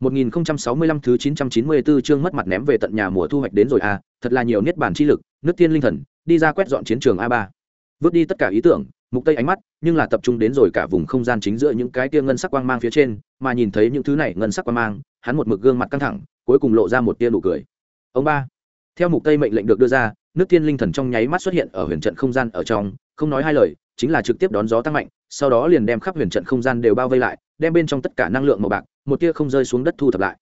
1065 thứ 994 chương mất mặt ném về tận nhà mùa thu hoạch đến rồi à, thật là nhiều niết bàn chi lực, nước tiên linh thần, đi ra quét dọn chiến trường A3. Vứt đi tất cả ý tưởng, mục tây ánh mắt, nhưng là tập trung đến rồi cả vùng không gian chính giữa những cái kia ngân sắc quang mang phía trên, mà nhìn thấy những thứ này ngân sắc quang mang, hắn một mực gương mặt căng thẳng, cuối cùng lộ ra một tia nụ cười. Ông ba. Theo mục tây mệnh lệnh được đưa ra, nước tiên linh thần trong nháy mắt xuất hiện ở huyền trận không gian ở trong, không nói hai lời, chính là trực tiếp đón gió tăng mạnh, sau đó liền đem khắp huyền trận không gian đều bao vây lại, đem bên trong tất cả năng lượng màu bạc, một tia không rơi xuống đất thu thập lại.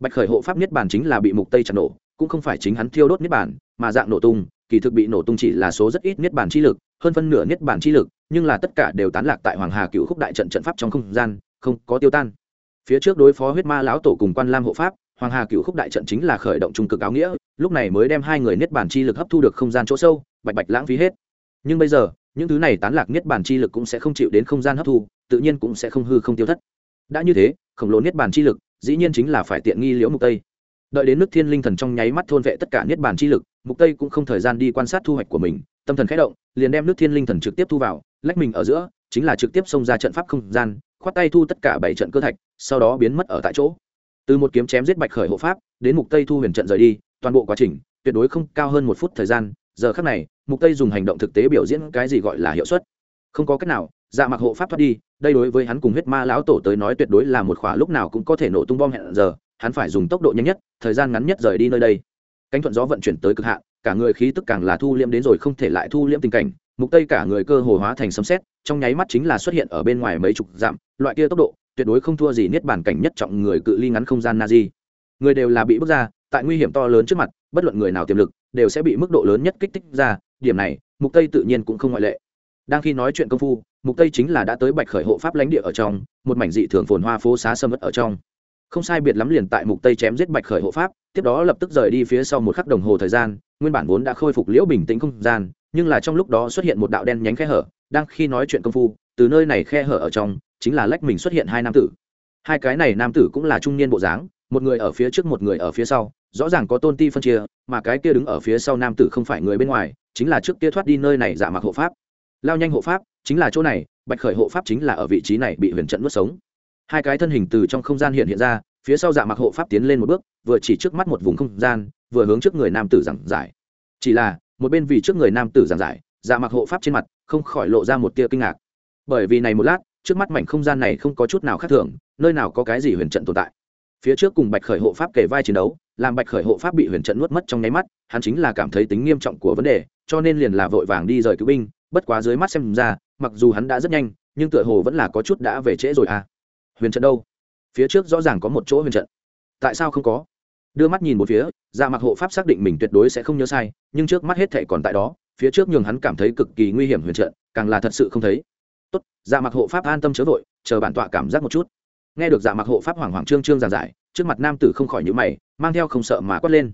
Bạch khởi hộ pháp niết bàn chính là bị mục tây chặt nổ cũng không phải chính hắn thiêu đốt niết bàn mà dạng nổ tung kỳ thực bị nổ tung chỉ là số rất ít niết bàn chi lực hơn phân nửa niết bàn chi lực nhưng là tất cả đều tán lạc tại hoàng hà cựu khúc đại trận trận pháp trong không gian không có tiêu tan. Phía trước đối phó huyết ma lão tổ cùng quan lam hộ pháp hoàng hà cựu khúc đại trận chính là khởi động trung cực áo nghĩa lúc này mới đem hai người niết bàn chi lực hấp thu được không gian chỗ sâu bạch bạch lãng phí hết. Nhưng bây giờ những thứ này tán lạc niết bàn chi lực cũng sẽ không chịu đến không gian hấp thu, tự nhiên cũng sẽ không hư không tiêu thất. Đã như thế, khổng lồ niết bàn chi lực, dĩ nhiên chính là phải tiện nghi liễu mục tây. Đợi đến nước thiên linh thần trong nháy mắt thôn vệ tất cả niết bàn chi lực, mục tây cũng không thời gian đi quan sát thu hoạch của mình, tâm thần khẽ động, liền đem nước thiên linh thần trực tiếp thu vào, lách mình ở giữa, chính là trực tiếp xông ra trận pháp không gian, khoát tay thu tất cả bảy trận cơ thạch, sau đó biến mất ở tại chỗ. Từ một kiếm chém giết bạch khởi hộ pháp, đến mục tây thu huyền trận rời đi, toàn bộ quá trình tuyệt đối không cao hơn một phút thời gian, giờ khắc này mục tây dùng hành động thực tế biểu diễn cái gì gọi là hiệu suất. Không có cách nào dạ mặc hộ pháp thoát đi, đây đối với hắn cùng huyết ma lão tổ tới nói tuyệt đối là một khóa lúc nào cũng có thể nổ tung bom hẹn giờ, hắn phải dùng tốc độ nhanh nhất, thời gian ngắn nhất rời đi nơi đây. Cánh thuận gió vận chuyển tới cực hạn, cả người khí tức càng là thu liễm đến rồi không thể lại thu liễm tình cảnh, mục tây cả người cơ hồ hóa thành sấm sét, trong nháy mắt chính là xuất hiện ở bên ngoài mấy chục dặm, loại kia tốc độ, tuyệt đối không thua gì niết bản cảnh nhất trọng người cự ly ngắn không gian na di người đều là bị bước ra, tại nguy hiểm to lớn trước mặt, bất luận người nào tiềm lực, đều sẽ bị mức độ lớn nhất kích thích ra điểm này, mục tây tự nhiên cũng không ngoại lệ. Đang khi nói chuyện công phu, mục tây chính là đã tới bạch khởi hộ pháp lãnh địa ở trong, một mảnh dị thường phồn hoa phố xá sâm ất ở trong. Không sai biệt lắm liền tại mục tây chém giết bạch khởi hộ pháp, tiếp đó lập tức rời đi phía sau một khắc đồng hồ thời gian, nguyên bản vốn đã khôi phục liễu bình tĩnh không gian, nhưng là trong lúc đó xuất hiện một đạo đen nhánh khe hở. Đang khi nói chuyện công phu, từ nơi này khe hở ở trong, chính là lách mình xuất hiện hai nam tử. Hai cái này nam tử cũng là trung niên bộ dáng một người ở phía trước một người ở phía sau, rõ ràng có tôn ti phân chia, mà cái kia đứng ở phía sau nam tử không phải người bên ngoài, chính là trước kia thoát đi nơi này giả mặc hộ pháp. Lao nhanh hộ pháp, chính là chỗ này, bạch khởi hộ pháp chính là ở vị trí này bị huyền trận nuốt sống. Hai cái thân hình từ trong không gian hiện hiện ra, phía sau giả mặc hộ pháp tiến lên một bước, vừa chỉ trước mắt một vùng không gian, vừa hướng trước người nam tử giảng giải. Chỉ là, một bên vì trước người nam tử giảng giải, giả mặc hộ pháp trên mặt không khỏi lộ ra một tia kinh ngạc. Bởi vì này một lát, trước mắt mảnh không gian này không có chút nào khác thường, nơi nào có cái gì huyền trận tồn tại phía trước cùng bạch khởi hộ pháp kể vai chiến đấu, làm bạch khởi hộ pháp bị huyền trận nuốt mất trong nháy mắt, hắn chính là cảm thấy tính nghiêm trọng của vấn đề, cho nên liền là vội vàng đi rời cứu binh, bất quá dưới mắt xem ra, mặc dù hắn đã rất nhanh, nhưng tựa hồ vẫn là có chút đã về trễ rồi à. Huyền trận đâu? Phía trước rõ ràng có một chỗ huyền trận. Tại sao không có? Đưa mắt nhìn một phía ra mặc hộ pháp xác định mình tuyệt đối sẽ không nhớ sai, nhưng trước mắt hết thệ còn tại đó, phía trước nhường hắn cảm thấy cực kỳ nguy hiểm huyền trận, càng là thật sự không thấy. Tốt ra mặc hộ pháp an tâm chớ vội, chờ bản tọa cảm giác một chút nghe được dạ mặc hộ pháp hoảng hoảng trương trương giàn giải, trước mặt nam tử không khỏi nhữ mày, mang theo không sợ mà quát lên.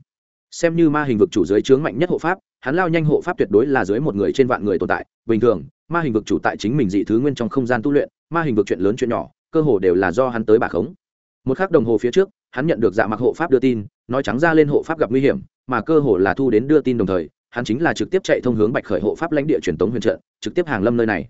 Xem như ma hình vực chủ giới chướng mạnh nhất hộ pháp, hắn lao nhanh hộ pháp tuyệt đối là dưới một người trên vạn người tồn tại. Bình thường, ma hình vực chủ tại chính mình dị thứ nguyên trong không gian tu luyện, ma hình vực chuyện lớn chuyện nhỏ, cơ hồ đều là do hắn tới bà khống. Một k h ắ c đồng hồ phía trước, hắn nhận được dạ mặc hộ pháp đưa tin, nói trắng ra lên hộ pháp gặp nguy hiểm, mà cơ hồ là thu đến đưa tin đồng thời, hắn chính là trực tiếp chạy thông hướng bạch khởi hộ pháp lãnh địa truyền tống huyền trợ trực tiếp hàng lâm nơi này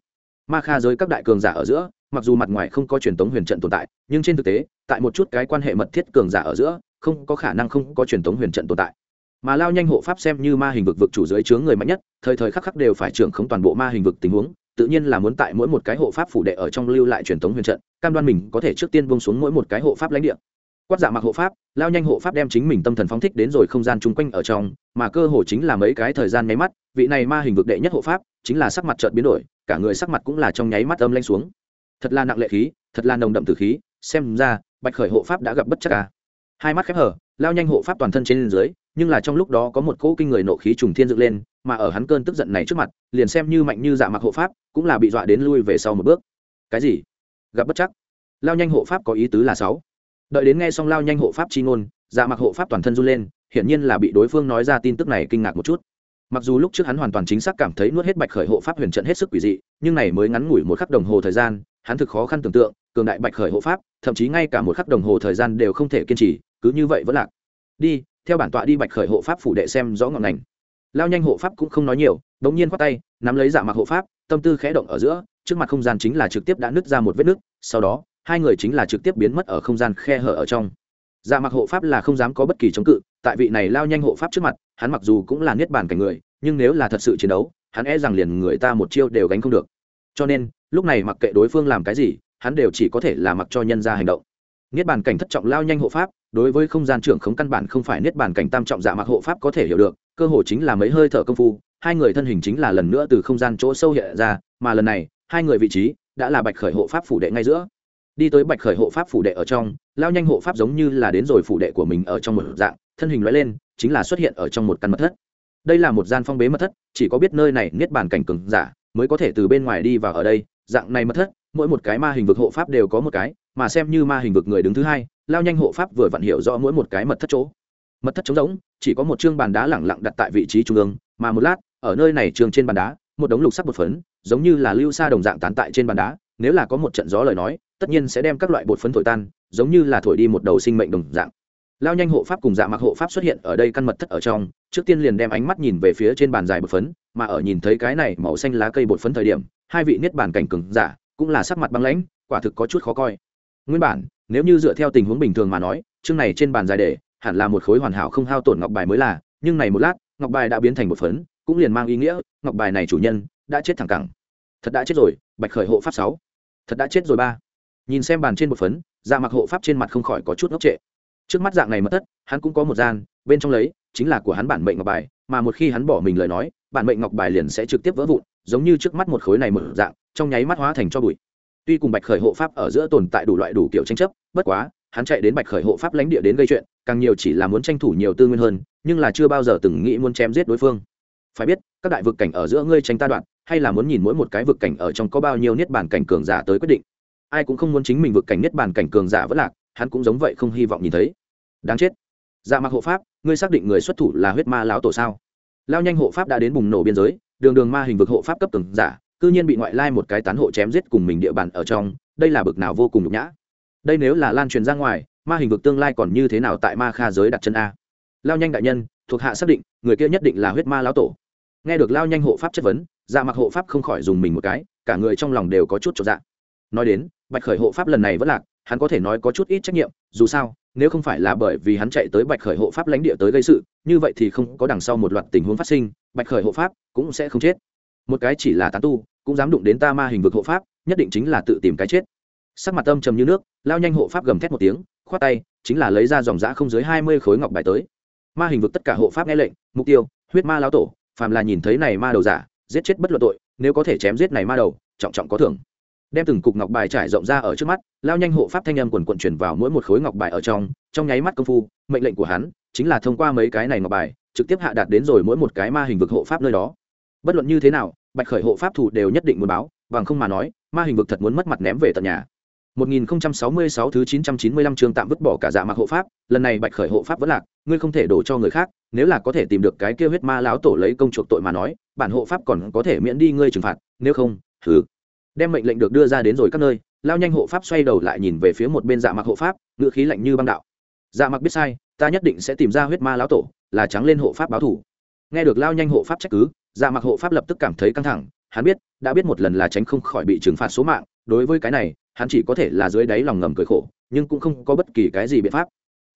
ma kha giới các đại cường giả ở giữa, mặc dù mặt ngoài không có truyền thống huyền trận tồn tại, nhưng trên thực tế, tại một chút cái quan hệ mật thiết cường giả ở giữa, không có khả năng không có truyền thống huyền trận tồn tại. Mà lao nhanh hộ pháp xem như ma hình vực vực chủ giới chướng người mạnh nhất, thời thời khắc khắc đều phải trưởng không toàn bộ ma hình vực tình huống, tự nhiên là muốn tại mỗi một cái hộ pháp phủ đệ ở trong lưu lại truyền thống huyền trận, cam đoan mình có thể trước tiên bông xuống mỗi một cái hộ pháp lãnh địa quát dạ mặc hộ pháp, lao nhanh hộ pháp đem chính mình tâm thần phóng thích đến rồi không gian chung quanh ở trong, mà cơ hồ chính là mấy cái thời gian nháy mắt, vị này ma hình vực đệ nhất hộ pháp, chính là sắc mặt trợt biến đổi, cả người sắc mặt cũng là trong nháy mắt âm lanh xuống. Thật là nặng lệ khí, thật là nồng đậm tử khí, xem ra, bạch khởi hộ pháp đã gặp bất chắc ca hai mắt khép hở, lao nhanh hộ pháp toàn thân trên dưới, nhưng là trong lúc đó có một cỗ kinh người nộ khí trùng thiên dựng lên, mà ở hắn cơn tức giận này trước mặt, liền xem như mạnh như dạ mặc hộ pháp, cũng là bị dọa đến lui về sau một bước. Cái gì? Gặp bất chắc. Lao nhanh hộ pháp có ý tứ là sáu đợi đến nghe xong lao nhanh hộ pháp chi ngôn dạ mặc hộ pháp toàn thân run lên, hiển nhiên là bị đối phương nói ra tin tức này kinh ngạc một chút. Mặc dù lúc trước hắn hoàn toàn chính xác cảm thấy nuốt hết bạch khởi hộ pháp huyền trận hết sức quỷ dị, nhưng này mới ngắn ngủi một khắc đồng hồ thời gian, hắn thực khó khăn tưởng tượng, cường đại bạch khởi hộ pháp, thậm chí ngay cả một khắc đồng hồ thời gian đều không thể kiên trì, cứ như vậy vẫn lạc. Đi, theo bản tọa đi bạch khởi hộ pháp phủ đệ xem rõ ngọn ngành. Lao nhanh hộ pháp cũng không nói nhiều đ ỗ n g nhiên khoác tay, nắm lấy giả mặc hộ pháp, tâm tư khẽ động ở giữa, trước mặt không gian chính là trực tiếp đã nứt ra một vết nứt, sau đó hai người chính là trực tiếp biến mất ở không gian khe hở ở trong. Dạ mặc hộ pháp là không dám có bất kỳ chống cự, tại vị này lao nhanh hộ pháp trước mặt, hắn mặc dù cũng là niết bàn cảnh người, nhưng nếu là thật sự chiến đấu, hắn e rằng liền người ta một chiêu đều gánh không được. Cho nên, lúc này mặc kệ đối phương làm cái gì, hắn đều chỉ có thể là mặc cho nhân ra hành động. Niết bàn cảnh thất trọng lao nhanh hộ pháp, đối với không gian trưởng không căn bản không phải niết bàn cảnh tam trọng dạ mặc hộ pháp có thể hiểu được, cơ hội chính là mấy hơi thở công phu, hai người thân hình chính là lần nữa từ không gian chỗ sâu hiện ra, mà lần này, hai người vị trí đã là bạch khởi hộ pháp phủ đệ ngay giữa đi tới bạch khởi hộ pháp phủ đệ ở trong, lao nhanh hộ pháp giống như là đến rồi phủ đệ của mình ở trong một dạng, thân hình loại lên, chính là xuất hiện ở trong một căn mật thất. Đây là một gian phong bế mật thất, chỉ có biết nơi này niết bàn cảnh cừng giả mới có thể từ bên ngoài đi vào ở đây. Dạng này mật thất, mỗi một cái ma hình vực hộ pháp đều có một cái, mà xem như ma hình vực người đứng thứ hai, lao nhanh hộ pháp vừa vặn hiểu rõ mỗi một cái mật thất chỗ. Mật thất trống rỗng, chỉ có một chương bàn đá lẳng lặng đặt tại vị trí trung ương, mà một lát, ở nơi này trường trên bàn đá, một đống lục sắc bột phấn, giống như là lưu xa đồng dạng tán tại trên bàn đá nếu là có một trận gió lời nói, tất nhiên sẽ đem các loại bột phấn thổi tan, giống như là thổi đi một đầu sinh mệnh đồng dạng. Lao nhanh hộ pháp cùng dạ mặc hộ pháp xuất hiện ở đây căn mật thất ở trong, trước tiên liền đem ánh mắt nhìn về phía trên bàn dài bột phấn, mà ở nhìn thấy cái này màu xanh lá cây bột phấn thời điểm, hai vị niết bàn cảnh cừng giả cũng là sắc mặt băng lãnh, quả thực có chút khó coi. Nguyên bản, nếu như dựa theo tình huống bình thường mà nói, chương này trên bàn dài để, hẳn là một khối hoàn hảo không hao tổn ngọc bài mới là, nhưng này một lát, ngọc bài đã biến thành một phấn, cũng liền mang ý nghĩa, ngọc bài này chủ nhân đã chết thẳng cẳng. Thật đã chết rồi, bạch khởi hộ pháp sáu thật đã chết rồi ba. Nhìn xem bàn trên một phấn dạ mặc hộ pháp trên mặt không khỏi có chút ngốc trệ. Trước mắt dạng này mất thất hắn cũng có một gian, bên trong lấy, chính là của hắn bản mệnh ngọc bài, mà một khi hắn bỏ mình lời nói, bản mệnh ngọc bài liền sẽ trực tiếp vỡ vụn, giống như trước mắt một khối này mở dạng, trong nháy mắt hóa thành cho bụi. Tuy cùng bạch khởi hộ pháp ở giữa tồn tại đủ loại đủ kiểu tranh chấp, bất quá, hắn chạy đến bạch khởi hộ pháp lãnh địa đến gây chuyện, càng nhiều chỉ là muốn tranh thủ nhiều tư nguyên hơn, nhưng là chưa bao giờ từng nghĩ muốn chém giết đối phương. Phải biết, các đại vực cảnh ở giữa ngươi tranh ta đoạn hay là muốn nhìn mỗi một cái vực cảnh ở trong có bao nhiêu niết bản cảnh cường giả tới quyết định. Ai cũng không muốn chính mình vực cảnh niết bản cảnh cường giả vẫn lạc, hắn cũng giống vậy không hy vọng nhìn thấy. Đáng chết. Dạ mặc hộ pháp, ngươi xác định người xuất thủ là huyết ma lão tổ sao? Lao nhanh hộ pháp đã đến bùng nổ biên giới, đường đường ma hình vực hộ pháp cấp từng giả, cư nhiên bị ngoại lai một cái tán hộ chém giết cùng mình địa bàn ở trong, đây là bực nào vô cùng nhục nhã. Đây nếu là lan truyền ra ngoài, ma hình vực tương lai còn như thế nào tại ma kha giới đặt chân a? Lao nhanh đại nhân, thuộc hạ xác định, người kia nhất định là huyết ma lão tổ. Nghe được lao nhanh hộ pháp chất vấn dạ mặc hộ pháp không khỏi dùng mình một cái, cả người trong lòng đều có chút trọn dạ. Nói đến, bạch khởi hộ pháp lần này vẫn lạc, hắn có thể nói có chút ít trách nhiệm, dù sao, nếu không phải là bởi vì hắn chạy tới bạch khởi hộ pháp lãnh địa tới gây sự, như vậy thì không có đằng sau một loạt tình huống phát sinh, bạch khởi hộ pháp cũng sẽ không chết. Một cái chỉ là tán tu, cũng dám đụng đến ta ma hình vực hộ pháp, nhất định chính là tự tìm cái chết. Sắc mặt tâm trầm như nước, lao nhanh hộ pháp gầm thét một tiếng, khoát tay, chính là lấy ra dòng giã không dưới hai mươi khối ngọc bài tới. Ma hình vực tất cả hộ pháp nghe lệnh, mục tiêu, huyết ma lão tổ, phàm là nhìn thấy này ma đầu giả giết chết bất luận tội nếu có thể chém giết này ma đầu trọng trọng có thưởng. Đem từng cục ngọc bài trải rộng ra ở trước mắt lao nhanh hộ pháp thanh âm quần quận chuyển vào mỗi một khối ngọc bài ở trong trong nháy mắt công phu mệnh lệnh của hắn chính là thông qua mấy cái này ngọc bài trực tiếp hạ đạt đến rồi mỗi một cái ma hình vực hộ pháp nơi đó. Bất luận như thế nào bạch khởi hộ pháp thủ đều nhất định muốn báo bằng không mà nói ma hình vực thật muốn mất mặt ném về tận nhà. 1066 thứ 995 chương tạm vứt bỏ cả dạ mặc hộ pháp, lần này Bạch Khởi hộ pháp vẫn lạc, ngươi không thể đổ cho người khác, nếu là có thể tìm được cái kia huyết ma lão tổ lấy công chuộc tội mà nói, bản hộ pháp còn có thể miễn đi ngươi trừng phạt, nếu không, thử. Đem mệnh lệnh được đưa ra đến rồi các nơi, lao nhanh hộ pháp xoay đầu lại nhìn về phía một bên dạ mặc hộ pháp, ngữ khí lạnh như băng đạo. Dạ mặc biết sai, ta nhất định sẽ tìm ra huyết ma lão tổ, là trắng lên hộ pháp báo thủ. Nghe được lao nhanh hộ pháp trách cứ, dạ mặc hộ pháp lập tức cảm thấy căng thẳng, hắn biết, đã biết một lần là tránh không khỏi bị trừng phạt số mạng, đối với cái này, hắn chỉ có thể là dưới đáy lòng ngầm cười khổ nhưng cũng không có bất kỳ cái gì biện pháp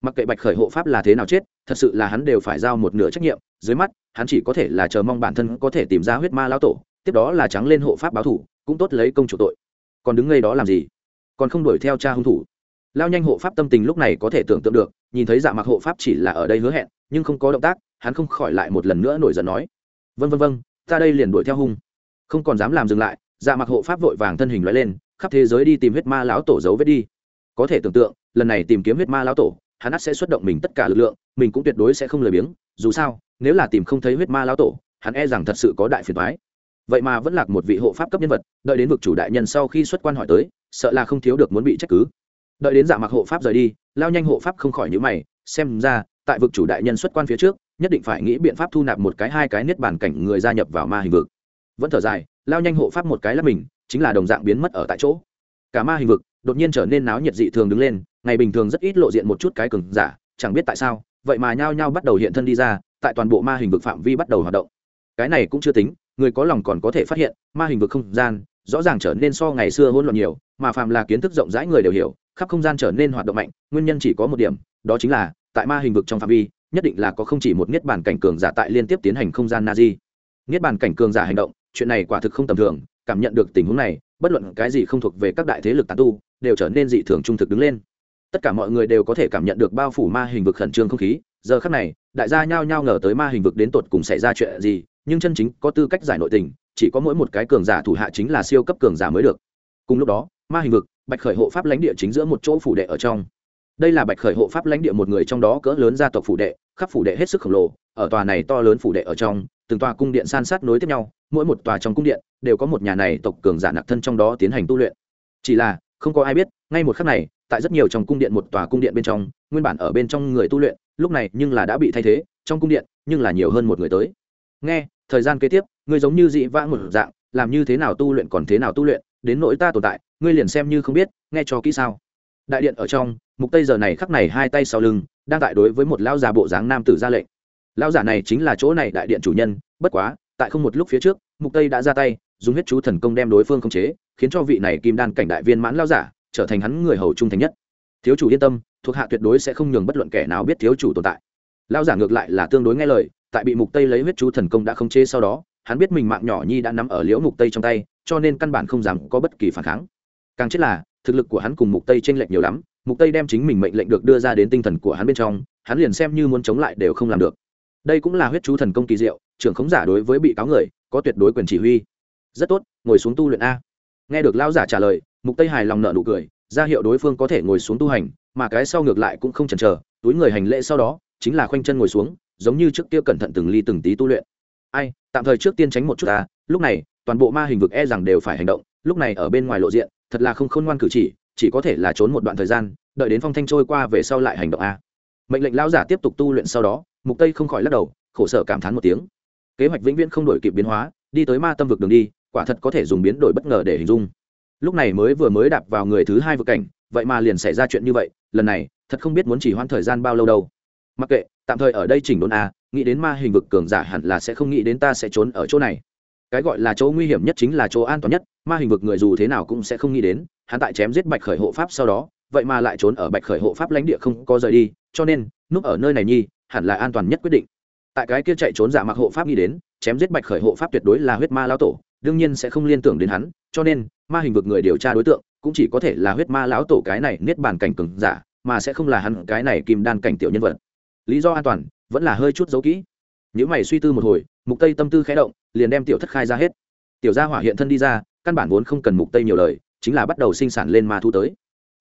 mặc kệ bạch khởi hộ pháp là thế nào chết, thật sự là hắn đều phải giao một nửa trách nhiệm. Dưới mắt, hắn chỉ có thể là chờ mong bản thân có thể tìm ra huyết ma lao tổ, tiếp đó là trắng lên hộ pháp báo thủ, cũng tốt lấy công chủ tội. Còn đứng ngay đó làm gì? Còn không đuổi theo cha hung thủ. Lao nhanh hộ pháp tâm tình lúc này có thể tưởng tượng được, nhìn thấy dạ mặc hộ pháp chỉ là ở đây hứa hẹn, nhưng không có động tác, hắn không khỏi lại một lần nữa nổi giận nói. Vân vân vân ta đây liền đuổi theo hung. Không còn dám làm dừng lại dạ mặc hộ pháp vội vàng thân hình loại lên, khắp thế giới đi tìm huyết ma lão tổ dấu vết đi. Có thể tưởng tượng, lần này tìm kiếm huyết ma lão tổ hắn ắt sẽ xuất động mình tất cả lực lượng, mình cũng tuyệt đối sẽ không lười biếng, dù sao, nếu là tìm không thấy huyết ma lão tổ, hắn e rằng thật sự có đại phiền thoái vậy mà vẫn lạc một vị hộ pháp cấp nhân vật, đợi đến vực chủ đại nhân sau khi xuất quan hỏi tới, sợ là không thiếu được muốn bị trách cứ. Đợi đến dạ mặc hộ pháp rời đi, lao nhanh hộ pháp không khỏi nhữ mày, xem ra, tại vực chủ đại nhân xuất quan phía trước, nhất định phải nghĩ biện pháp thu nạp một cái hai cái niết bàn cảnh người gia nhập vào ma hình vực. Vẫn thở dài, lao nhanh hộ pháp một cái là mình, chính là đồng dạng biến mất ở tại chỗ. Cả ma hình vực đột nhiên trở nên náo nhiệt dị thường đứng lên ngày bình thường rất ít lộ diện một chút cái cường giả, chẳng biết tại sao, vậy mà nhao nhao bắt đầu hiện thân đi ra, tại toàn bộ ma hình vực phạm vi bắt đầu hoạt động. Cái này cũng chưa tính, người có lòng còn có thể phát hiện, ma hình vực không gian, rõ ràng trở nên so ngày xưa hỗn loạn nhiều, mà phạm là kiến thức rộng rãi người đều hiểu, khắp không gian trở nên hoạt động mạnh, nguyên nhân chỉ có một điểm, đó chính là, tại ma hình vực trong phạm vi, nhất định là có không chỉ một niết bàn cảnh cường giả tại liên tiếp tiến hành không gian na di. Niết bàn cảnh cường giả hành động, chuyện này quả thực không tầm thường, cảm nhận được tình huống này, bất luận cái gì không thuộc về các đại thế lực tán tu, đều trở nên dị thường trung thực đứng lên tất cả mọi người đều có thể cảm nhận được bao phủ ma hình vực khẩn trương không khí. Giờ khắc này, đại gia nhao nhao ngờ tới ma hình vực đến tột cùng xảy ra chuyện gì, nhưng chân chính có tư cách giải nội tình, chỉ có mỗi một cái cường giả thủ hạ chính là siêu cấp cường giả mới được. Cùng lúc đó, ma hình vực, bạch khởi hộ pháp lãnh địa chính giữa một chỗ phủ đệ ở trong. Đây là bạch khởi hộ pháp lãnh địa một người trong đó cỡ lớn gia tộc phủ đệ, khắp phủ đệ hết sức khổng lồ, ở tòa này to lớn phủ đệ ở trong, từng tòa cung điện san sát nối tiếp nhau, mỗi một tòa trong cung điện đều có một nhà này tộc cường giả nặc thân trong đó tiến hành tu luyện. Chỉ là không có ai biết, ngay một khắc này, tại rất nhiều trong cung điện một tòa cung điện bên trong, nguyên bản ở bên trong người tu luyện, lúc này nhưng là đã bị thay thế, trong cung điện, nhưng là nhiều hơn một người tới. Nghe, thời gian kế tiếp, ngươi giống như dị vãng một dạng, làm như thế nào tu luyện còn thế nào tu luyện, đến nỗi ta tồn tại, ngươi liền xem như không biết, nghe cho kỹ sao. Đại điện ở trong, mục tây giờ này khắc này hai tay sau lưng, đang tại đối với một lão già bộ dáng nam tử ra lệnh. Lão giả này chính là chỗ này đại điện chủ nhân, bất quá, tại không một lúc phía trước, mục tây đã ra tay dùng huyết chú thần công đem đối phương khống chế, khiến cho vị này kim đan cảnh đại viên mãn lão giả trở thành hắn người hầu trung thành nhất. Thiếu chủ yên tâm, thuộc hạ tuyệt đối sẽ không nhường bất luận kẻ nào biết thiếu chủ tồn tại. Lão giả ngược lại là tương đối nghe lời, tại bị mục tây lấy huyết chú thần công đã khống chế sau đó, hắn biết mình mạng nhỏ nhi đã nắm ở liễu mục tây trong tay, cho nên căn bản không dám có bất kỳ phản kháng. Càng chết là, thực lực của hắn cùng mục tây chênh lệch nhiều lắm, mục tây đem chính mình mệnh lệnh được đưa ra đến tinh thần của hắn bên trong, hắn liền xem như muốn chống lại đều không làm được. Đây cũng là huyết chú thần công kỳ diệu, trưởng khống giả đối với bị cáo người, có tuyệt đối quyền chỉ huy rất tốt, ngồi xuống tu luyện a. Nghe được lão giả trả lời, mục tây hài lòng nợ nụ cười, ra hiệu đối phương có thể ngồi xuống tu hành, mà cái sau ngược lại cũng không chần chờ, túi người hành lễ sau đó, chính là khoanh chân ngồi xuống, giống như trước kia cẩn thận từng ly từng tí tu luyện. Ai, tạm thời trước tiên tránh một chút ta, lúc này, toàn bộ ma hình vực e rằng đều phải hành động, lúc này ở bên ngoài lộ diện, thật là không khôn ngoan cử chỉ chỉ có thể là trốn một đoạn thời gian, đợi đến phong thanh trôi qua về sau lại hành động a. Mệnh lệnh lão giả tiếp tục tu luyện sau đó, mục tây không khỏi lắc đầu, khổ sở cảm thán một tiếng. Kế hoạch vĩnh viễn không đổi kịp biến hóa, đi tới ma tâm vực đường đi quả thật có thể dùng biến đổi bất ngờ để hình dung. Lúc này mới vừa mới đạp vào người thứ hai vực cảnh, vậy mà liền xảy ra chuyện như vậy, lần này, thật không biết muốn chỉ hoãn thời gian bao lâu đâu. Mặc kệ, tạm thời ở đây chỉnh đốn a nghĩ đến ma hình vực cường giả hẳn là sẽ không nghĩ đến ta sẽ trốn ở chỗ này. Cái gọi là chỗ nguy hiểm nhất chính là chỗ an toàn nhất, ma hình vực người dù thế nào cũng sẽ không nghĩ đến, hắn tại chém giết bạch khởi hộ pháp sau đó, vậy mà lại trốn ở bạch khởi hộ pháp lãnh địa không có rời đi, cho nên, núp ở nơi này nhi, hẳn là an toàn nhất quyết định. Tại cái kia chạy trốn giả mặc hộ pháp nghĩ đến, chém giết bạch khởi hộ pháp tuyệt đối là huyết ma lão tổ đương nhiên sẽ không liên tưởng đến hắn, cho nên, ma hình vực người điều tra đối tượng cũng chỉ có thể là huyết ma lão tổ cái này niết bàn cảnh cường giả, mà sẽ không là hắn cái này kim đan cảnh tiểu nhân vật. Lý do an toàn vẫn là hơi chút giấu kỹ. Nếu mày suy tư một hồi, mục tây tâm tư khẽ động, liền đem tiểu thất khai ra hết. Tiểu gia hỏa hiện thân đi ra, căn bản vốn không cần mục tây nhiều lời, chính là bắt đầu sinh sản lên ma thú tới.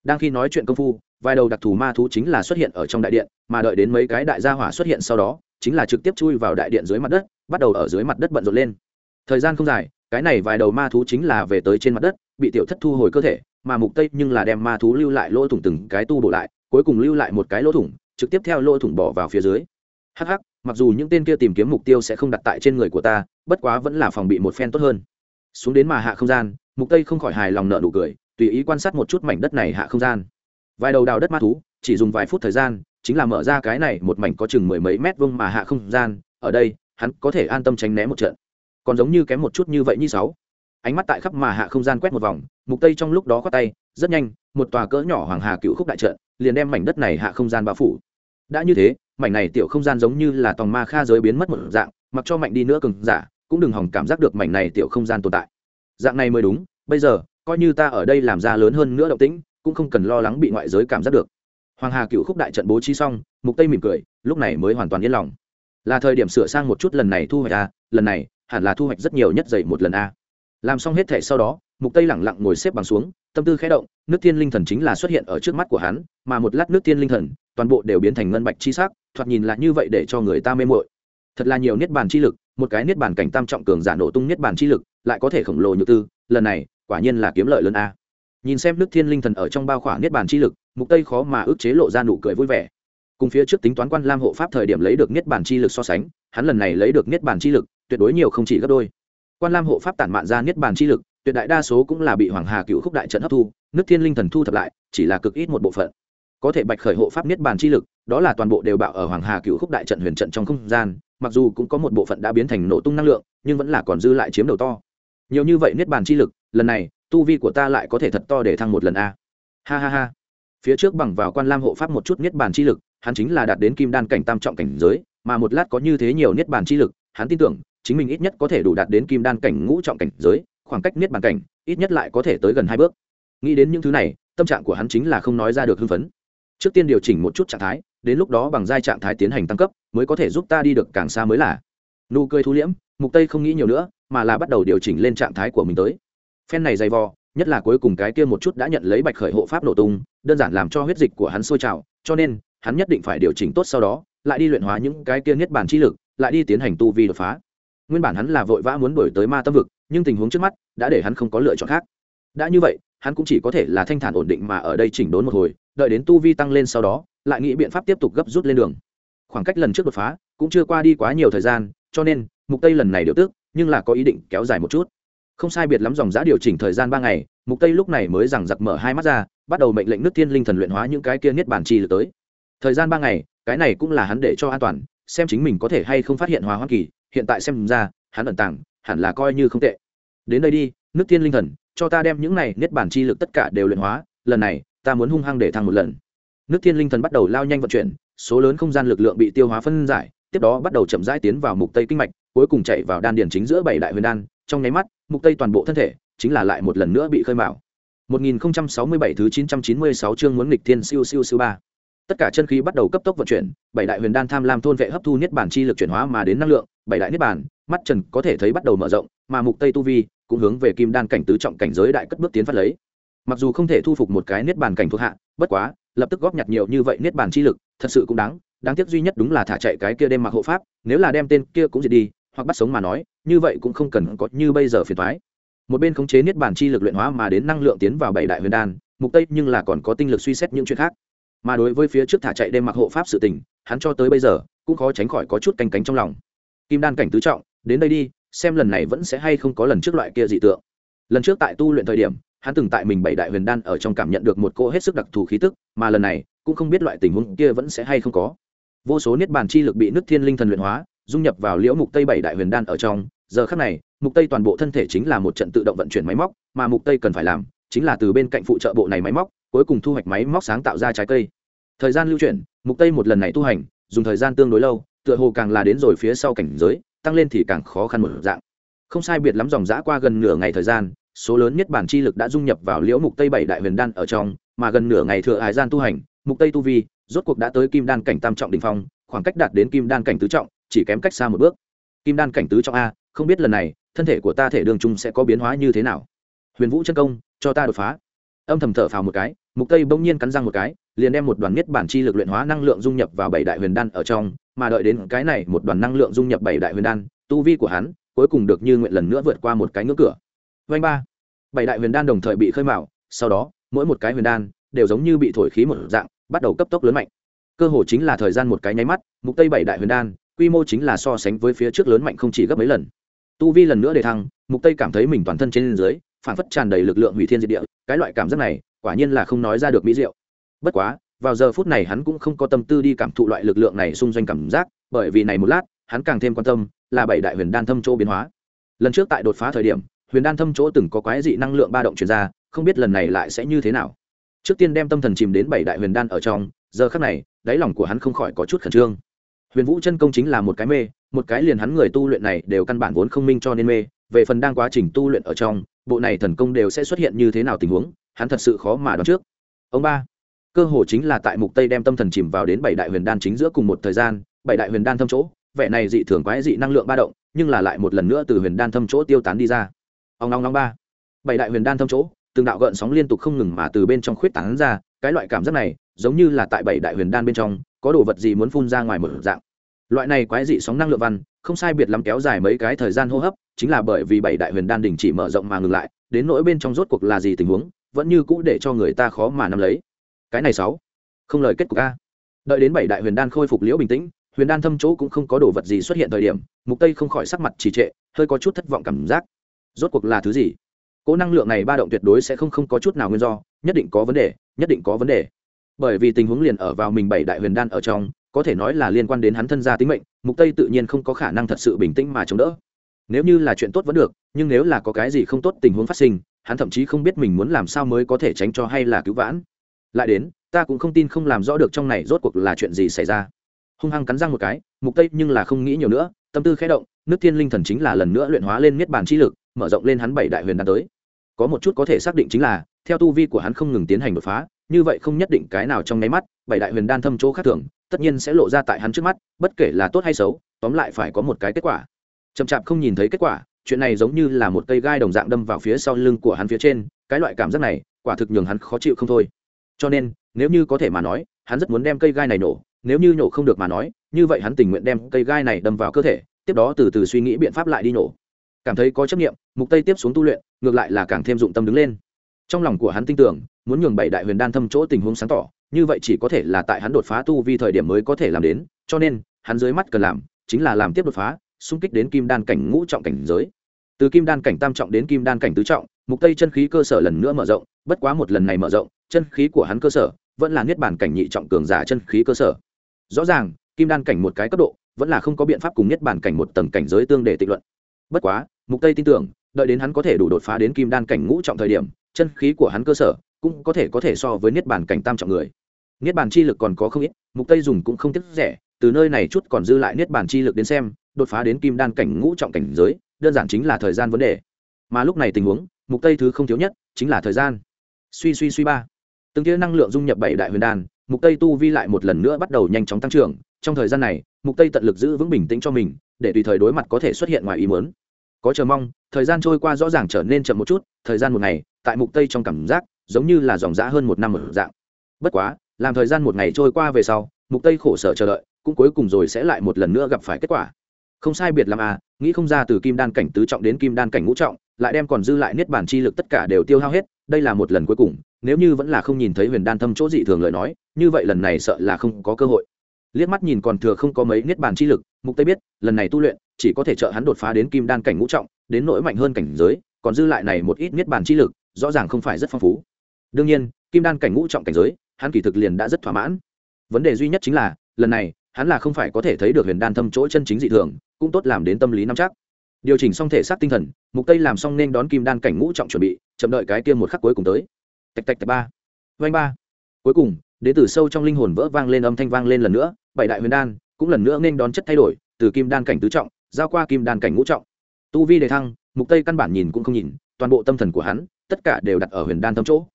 Đang khi nói chuyện công phu, vài đầu đặc thù ma thú chính là xuất hiện ở trong đại điện, mà đợi đến mấy cái đại gia hỏa xuất hiện sau đó, chính là trực tiếp chui vào đại điện dưới mặt đất, bắt đầu ở dưới mặt đất bận rộn lên. Thời gian không dài cái này vài đầu ma thú chính là về tới trên mặt đất, bị tiểu thất thu hồi cơ thể, mà mục tây nhưng là đem ma thú lưu lại lỗ thủng từng cái tu bổ lại, cuối cùng lưu lại một cái lỗ thủng, trực tiếp theo lỗ thủng bỏ vào phía dưới. Hắc hắc, mặc dù những tên kia tìm kiếm mục tiêu sẽ không đặt tại trên người của ta, bất quá vẫn là phòng bị một phen tốt hơn. Xuống đến mà hạ không gian, mục tây không khỏi hài lòng nợ nụ cười, tùy ý quan sát một chút mảnh đất này hạ không gian. Vài đầu đào đất ma thú, chỉ dùng vài phút thời gian, chính là mở ra cái này một mảnh có chừng mười mấy mét vuông mà hạ không gian, ở đây, hắn có thể an tâm tránh né một trận còn giống như kém một chút như vậy như sáu. Ánh mắt tại khắp mà hạ không gian quét một vòng, mục tây trong lúc đó khoát tay, rất nhanh, một tòa cỡ nhỏ hoàng hà cựu khúc đại trận, liền đem mảnh đất này hạ không gian bao phủ. Đã như thế, mảnh này tiểu không gian giống như là tòng ma kha giới biến mất một dạng, mặc cho mạnh đi nữa cường giả, cũng đừng hỏng cảm giác được mảnh này tiểu không gian tồn tại. Dạng này mới đúng, bây giờ, coi như ta ở đây làm ra lớn hơn nữa động tĩnh, cũng không cần lo lắng bị ngoại giới cảm giác được. Hoàng hà cựu khúc đại trận bố trí xong, mục tây mỉm cười, lúc này mới hoàn toàn yên lòng. Là thời điểm sửa sang một chút lần này thu hoạch ra lần này hẳn là thu hoạch rất nhiều nhất dậy một lần a. Làm xong hết thể sau đó, mục tây lẳng lặng ngồi xếp bằng xuống, tâm tư khẽ động, nước tiên linh thần chính là xuất hiện ở trước mắt của hắn, mà một lát nước tiên linh thần, toàn bộ đều biến thành ngân bạch chi sắc, thoạt nhìn là như vậy để cho người ta mê mội thật là nhiều niết bàn chi lực, một cái niết bàn cảnh tam trọng cường giả nổ tung niết bàn chi lực, lại có thể khổng lồ như tư, lần này, quả nhiên là kiếm lợi lớn a. Nhìn xem nước thiên linh thần ở trong bao khoảng niết bàn chi lực, mục tây khó mà ước chế lộ ra nụ cười vui vẻ. Cùng phía trước tính toán quan lam hộ pháp thời điểm lấy được niết bàn chi lực so sánh, hắn lần này lấy được niết bàn chi lực tuyệt đối nhiều không chỉ gấp đôi. Quan lam hộ pháp tản mạn ra niết bàn chi lực, tuyệt đại đa số cũng là bị hoàng hà cựu khúc đại trận hấp thu, nước thiên linh thần thu thập lại, chỉ là cực ít một bộ phận. Có thể bạch khởi hộ pháp niết bàn chi lực, đó là toàn bộ đều bạo ở hoàng hà cựu khúc đại trận huyền trận trong không gian, mặc dù cũng có một bộ phận đã biến thành nổ tung năng lượng, nhưng vẫn là còn dư lại chiếm đầu to. Nhiều như vậy niết bàn chi lực, lần này, tu vi của ta lại có thể thật to để thăng một lần a. Ha ha ha. Phía trước bằng vào quan lam hộ pháp một chút niết bàn chi lực, hắn chính là đạt đến kim đan cảnh tam trọng cảnh giới, mà một lát có như thế nhiều niết bàn chi lực, hắn tin tưởng chính mình ít nhất có thể đủ đạt đến kim đan cảnh ngũ trọng cảnh giới, khoảng cách niết bàn cảnh, ít nhất lại có thể tới gần hai bước. Nghĩ đến những thứ này, tâm trạng của hắn chính là không nói ra được hưng phấn. Trước tiên điều chỉnh một chút trạng thái, đến lúc đó bằng giai trạng thái tiến hành tăng cấp, mới có thể giúp ta đi được càng xa mới là. Nụ cười thu liễm, mục tây không nghĩ nhiều nữa, mà là bắt đầu điều chỉnh lên trạng thái của mình tới. Phen này dày vò, nhất là cuối cùng cái kia một chút đã nhận lấy bạch khởi hộ pháp nổ tung, đơn giản làm cho huyết dịch của hắn sôi trào, cho nên, hắn nhất định phải điều chỉnh tốt sau đó, lại đi luyện hóa những cái kia niết bàn chi lực, lại đi tiến hành tu vi đột phá nguyên bản hắn là vội vã muốn đổi tới ma tâm vực, nhưng tình huống trước mắt đã để hắn không có lựa chọn khác. Đã như vậy, hắn cũng chỉ có thể là thanh thản ổn định mà ở đây chỉnh đốn một hồi, đợi đến tu vi tăng lên sau đó, lại nghĩ biện pháp tiếp tục gấp rút lên đường. Khoảng cách lần trước đột phá cũng chưa qua đi quá nhiều thời gian, cho nên, mục tây lần này điều tức, nhưng là có ý định kéo dài một chút. Không sai biệt lắm dòng giã điều chỉnh thời gian ba ngày, mục tây lúc này mới rằng giặc mở hai mắt ra, bắt đầu mệnh lệnh nước thiên linh thần luyện hóa những cái kia niết bản chi lực tới. Thời gian ba ngày, cái này cũng là hắn để cho an toàn, xem chính mình có thể hay không phát hiện hóa hoa kỳ hiện tại xem ra, hắn ẩn tàng, hẳn là coi như không tệ. Đến đây đi, nước tiên linh thần, cho ta đem những này niết bản chi lực tất cả đều luyện hóa, lần này, ta muốn hung hăng để thăng một lần. Nước tiên linh thần bắt đầu lao nhanh vận chuyển, số lớn không gian lực lượng bị tiêu hóa phân giải, tiếp đó bắt đầu chậm rãi tiến vào mục tây kinh mạch, cuối cùng chạy vào đan điển chính giữa bảy đại huyền đan, trong nháy mắt, mục tây toàn bộ thân thể, chính là lại một lần nữa bị khơi mào. 1067 thứ 996 chương muốn nghịch thiên siêu siêu siêu ba tất cả chân khí bắt đầu cấp tốc vận chuyển, bảy đại huyền đan tham lam thôn vệ hấp thu niết bản chi lực chuyển hóa mà đến năng lượng, bảy đại niết bản mắt trần có thể thấy bắt đầu mở rộng, mà mục tây tu vi cũng hướng về kim đan cảnh tứ trọng cảnh giới đại cất bước tiến phát lấy. Mặc dù không thể thu phục một cái niết bàn cảnh thuộc hạ, bất quá, lập tức góp nhặt nhiều như vậy niết bàn chi lực, thật sự cũng đáng đáng tiếc duy nhất đúng là thả chạy cái kia đem mặc hộ pháp, nếu là đem tên kia cũng diệt đi, hoặc bắt sống mà nói, như vậy cũng không cần có như bây giờ phiền thoái một bên khống chế niết bàn chi lực luyện hóa mà đến năng lượng tiến vào bảy đại huyền đan, mục tây nhưng là còn có tinh lực suy xét những chuyện khác mà đối với phía trước thả chạy đêm mặc hộ pháp sự tình, hắn cho tới bây giờ cũng khó tránh khỏi có chút canh cánh trong lòng. Kim đan cảnh tứ trọng, đến đây đi, xem lần này vẫn sẽ hay không có lần trước loại kia dị tượng. Lần trước tại tu luyện thời điểm, hắn từng tại mình bảy đại huyền đan ở trong cảm nhận được một cô hết sức đặc thù khí tức, mà lần này cũng không biết loại tình huống kia vẫn sẽ hay không có. Vô số niết bàn chi lực bị nước thiên linh thần luyện hóa, dung nhập vào liễu mục tây bảy đại huyền đan ở trong. Giờ khắc này, mục tây toàn bộ thân thể chính là một trận tự động vận chuyển máy móc, mà mục tây cần phải làm chính là từ bên cạnh phụ trợ bộ này máy móc, cuối cùng thu hoạch máy móc sáng tạo ra trái cây thời gian lưu chuyển, mục tây một lần này tu hành, dùng thời gian tương đối lâu, tựa hồ càng là đến rồi phía sau cảnh giới, tăng lên thì càng khó khăn một dạng. Không sai biệt lắm dòng dã qua gần nửa ngày thời gian, số lớn nhất bản chi lực đã dung nhập vào liễu mục tây bảy đại huyền đan ở trong, mà gần nửa ngày thừa hải gian tu hành, mục tây tu vi, rốt cuộc đã tới kim đan cảnh tam trọng đỉnh phong, khoảng cách đạt đến kim đan cảnh tứ trọng, chỉ kém cách xa một bước. Kim đan cảnh tứ trọng a, không biết lần này, thân thể của ta thể đường trung sẽ có biến hóa như thế nào? Huyền vũ chân công, cho ta đột phá âm thầm thở phào một cái, mục tây bỗng nhiên cắn răng một cái, liền đem một đoàn nhất bản chi lực luyện hóa năng lượng dung nhập vào bảy đại huyền đan ở trong, mà đợi đến cái này một đoàn năng lượng dung nhập bảy đại huyền đan, tu vi của hắn cuối cùng được như nguyện lần nữa vượt qua một cái ngưỡng cửa. Vanh ba. Bảy đại huyền đan đồng thời bị khơi mào, sau đó, mỗi một cái huyền đan đều giống như bị thổi khí một dạng, bắt đầu cấp tốc lớn mạnh. Cơ hồ chính là thời gian một cái nháy mắt, mục tây bảy đại huyền đan quy mô chính là so sánh với phía trước lớn mạnh không chỉ gấp mấy lần. Tu vi lần nữa để thăng, mục tây cảm thấy mình toàn thân trên dưới phản phất tràn đầy lực lượng hủy thiên diệt địa, cái loại cảm giác này, quả nhiên là không nói ra được mỹ diệu. Bất quá, vào giờ phút này hắn cũng không có tâm tư đi cảm thụ loại lực lượng này xung doanh cảm giác, bởi vì này một lát, hắn càng thêm quan tâm, là bảy đại huyền đan thâm chỗ biến hóa. Lần trước tại đột phá thời điểm, huyền đan thâm chỗ từng có quái dị năng lượng ba động chuyển ra, không biết lần này lại sẽ như thế nào. Trước tiên đem tâm thần chìm đến bảy đại huyền đan ở trong, giờ khắc này, đáy lòng của hắn không khỏi có chút khẩn trương. Huyền vũ chân công chính là một cái mê, một cái liền hắn người tu luyện này đều căn bản vốn không minh cho nên mê, về phần đang quá trình tu luyện ở trong bộ này thần công đều sẽ xuất hiện như thế nào tình huống, hắn thật sự khó mà đoán trước. Ông ba, cơ hồ chính là tại mục tây đem tâm thần chìm vào đến bảy đại huyền đan chính giữa cùng một thời gian, bảy đại huyền đan thâm chỗ, vẻ này dị thường quái dị năng lượng ba động, nhưng là lại một lần nữa từ huyền đan thâm chỗ tiêu tán đi ra. Ông long long ba, bảy đại huyền đan thâm chỗ, từng đạo gợn sóng liên tục không ngừng mà từ bên trong khuyết tán ra, cái loại cảm giác này, giống như là tại bảy đại huyền đan bên trong, có đồ vật gì muốn phun ra ngoài một dạng loại này quái dị sóng năng lượng văn, không sai biệt lắm kéo dài mấy cái thời gian hô hấp, chính là bởi vì bảy đại huyền đan đình chỉ mở rộng mà ngừng lại, đến nỗi bên trong rốt cuộc là gì tình huống, vẫn như cũ để cho người ta khó mà nắm lấy. Cái này sáu. Không lời kết cục a. Đợi đến bảy đại huyền đan khôi phục liễu bình tĩnh, huyền đan thâm chỗ cũng không có đồ vật gì xuất hiện thời điểm, mục tây không khỏi sắc mặt trì trệ, hơi có chút thất vọng cảm giác. Rốt cuộc là thứ gì? Cỗ năng lượng này ba động tuyệt đối sẽ không không có chút nào nguyên do, nhất định có vấn đề, nhất định có vấn đề. Bởi vì tình huống liền ở vào mình bảy đại huyền đan ở trong có thể nói là liên quan đến hắn thân gia tính mệnh, mục tây tự nhiên không có khả năng thật sự bình tĩnh mà chống đỡ. Nếu như là chuyện tốt vẫn được, nhưng nếu là có cái gì không tốt tình huống phát sinh, hắn thậm chí không biết mình muốn làm sao mới có thể tránh cho hay là cứu vãn. Lại đến, ta cũng không tin không làm rõ được trong này rốt cuộc là chuyện gì xảy ra. Hung hăng cắn răng một cái, mục tây nhưng là không nghĩ nhiều nữa, tâm tư khẽ động, nước thiên linh thần chính là lần nữa luyện hóa lên miết bàn chi lực, mở rộng lên hắn bảy đại huyền đan tới. Có một chút có thể xác định chính là, theo tu vi của hắn không ngừng tiến hành đột phá, như vậy không nhất định cái nào trong nháy mắt, bảy đại huyền đan thâm chỗ khác thường tất nhiên sẽ lộ ra tại hắn trước mắt, bất kể là tốt hay xấu, tóm lại phải có một cái kết quả. Chậm chạp không nhìn thấy kết quả, chuyện này giống như là một cây gai đồng dạng đâm vào phía sau lưng của hắn phía trên, cái loại cảm giác này, quả thực nhường hắn khó chịu không thôi. Cho nên, nếu như có thể mà nói, hắn rất muốn đem cây gai này nổ, nếu như nổ không được mà nói, như vậy hắn tình nguyện đem cây gai này đâm vào cơ thể, tiếp đó từ từ suy nghĩ biện pháp lại đi nổ. Cảm thấy có chấp nghiệm mục tây tiếp xuống tu luyện, ngược lại là càng thêm dụng tâm đứng lên. Trong lòng của hắn tin tưởng, muốn nhường bảy đại huyền đan thâm chỗ tình huống sáng tỏ như vậy chỉ có thể là tại hắn đột phá tu vi thời điểm mới có thể làm đến, cho nên, hắn dưới mắt cần làm chính là làm tiếp đột phá, xung kích đến kim đan cảnh ngũ trọng cảnh giới. Từ kim đan cảnh tam trọng đến kim đan cảnh tứ trọng, mục tây chân khí cơ sở lần nữa mở rộng, bất quá một lần này mở rộng, chân khí của hắn cơ sở vẫn là niết bản cảnh nhị trọng cường giả chân khí cơ sở. Rõ ràng, kim đan cảnh một cái cấp độ vẫn là không có biện pháp cùng niết bản cảnh một tầng cảnh giới tương để tịnh luận. Bất quá, mục tây tin tưởng, đợi đến hắn có thể đủ đột phá đến kim đan cảnh ngũ trọng thời điểm, chân khí của hắn cơ sở cũng có thể có thể so với niết bản cảnh tam trọng người niết bàn chi lực còn có không ít, mục tây dùng cũng không tiếc rẻ, từ nơi này chút còn dư lại niết bàn chi lực đến xem, đột phá đến kim đan cảnh ngũ trọng cảnh giới, đơn giản chính là thời gian vấn đề. Mà lúc này tình huống, mục tây thứ không thiếu nhất chính là thời gian. Suy suy suy ba. Từng tia năng lượng dung nhập bảy đại huyền đan, mục tây tu vi lại một lần nữa bắt đầu nhanh chóng tăng trưởng. Trong thời gian này, mục tây tận lực giữ vững bình tĩnh cho mình, để tùy thời đối mặt có thể xuất hiện ngoài ý muốn. Có chờ mong, thời gian trôi qua rõ ràng trở nên chậm một chút, thời gian một ngày, tại mục tây trong cảm giác giống như là dòng dã hơn một năm ở dạng. Bất quá làm thời gian một ngày trôi qua về sau, mục tây khổ sở chờ đợi, cũng cuối cùng rồi sẽ lại một lần nữa gặp phải kết quả. Không sai biệt làm à nghĩ không ra từ kim đan cảnh tứ trọng đến kim đan cảnh ngũ trọng, lại đem còn dư lại niết bản chi lực tất cả đều tiêu hao hết, đây là một lần cuối cùng, nếu như vẫn là không nhìn thấy huyền đan thâm chỗ dị thường lời nói, như vậy lần này sợ là không có cơ hội. Liếc mắt nhìn còn thừa không có mấy niết bàn chi lực, mục tây biết, lần này tu luyện, chỉ có thể trợ hắn đột phá đến kim đan cảnh ngũ trọng, đến nỗi mạnh hơn cảnh giới, còn dư lại này một ít niết bàn chi lực, rõ ràng không phải rất phong phú. Đương nhiên, kim đan cảnh ngũ trọng cảnh giới hắn kỳ thực liền đã rất thỏa mãn. Vấn đề duy nhất chính là, lần này, hắn là không phải có thể thấy được huyền đan thâm chỗ chân chính dị thường, cũng tốt làm đến tâm lý nắm chắc. Điều chỉnh xong thể xác tinh thần, mục tây làm xong nên đón kim đan cảnh ngũ trọng chuẩn bị, chậm đợi cái kia một khắc cuối cùng tới. Tạch tạch tạch ba. Vanh ba. Cuối cùng đến từ sâu trong linh hồn vỡ vang lên âm thanh vang lên lần nữa, bảy đại huyền đan, cũng lần nữa nên đón chất thay đổi, từ kim đan cảnh tứ trọng, giao qua kim đan cảnh ngũ trọng. Tu vi đề thăng, mục tây căn bản nhìn cũng không nhìn, toàn bộ tâm thần của hắn, tất cả đều đặt ở huyền đan tâm chỗ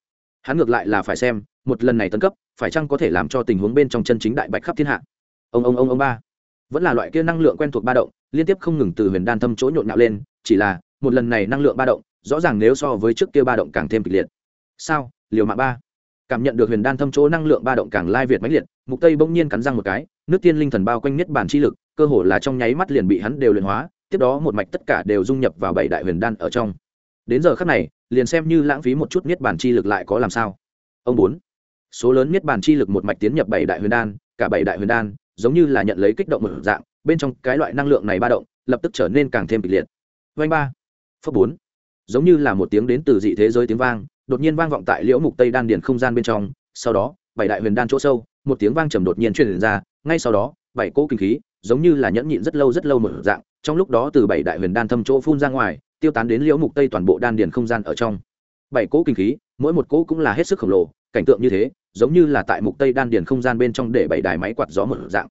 hắn ngược lại là phải xem, một lần này tấn cấp, phải chăng có thể làm cho tình huống bên trong chân chính đại bạch khắp thiên hạ? Ông ông ông ông ba. Vẫn là loại kia năng lượng quen thuộc ba động, liên tiếp không ngừng từ huyền đan thâm chỗ nhộn nhạo lên, chỉ là, một lần này năng lượng ba động, rõ ràng nếu so với trước kia ba động càng thêm kịch liệt. Sao? Liều mạng ba. Cảm nhận được huyền đan thâm chỗ năng lượng ba động càng lai việt mãnh liệt, mục tây bỗng nhiên cắn răng một cái, nước tiên linh thần bao quanh nhất bản chi lực, cơ hồ là trong nháy mắt liền bị hắn đều luyện hóa, tiếp đó một mạch tất cả đều dung nhập vào bảy đại huyền đan ở trong. Đến giờ khắc này liền xem như lãng phí một chút niết bản chi lực lại có làm sao. Ông bốn, số lớn niết bản chi lực một mạch tiến nhập bảy đại huyền đan, cả bảy đại huyền đan giống như là nhận lấy kích động một dạng, bên trong cái loại năng lượng này ba động, lập tức trở nên càng thêm kịch liệt. Vanh ba phấp bốn, giống như là một tiếng đến từ dị thế giới tiếng vang, đột nhiên vang vọng tại liễu mục tây đan điền không gian bên trong, sau đó, bảy đại huyền đan chỗ sâu, một tiếng vang trầm đột nhiên truyền ra, ngay sau đó, bảy cỗ kinh khí giống như là nhẫn nhịn rất lâu rất lâu một dạng, trong lúc đó từ bảy đại huyền đan thâm chỗ phun ra ngoài tiêu tán đến liễu mục tây toàn bộ đan điền không gian ở trong. Bảy cỗ kinh khí, mỗi một cỗ cũng là hết sức khổng lồ, cảnh tượng như thế, giống như là tại mục tây đan điền không gian bên trong để bảy đài máy quạt gió một dạng.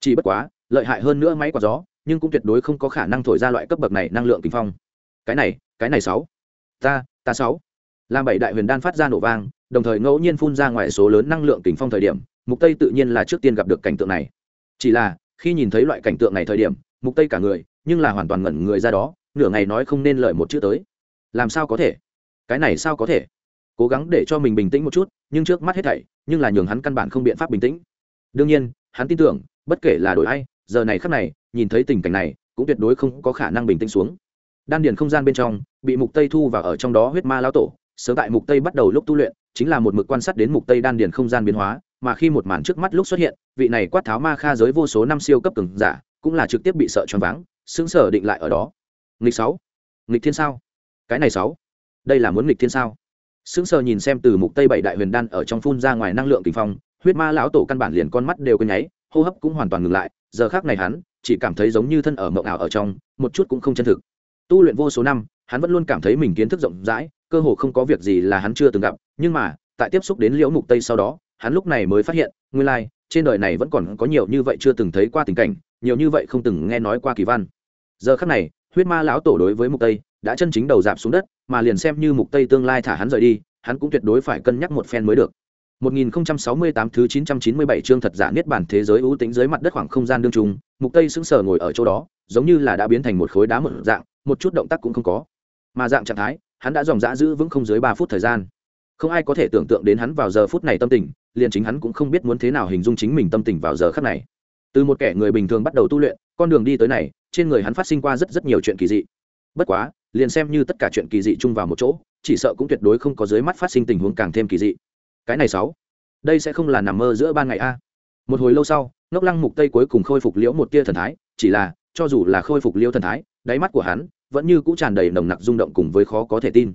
Chỉ bất quá, lợi hại hơn nữa máy quạt gió, nhưng cũng tuyệt đối không có khả năng thổi ra loại cấp bậc này năng lượng kinh phong. Cái này cái này sáu. Ta ta sáu. Làm bảy đại huyền đan phát ra nổ vang, đồng thời ngẫu nhiên phun ra ngoài số lớn năng lượng kinh phong thời điểm, mục tây tự nhiên là trước tiên gặp được cảnh tượng này. Chỉ là, khi nhìn thấy loại cảnh tượng này thời điểm, mục tây cả người, nhưng là hoàn toàn ngẩn người ra đó nửa ngày nói không nên lợi một chữ tới. Làm sao có thể? Cái này sao có thể? Cố gắng để cho mình bình tĩnh một chút, nhưng trước mắt hết thảy, nhưng là nhường hắn căn bản không biện pháp bình tĩnh. Đương nhiên, hắn tin tưởng, bất kể là đổi ai, giờ này khắc này, nhìn thấy tình cảnh này, cũng tuyệt đối không có khả năng bình tĩnh xuống. Đan điền không gian bên trong, bị mục tây thu vào ở trong đó huyết ma lão tổ, sớm tại mục tây bắt đầu lúc tu luyện, chính là một mực quan sát đến mục tây đan điền không gian biến hóa, mà khi một màn trước mắt lúc xuất hiện, vị này quát tháo ma kha giới vô số năm siêu cấp cường giả, cũng là trực tiếp bị sợ choáng váng, sững sờ định lại ở đó nghịch sáu. Nghịch thiên sao? Cái này sáu. Đây là muốn nghịch thiên sao? Sững sờ nhìn xem từ mục tây bảy đại huyền đan ở trong phun ra ngoài năng lượng kinh phong, huyết ma lão tổ căn bản liền con mắt đều cứ nháy, hô hấp cũng hoàn toàn ngừng lại, giờ khác này hắn chỉ cảm thấy giống như thân ở mộng ảo ở trong, một chút cũng không chân thực. Tu luyện vô số năm, hắn vẫn luôn cảm thấy mình kiến thức rộng rãi, cơ hồ không có việc gì là hắn chưa từng gặp, nhưng mà, tại tiếp xúc đến liễu mục tây sau đó, hắn lúc này mới phát hiện, nguyên lai, trên đời này vẫn còn có nhiều như vậy chưa từng thấy qua tình cảnh, nhiều như vậy không từng nghe nói qua kỳ văn. Giờ khắc này huyết ma lão tổ đối với mục tây đã chân chính đầu dạp xuống đất mà liền xem như mục tây tương lai thả hắn rời đi hắn cũng tuyệt đối phải cân nhắc một phen mới được 1068 thứ 997 chương thật giả niết bản thế giới ưu tính dưới mặt đất khoảng không gian đương trùng, Mục Tây sững sờ ngồi ở chỗ đó, giống như là đã biến thành một khối đá một dạng, một chút động tác cũng không có. Mà dạng trạng thái, hắn đã dòng dã giữ vững không dưới 3 phút thời gian. Không ai có thể tưởng tượng đến hắn vào giờ phút này tâm tình, liền chính hắn cũng không biết muốn thế nào hình dung chính mình tâm tình vào giờ khắc này. Từ một kẻ người bình thường bắt đầu tu luyện, con đường đi tới này, trên người hắn phát sinh qua rất rất nhiều chuyện kỳ dị. Bất quá, liền xem như tất cả chuyện kỳ dị chung vào một chỗ, chỉ sợ cũng tuyệt đối không có dưới mắt phát sinh tình huống càng thêm kỳ dị. Cái này sáu đây sẽ không là nằm mơ giữa ban ngày a. Một hồi lâu sau ngốc lăng mục tây cuối cùng khôi phục liễu một tia thần thái chỉ là cho dù là khôi phục liễu thần thái đáy mắt của hắn vẫn như cũ tràn đầy nồng nặc rung động cùng với khó có thể tin.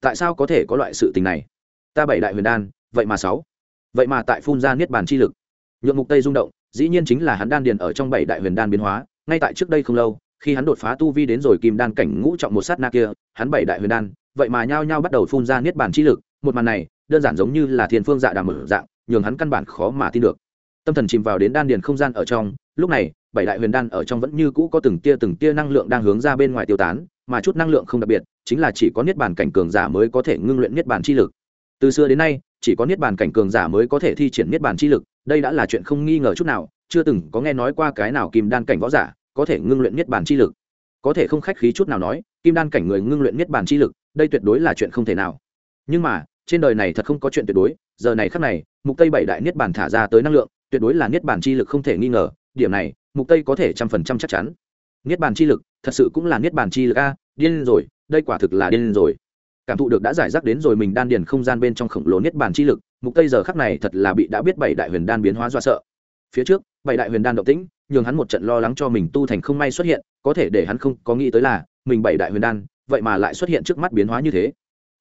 Tại sao có thể có loại sự tình này? Ta bảy đại huyền đan vậy mà sáu. Vậy mà tại phun ra niết bàn chi lực. Nhượng mục tây rung động dĩ nhiên chính là hắn đan điền ở trong bảy đại huyền đan biến hóa ngay tại trước đây không lâu, khi hắn đột phá tu vi đến rồi kim đan cảnh ngũ trọng một sát na kia, hắn bảy đại huyền đan, vậy mà nhao nhao bắt đầu phun ra niết bàn chi lực, một màn này, đơn giản giống như là thiên phương dạ đàm mở dạng, nhường hắn căn bản khó mà tin được. Tâm thần chìm vào đến đan điền không gian ở trong, lúc này, bảy đại huyền đan ở trong vẫn như cũ có từng tia từng tia năng lượng đang hướng ra bên ngoài tiêu tán, mà chút năng lượng không đặc biệt, chính là chỉ có niết bàn cảnh cường giả mới có thể ngưng luyện niết bàn chi lực. Từ xưa đến nay, chỉ có niết bàn cảnh cường giả mới có thể thi triển niết bàn chi lực, đây đã là chuyện không nghi ngờ chút nào chưa từng có nghe nói qua cái nào kim đan cảnh võ giả có thể ngưng luyện niết bàn chi lực. Có thể không khách khí chút nào nói, kim đan cảnh người ngưng luyện niết bàn chi lực, đây tuyệt đối là chuyện không thể nào. Nhưng mà, trên đời này thật không có chuyện tuyệt đối, giờ này khắc này, mục tây bảy đại niết bàn thả ra tới năng lượng, tuyệt đối là niết bàn chi lực không thể nghi ngờ, điểm này, mục tây có thể trăm phần trăm chắc chắn. Niết bàn chi lực, thật sự cũng là niết bàn chi lực a, điên rồi, đây quả thực là điên rồi. Cảm thụ được đã giải rác đến rồi mình đan điền không gian bên trong khổng lồ niết bàn chi lực, mục tây giờ khắc này thật là bị đã biết bảy đại huyền đan biến hóa do sợ phía trước, bảy đại huyền đan động tĩnh, nhường hắn một trận lo lắng cho mình tu thành không may xuất hiện, có thể để hắn không có nghĩ tới là, mình bảy đại huyền đan, vậy mà lại xuất hiện trước mắt biến hóa như thế.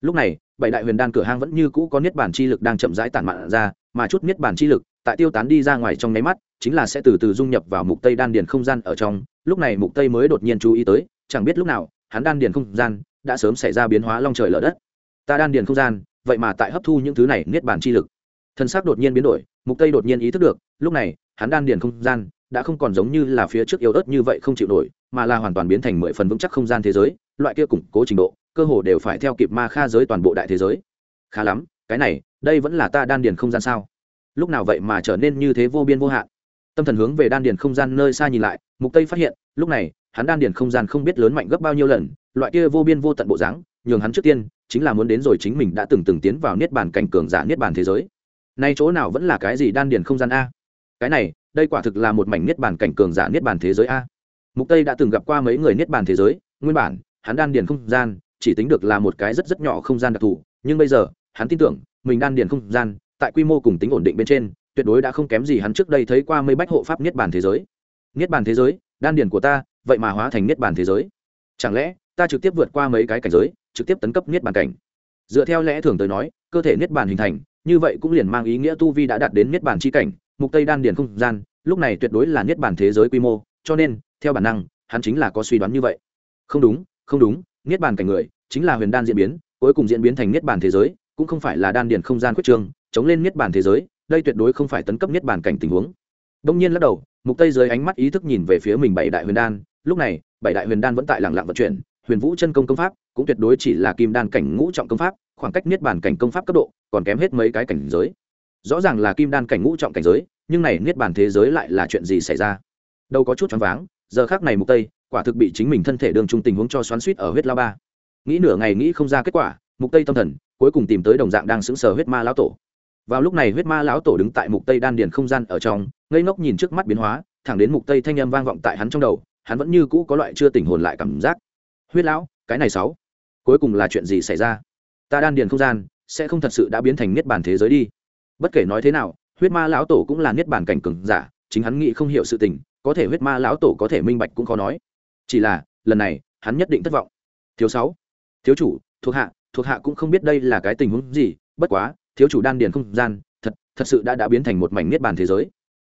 Lúc này, bảy đại huyền đan cửa hang vẫn như cũ có niết bản chi lực đang chậm rãi tản mạn ra, mà chút niết bản chi lực tại tiêu tán đi ra ngoài trong nháy mắt, chính là sẽ từ từ dung nhập vào mục tây đan điền không gian ở trong. Lúc này mục tây mới đột nhiên chú ý tới, chẳng biết lúc nào, hắn đan điền không gian đã sớm xảy ra biến hóa long trời lở đất. Ta đan điền không gian, vậy mà tại hấp thu những thứ này niết bản chi lực. Thân xác đột nhiên biến đổi, mục tây đột nhiên ý thức được, lúc này hắn đan điền không gian đã không còn giống như là phía trước yếu ớt như vậy không chịu nổi, mà là hoàn toàn biến thành mười phần vững chắc không gian thế giới, loại kia củng cố trình độ, cơ hồ đều phải theo kịp ma kha giới toàn bộ đại thế giới. Khá lắm, cái này, đây vẫn là ta đan điền không gian sao? Lúc nào vậy mà trở nên như thế vô biên vô hạn? Tâm thần hướng về đan điền không gian nơi xa nhìn lại, mục tây phát hiện, lúc này, hắn đan điền không gian không biết lớn mạnh gấp bao nhiêu lần, loại kia vô biên vô tận bộ dáng, nhường hắn trước tiên, chính là muốn đến rồi chính mình đã từng từng tiến vào niết bàn cảnh cường giả niết bàn thế giới. Nay chỗ nào vẫn là cái gì đan điền không gian a? Cái này, đây quả thực là một mảnh niết bàn cảnh cường giả niết bàn thế giới a. Mục tây đã từng gặp qua mấy người niết bàn thế giới, nguyên bản, hắn đan điền không gian, chỉ tính được là một cái rất rất nhỏ không gian đặc thù, nhưng bây giờ, hắn tin tưởng, mình đan điền không gian, tại quy mô cùng tính ổn định bên trên, tuyệt đối đã không kém gì hắn trước đây thấy qua mây bách hộ pháp niết bàn thế giới. Niết bàn thế giới, đan điền của ta, vậy mà hóa thành niết bàn thế giới. Chẳng lẽ, ta trực tiếp vượt qua mấy cái cảnh giới, trực tiếp tấn cấp niết bàn cảnh? Dựa theo lẽ thường tới nói, cơ thể niết bàn hình thành, như vậy cũng liền mang ý nghĩa tu vi đã đạt đến niết bàn chi cảnh mục tây đan điền không gian, lúc này tuyệt đối là niết bàn thế giới quy mô, cho nên, theo bản năng, hắn chính là có suy đoán như vậy. Không đúng không đúng, niết bàn cảnh người, chính là huyền đan diễn biến, cuối cùng diễn biến thành niết bàn thế giới, cũng không phải là đan điền không gian quyết trương chống lên niết bàn thế giới, đây tuyệt đối không phải tấn cấp niết bàn cảnh tình huống. Đông nhiên lắc đầu, mục tây dưới ánh mắt ý thức nhìn về phía mình bảy đại huyền đan, lúc này, bảy đại huyền đan vẫn tại lặng lặng vận chuyển, huyền vũ chân công công pháp, cũng tuyệt đối chỉ là kim đan cảnh ngũ trọng công pháp, khoảng cách niết bàn cảnh công pháp cấp độ, còn kém hết mấy cái cảnh giới. Rõ ràng là kim đan cảnh ngũ trọng cảnh giới nhưng này niết bàn thế giới lại là chuyện gì xảy ra? Đâu có chút choáng váng, giờ khác này mục tây, quả thực bị chính mình thân thể đường trung tình huống cho xoắn suýt ở huyết lao ba. Nghĩ nửa ngày nghĩ không ra kết quả, mục tây tâm thần, cuối cùng tìm tới đồng dạng đang sững sờ huyết ma lão tổ. Vào lúc này huyết ma lão tổ đứng tại mục tây đan điền không gian ở trong, ngây ngốc nhìn trước mắt biến hóa, thẳng đến mục tây thanh âm vang vọng tại hắn trong đầu, hắn vẫn như cũ có loại chưa tỉnh hồn lại cảm giác. Huyết lão, cái này sáu, cuối cùng là chuyện gì xảy ra? Ta đan điền không gian sẽ không thật sự đã biến thành niết bàn thế giới đi. Bất kể nói thế nào huyết ma lão tổ cũng là niết bàn cảnh cường giả, chính hắn nghĩ không hiểu sự tình, có thể huyết ma lão tổ có thể minh bạch cũng khó nói. Chỉ là, lần này, hắn nhất định thất vọng. Thiếu sáu, thiếu chủ, thuộc hạ thuộc hạ cũng không biết đây là cái tình huống gì, bất quá, thiếu chủ đan điền không gian, thật thật sự đã đã biến thành một mảnh niết bàn thế giới.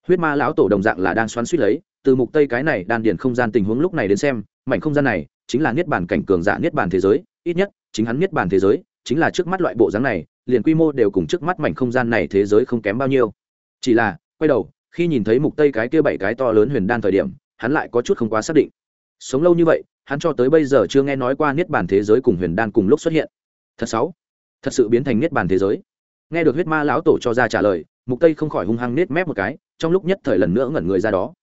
Huyết ma lão tổ đồng dạng là đang xoắn suýt lấy, từ mục tây cái này đan điền không gian tình huống lúc này đến xem, mảnh không gian này chính là niết bàn cảnh cường giả niết bàn thế giới, ít nhất, chính hắn niết bàn thế giới chính là trước mắt loại bộ dáng này liền quy mô đều cùng trước mắt mảnh không gian này thế giới không kém bao nhiêu. Chỉ là, quay đầu, khi nhìn thấy mục tây cái kia bảy cái to lớn huyền đan thời điểm, hắn lại có chút không quá xác định. Sống lâu như vậy, hắn cho tới bây giờ chưa nghe nói qua niết bàn thế giới cùng huyền đan cùng lúc xuất hiện. Thật xấu thật sự biến thành niết bàn thế giới. Nghe được huyết ma lão tổ cho ra trả lời, mục tây không khỏi hung hăng nết mép một cái, trong lúc nhất thời lần nữa ngẩn người ra đó.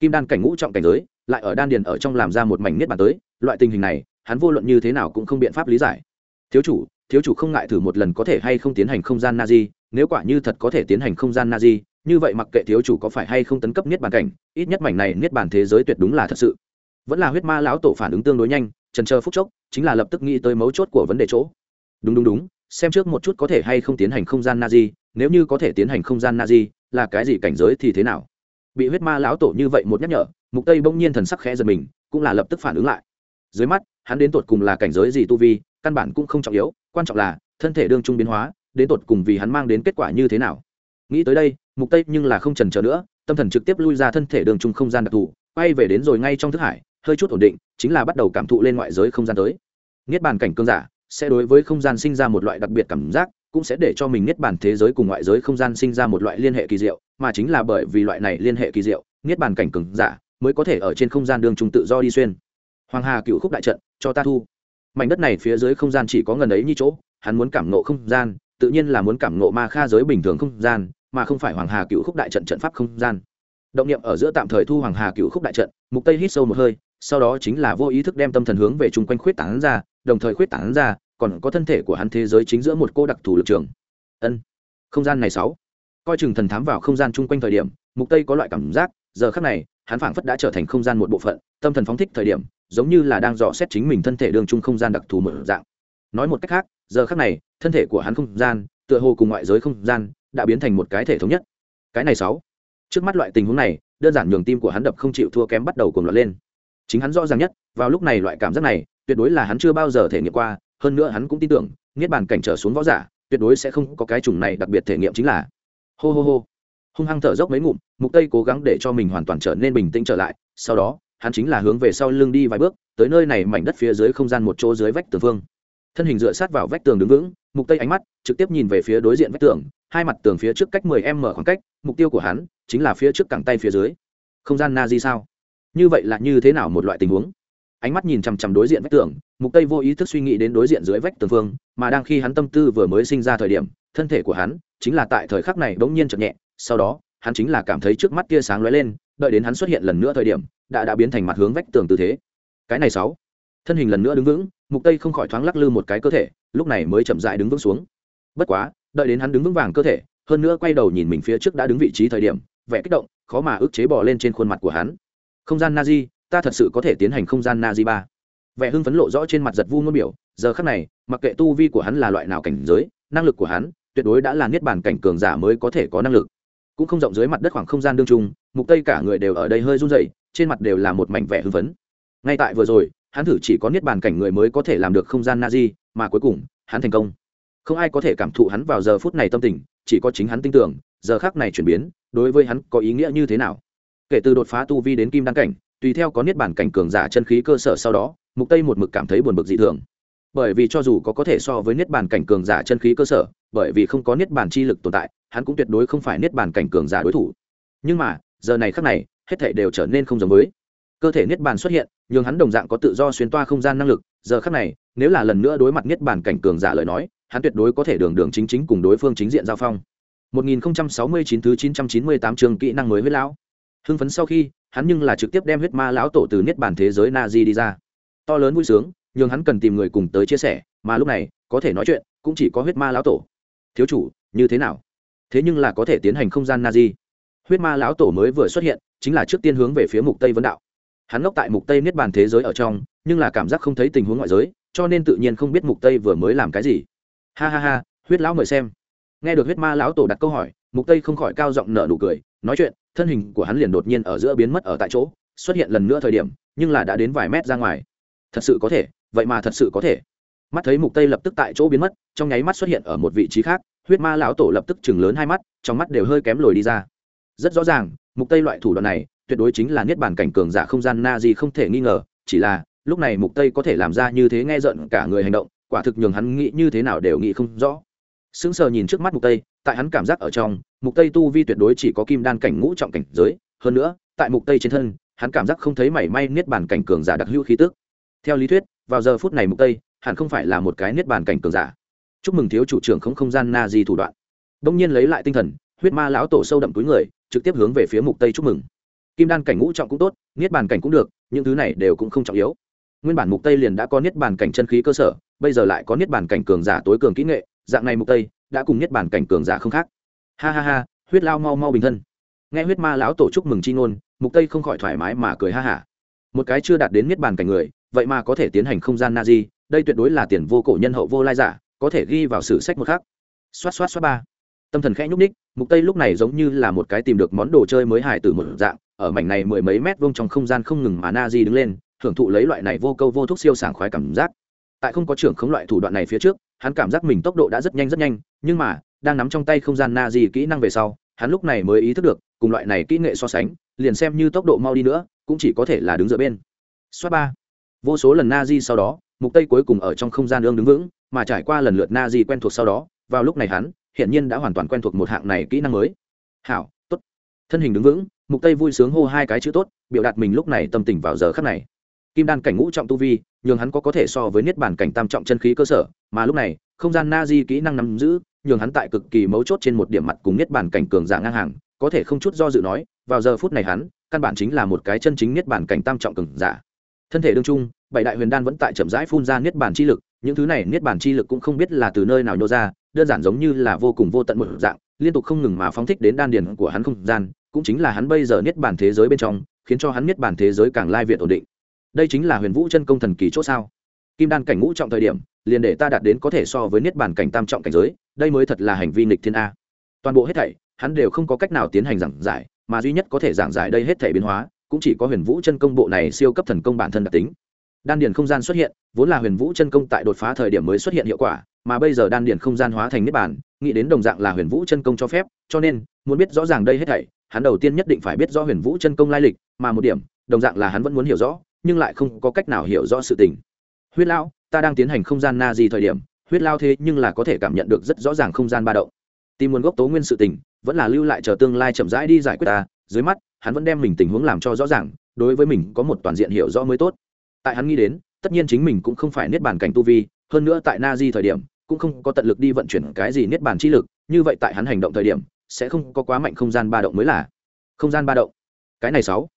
Kim đan cảnh ngũ trọng cảnh giới, lại ở đan điền ở trong làm ra một mảnh niết bàn tới, loại tình hình này, hắn vô luận như thế nào cũng không biện pháp lý giải. Thiếu chủ thiếu chủ không ngại thử một lần có thể hay không tiến hành không gian na di nếu quả như thật có thể tiến hành không gian na di như vậy mặc kệ thiếu chủ có phải hay không tấn cấp niết bàn cảnh, ít nhất mảnh này niết bàn thế giới tuyệt đúng là thật sự. Vẫn là huyết ma lão tổ phản ứng tương đối nhanh, trần chờ phút chốc, chính là lập tức nghĩ tới mấu chốt của vấn đề chỗ. Đúng đúng đúng, xem trước một chút có thể hay không tiến hành không gian na di nếu như có thể tiến hành không gian na di là cái gì cảnh giới thì thế nào? Bị huyết ma lão tổ như vậy một nhắc nhở, mục tây bỗng nhiên thần sắc khẽ giật mình, cũng là lập tức phản ứng lại. Dưới mắt, hắn đến tột cùng là cảnh giới gì tu vi, căn bản cũng không trọng yếu quan trọng là, thân thể đương trung biến hóa, đến tột cùng vì hắn mang đến kết quả như thế nào. Nghĩ tới đây, mục tây nhưng là không trần chờ nữa, tâm thần trực tiếp lui ra thân thể đường trung không gian đặc thù, quay về đến rồi ngay trong thức hải, hơi chút ổn định, chính là bắt đầu cảm thụ lên ngoại giới không gian tới. Niết bàn cảnh cương giả sẽ đối với không gian sinh ra một loại đặc biệt cảm giác, cũng sẽ để cho mình niết bàn thế giới cùng ngoại giới không gian sinh ra một loại liên hệ kỳ diệu, mà chính là bởi vì loại này liên hệ kỳ diệu, niết bàn cảnh cường giả mới có thể ở trên không gian đường trung tự do đi xuyên. Hoàng hà cựu khúc đại trận, cho ta thu mảnh đất này phía dưới không gian chỉ có ngần ấy như chỗ, hắn muốn cảm nộ không gian, tự nhiên là muốn cảm nộ ma kha giới bình thường không gian, mà không phải hoàng hà cựu khúc đại trận trận pháp không gian. Động niệm ở giữa tạm thời thu hoàng hà cựu khúc đại trận, mục tây hít sâu một hơi, sau đó chính là vô ý thức đem tâm thần hướng về chung quanh khuyết tảng ra, đồng thời khuyết tảng ra, còn có thân thể của hắn thế giới chính giữa một cô đặc thù lực trường. Ân, không gian này sáu. Coi chừng thần thám vào không gian chung quanh thời điểm, mục tây có loại cảm giác, giờ khắc này hắn phảng phất đã trở thành không gian một bộ phận, tâm thần phóng thích thời điểm, giống như là đang dò xét chính mình thân thể đường chung không gian đặc thù mở dạng. Nói một cách khác, giờ khắc này, thân thể của hắn không gian, tựa hồ cùng ngoại giới không gian, đã biến thành một cái thể thống nhất. Cái này sáu. Trước mắt loại tình huống này, đơn giản nhường tim của hắn đập không chịu thua kém bắt đầu cuồng loạn lên. Chính hắn rõ ràng nhất, vào lúc này loại cảm giác này, tuyệt đối là hắn chưa bao giờ thể nghiệm qua, hơn nữa hắn cũng tin tưởng, niết bàn cảnh trở xuống võ giả, tuyệt đối sẽ không có cái chủng này đặc biệt thể nghiệm chính là. Hô hô hô hung hăng thở dốc mấy ngụm, mục tây cố gắng để cho mình hoàn toàn trở nên bình tĩnh trở lại, sau đó, hắn chính là hướng về sau lưng đi vài bước, tới nơi này mảnh đất phía dưới không gian một chỗ dưới vách tường phương thân hình dựa sát vào vách tường đứng vững, mục tây ánh mắt trực tiếp nhìn về phía đối diện vách tường, hai mặt tường phía trước cách 10 m khoảng cách, mục tiêu của hắn chính là phía trước cẳng tay phía dưới. Không gian na di sao? Như vậy là như thế nào một loại tình huống? Ánh mắt nhìn chằm chằm đối diện vách tường, mục tây vô ý thức suy nghĩ đến đối diện dưới vách tường phương mà đang khi hắn tâm tư vừa mới sinh ra thời điểm, thân thể của hắn chính là tại thời khắc này bỗng nhiên chợt nhẹ sau đó, hắn chính là cảm thấy trước mắt tia sáng lóe lên, đợi đến hắn xuất hiện lần nữa thời điểm, đã đã biến thành mặt hướng vách tường tư thế. Cái này sáu. Thân hình lần nữa đứng vững, mục tây không khỏi thoáng lắc lư một cái cơ thể, lúc này mới chậm dại đứng vững xuống. Bất quá, đợi đến hắn đứng vững vàng cơ thể, hơn nữa quay đầu nhìn mình phía trước đã đứng vị trí thời điểm, vẻ kích động, khó mà ức chế bỏ lên trên khuôn mặt của hắn. Không gian nazi ta thật sự có thể tiến hành không gian nazi ba. Vẻ hưng phấn lộ rõ trên mặt giật vu ngôn biểu, giờ khắc này, mặc kệ tu vi của hắn là loại nào cảnh giới, năng lực của hắn, tuyệt đối đã là niết bàn cảnh cường giả mới có thể có năng lực cũng không rộng dưới mặt đất khoảng không gian đương trung, mục tây cả người đều ở đây hơi run rẩy, trên mặt đều là một mảnh vẻ hưng phấn. Ngay tại vừa rồi, hắn thử chỉ có niết bàn cảnh người mới có thể làm được không gian nazi, mà cuối cùng, hắn thành công. Không ai có thể cảm thụ hắn vào giờ phút này tâm tình, chỉ có chính hắn tin tưởng, giờ khác này chuyển biến, đối với hắn có ý nghĩa như thế nào. Kể từ đột phá tu vi đến kim đăng cảnh, tùy theo có niết bản cảnh cường giả chân khí cơ sở sau đó, mục tây một mực cảm thấy buồn bực dị thường. Bởi vì cho dù có có thể so với niết bản cảnh cường giả chân khí cơ sở, bởi vì không có niết bản chi lực tồn tại hắn cũng tuyệt đối không phải niết bàn cảnh cường giả đối thủ. Nhưng mà, giờ này khắc này, hết thảy đều trở nên không giống với. Cơ thể niết bàn xuất hiện nhưng hắn đồng dạng có tự do xuyên toa không gian năng lực. Giờ khắc này, nếu là lần nữa đối mặt niết bàn cảnh cường giả lời nói, hắn tuyệt đối có thể đường đường chính chính cùng đối phương chính diện giao phong. 1069 thứ 998 trường kỹ năng mới huyết lão. Hưng phấn sau khi, hắn nhưng là trực tiếp đem huyết ma lão tổ từ niết bàn thế giới na di đi ra. To lớn vui sướng nhưng hắn cần tìm người cùng tới chia sẻ, mà lúc này, có thể nói chuyện, cũng chỉ có huyết ma lão tổ. Thiếu chủ, như thế nào? Thế nhưng là có thể tiến hành không gian na di huyết ma lão tổ mới vừa xuất hiện, chính là trước tiên hướng về phía mục tây vấn đạo. Hắn ngốc tại mục tây niết bàn thế giới ở trong, nhưng là cảm giác không thấy tình huống ngoại giới, cho nên tự nhiên không biết mục tây vừa mới làm cái gì. Ha ha ha, huyết lão mời xem. Nghe được huyết ma lão tổ đặt câu hỏi, mục tây không khỏi cao giọng nở nụ cười, nói chuyện, thân hình của hắn liền đột nhiên ở giữa biến mất ở tại chỗ, xuất hiện lần nữa thời điểm, nhưng là đã đến vài mét ra ngoài. Thật sự có thể, vậy mà thật sự có thể. Mắt thấy mục tây lập tức tại chỗ biến mất, trong nháy mắt xuất hiện ở một vị trí khác huyết ma lão tổ lập tức chừng lớn hai mắt, trong mắt đều hơi kém lồi đi ra. Rất rõ ràng, mục tây loại thủ đoạn này, tuyệt đối chính là niết bàn cảnh cường giả không gian na gì không thể nghi ngờ, chỉ là, lúc này mục tây có thể làm ra như thế nghe giận cả người hành động, quả thực nhường hắn nghĩ như thế nào đều nghĩ không rõ. Sững sờ nhìn trước mắt mục tây, tại hắn cảm giác ở trong, mục tây tu vi tuyệt đối chỉ có kim đan cảnh ngũ trọng cảnh giới, hơn nữa, tại mục tây trên thân, hắn cảm giác không thấy mảy may niết bàn cảnh cường giả đặc hữu khí tức. Theo lý thuyết, vào giờ phút này mục tây, hẳn không phải là một cái niết bàn cảnh cường giả chúc mừng thiếu chủ trưởng không không gian na di thủ đoạn. Đông nhiên lấy lại tinh thần, huyết ma lão tổ sâu đậm túi người, trực tiếp hướng về phía mục tây chúc mừng. Kim đan cảnh ngũ trọng cũng tốt, niết bàn cảnh cũng được, những thứ này đều cũng không trọng yếu. Nguyên bản mục tây liền đã có niết bàn cảnh chân khí cơ sở, bây giờ lại có niết bàn cảnh cường giả tối cường kỹ nghệ, dạng này mục tây đã cùng niết bàn cảnh cường giả không khác. Ha ha ha, huyết lao mau mau bình thân. Nghe huyết ma lão tổ chúc mừng chi ngôn, mục tây không khỏi thoải mái mà cười ha hả. Một cái chưa đạt đến niết bàn cảnh người, vậy mà có thể tiến hành không gian na di, đây tuyệt đối là tiền vô cổ nhân hậu vô lai giả có thể ghi vào sử sách một khác xoát xoát xoát ba. Tâm thần khẽ nhúc ních mục tây lúc này giống như là một cái tìm được món đồ chơi mới hài từ một dạng, ở mảnh này mười mấy mét vuông trong không gian không ngừng mà na di đứng lên thưởng thụ lấy loại này vô câu vô thuốc siêu sảng khoái cảm giác. Tại không có trưởng không loại thủ đoạn này phía trước, hắn cảm giác mình tốc độ đã rất nhanh rất nhanh, nhưng mà, đang nắm trong tay không gian na di kỹ năng về sau, hắn lúc này mới ý thức được, cùng loại này kỹ nghệ so sánh, liền xem như tốc độ mau đi nữa, cũng chỉ có thể là đứng giữa bên. Xoát ba. Vô số lần na di sau đó, mục tây cuối cùng ở trong không gian ương đứng vững mà trải qua lần lượt na di quen thuộc sau đó, vào lúc này hắn hiện nhiên đã hoàn toàn quen thuộc một hạng này kỹ năng mới. Hảo, tốt. Thân hình đứng vững, mục tây vui sướng hô hai cái chữ tốt, biểu đạt mình lúc này tâm tình vào giờ khắc này. Kim đan cảnh ngũ trọng tu vi, nhường hắn có có thể so với niết bàn cảnh tam trọng chân khí cơ sở, mà lúc này, không gian na di kỹ năng nắm giữ, nhường hắn tại cực kỳ mấu chốt trên một điểm mặt cùng niết bàn cảnh cường giả ngang hàng, có thể không chút do dự nói, vào giờ phút này hắn, căn bản chính là một cái chân chính niết bàn cảnh tam trọng cường giả thân thể đương trung, bảy đại huyền đan vẫn tại chậm rãi phun ra niết bàn chi lực, những thứ này niết bàn chi lực cũng không biết là từ nơi nào nhô ra, đơn giản giống như là vô cùng vô tận một dạng, liên tục không ngừng mà phóng thích đến đan điền của hắn không gian, cũng chính là hắn bây giờ niết bàn thế giới bên trong, khiến cho hắn niết bàn thế giới càng lai việt ổn định. Đây chính là huyền vũ chân công thần kỳ c h ỗ sao. Kim đan cảnh ngũ trọng thời điểm, liền để ta đạt đến có thể so với niết bàn cảnh tam trọng cảnh giới, đây mới thật là hành vi nghịch thiên a. Toàn bộ hết thảy, hắn đều không có cách nào tiến hành giảng giải, mà duy nhất có thể giảng giải đây hết thảy biến hóa cũng chỉ có huyền vũ chân công bộ này siêu cấp thần công bản thân đặc tính. Đan điền không gian xuất hiện, vốn là huyền vũ chân công tại đột phá thời điểm mới xuất hiện hiệu quả, mà bây giờ đan điền không gian hóa thành niết bàn, nghĩ đến đồng dạng là huyền vũ chân công cho phép, cho nên, muốn biết rõ ràng đây hết thảy, hắn đầu tiên nhất định phải biết rõ huyền vũ chân công lai lịch, mà một điểm, đồng dạng là hắn vẫn muốn hiểu rõ, nhưng lại không có cách nào hiểu rõ sự tình. Huyết lao ta đang tiến hành không gian na gì thời điểm, huyết lao thế nhưng là có thể cảm nhận được rất rõ ràng không gian ba động. Tìm nguồn gốc tố nguyên sự tình, vẫn là lưu lại chờ tương lai chậm rãi đi giải quyết ta, dưới mắt hắn vẫn đem mình tình huống làm cho rõ ràng, đối với mình có một toàn diện hiểu rõ mới tốt. Tại hắn nghĩ đến, tất nhiên chính mình cũng không phải niết bàn cảnh tu vi, hơn nữa tại na di thời điểm, cũng không có tận lực đi vận chuyển cái gì niết bàn chi lực, như vậy tại hắn hành động thời điểm, sẽ không có quá mạnh không gian ba động mới là. Không gian ba động. Cái này sáu.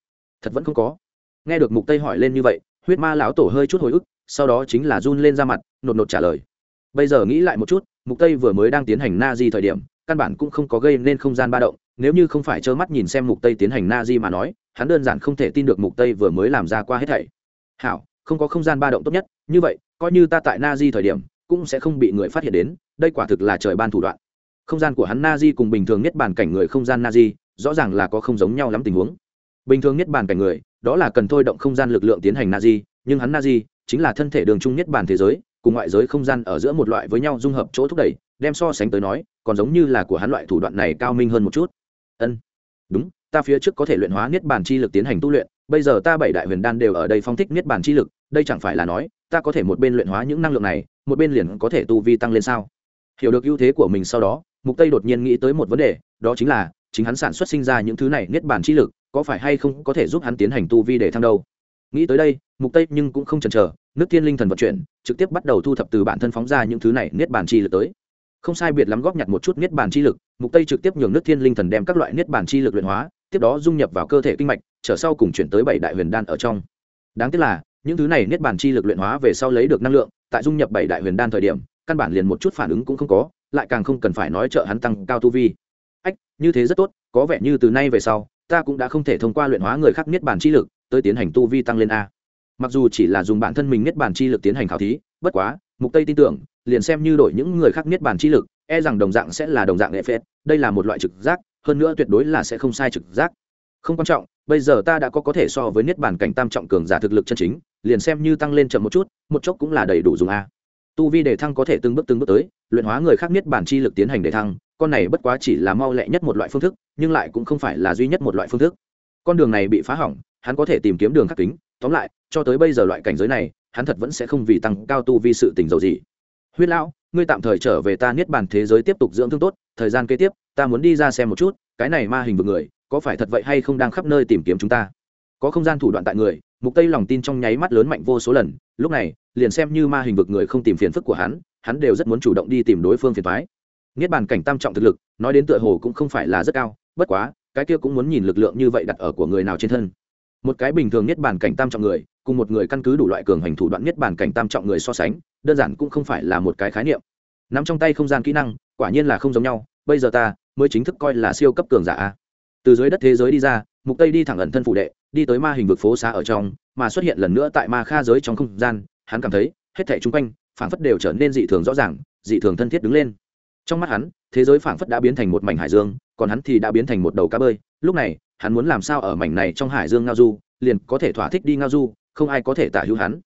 Thật vẫn không có. Nghe được mục tây hỏi lên như vậy, huyết ma lão tổ hơi chút hồi ức, sau đó chính là run lên ra mặt, nột nột trả lời. Bây giờ nghĩ lại một chút, mục tây vừa mới đang tiến hành na di thời điểm, căn bản cũng không có gây nên không gian ba động nếu như không phải trơ mắt nhìn xem mục tây tiến hành na di mà nói, hắn đơn giản không thể tin được mục tây vừa mới làm ra qua hết thảy. Hảo, không có không gian ba động tốt nhất, như vậy, coi như ta tại na di thời điểm, cũng sẽ không bị người phát hiện đến, đây quả thực là trời ban thủ đoạn. Không gian của hắn na di cùng bình thường nhất bản cảnh người không gian na di, rõ ràng là có không giống nhau lắm tình huống. Bình thường nhất bản cảnh người, đó là cần thôi động không gian lực lượng tiến hành na di, nhưng hắn na di chính là thân thể đường trung nhất bản thế giới, cùng ngoại giới không gian ở giữa một loại với nhau dung hợp chỗ thúc đẩy, đem so sánh tới nói, còn giống như là của hắn loại thủ đoạn này cao minh hơn một chút ân. Đúng, ta phía trước có thể luyện hóa niết bàn chi lực tiến hành tu luyện, bây giờ ta bảy đại huyền đan đều ở đây phong thích niết bàn chi lực, đây chẳng phải là nói, ta có thể một bên luyện hóa những năng lượng này, một bên liền có thể tu vi tăng lên sao? Hiểu được ưu thế của mình sau đó, mục tây đột nhiên nghĩ tới một vấn đề, đó chính là, chính hắn sản xuất sinh ra những thứ này niết bàn chi lực, có phải hay không có thể giúp hắn tiến hành tu vi để thăng đâu? Nghĩ tới đây, mục tây nhưng cũng không chần chờ, nước tiên linh thần vận chuyển, trực tiếp bắt đầu thu thập từ bản thân phóng ra những thứ này niết bàn chi lực tới không sai biệt lắm góp nhặt một chút niết bàn chi lực, mục tây trực tiếp nhường nước thiên linh thần đem các loại niết bàn chi lực luyện hóa, tiếp đó dung nhập vào cơ thể kinh mạch trở sau cùng chuyển tới bảy đại huyền đan ở trong. Đáng tiếc là, những thứ này niết bàn chi lực luyện hóa về sau lấy được năng lượng, tại dung nhập bảy đại huyền đan thời điểm, căn bản liền một chút phản ứng cũng không có, lại càng không cần phải nói trợ hắn tăng cao tu vi. Ách, như thế rất tốt, có vẻ như từ nay về sau, ta cũng đã không thể thông qua luyện hóa người khác niết bàn chi lực, tới tiến hành tu vi tăng lên a. Mặc dù chỉ là dùng bản thân mình niết bàn chi lực tiến hành khảo thí, bất quá mục tây tin tưởng, liền xem như đổi những người khác niết bàn chi lực e rằng đồng dạng sẽ là đồng dạng nghệ phết, đây là một loại trực giác, hơn nữa tuyệt đối là sẽ không sai trực giác. Không quan trọng, bây giờ ta đã có có thể so với niết bàn cảnh tam trọng cường giả thực lực chân chính, liền xem như tăng lên chậm một chút, một chốc cũng là đầy đủ dùng a. Tu vi đề thăng có thể từng bước từng bước tới, luyện hóa người khác niết bàn chi lực tiến hành đề thăng, con này bất quá chỉ là mau lẹ nhất một loại phương thức, nhưng lại cũng không phải là duy nhất một loại phương thức. Con đường này bị phá hỏng, hắn có thể tìm kiếm đường khắc kính, tóm lại, cho tới bây giờ loại cảnh giới này hắn thật vẫn sẽ không vì tăng cao tu vi sự tình dầu gì. Huyết lão, ngươi tạm thời trở về ta niết bàn thế giới tiếp tục dưỡng thương tốt, thời gian kế tiếp, ta muốn đi ra xem một chút, cái này ma hình vực người, có phải thật vậy hay không đang khắp nơi tìm kiếm chúng ta? Có không gian thủ đoạn tại người, mục tây lòng tin trong nháy mắt lớn mạnh vô số lần, lúc này, liền xem như ma hình vực người không tìm phiền phức của hắn hắn đều rất muốn chủ động đi tìm đối phương phiền thoái niết bàn cảnh tam trọng thực lực, nói đến tựa hồ cũng không phải là rất cao, bất quá, cái kia cũng muốn nhìn lực lượng như vậy đặt ở của người nào trên thân. Một cái bình thường niết bàn cảnh tam trọng người cùng một người căn cứ đủ loại cường hành thủ đoạn nhất bản cảnh tam trọng người so sánh, đơn giản cũng không phải là một cái khái niệm. Nắm trong tay không gian kỹ năng, quả nhiên là không giống nhau, bây giờ ta mới chính thức coi là siêu cấp cường giả từ dưới đất thế giới đi ra, mục tây đi thẳng ẩn thân phụ đệ, đi tới ma hình vực phố xá ở trong, mà xuất hiện lần nữa tại ma kha giới trong không gian, hắn cảm thấy, hết thảy chung quanh, phảng phất đều trở nên dị thường rõ ràng, dị thường thân thiết đứng lên. Trong mắt hắn, thế giới phảng phất đã biến thành một mảnh hải dương, còn hắn thì đã biến thành một đầu cá bơi. Lúc này, hắn muốn làm sao ở mảnh này trong hải dương ngao du, liền có thể thỏa thích đi ngao du không ai có thể tả hữu hắn.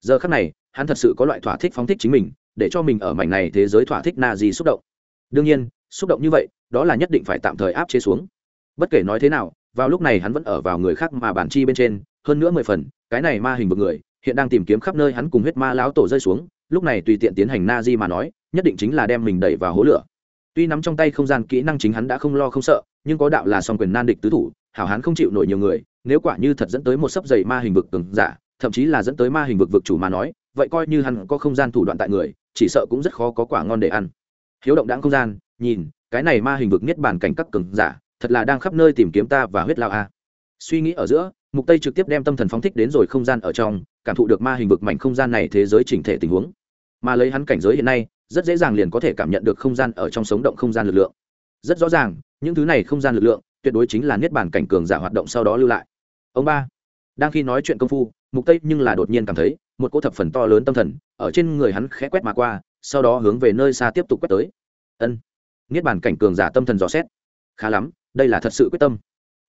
Giờ khắc này, hắn thật sự có loại thỏa thích phóng thích chính mình, để cho mình ở mảnh này thế giới thỏa thích na gì xúc động. Đương nhiên, xúc động như vậy, đó là nhất định phải tạm thời áp chế xuống. Bất kể nói thế nào, vào lúc này hắn vẫn ở vào người khác mà bản chi bên trên, hơn nữa mười phần, cái này ma hình vực người, hiện đang tìm kiếm khắp nơi hắn cùng huyết ma lão tổ rơi xuống, lúc này tùy tiện tiến hành na di mà nói, nhất định chính là đem mình đẩy vào hố lửa. Tuy nắm trong tay không gian kỹ năng chính hắn đã không lo không sợ, nhưng có đạo là song quyền nan địch tứ thủ, hảo hán không chịu nổi nhiều người nếu quả như thật dẫn tới một sấp dày ma hình vực cường giả, thậm chí là dẫn tới ma hình vực vực chủ mà nói, vậy coi như hắn có không gian thủ đoạn tại người, chỉ sợ cũng rất khó có quả ngon để ăn. Hiếu động đáng không gian, nhìn, cái này ma hình vực niết bàn cảnh các cường giả, thật là đang khắp nơi tìm kiếm ta và huyết lao a. Suy nghĩ ở giữa, mục tây trực tiếp đem tâm thần phóng thích đến rồi không gian ở trong, cảm thụ được ma hình vực mảnh không gian này thế giới chỉnh thể tình huống. Mà lấy hắn cảnh giới hiện nay, rất dễ dàng liền có thể cảm nhận được không gian ở trong sống động không gian lực lượng. Rất rõ ràng, những thứ này không gian lực lượng, tuyệt đối chính là niết bàn cảnh cường giả hoạt động sau đó lưu lại ông ba, đang khi nói chuyện công phu, mục tây nhưng là đột nhiên cảm thấy, một cỗ thập phần to lớn tâm thần ở trên người hắn khẽ quét mà qua, sau đó hướng về nơi xa tiếp tục quét tới. Ân, niết bàn cảnh cường giả tâm thần dò xét. Khá lắm, đây là thật sự quyết tâm.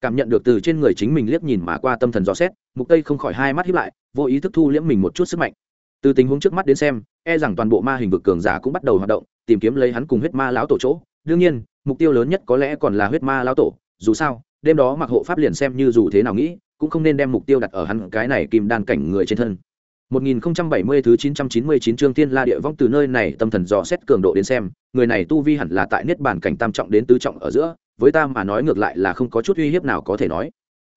Cảm nhận được từ trên người chính mình liếc nhìn mà qua tâm thần dò xét, mục tây không khỏi hai mắt hiếp lại, vô ý thức thu liễm mình một chút sức mạnh. Từ tình huống trước mắt đến xem e rằng toàn bộ ma hình vực cường giả cũng bắt đầu hoạt động, tìm kiếm lấy hắn cùng huyết ma lão tổ chỗ. Đương nhiên, mục tiêu lớn nhất có lẽ còn là huyết ma lão tổ, dù sao, đêm đó mặc hộ pháp liền xem như dù thế nào nghĩ cũng không nên đem mục tiêu đặt ở hắn cái này kim đan cảnh người trên thân 1070 thứ 999 chương Tiên La Địa Vong từ nơi này tâm thần dò xét cường độ đến xem, người này tu vi hẳn là tại niết bàn cảnh tam trọng đến tứ trọng ở giữa, với ta mà nói ngược lại là không có chút uy hiếp nào có thể nói.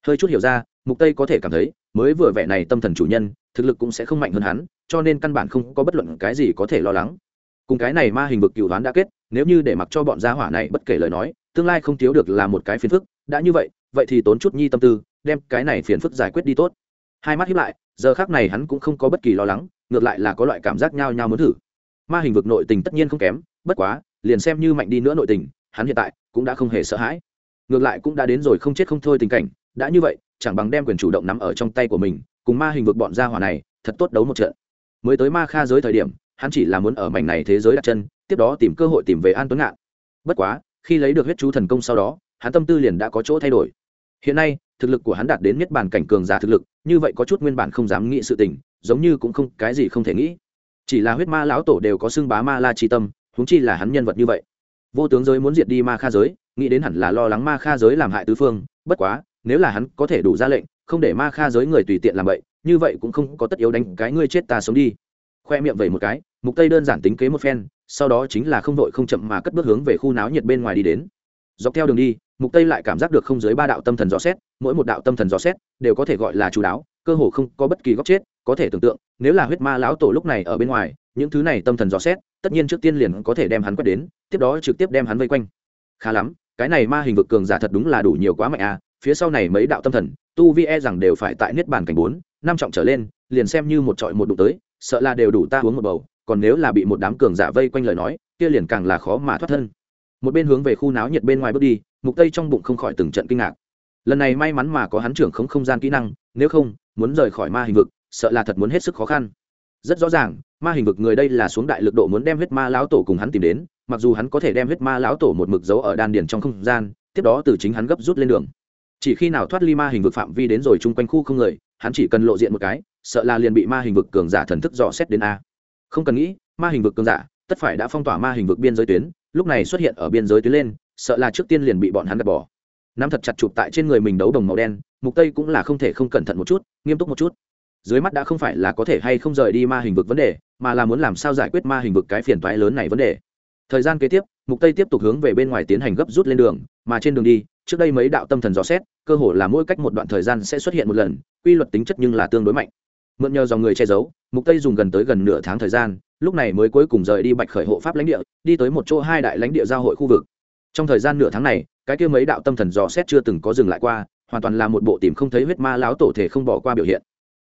Hơi chút hiểu ra, Mục Tây có thể cảm thấy, mới vừa vẻ này tâm thần chủ nhân, thực lực cũng sẽ không mạnh hơn hắn, cho nên căn bản không có bất luận cái gì có thể lo lắng. Cùng cái này ma hình vực cửu đoán đã kết, nếu như để mặc cho bọn gia hỏa này bất kể lời nói, tương lai không thiếu được là một cái phiền phức, đã như vậy, vậy thì tốn chút nhi tâm tư, đem cái này phiền phức giải quyết đi tốt. Hai mắt hiếp lại, giờ khác này hắn cũng không có bất kỳ lo lắng ngược lại là có loại cảm giác nhao nhao muốn thử. Ma hình vực nội tình tất nhiên không kém bất quá liền xem như mạnh đi nữa nội tình hắn hiện tại cũng đã không hề sợ hãi. Ngược lại cũng đã đến rồi không chết không thôi tình cảnh đã như vậy chẳng bằng đem quyền chủ động nắm ở trong tay của mình cùng ma hình vực bọn gia hỏa này thật tốt đấu một trận. Mới tới ma kha giới thời điểm hắn chỉ là muốn ở mảnh này thế giới đặt chân tiếp đó tìm cơ hội tìm về an tuấn ngạn. Bất quá khi lấy được huyết chú thần công sau đó hắn tâm tư liền đã có chỗ thay đổi hiện nay, thực lực của hắn đạt đến miết bàn cảnh cường giả thực lực, như vậy có chút nguyên bản không dám nghĩ sự tình, giống như cũng không, cái gì không thể nghĩ. Chỉ là huyết ma lão tổ đều có xưng bá ma la chi tâm, huống chi là hắn nhân vật như vậy. Vô tướng giới muốn diệt đi ma kha giới, nghĩ đến hẳn là lo lắng ma kha giới làm hại tứ phương, bất quá, nếu là hắn có thể đủ ra lệnh, không để ma kha giới người tùy tiện làm vậy, như vậy cũng không có tất yếu đánh cái ngươi chết ta sống đi. Khoe miệng vậy một cái, mục tây đơn giản tính kế một phen, sau đó chính là không đội không chậm mà cất bước hướng về khu náo nhiệt bên ngoài đi đến dọc theo đường đi, mục tây lại cảm giác được không dưới ba đạo tâm thần rõ xét, mỗi một đạo tâm thần rõ xét đều có thể gọi là chú đáo, cơ hồ không có bất kỳ góc chết, có thể tưởng tượng, nếu là huyết ma lão tổ lúc này ở bên ngoài, những thứ này tâm thần rõ xét, tất nhiên trước tiên liền có thể đem hắn quét đến, tiếp đó trực tiếp đem hắn vây quanh. Khá lắm, cái này ma hình vực cường giả thật đúng là đủ nhiều quá mạnh à phía sau này mấy đạo tâm thần, tu vi e rằng đều phải tại niết bàn cảnh bốn, năm trọng trở lên, liền xem như một trọi một đụng tới, sợ là đều đủ ta uống một bầu, còn nếu là bị một đám cường giả vây quanh lời nói, kia liền càng là khó mà thoát thân một bên hướng về khu náo nhiệt bên ngoài bước đi, mục tây trong bụng không khỏi từng trận kinh ngạc. Lần này may mắn mà có hắn trưởng không không gian kỹ năng, nếu không, muốn rời khỏi ma hình vực, sợ là thật muốn hết sức khó khăn. Rất rõ ràng, ma hình vực người đây là xuống đại lực độ muốn đem huyết ma lão tổ cùng hắn tìm đến, mặc dù hắn có thể đem huyết ma lão tổ một mực dấu ở đan điền trong không gian, tiếp đó từ chính hắn gấp rút lên đường. Chỉ khi nào thoát ly ma hình vực phạm vi đến rồi chung quanh khu không người, hắn chỉ cần lộ diện một cái, sợ là liền bị ma hình vực cường giả thần thức dò xét đến a. Không cần nghĩ, ma hình vực cường giả, tất phải đã phong tỏa ma hình vực biên giới tuyến lúc này xuất hiện ở biên giới tuyến lên, sợ là trước tiên liền bị bọn hắn gạt bỏ. Nắm thật chặt chụp tại trên người mình đấu đồng màu đen, mục tây cũng là không thể không cẩn thận một chút, nghiêm túc một chút. Dưới mắt đã không phải là có thể hay không rời đi ma hình vực vấn đề, mà là muốn làm sao giải quyết ma hình vực cái phiền toái lớn này vấn đề. Thời gian kế tiếp, mục tây tiếp tục hướng về bên ngoài tiến hành gấp rút lên đường, mà trên đường đi, trước đây mấy đạo tâm thần dò xét, cơ hồ là mỗi cách một đoạn thời gian sẽ xuất hiện một lần, quy luật tính chất nhưng là tương đối mạnh mượn nhờ dòng người che giấu, mục tây dùng gần tới gần nửa tháng thời gian, lúc này mới cuối cùng rời đi bạch khởi hộ pháp lãnh địa, đi tới một chỗ hai đại lãnh địa giao hội khu vực. Trong thời gian nửa tháng này, cái kia mấy đạo tâm thần dò xét chưa từng có dừng lại qua, hoàn toàn là một bộ tìm không thấy huyết ma lão tổ thể không bỏ qua biểu hiện.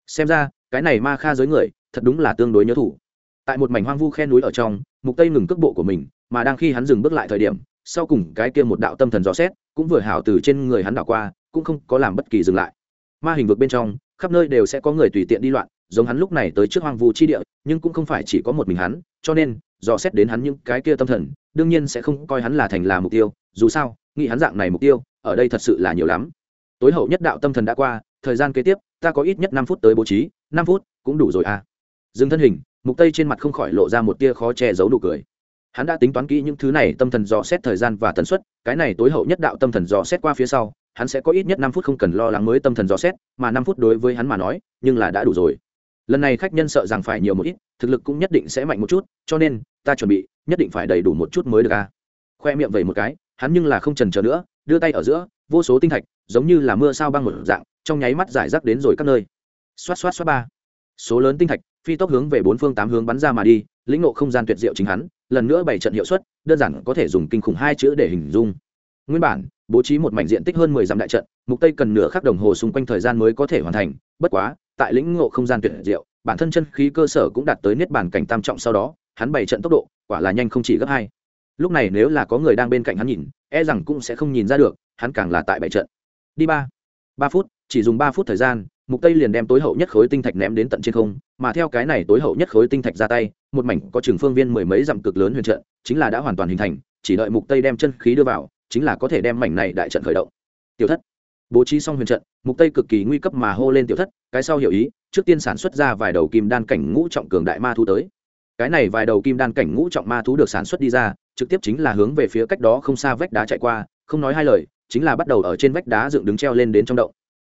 Xem ra, cái này ma kha giới người, thật đúng là tương đối nhớ thủ. Tại một mảnh hoang vu khe núi ở trong, mục tây ngừng cước bộ của mình, mà đang khi hắn dừng bước lại thời điểm, sau cùng cái kia một đạo tâm thần dò xét cũng vừa hào từ trên người hắn đảo qua, cũng không có làm bất kỳ dừng lại. Ma hình vực bên trong khắp nơi đều sẽ có người tùy tiện đi loạn, giống hắn lúc này tới trước hoang vu chi địa, nhưng cũng không phải chỉ có một mình hắn, cho nên dò xét đến hắn những cái kia tâm thần, đương nhiên sẽ không coi hắn là thành là mục tiêu, dù sao, nghĩ hắn dạng này mục tiêu, ở đây thật sự là nhiều lắm. Tối hậu nhất đạo tâm thần đã qua, thời gian kế tiếp, ta có ít nhất năm phút tới bố trí, năm phút cũng đủ rồi à. Dừng thân hình, mục tây trên mặt không khỏi lộ ra một tia khó che giấu nụ cười hắn đã tính toán kỹ những thứ này tâm thần dò xét thời gian và tần suất, cái này tối hậu nhất đạo tâm thần dò xét qua phía sau, hắn sẽ có ít nhất năm phút không cần lo lắng mới tâm thần dò xét, mà năm phút đối với hắn mà nói, nhưng là đã đủ rồi. Lần này khách nhân sợ rằng phải nhiều một ít, thực lực cũng nhất định sẽ mạnh một chút, cho nên, ta chuẩn bị, nhất định phải đầy đủ một chút mới được a khoe miệng vẩy một cái, hắn nhưng là không trần chờ nữa, đưa tay ở giữa, vô số tinh thạch, giống như là mưa sao băng một dạng, trong nháy mắt giải rác đến rồi các nơi. Xoát xoát xoát ba. Số lớn tinh thạch, phi tốc hướng về bốn phương tám hướng bắn ra mà đi lĩnh ngộ không gian tuyệt diệu chính hắn, lần nữa bảy trận hiệu suất, đơn giản có thể dùng kinh khủng hai chữ để hình dung. Nguyên bản, bố trí một mảnh diện tích hơn mười dặm đại trận, mục tây cần nửa khắc đồng hồ xung quanh thời gian mới có thể hoàn thành, bất quá, tại lĩnh ngộ không gian tuyệt diệu, bản thân chân khí cơ sở cũng đạt tới niết bản cảnh tam trọng sau đó, hắn bảy trận tốc độ, quả là nhanh không chỉ gấp hai. Lúc này nếu là có người đang bên cạnh hắn nhìn e rằng cũng sẽ không nhìn ra được, hắn càng là tại bảy trận. Đi ba. Ba phút chỉ dùng ba phút thời gian, mục tây liền đem tối hậu nhất khối tinh thạch ném đến tận trên không, mà theo cái này tối hậu nhất khối tinh thạch ra tay, một mảnh có trường phương viên mười mấy dặm cực lớn huyền trận, chính là đã hoàn toàn hình thành, chỉ đợi mục tây đem chân khí đưa vào, chính là có thể đem mảnh này đại trận khởi động. Tiểu thất. Bố trí xong huyền trận, mục tây cực kỳ nguy cấp mà hô lên tiểu thất, cái sau hiểu ý, trước tiên sản xuất ra vài đầu kim đan cảnh ngũ trọng cường đại ma thú tới. Cái này vài đầu kim đan cảnh ngũ trọng ma thú được sản xuất đi ra, trực tiếp chính là hướng về phía cách đó không xa vách đá chạy qua, không nói hai lời, chính là bắt đầu ở trên vách đá dựng đứng treo lên đến trong động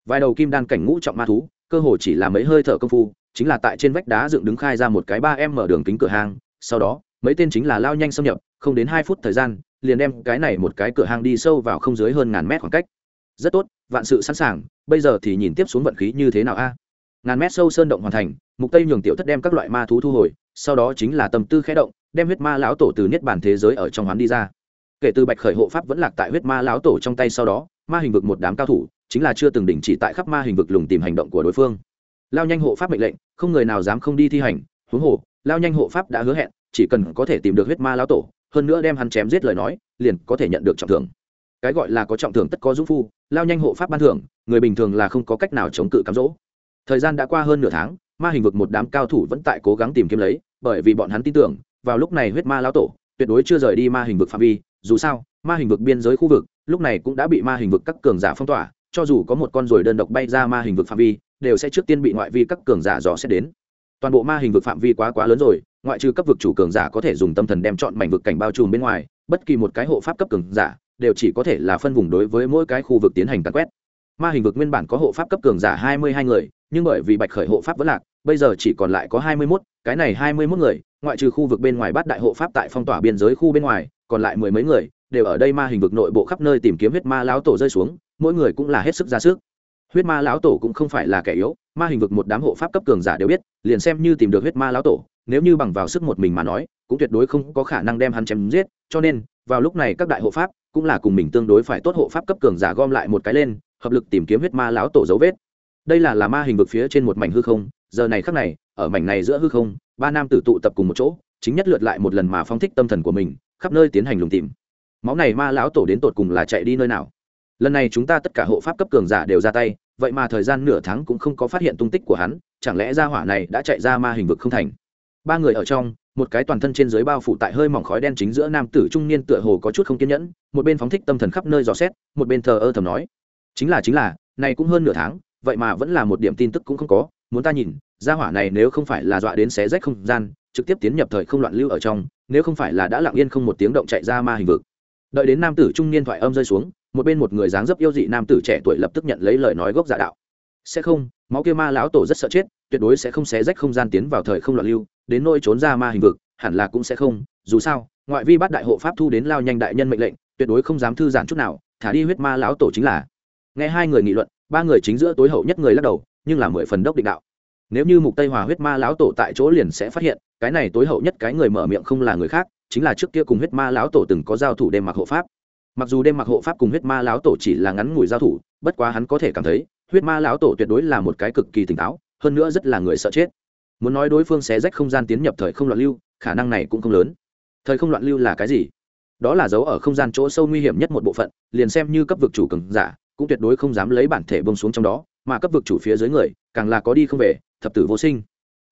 vài đầu kim đan cảnh ngũ trọng ma thú, cơ hồ chỉ là mấy hơi thở công phu, chính là tại trên vách đá dựng đứng khai ra một cái ba em mở đường kính cửa hàng sau đó, mấy tên chính là lao nhanh xâm nhập, không đến hai phút thời gian, liền đem cái này một cái cửa hàng đi sâu vào không dưới hơn ngàn mét khoảng cách. Rất tốt, vạn sự sẵn sàng, bây giờ thì nhìn tiếp xuống vận khí như thế nào a? Ngàn mét sâu sơn động hoàn thành, mục tây nhường tiểu thất đem các loại ma thú thu hồi, sau đó chính là tâm tư khẽ động, đem huyết ma lão tổ từ niết bàn thế giới ở trong hoán đi ra. Kể từ bạch khởi hộ pháp vẫn lạc tại huyết ma lão tổ trong tay sau đó, ma hình vực một đám cao thủ chính là chưa từng đình chỉ tại khắp ma hình vực lùng tìm hành động của đối phương. Lao nhanh hộ pháp mệnh lệnh, không người nào dám không đi thi hành, huống hồ, lao nhanh hộ pháp đã hứa hẹn, chỉ cần có thể tìm được huyết ma lão tổ, hơn nữa đem hắn chém giết lời nói, liền có thể nhận được trọng thưởng. Cái gọi là có trọng thưởng tất có dũng phu, lao nhanh hộ pháp ban thưởng, người bình thường là không có cách nào chống cự cám dỗ. Thời gian đã qua hơn nửa tháng, ma hình vực một đám cao thủ vẫn tại cố gắng tìm kiếm lấy, bởi vì bọn hắn tin tưởng, vào lúc này huyết ma lão tổ, tuyệt đối chưa rời đi ma hình vực phạm vi, dù sao, ma hình vực biên giới khu vực, lúc này cũng đã bị ma hình vực các cường giả phong tỏa cho dù có một con ruồi đơn độc bay ra ma hình vực phạm vi, đều sẽ trước tiên bị ngoại vi các cường giả dò xét đến. Toàn bộ ma hình vực phạm vi quá quá lớn rồi, ngoại trừ cấp vực chủ cường giả có thể dùng tâm thần đem chọn mảnh vực cảnh bao trùm bên ngoài, bất kỳ một cái hộ pháp cấp cường giả đều chỉ có thể là phân vùng đối với mỗi cái khu vực tiến hành càn quét. Ma hình vực nguyên bản có hộ pháp cấp cường giả hai mươi hai người, nhưng bởi vì bạch khởi hộ pháp vẫn lạc, bây giờ chỉ còn lại có hai mươi mốt, cái này hai mươi mốt người, ngoại trừ khu vực bên ngoài bát đại hộ pháp tại phong tỏa biên giới khu bên ngoài, còn lại mười mấy người đều ở đây ma hình vực nội bộ khắp nơi tìm kiếm huyết ma lão tổ rơi xuống mỗi người cũng là hết sức ra sức. Huyết ma lão tổ cũng không phải là kẻ yếu, ma hình vực một đám hộ pháp cấp cường giả đều biết, liền xem như tìm được huyết ma lão tổ, nếu như bằng vào sức một mình mà nói, cũng tuyệt đối không có khả năng đem hắn chém giết, cho nên, vào lúc này các đại hộ pháp cũng là cùng mình tương đối phải tốt hộ pháp cấp cường giả gom lại một cái lên, hợp lực tìm kiếm huyết ma lão tổ dấu vết. Đây là là ma hình vực phía trên một mảnh hư không, giờ này khắc này, ở mảnh này giữa hư không, ba nam tử tụ tập cùng một chỗ, chính nhất lượt lại một lần mà phóng thích tâm thần của mình, khắp nơi tiến hành lùng tìm. Máu này ma lão tổ đến tột cùng là chạy đi nơi nào? Lần này chúng ta tất cả hộ pháp cấp cường giả đều ra tay, vậy mà thời gian nửa tháng cũng không có phát hiện tung tích của hắn, chẳng lẽ ra hỏa này đã chạy ra ma hình vực không thành? Ba người ở trong, một cái toàn thân trên dưới bao phủ tại hơi mỏng khói đen chính giữa nam tử trung niên tựa hồ có chút không kiên nhẫn, một bên phóng thích tâm thần khắp nơi dò xét, một bên thờ ơ thầm nói. Chính là chính là, này cũng hơn nửa tháng, vậy mà vẫn là một điểm tin tức cũng không có, muốn ta nhìn ra hỏa này nếu không phải là dọa đến xé rách không gian, trực tiếp tiến nhập thời không loạn lưu ở trong, nếu không phải là đã lặng yên không một tiếng động chạy ra ma hình vực. Đợi đến nam tử trung niên thoại âm rơi xuống một bên một người dáng dấp yêu dị nam tử trẻ tuổi lập tức nhận lấy lời nói gốc giả đạo. Sẽ không, máu kia ma lão tổ rất sợ chết, tuyệt đối sẽ không xé rách không gian tiến vào thời không loạn lưu, đến nôi trốn ra ma hình vực, hẳn là cũng sẽ không, dù sao, ngoại vi bắt đại hộ pháp thu đến lao nhanh đại nhân mệnh lệnh, tuyệt đối không dám thư giãn chút nào, thả đi huyết ma lão tổ chính là. Nghe hai người nghị luận, ba người chính giữa tối hậu nhất người lắc đầu, nhưng là mười phần đốc định đạo. Nếu như mục tây hòa huyết ma lão tổ tại chỗ liền sẽ phát hiện, cái này tối hậu nhất cái người mở miệng không là người khác, chính là trước kia cùng huyết ma lão tổ từng có giao thủ đêm mặc hộ pháp mặc dù đêm mặc hộ pháp cùng huyết ma lão tổ chỉ là ngắn ngủi giao thủ, bất quá hắn có thể cảm thấy, huyết ma lão tổ tuyệt đối là một cái cực kỳ tỉnh táo, hơn nữa rất là người sợ chết. Muốn nói đối phương sẽ rách không gian tiến nhập thời không loạn lưu, khả năng này cũng không lớn. Thời không loạn lưu là cái gì? Đó là dấu ở không gian chỗ sâu nguy hiểm nhất một bộ phận, liền xem như cấp vực chủ cường giả, cũng tuyệt đối không dám lấy bản thể bông xuống trong đó, mà cấp vực chủ phía dưới người, càng là có đi không về, thập tử vô sinh.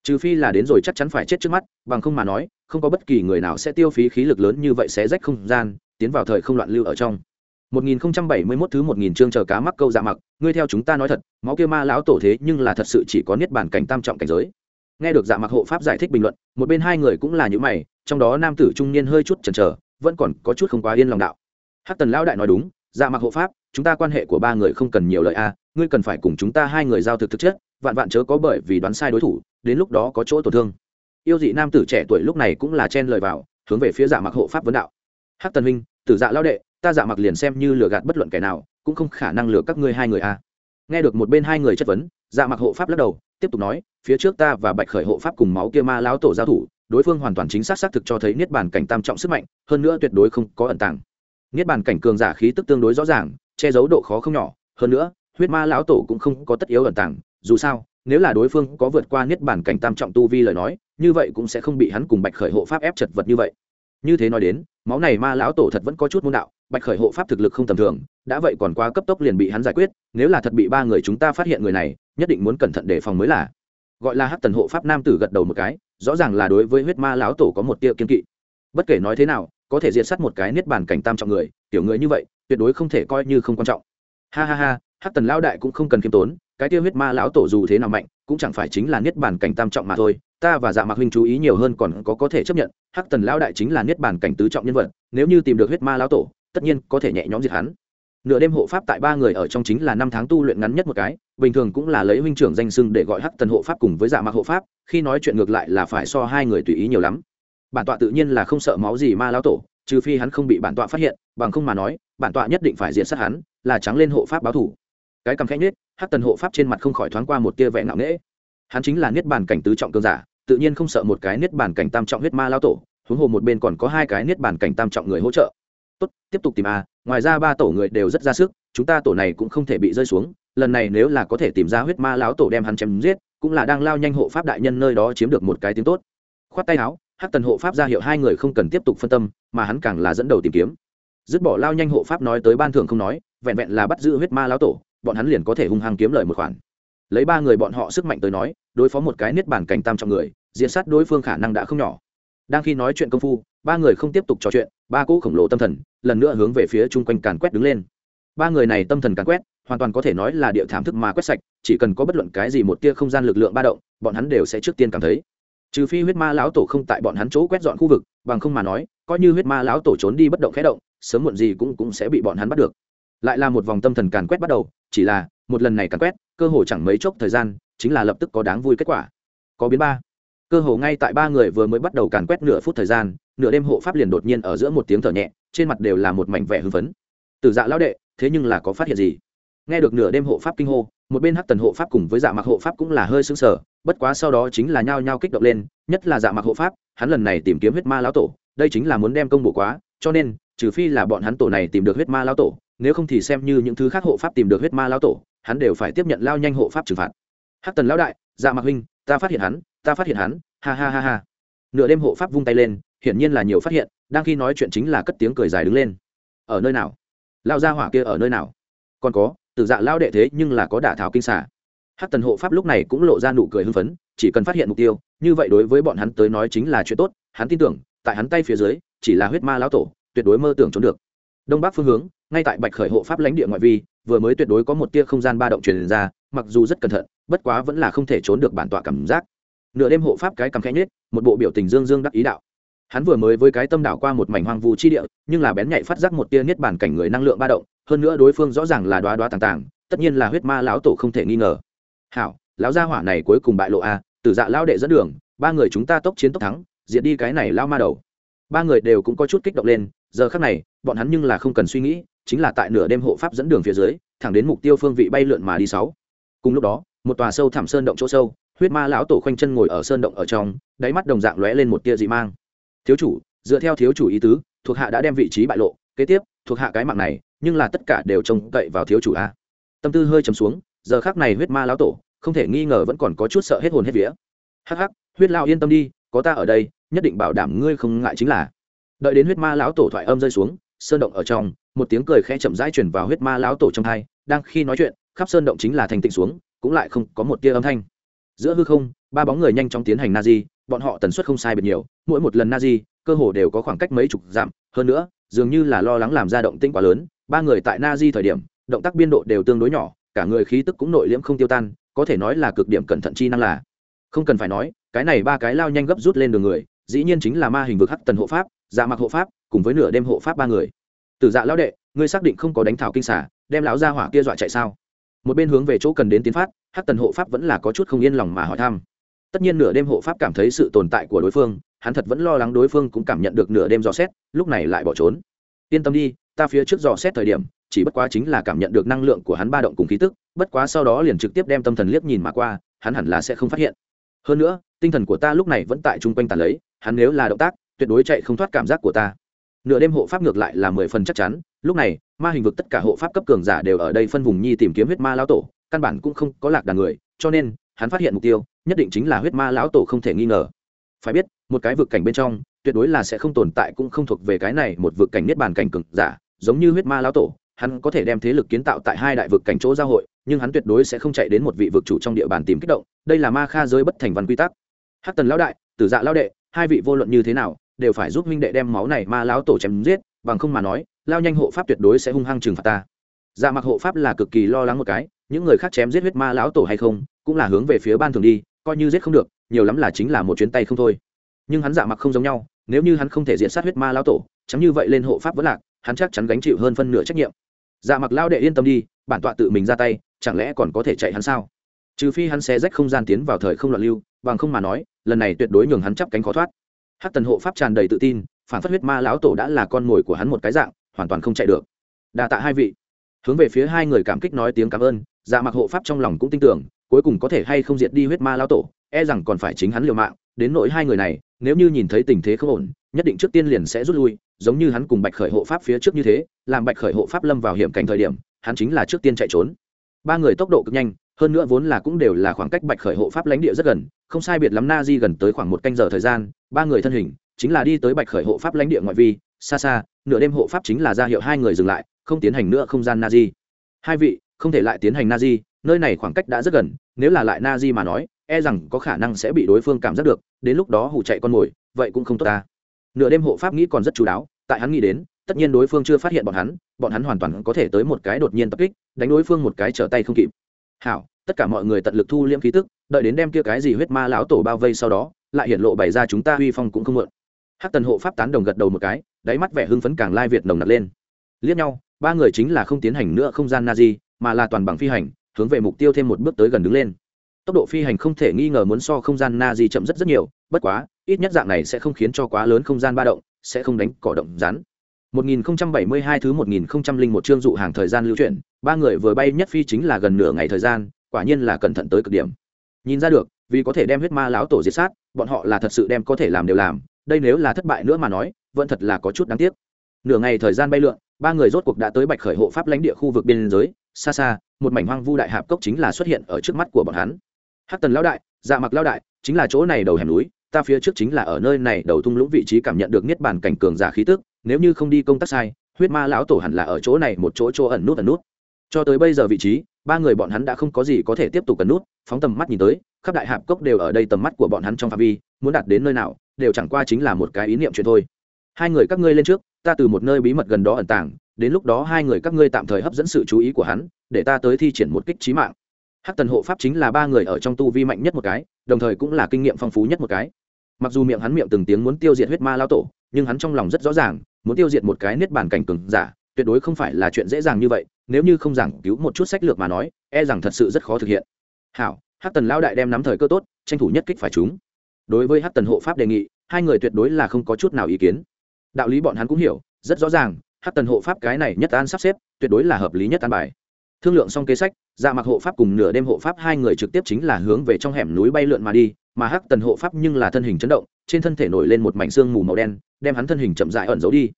Trừ phi là đến rồi chắc chắn phải chết trước mắt, bằng không mà nói, không có bất kỳ người nào sẽ tiêu phí khí lực lớn như vậy sẽ rách không gian tiến vào thời không loạn lưu ở trong 1071 thứ 1000 chương chờ cá mắc câu dạ mặc, ngươi theo chúng ta nói thật, máu kia ma lão tổ thế nhưng là thật sự chỉ có niết bàn cảnh tam trọng cảnh giới. Nghe được dạ mặc hộ pháp giải thích bình luận, một bên hai người cũng là những mày, trong đó nam tử trung niên hơi chút chần chờ, vẫn còn có chút không quá yên lòng đạo. Hắc Tần lão đại nói đúng, dạ mặc hộ pháp, chúng ta quan hệ của ba người không cần nhiều lời a, ngươi cần phải cùng chúng ta hai người giao thực thực chất, vạn vạn chớ có bởi vì đoán sai đối thủ, đến lúc đó có chỗ tổn thương. Yêu dị nam tử trẻ tuổi lúc này cũng là chen lời vào, hướng về phía dạ mặc hộ pháp vấn đạo. Hắc Tần huynh, tử dạ lão đệ, ta dạ mặc liền xem như lừa gạt bất luận kẻ nào cũng không khả năng lừa các ngươi hai người a à. nghe được một bên hai người chất vấn dạ mặc hộ pháp lắc đầu tiếp tục nói phía trước ta và bạch khởi hộ pháp cùng máu kia ma lão tổ giao thủ đối phương hoàn toàn chính xác xác thực cho thấy niết bàn cảnh tam trọng sức mạnh hơn nữa tuyệt đối không có ẩn tàng niết bàn cảnh cường giả khí tức tương đối rõ ràng che giấu độ khó không nhỏ hơn nữa huyết ma lão tổ cũng không có tất yếu ẩn tàng dù sao nếu là đối phương có vượt qua niết bàn cảnh tam trọng tu vi lời nói như vậy cũng sẽ không bị hắn cùng bạch khởi hộ pháp ép chật vật như vậy như thế nói đến máu này ma lão tổ thật vẫn có chút môn đạo, bạch khởi hộ pháp thực lực không tầm thường, đã vậy còn quá cấp tốc liền bị hắn giải quyết, nếu là thật bị ba người chúng ta phát hiện người này, nhất định muốn cẩn thận đề phòng mới là. Gọi là hắc tần hộ pháp nam tử gật đầu một cái, rõ ràng là đối với huyết ma lão tổ có một tia kiên kỵ. Bất kể nói thế nào, có thể diệt sát một cái niết bàn cảnh tam trọng người, tiểu người như vậy, tuyệt đối không thể coi như không quan trọng. Ha ha ha, hắc tần lão đại cũng không cần kiêm tốn cái tiêu huyết ma lão tổ dù thế nào mạnh, cũng chẳng phải chính là niết bàn cảnh tam trọng mà thôi. Ta và dạ mạc huynh chú ý nhiều hơn còn có có thể chấp nhận, hắc tần lão đại chính là niết bàn cảnh tứ trọng nhân vật, nếu như tìm được huyết ma lão tổ, tất nhiên có thể nhẹ nhõm diệt hắn. Nửa đêm hộ pháp tại ba người ở trong chính là năm tháng tu luyện ngắn nhất một cái, bình thường cũng là lấy huynh trưởng danh sưng để gọi hắc tần hộ pháp cùng với dạ mạc hộ pháp, khi nói chuyện ngược lại là phải so hai người tùy ý nhiều lắm. Bản tọa tự nhiên là không sợ máu gì ma lão tổ, trừ phi hắn không bị bản tọa phát hiện, bằng không mà nói, bản tọa nhất định phải diện sát hắn, là trắng lên hộ pháp báo thủ. Cái cầm khẽ nhết hắc tần hộ pháp trên mặt không khỏi thoáng qua một tia vẻ ngạo nghễ. Hắn chính là niết bàn cảnh tứ trọng cương giả, tự nhiên không sợ một cái niết bàn cảnh tam trọng huyết ma lão tổ, huống hồ một bên còn có hai cái niết bàn cảnh tam trọng người hỗ trợ. Tốt, tiếp tục tìm a, ngoài ra ba tổ người đều rất ra sức, chúng ta tổ này cũng không thể bị rơi xuống, lần này nếu là có thể tìm ra huyết ma lão tổ đem hắn chém giết, cũng là đang lao nhanh hộ pháp đại nhân nơi đó chiếm được một cái tiếng tốt. Khoát tay áo hắc tần hộ pháp ra hiệu hai người không cần tiếp tục phân tâm, mà hắn càng là dẫn đầu tìm kiếm. Dứt bỏ lao nhanh hộ pháp nói tới ban thường không nói, vẹn vẹn là bắt giữ huyết ma lão tổ bọn hắn liền có thể hung hăng kiếm lời một khoản. Lấy ba người bọn họ sức mạnh tới nói, đối phó một cái niết bàn cảnh tam trọng người diện sát đối phương khả năng đã không nhỏ. Đang khi nói chuyện công phu, ba người không tiếp tục trò chuyện, ba cỗ khổng lồ tâm thần lần nữa hướng về phía chung quanh càn quét đứng lên. Ba người này tâm thần càn quét, hoàn toàn có thể nói là địa thảm thức mà quét sạch, chỉ cần có bất luận cái gì một tia không gian lực lượng ba động, bọn hắn đều sẽ trước tiên cảm thấy. Trừ phi huyết ma lão tổ không tại bọn hắn chỗ quét dọn khu vực, bằng không mà nói, coi như huyết ma lão tổ trốn đi bất động khẽ động, sớm muộn gì cũng cũng sẽ bị bọn hắn bắt được. Lại là một vòng tâm thần càn quét bắt đầu chỉ là, một lần này càn quét, cơ hồ chẳng mấy chốc thời gian, chính là lập tức có đáng vui kết quả. Có biến ba. Cơ hồ ngay tại ba người vừa mới bắt đầu càn quét nửa phút thời gian, nửa đêm hộ pháp liền đột nhiên ở giữa một tiếng thở nhẹ, trên mặt đều là một mảnh vẻ hưng phấn. Từ dạ lão đệ, thế nhưng là có phát hiện gì? Nghe được nửa đêm hộ pháp kinh hô, một bên hắc tần hộ pháp cùng với dạ mặc hộ pháp cũng là hơi sững sờ, bất quá sau đó chính là nhao nhao kích động lên, nhất là dạ mặc hộ pháp, hắn lần này tìm kiếm huyết ma lão tổ, đây chính là muốn đem công bổ quá, cho nên trừ phi là bọn hắn tổ này tìm được huyết ma lão tổ, nếu không thì xem như những thứ khác hộ pháp tìm được huyết ma lão tổ, hắn đều phải tiếp nhận lao nhanh hộ pháp trừng phạt. Hắc tần lão đại dạ mặc huynh, ta phát hiện hắn, ta phát hiện hắn, ha ha ha ha. Nửa đêm hộ pháp vung tay lên, hiển nhiên là nhiều phát hiện, đang khi nói chuyện chính là cất tiếng cười dài đứng lên. Ở nơi nào? Lao ra hỏa kia ở nơi nào? Còn có từ dạ lao đệ thế nhưng là có đả thảo kinh xả hát tần hộ pháp lúc này cũng lộ ra nụ cười hưng phấn, chỉ cần phát hiện mục tiêu, như vậy đối với bọn hắn tới nói chính là chuyện tốt, hắn tin tưởng, tại hắn tay phía dưới, chỉ là huyết ma lão tổ tuyệt đối mơ tưởng trốn được. Đông bắc phương hướng, ngay tại bạch khởi hộ pháp lãnh địa ngoại vi, vừa mới tuyệt đối có một tia không gian ba động truyền ra, mặc dù rất cẩn thận, bất quá vẫn là không thể trốn được bản tọa cảm giác. Nửa đêm hộ pháp cái cằm khẽ nhết một bộ biểu tình dương dương đắc ý đạo. Hắn vừa mới với cái tâm đảo qua một mảnh hoang vu chi địa, nhưng là bén nhạy phát giác một tia niết bản cảnh người năng lượng ba động, hơn nữa đối phương rõ ràng là đoá đoá tàng tàng, tất nhiên là huyết ma lão tổ không thể nghi ngờ. Hảo, lão gia hỏa này cuối cùng bại lộ a từ dạ lão đệ dẫn đường, ba người chúng ta tốc chiến tốc thắng, diệt đi cái này lao ma đầu. Ba người đều cũng có chút kích động lên giờ khác này, bọn hắn nhưng là không cần suy nghĩ, chính là tại nửa đêm hộ pháp dẫn đường phía dưới, thẳng đến mục tiêu phương vị bay lượn mà đi sáu. Cùng lúc đó, một tòa sâu thẳm sơn động chỗ sâu, huyết ma lão tổ khoanh chân ngồi ở sơn động ở trong, đáy mắt đồng dạng lóe lên một tia dị mang. Thiếu chủ, dựa theo thiếu chủ ý tứ, thuộc hạ đã đem vị trí bại lộ, kế tiếp, thuộc hạ cái mạng này, nhưng là tất cả đều trông cậy vào thiếu chủ a. Tâm tư hơi trầm xuống, giờ khác này huyết ma lão tổ, không thể nghi ngờ vẫn còn có chút sợ hết hồn hết vía. Hắc hắc, huyết lao yên tâm đi, có ta ở đây, nhất định bảo đảm ngươi không ngại chính là đợi đến huyết ma lão tổ thoại âm rơi xuống, sơn động ở trong, một tiếng cười khẽ chậm rãi chuyển vào huyết ma lão tổ trong thai, đang khi nói chuyện, khắp sơn động chính là thành tịnh xuống, cũng lại không có một tia âm thanh. Giữa hư không, ba bóng người nhanh chóng tiến hành na di bọn họ tần suất không sai biệt nhiều, mỗi một lần na di cơ hồ đều có khoảng cách mấy chục dặm, hơn nữa, dường như là lo lắng làm ra động tĩnh quá lớn, ba người tại na di thời điểm, động tác biên độ đều tương đối nhỏ, cả người khí tức cũng nội liễm không tiêu tan, có thể nói là cực điểm cẩn thận chi năng là. Không cần phải nói, cái này ba cái lao nhanh gấp rút lên đường người, dĩ nhiên chính là ma hình vực hắc tần hộ pháp dạ mặc hộ pháp cùng với nửa đêm hộ pháp ba người. Từ dạ lão đệ, ngươi xác định không có đánh thảo kinh xả đem lão ra hỏa kia dọa chạy sao? Một bên hướng về chỗ cần đến tiến phát, hắc tần hộ pháp vẫn là có chút không yên lòng mà hỏi thăm. Tất nhiên nửa đêm hộ pháp cảm thấy sự tồn tại của đối phương, hắn thật vẫn lo lắng đối phương cũng cảm nhận được nửa đêm dò xét, lúc này lại bỏ trốn. Yên tâm đi, ta phía trước dò xét thời điểm, chỉ bất quá chính là cảm nhận được năng lượng của hắn ba động cùng khí tức, bất quá sau đó liền trực tiếp đem tâm thần liếc nhìn mà qua, hắn hẳn là sẽ không phát hiện. Hơn nữa, tinh thần của ta lúc này vẫn tại chung quanh tàn lấy, hắn nếu là động tác tuyệt đối chạy không thoát cảm giác của ta. Nửa đêm hộ pháp ngược lại là mười phần chắc chắn, lúc này, ma hình vực tất cả hộ pháp cấp cường giả đều ở đây phân vùng nhi tìm kiếm huyết ma lão tổ, căn bản cũng không có lạc đàn người, cho nên, hắn phát hiện mục tiêu, nhất định chính là huyết ma lão tổ không thể nghi ngờ. Phải biết, một cái vực cảnh bên trong, tuyệt đối là sẽ không tồn tại cũng không thuộc về cái này một vực cảnh niết bàn cảnh cường giả, giống như huyết ma lão tổ, hắn có thể đem thế lực kiến tạo tại hai đại vực cảnh chỗ giao hội, nhưng hắn tuyệt đối sẽ không chạy đến một vị vực chủ trong địa bàn tìm kích động, đây là ma kha giới bất thành văn quy tắc. Hắc tần lão đại, tử dạ lão đệ, hai vị vô luận như thế nào đều phải giúp minh đệ đem máu này ma lão tổ chém giết, bằng không mà nói, lao nhanh hộ pháp tuyệt đối sẽ hung hăng trừng phạt ta. Dạ mặc hộ pháp là cực kỳ lo lắng một cái, những người khác chém giết huyết ma lão tổ hay không, cũng là hướng về phía ban thường đi, coi như giết không được, nhiều lắm là chính là một chuyến tay không thôi. Nhưng hắn dạ mặc không giống nhau, nếu như hắn không thể diện sát huyết ma lão tổ chẳng như vậy lên hộ pháp vẫn lạc, hắn chắc chắn gánh chịu hơn phân nửa trách nhiệm. Dạ mặc lao đệ yên tâm đi, bản tọa tự mình ra tay, chẳng lẽ còn có thể chạy hắn sao? Trừ phi hắn xé rách không gian tiến vào thời không loạn lưu, bằng không mà nói, lần này tuyệt đối nhường hắn chắp cánh khó thoát hắc tần hộ pháp tràn đầy tự tin, phản phát huyết ma lão tổ đã là con mồi của hắn một cái dạng, hoàn toàn không chạy được. Đa tạ hai vị. Hướng về phía hai người cảm kích nói tiếng cảm ơn dạ mặc hộ pháp trong lòng cũng tin tưởng, cuối cùng có thể hay không diệt đi huyết ma lão tổ e rằng còn phải chính hắn liều mạng, đến nỗi hai người này, nếu như nhìn thấy tình thế không ổn, nhất định trước tiên liền sẽ rút lui, giống như hắn cùng bạch khởi hộ pháp phía trước như thế, làm bạch khởi hộ pháp lâm vào hiểm cảnh thời điểm, hắn chính là trước tiên chạy trốn. Ba người tốc độ cực nhanh, hơn nữa vốn là cũng đều là khoảng cách bạch khởi hộ pháp lãnh địa rất gần không sai biệt lắm na di gần tới khoảng một canh giờ thời gian, ba người thân hình chính là đi tới bạch khởi hộ pháp lãnh địa ngoại vi, xa xa, nửa đêm hộ pháp chính là ra hiệu hai người dừng lại, không tiến hành nữa không gian na di hai vị, không thể lại tiến hành na di nơi này khoảng cách đã rất gần, nếu là lại na di mà nói e rằng có khả năng sẽ bị đối phương cảm giác được, đến lúc đó hủ chạy con mồi, vậy cũng không tốt ta. Nửa đêm hộ pháp nghĩ còn rất chú đáo, tại hắn nghĩ đến, tất nhiên đối phương chưa phát hiện bọn hắn bọn hắn hoàn toàn có thể tới một cái đột nhiên tập kích, đánh đối phương một cái trở tay không kịp. Hảo tất cả mọi người tận lực thu liễm khí tức đợi đến đem kia cái gì huyết ma lão tổ bao vây sau đó lại hiện lộ bày ra chúng ta uy phong cũng không mượn hắc tần hộ pháp tán đồng gật đầu một cái đáy mắt vẻ hưng phấn càng lai việt nồng nặc lên. Liếc nhau ba người chính là không tiến hành nữa không gian na di mà là toàn bằng phi hành hướng về mục tiêu thêm một bước tới gần đứng lên. Tốc độ phi hành không thể nghi ngờ muốn so không gian na di chậm rất rất nhiều bất quá ít nhất dạng này sẽ không khiến cho quá lớn không gian ba động sẽ không đánh cỏ động rắn. 1072 thứ 1001 chương dụ hàng thời gian lưu chuyển, ba người vừa bay nhất phi chính là gần nửa ngày thời gian, quả nhiên là cẩn thận tới cực điểm. Nhìn ra được, vì có thể đem huyết ma lão tổ diệt sát, bọn họ là thật sự đem có thể làm đều làm, đây nếu là thất bại nữa mà nói, vẫn thật là có chút đáng tiếc. Nửa ngày thời gian bay lượn, ba người rốt cuộc đã tới Bạch Khởi hộ pháp lãnh địa khu vực biên giới, xa xa, một mảnh hoang vu đại hạp cốc chính là xuất hiện ở trước mắt của bọn hắn. Hắc Tần lão đại, Dạ Mặc lão đại, chính là chỗ này đầu hẻm núi, ta phía trước chính là ở nơi này đầu thung lũng vị trí cảm nhận được niết bàn cảnh cường giả khí tức, nếu như không đi công tác sai huyết ma lão tổ hẳn là ở chỗ này một chỗ chỗ ẩn nút ẩn nút cho tới bây giờ vị trí ba người bọn hắn đã không có gì có thể tiếp tục cần nút, phóng tầm mắt nhìn tới, khắp đại hạp cốc đều ở đây tầm mắt của bọn hắn trong phạm vi, muốn đạt đến nơi nào, đều chẳng qua chính là một cái ý niệm chuyện thôi. Hai người các ngươi lên trước, ta từ một nơi bí mật gần đó ẩn tàng, đến lúc đó hai người các ngươi tạm thời hấp dẫn sự chú ý của hắn, để ta tới thi triển một kích trí mạng. Hắc tần hộ pháp chính là ba người ở trong tu vi mạnh nhất một cái, đồng thời cũng là kinh nghiệm phong phú nhất một cái. Mặc dù miệng hắn miệng từng tiếng muốn tiêu diệt huyết ma lao tổ, nhưng hắn trong lòng rất rõ ràng, muốn tiêu diệt một cái niết bàn cảnh cừng giả, tuyệt đối không phải là chuyện dễ dàng như vậy nếu như không giảng cứu một chút sách lược mà nói e rằng thật sự rất khó thực hiện. Hảo, hắc tần lao đại đem nắm thời cơ tốt, tranh thủ nhất kích phải chúng. Đối với hát tần hộ pháp đề nghị, hai người tuyệt đối là không có chút nào ý kiến. Đạo lý bọn hắn cũng hiểu, rất rõ ràng hát tần hộ pháp cái này nhất an sắp xếp, tuyệt đối là hợp lý nhất an bài. Thương lượng xong kế sách dạ mặc hộ pháp cùng nửa đêm hộ pháp hai người trực tiếp chính là hướng về trong hẻm núi bay lượn mà đi, mà hắc tần hộ pháp nhưng là thân hình chấn động, trên thân thể nổi lên một mảnh xương mù màu đen, đem hắn thân hình chậm dại ẩn giấu đi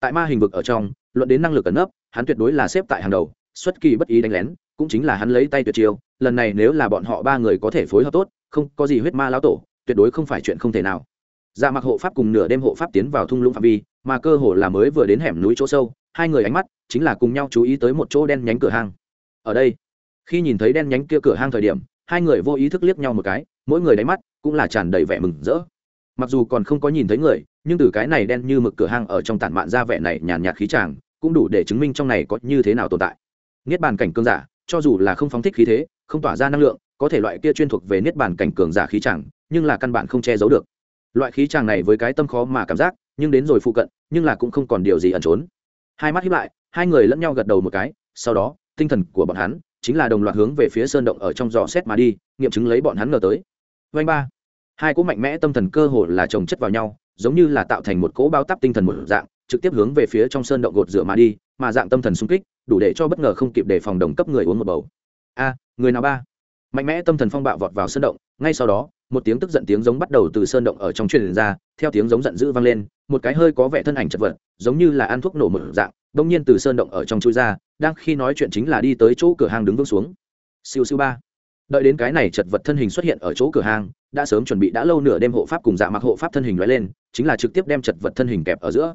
tại ma hình vực ở trong, luận đến năng lực ẩn nấp, hắn tuyệt đối là xếp tại hàng đầu, xuất kỳ bất ý đánh lén, cũng chính là hắn lấy tay tuyệt chiêu, lần này nếu là bọn họ ba người có thể phối hợp tốt, không có gì huyết ma lão tổ, tuyệt đối không phải chuyện không thể nào. Dạ mặc hộ pháp cùng nửa đêm hộ pháp tiến vào thung lũng phạm vi, mà cơ hồ là mới vừa đến hẻm núi chỗ sâu, hai người ánh mắt chính là cùng nhau chú ý tới một chỗ đen nhánh cửa hang. Ở đây, khi nhìn thấy đen nhánh kia cửa hang thời điểm, hai người vô ý thức liếc nhau một cái, mỗi người đáy mắt cũng là tràn đầy vẻ mừng rỡ. Mặc dù còn không có nhìn thấy người nhưng từ cái này đen như mực cửa hang ở trong tản mạn ra vẻ này nhàn nhạt khí tràng, cũng đủ để chứng minh trong này có như thế nào tồn tại. Niết bàn cảnh cường giả, cho dù là không phóng thích khí thế, không tỏa ra năng lượng, có thể loại kia chuyên thuộc về niết bàn cảnh cường giả khí tràng, nhưng là căn bản không che giấu được. Loại khí tràng này với cái tâm khó mà cảm giác, nhưng đến rồi phụ cận, nhưng là cũng không còn điều gì ẩn trốn. Hai mắt hiếp lại, hai người lẫn nhau gật đầu một cái, sau đó, tinh thần của bọn hắn chính là đồng loạt hướng về phía sơn động ở trong giò xét mà đi, nghiệm chứng lấy bọn hắn ngờ tới. Vanh ba, hai cỗ mạnh mẽ tâm thần cơ hồ là chồng chất vào nhau giống như là tạo thành một cỗ bao tắp tinh thần một dạng, trực tiếp hướng về phía trong sơn động gột rửa mà đi, mà dạng tâm thần sung kích, đủ để cho bất ngờ không kịp để phòng đồng cấp người uống một bầu. A, người nào ba? Mạnh mẽ tâm thần phong bạo vọt vào sơn động, ngay sau đó, một tiếng tức giận tiếng giống bắt đầu từ sơn động ở trong truyền ra, theo tiếng giống giận dữ vang lên, một cái hơi có vẻ thân ảnh chật vật, giống như là ăn thuốc nổ một dạng đông nhiên từ sơn động ở trong chui ra, đang khi nói chuyện chính là đi tới chỗ cửa hàng đứng vững xuống. Siêu siêu ba. Đợi đến cái này chật vật thân hình xuất hiện ở chỗ cửa hàng đã sớm chuẩn bị đã lâu nửa đêm hộ pháp cùng dạ mặc hộ pháp thân hình nói lên, chính là trực tiếp đem chật vật thân hình kẹp ở giữa.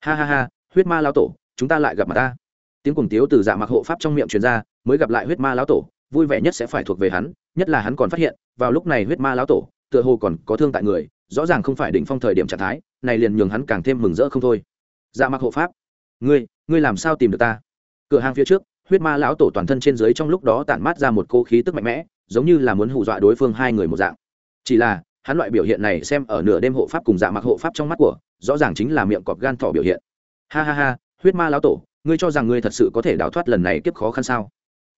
Ha ha ha, huyết ma lao tổ, chúng ta lại gặp mặt ta. Tiếng cùng tiếu từ dạ mặc hộ pháp trong miệng truyền ra, mới gặp lại huyết ma lão tổ, vui vẻ nhất sẽ phải thuộc về hắn, nhất là hắn còn phát hiện, vào lúc này huyết ma lão tổ, tựa hồ còn có thương tại người, rõ ràng không phải đỉnh phong thời điểm trạng thái, này liền nhường hắn càng thêm mừng rỡ không thôi. Dạ mặc hộ pháp, ngươi ngươi làm sao tìm được ta? Cửa hàng phía trước, huyết ma lão tổ toàn thân trên dưới trong lúc đó tản mát ra một cô khí tức mạnh mẽ, giống như là muốn hù dọa đối phương hai người một dạng chỉ là, hắn loại biểu hiện này xem ở nửa đêm hộ pháp cùng dạ mặc hộ pháp trong mắt của, rõ ràng chính là miệng cọp gan thỏ biểu hiện. Ha ha ha, huyết ma lão tổ, ngươi cho rằng ngươi thật sự có thể đào thoát lần này kiếp khó khăn sao?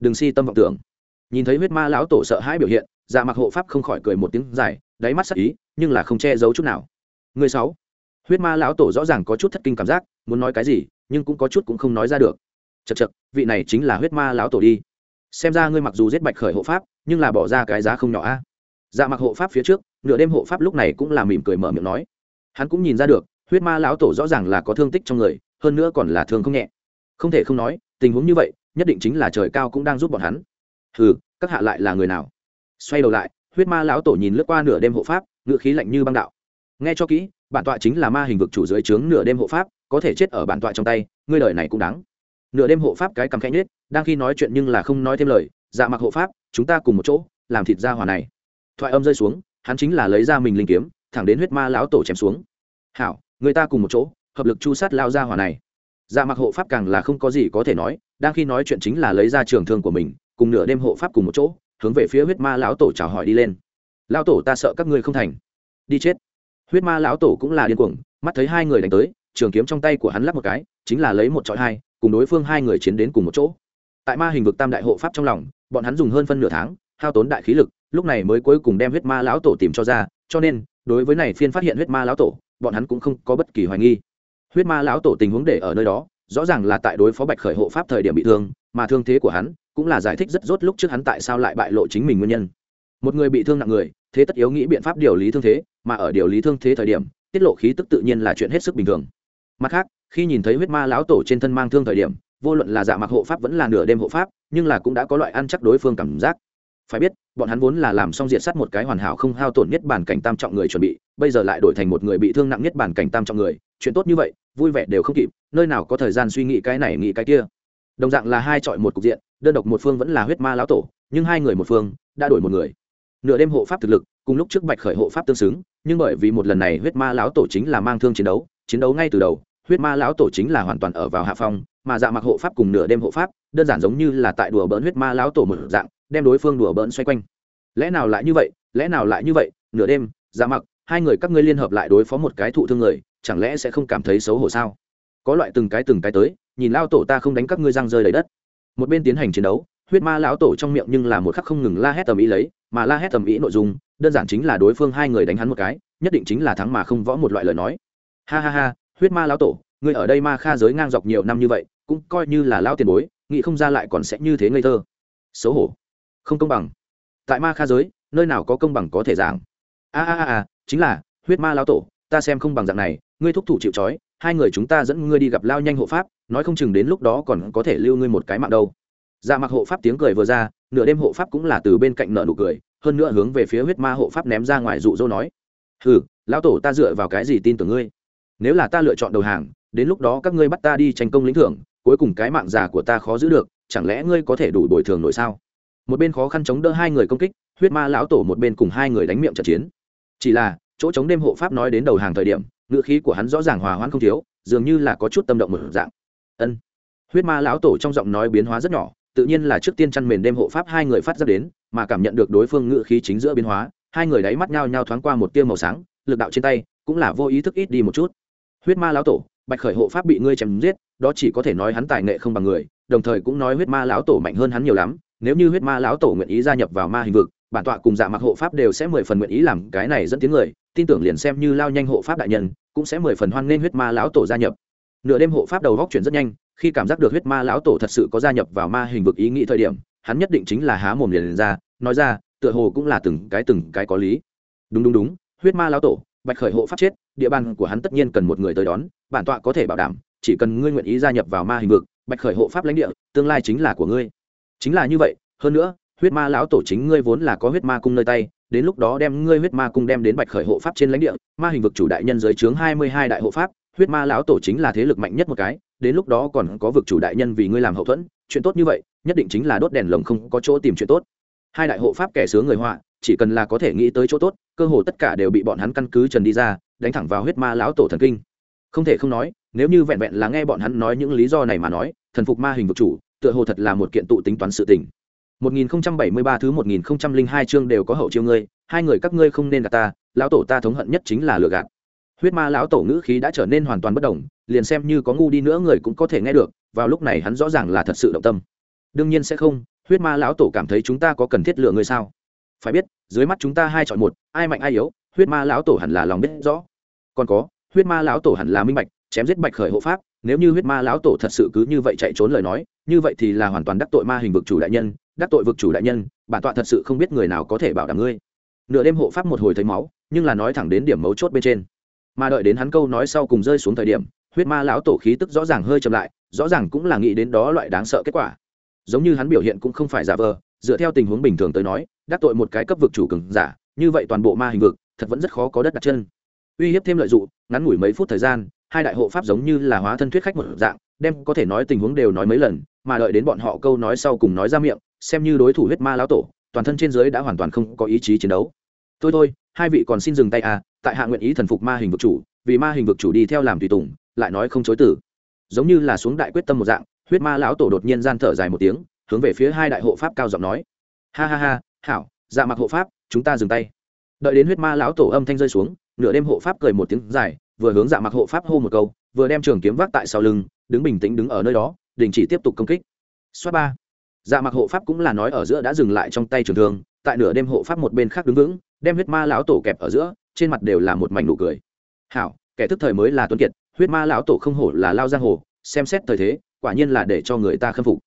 Đừng si tâm vọng tưởng. Nhìn thấy huyết ma lão tổ sợ hãi biểu hiện dạ mặc hộ pháp không khỏi cười một tiếng dài, đáy mắt sắc ý, nhưng là không che giấu chút nào. Người sáu. Huyết ma lão tổ rõ ràng có chút thất kinh cảm giác, muốn nói cái gì, nhưng cũng có chút cũng không nói ra được. Chật chật vị này chính là huyết ma lão tổ đi. Xem ra ngươi mặc dù giết bạch khởi hộ pháp, nhưng là bỏ ra cái giá không nhỏ a dạ mặc hộ pháp phía trước, nửa đêm hộ pháp lúc này cũng là mỉm cười mở miệng nói. Hắn cũng nhìn ra được, huyết ma lão tổ rõ ràng là có thương tích trong người, hơn nữa còn là thương không nhẹ. Không thể không nói, tình huống như vậy, nhất định chính là trời cao cũng đang giúp bọn hắn. Hừ, các hạ lại là người nào? Xoay đầu lại, huyết ma lão tổ nhìn lướt qua nửa đêm hộ pháp ngựa khí lạnh như băng đạo. Nghe cho kỹ, bản tọa chính là ma hình vực chủ dưới trướng nửa đêm hộ pháp, có thể chết ở bản tọa trong tay, ngươi đời này cũng đáng. Nửa đêm hộ pháp cái cầm khẽ nhết đang khi nói chuyện nhưng là không nói thêm lời dạ mặc hộ pháp, chúng ta cùng một chỗ, làm thịt ra hòa này thoại âm rơi xuống, hắn chính là lấy ra mình linh kiếm, thẳng đến huyết ma lão tổ chém xuống. Hảo, người ta cùng một chỗ, hợp lực chu sát lao ra hòa này. Dạ mặc hộ pháp càng là không có gì có thể nói, đang khi nói chuyện chính là lấy ra trường thương của mình, cùng nửa đêm hộ pháp cùng một chỗ, hướng về phía huyết ma lão tổ chào hỏi đi lên. Lão tổ, ta sợ các ngươi không thành. Đi chết. Huyết ma lão tổ cũng là điên cuồng, mắt thấy hai người đánh tới, trường kiếm trong tay của hắn lắp một cái, chính là lấy một trọi hai, cùng đối phương hai người chiến đến cùng một chỗ. Tại ma hình vực tam đại hộ pháp trong lòng, bọn hắn dùng hơn phân nửa tháng, hao tốn đại khí lực lúc này mới cuối cùng đem huyết ma lão tổ tìm cho ra, cho nên, đối với này phiên phát hiện huyết ma lão tổ, bọn hắn cũng không có bất kỳ hoài nghi. Huyết ma lão tổ tình huống để ở nơi đó, rõ ràng là tại đối phó bạch khởi hộ pháp thời điểm bị thương, mà thương thế của hắn cũng là giải thích rất rốt lúc trước hắn tại sao lại bại lộ chính mình nguyên nhân. Một người bị thương nặng người, thế tất yếu nghĩ biện pháp điều lý thương thế, mà ở điều lý thương thế thời điểm, tiết lộ khí tức tự nhiên là chuyện hết sức bình thường. Mặt khác, khi nhìn thấy huyết ma lão tổ trên thân mang thương thời điểm, vô luận là dạ mặc hộ pháp vẫn là nửa đêm hộ pháp, nhưng là cũng đã có loại ăn chắc đối phương cảm giác phải biết, bọn hắn vốn là làm xong diện sát một cái hoàn hảo không hao tổn nhất bản cảnh tam trọng người chuẩn bị, bây giờ lại đổi thành một người bị thương nặng nhất bản cảnh tam trọng người, chuyện tốt như vậy, vui vẻ đều không kịp, nơi nào có thời gian suy nghĩ cái này nghĩ cái kia. Đồng dạng là hai chọi một cục diện, đơn độc một phương vẫn là huyết ma lão tổ, nhưng hai người một phương đã đổi một người. Nửa đêm hộ pháp thực lực, cùng lúc trước bạch khởi hộ pháp tương xứng, nhưng bởi vì một lần này huyết ma lão tổ chính là mang thương chiến đấu chiến đấu ngay từ đầu, huyết ma lão tổ chính là hoàn toàn ở vào hạ phong, mà dạ mặc hộ pháp cùng nửa đêm hộ pháp, đơn giản giống như là tại đùa bỡn huyết ma lão tổ một dạng đem đối phương đùa bỡn xoay quanh. Lẽ nào lại như vậy? Lẽ nào lại như vậy? Nửa đêm giả mặc, hai người các ngươi liên hợp lại đối phó một cái thụ thương người, chẳng lẽ sẽ không cảm thấy xấu hổ sao? Có loại từng cái từng cái tới, nhìn lao tổ ta không đánh các ngươi răng rơi đầy đất. Một bên tiến hành chiến đấu, huyết ma lão tổ trong miệng nhưng là một khắc không ngừng la hét tầm ý lấy, mà la hét tầm ý nội dung, đơn giản chính là đối phương hai người đánh hắn một cái, nhất định chính là thắng mà không võ một loại lời nói. Ha ha ha, huyết ma lão tổ, ngươi ở đây ma kha giới ngang dọc nhiều năm như vậy, cũng coi như là lao tiền bối, nghĩ không ra lại còn sẽ như thế ngây thơ. Xấu hổ không công bằng. Tại ma kha giới, nơi nào có công bằng có thể giảng? A a a chính là, huyết ma lão tổ, ta xem không bằng dạng này, ngươi thúc thủ chịu trói, hai người chúng ta dẫn ngươi đi gặp lao nhanh hộ pháp, nói không chừng đến lúc đó còn có thể lưu ngươi một cái mạng đâu. Dạ mặc hộ pháp tiếng cười vừa ra, nửa đêm hộ pháp cũng là từ bên cạnh nợ nụ cười, hơn nữa hướng về phía huyết ma hộ pháp ném ra ngoài dụ dỗ nói ừ lão tổ ta dựa vào cái gì tin tưởng ngươi? Nếu là ta lựa chọn đầu hàng, đến lúc đó các ngươi bắt ta đi tranh công lĩnh thưởng, cuối cùng cái mạng già của ta khó giữ được, chẳng lẽ ngươi có thể đủ bồi thường nổi sao? Một bên khó khăn chống đỡ hai người công kích, huyết ma lão tổ một bên cùng hai người đánh miệng trận chiến. Chỉ là, chỗ chống đêm hộ pháp nói đến đầu hàng thời điểm ngựa khí của hắn rõ ràng hòa hoãn không thiếu, dường như là có chút tâm động một dạng. Ân. Huyết ma lão tổ trong giọng nói biến hóa rất nhỏ, tự nhiên là trước tiên chăn mền đêm hộ pháp hai người phát ra đến, mà cảm nhận được đối phương ngựa khí chính giữa biến hóa, hai người đáy mắt nhau nhau thoáng qua một tia màu sáng, lực đạo trên tay cũng là vô ý thức ít đi một chút. Huyết ma lão tổ, bạch khởi hộ pháp bị ngươi chém giết, đó chỉ có thể nói hắn tài nghệ không bằng người, đồng thời cũng nói huyết ma lão tổ mạnh hơn hắn nhiều lắm nếu như huyết ma lão tổ nguyện ý gia nhập vào ma hình vực bản tọa cùng dạ mặc hộ pháp đều sẽ mười phần nguyện ý làm cái này dẫn tiếng người tin tưởng liền xem như lao nhanh hộ pháp đại nhân cũng sẽ mười phần hoan nghênh huyết ma lão tổ gia nhập. Nửa đêm hộ pháp đầu góc chuyển rất nhanh khi cảm giác được huyết ma lão tổ thật sự có gia nhập vào ma hình vực ý nghĩ thời điểm hắn nhất định chính là há mồm liền, liền ra nói ra tựa hồ cũng là từng cái từng cái có lý. Đúng đúng đúng huyết ma lão tổ bạch khởi hộ pháp chết địa bàn của hắn tất nhiên cần một người tới đón bản tọa có thể bảo đảm chỉ cần ngươi nguyện ý gia nhập vào ma hình vực bạch khởi hộ pháp lãnh địa tương lai chính là của ngươi chính là như vậy, hơn nữa, huyết ma lão tổ chính ngươi vốn là có huyết ma cung nơi tay, đến lúc đó đem ngươi huyết ma cung đem đến bạch khởi hộ pháp trên lãnh địa, ma hình vực chủ đại nhân dưới trướng hai mươi hai đại hộ pháp, huyết ma lão tổ chính là thế lực mạnh nhất một cái, đến lúc đó còn có vực chủ đại nhân vì ngươi làm hậu thuẫn, chuyện tốt như vậy, nhất định chính là đốt đèn lồng không có chỗ tìm chuyện tốt. Hai đại hộ pháp kẻ sướng người họa, chỉ cần là có thể nghĩ tới chỗ tốt, cơ hồ tất cả đều bị bọn hắn căn cứ trần đi ra, đánh thẳng vào huyết ma lão tổ thần kinh. Không thể không nói, nếu như vẹn vẹn là nghe bọn hắn nói những lý do này mà nói, thần phục ma hình vực chủ tựa hồ thật là một kiện tụ tính toán sự tình 1073 thứ 1002 chương đều có hậu chiêu ngươi, hai người các ngươi không nên gạt ta, lão tổ ta thống hận nhất chính là lừa gạt. Huyết Ma lão tổ ngữ khí đã trở nên hoàn toàn bất động, liền xem như có ngu đi nữa người cũng có thể nghe được, vào lúc này hắn rõ ràng là thật sự động tâm. Đương nhiên sẽ không, Huyết Ma lão tổ cảm thấy chúng ta có cần thiết lừa người sao? Phải biết, dưới mắt chúng ta hai chọn một, ai mạnh ai yếu, Huyết Ma lão tổ hẳn là lòng biết rõ. Còn có, Huyết Ma lão tổ hẳn là minh bạch, chém giết Bạch Khởi hộ pháp, nếu như Huyết Ma lão tổ thật sự cứ như vậy chạy trốn lời nói, như vậy thì là hoàn toàn đắc tội ma hình vực chủ đại nhân, đắc tội vực chủ đại nhân bản tọa thật sự không biết người nào có thể bảo đảm ngươi. Nửa đêm hộ pháp một hồi thấy máu nhưng là nói thẳng đến điểm mấu chốt bên trên. Mà đợi đến hắn câu nói sau cùng rơi xuống thời điểm huyết ma lão tổ khí tức rõ ràng hơi chậm lại rõ ràng cũng là nghĩ đến đó loại đáng sợ kết quả. Giống như hắn biểu hiện cũng không phải giả vờ dựa theo tình huống bình thường tới nói đắc tội một cái cấp vực chủ cường giả như vậy toàn bộ ma hình vực thật vẫn rất khó có đất đặt chân. Uy hiếp thêm lợi dụng ngắn ngủi mấy phút thời gian hai đại hộ pháp giống như là hóa thân thuyết khách một dạng, đem có thể nói tình huống đều nói mấy lần, mà đợi đến bọn họ câu nói sau cùng nói ra miệng, xem như đối thủ huyết ma lão tổ, toàn thân trên dưới đã hoàn toàn không có ý chí chiến đấu. Thôi thôi, hai vị còn xin dừng tay à tại hạ nguyện ý thần phục ma hình vực chủ, vì ma hình vực chủ đi theo làm tùy tùng, lại nói không chối tử giống như là xuống đại quyết tâm một dạng, huyết ma lão tổ đột nhiên gian thở dài một tiếng, hướng về phía hai đại hộ pháp cao giọng nói. Ha ha ha, hảo dạ mặc hộ pháp, chúng ta dừng tay. Đợi đến huyết ma lão tổ âm thanh rơi xuống, nửa đêm hộ pháp cười một tiếng dài vừa hướng dạ mặc hộ pháp hô một câu, vừa đem trường kiếm vác tại sau lưng, đứng bình tĩnh đứng ở nơi đó, đình chỉ tiếp tục công kích. Xoát ba. Dạ mặc hộ pháp cũng là nói ở giữa đã dừng lại trong tay trường thương, tại nửa đêm hộ pháp một bên khác đứng vững, đem huyết ma lão tổ kẹp ở giữa, trên mặt đều là một mảnh nụ cười. Hảo, kẻ thức thời mới là tuấn kiệt, huyết ma lão tổ không hổ là lao giang hồ, xem xét thời thế, quả nhiên là để cho người ta khâm phục.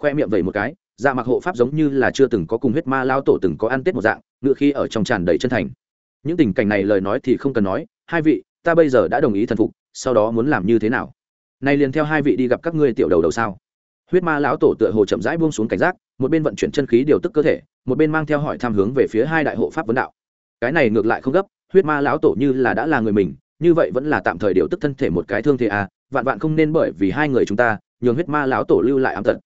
Khoe miệng vậy một cái dạ mặc hộ pháp giống như là chưa từng có cùng huyết ma lao tổ từng có ăn tết một dạng, ngựa khi ở trong tràn đầy chân thành. Những tình cảnh này lời nói thì không cần nói, hai vị ta bây giờ đã đồng ý thần phục, sau đó muốn làm như thế nào? Nay liền theo hai vị đi gặp các ngươi tiểu đầu đầu sao? Huyết ma lão tổ tựa hồ chậm rãi buông xuống cảnh giác, một bên vận chuyển chân khí điều tức cơ thể, một bên mang theo hỏi tham hướng về phía hai đại hộ pháp vấn đạo. Cái này ngược lại không gấp, huyết ma lão tổ như là đã là người mình, như vậy vẫn là tạm thời điều tức thân thể một cái thương thế à vạn vạn không nên bởi vì hai người chúng ta, nhường huyết ma lão tổ lưu lại ám tật.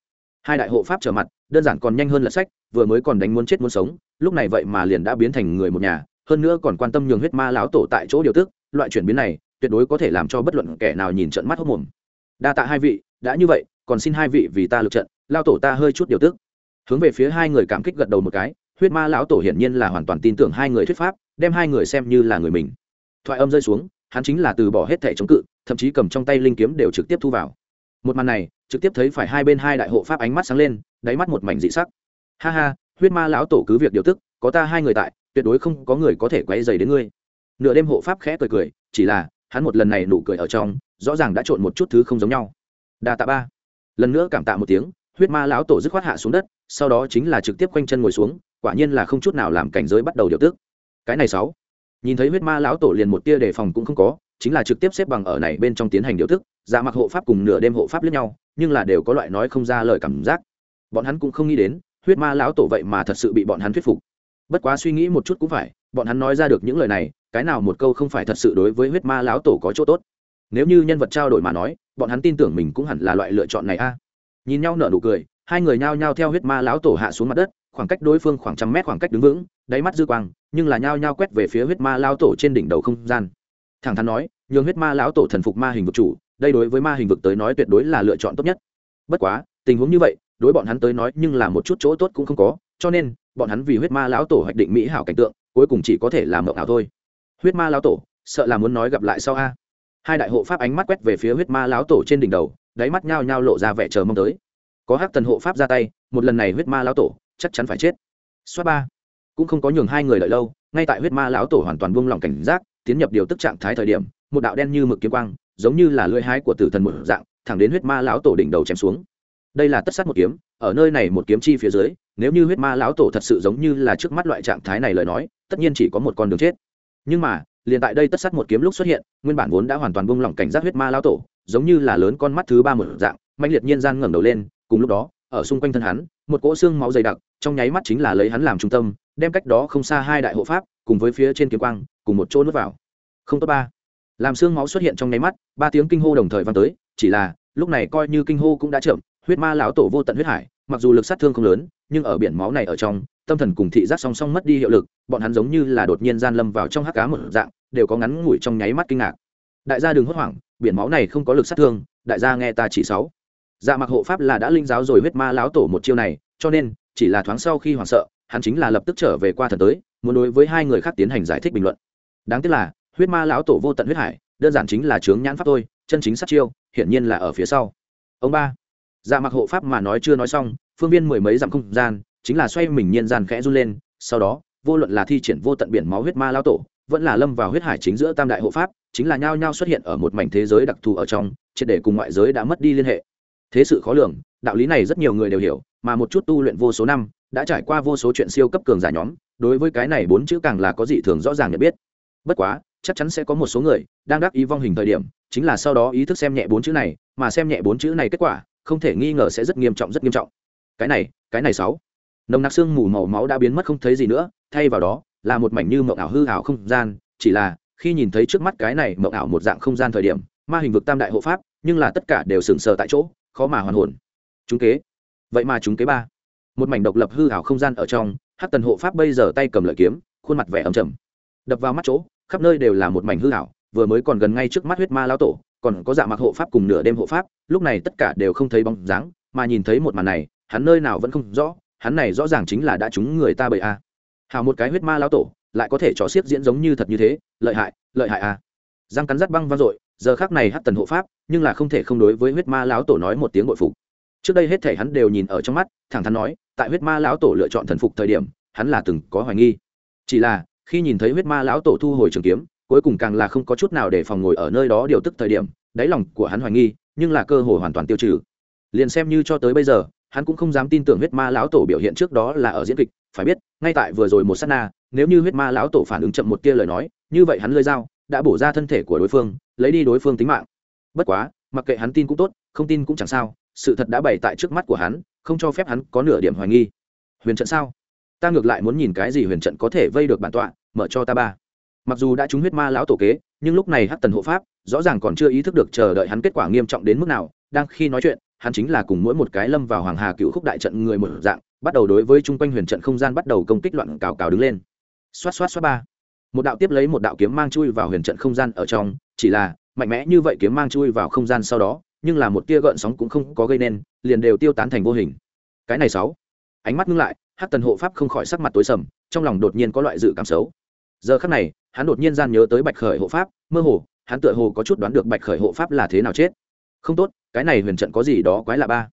Hai đại hộ pháp trở mặt, đơn giản còn nhanh hơn lật sách, vừa mới còn đánh muốn chết muốn sống, lúc này vậy mà liền đã biến thành người một nhà, hơn nữa còn quan tâm nhường huyết ma lão tổ tại chỗ điều tức loại chuyển biến này tuyệt đối có thể làm cho bất luận kẻ nào nhìn trận mắt hốc mồm. Đa tạ hai vị, đã như vậy, còn xin hai vị vì ta lực trận, lao tổ ta hơi chút điều tức. Hướng về phía hai người cảm kích gật đầu một cái, huyết ma lão tổ hiển nhiên là hoàn toàn tin tưởng hai người thuyết pháp, đem hai người xem như là người mình. Thoại âm rơi xuống, hắn chính là từ bỏ hết thẻ chống cự, thậm chí cầm trong tay linh kiếm đều trực tiếp thu vào. Một màn này, trực tiếp thấy phải hai bên hai đại hộ pháp ánh mắt sáng lên, đáy mắt một mảnh dị sắc. Ha ha, huyết ma lão tổ cứ việc điều tức, có ta hai người tại, tuyệt đối không có người có thể quay dày đến ngươi nửa đêm hộ pháp khẽ cười cười, chỉ là, hắn một lần này nụ cười ở trong, rõ ràng đã trộn một chút thứ không giống nhau. Đa tạ ba. Lần nữa cảm tạ một tiếng, huyết ma lão tổ dứt khoát hạ xuống đất, sau đó chính là trực tiếp quanh chân ngồi xuống, quả nhiên là không chút nào làm cảnh giới bắt đầu điều tức. Cái này sáu. Nhìn thấy huyết ma lão tổ liền một tia đề phòng cũng không có, chính là trực tiếp xếp bằng ở này bên trong tiến hành điều tức dạ mặc hộ pháp cùng nửa đêm hộ pháp lẫn nhau, nhưng là đều có loại nói không ra lời cảm giác. Bọn hắn cũng không nghĩ đến, huyết ma lão tổ vậy mà thật sự bị bọn hắn thuyết phục. Bất quá suy nghĩ một chút cũng phải, bọn hắn nói ra được những lời này cái nào một câu không phải thật sự đối với huyết ma lão tổ có chỗ tốt. Nếu như nhân vật trao đổi mà nói, bọn hắn tin tưởng mình cũng hẳn là loại lựa chọn này a. Nhìn nhau nở nụ cười, hai người nhao nhao theo huyết ma lão tổ hạ xuống mặt đất, khoảng cách đối phương khoảng trăm mét khoảng cách đứng vững, đáy mắt dư quang, nhưng là nhao nhao quét về phía huyết ma lão tổ trên đỉnh đầu không gian. Thẳng thắn nói, nhường huyết ma lão tổ thần phục ma hình vực chủ, đây đối với ma hình vực tới nói tuyệt đối là lựa chọn tốt nhất. Bất quá, tình huống như vậy, đối bọn hắn tới nói nhưng là một chút chỗ tốt cũng không có, cho nên, bọn hắn vì huyết ma lão tổ hoạch định mỹ hảo cảnh tượng, cuối cùng chỉ có thể làm mộng ảo thôi huyết ma lão tổ, sợ là muốn nói gặp lại sau a. Hai đại hộ pháp ánh mắt quét về phía huyết ma lão tổ trên đỉnh đầu, đáy mắt nhao nhao lộ ra vẻ chờ mong tới. Có hắc tần hộ pháp ra tay, một lần này huyết ma lão tổ chắc chắn phải chết. Xoát ba. Cũng không có nhường hai người đợi lâu, ngay tại huyết ma lão tổ hoàn toàn buông lỏng cảnh giác, tiến nhập điều tức trạng thái thời điểm, một đạo đen như mực kiếm quang, giống như là lưỡi hái của tử thần một dạng, thẳng đến huyết ma lão tổ đỉnh đầu chém xuống. Đây là tất sát một kiếm, ở nơi này một kiếm chi phía dưới, nếu như huyết ma lão tổ thật sự giống như là trước mắt loại trạng thái này lời nói, tất nhiên chỉ có một con đường chết nhưng mà, liền tại đây tất sát một kiếm lúc xuất hiện, nguyên bản vốn đã hoàn toàn buông lỏng cảnh giác huyết ma lão tổ, giống như là lớn con mắt thứ ba một dạng mạnh liệt nhiên gian ngẩng đầu lên, cùng lúc đó, ở xung quanh thân hắn, một cỗ xương máu dày đặc, trong nháy mắt chính là lấy hắn làm trung tâm, đem cách đó không xa hai đại hộ pháp, cùng với phía trên kiếm quang, cùng một chỗ nuốt vào. Không tốt ba. Làm xương máu xuất hiện trong nháy mắt, ba tiếng kinh hô đồng thời vang tới, chỉ là, lúc này coi như kinh hô cũng đã chậm, huyết ma lão tổ vô tận huyết hải mặc dù lực sát thương không lớn, nhưng ở biển máu này ở trong, tâm thần cùng thị giác song song mất đi hiệu lực, bọn hắn giống như là đột nhiên gian lâm vào trong hắc cá một dạng, đều có ngắn ngủi trong nháy mắt kinh ngạc. Đại gia đừng hốt hoảng, biển máu này không có lực sát thương, đại gia nghe ta chỉ sáu. Dạ mặc hộ pháp là đã linh giáo rồi huyết ma lão tổ một chiêu này, cho nên, chỉ là thoáng sau khi hoảng sợ, hắn chính là lập tức trở về qua thần tới, muốn đối với hai người khác tiến hành giải thích bình luận. Đáng tiếc là, huyết ma lão tổ vô tận huyết hải, đơn giản chính là chướng nhãn pháp thôi, chân chính sát chiêu, hiển nhiên là ở phía sau. Ông ba dạ mặc hộ pháp mà nói chưa nói xong, phương viên mười mấy dặm không gian, chính là xoay mình nhiên gian khẽ run lên, sau đó, vô luận là thi triển vô tận biển máu huyết ma lao tổ, vẫn là lâm vào huyết hải chính giữa tam đại hộ pháp, chính là nhao nhao xuất hiện ở một mảnh thế giới đặc thù ở trong, triệt để cùng ngoại giới đã mất đi liên hệ. Thế sự khó lường, đạo lý này rất nhiều người đều hiểu, mà một chút tu luyện vô số năm, đã trải qua vô số chuyện siêu cấp cường giả nhóm, đối với cái này bốn chữ càng là có dị thường rõ ràng nhận biết. Bất quá, chắc chắn sẽ có một số người đang đắc ý vong hình thời điểm, chính là sau đó ý thức xem nhẹ bốn chữ này, mà xem nhẹ bốn chữ này kết quả không thể nghi ngờ sẽ rất nghiêm trọng, rất nghiêm trọng. Cái này cái này sáu. Nồng nặc xương mù màu máu đã biến mất không thấy gì nữa, thay vào đó, là một mảnh như mộng ảo hư ảo không gian. Chỉ là, khi nhìn thấy trước mắt cái này mộng ảo một dạng không gian thời điểm, ma hình vực tam đại hộ pháp, nhưng là tất cả đều sừng sờ tại chỗ, khó mà hoàn hồn. Chúng kế. Vậy mà chúng kế ba. Một mảnh độc lập hư ảo không gian ở trong hát tần hộ pháp bây giờ tay cầm lợi kiếm, khuôn mặt vẻ ấm trầm. Đập vào mắt chỗ, khắp nơi đều là một mảnh hư ảo, vừa mới còn gần ngay trước mắt huyết ma lão tổ còn có dạ mặc hộ pháp cùng nửa đêm hộ pháp, lúc này tất cả đều không thấy bóng dáng, mà nhìn thấy một màn này, hắn nơi nào vẫn không rõ, hắn này rõ ràng chính là đã trúng người ta bởi a à. hào một cái huyết ma lao tổ, lại có thể trò xiết diễn giống như thật như thế, lợi hại lợi hại a à. răng cắn rắt băng vang dội, giờ khác này hát tần hộ pháp, nhưng là không thể không đối với huyết ma lão tổ nói một tiếng bội phục trước đây hết thể hắn đều nhìn ở trong mắt, thẳng thắn nói, tại huyết ma lão tổ lựa chọn thần phục thời điểm, hắn là từng có hoài nghi chỉ là, khi nhìn thấy huyết ma lão tổ thu hồi trường kiếm cuối cùng càng là không có chút nào để phòng ngồi ở nơi đó điều tức thời điểm, đáy lòng của hắn hoài nghi, nhưng là cơ hội hoàn toàn tiêu trừ. Liền xem như cho tới bây giờ, hắn cũng không dám tin tưởng huyết ma lão tổ biểu hiện trước đó là ở diễn kịch, phải biết, ngay tại vừa rồi một s á t na, nếu như huyết ma lão tổ phản ứng chậm một tia lời nói, như vậy hắn lơi dao đã bổ ra thân thể của đối phương, lấy đi đối phương tính mạng. Bất quá, mặc kệ hắn tin cũng tốt, không tin cũng chẳng sao, sự thật đã bày tại trước mắt của hắn, không cho phép hắn có nửa điểm hoài nghi. Huyền trận sao? Ta ngược lại muốn nhìn cái gì huyền trận có thể vây được bản tọa, mở cho ta ba mặc dù đã trúng huyết ma lão tổ kế, nhưng lúc này hắc tần hộ pháp rõ ràng còn chưa ý thức được chờ đợi hắn kết quả nghiêm trọng đến mức nào, đang khi nói chuyện, hắn chính là cùng mỗi một cái lâm vào hoàng hà cựu khúc đại trận người một dạng, bắt đầu đối với chung quanh huyền trận không gian bắt đầu công kích loạn cào cào đứng lên. Xoát xoát xoát ba. Một đạo tiếp lấy một đạo kiếm mang chui vào huyền trận không gian ở trong, chỉ là, mạnh mẽ như vậy kiếm mang chui vào không gian sau đó, nhưng là một tia gợn sóng cũng không có gây nên, liền đều tiêu tán thành vô hình. Cái này sáu. Ánh mắt ngưng lại hát tần hộ pháp không khỏi sắc mặt tối sầm, trong lòng đột nhiên có loại dự cảm xấu giờ khắc này, hắn đột nhiên gian nhớ tới bạch khởi hộ pháp, mơ hồ, hắn tựa hồ có chút đoán được bạch khởi hộ pháp là thế nào chết. Không tốt, cái này huyền trận có gì đó quái lạ ba.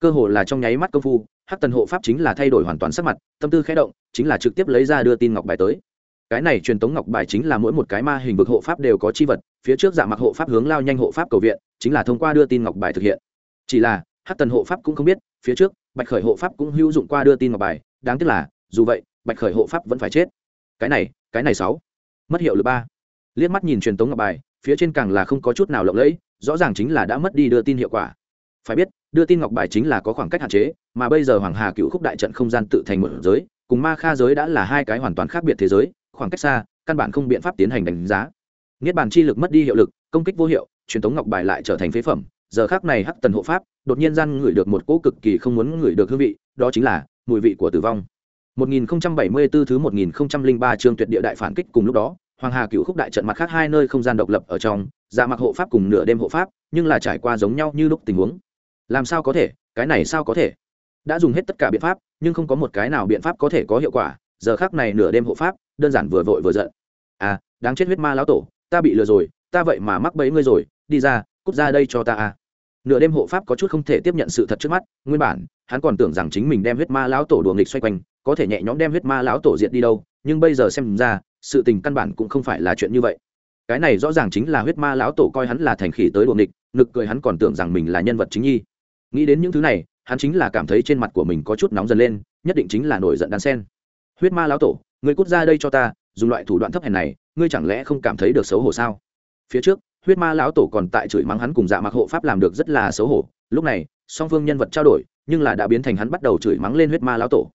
Cơ hồ là trong nháy mắt công phu, hắc tần hộ pháp chính là thay đổi hoàn toàn sắc mặt, tâm tư khẽ động, chính là trực tiếp lấy ra đưa tin ngọc bài tới. Cái này truyền tống ngọc bài chính là mỗi một cái ma hình vực hộ pháp đều có chi vật, phía trước dạ mặc hộ pháp hướng lao nhanh hộ pháp cầu viện, chính là thông qua đưa tin ngọc bài thực hiện. Chỉ là, hắc tần hộ pháp cũng không biết, phía trước, bạch khởi hộ pháp cũng hữu dụng qua đưa tin ngọc bài, đáng tiếc là, dù vậy, bạch khởi hộ pháp vẫn phải chết cái này cái này sáu. Mất hiệu lực ba. Liếc mắt nhìn truyền tống ngọc bài, phía trên càng là không có chút nào lộng lẫy, rõ ràng chính là đã mất đi đưa tin hiệu quả. Phải biết, đưa tin ngọc bài chính là có khoảng cách hạn chế, mà bây giờ hoàng hà cựu khúc đại trận không gian tự thành một giới, cùng ma kha giới đã là hai cái hoàn toàn khác biệt thế giới, khoảng cách xa, căn bản không biện pháp tiến hành đánh giá. Niết bàn chi lực mất đi hiệu lực, công kích vô hiệu, truyền tống ngọc bài lại trở thành phế phẩm. Giờ khác này hắc tần hộ pháp, đột nhiên gian ngửi được một cỗ cực kỳ không muốn ngửi được hương vị, đó chính là mùi vị của tử vong. 1074 thứ 1003 chương tuyệt địa đại phản kích cùng lúc đó, hoàng hà cựu khúc đại trận mặt khác hai nơi không gian độc lập ở trong dạ mặc hộ pháp cùng nửa đêm hộ pháp, nhưng là trải qua giống nhau như lúc tình huống. Làm sao có thể? Cái này sao có thể? Đã dùng hết tất cả biện pháp, nhưng không có một cái nào biện pháp có thể có hiệu quả. Giờ khắc này nửa đêm hộ pháp, đơn giản vừa vội vừa giận. À đáng chết huyết ma lão tổ, ta bị lừa rồi, ta vậy mà mắc bẫy ngươi rồi, đi ra, cút ra đây cho ta à nửa đêm hộ pháp có chút không thể tiếp nhận sự thật trước mắt, nguyên bản, hắn còn tưởng rằng chính mình đem huyết ma lão tổ đùa nghịch xoay quanh, có thể nhẹ nhõm đem huyết ma lão tổ diệt đi đâu, nhưng bây giờ xem ra, sự tình căn bản cũng không phải là chuyện như vậy. Cái này rõ ràng chính là huyết ma lão tổ coi hắn là thành khỉ tới đùa nghịch, nực cười hắn còn tưởng rằng mình là nhân vật chính nhi. Nghĩ đến những thứ này, hắn chính là cảm thấy trên mặt của mình có chút nóng dần lên, nhất định chính là nổi giận đan sen. Huyết ma lão tổ người cút ra đây cho ta, dùng loại thủ đoạn thấp hèn này, ngươi chẳng lẽ không cảm thấy được xấu hổ sao? Phía trước huyết ma lão tổ còn tại chửi mắng hắn cùng dạ mặc hộ pháp làm được rất là xấu hổ. Lúc này, song phương nhân vật trao đổi, nhưng là đã biến thành hắn bắt đầu chửi mắng lên huyết ma lão tổ.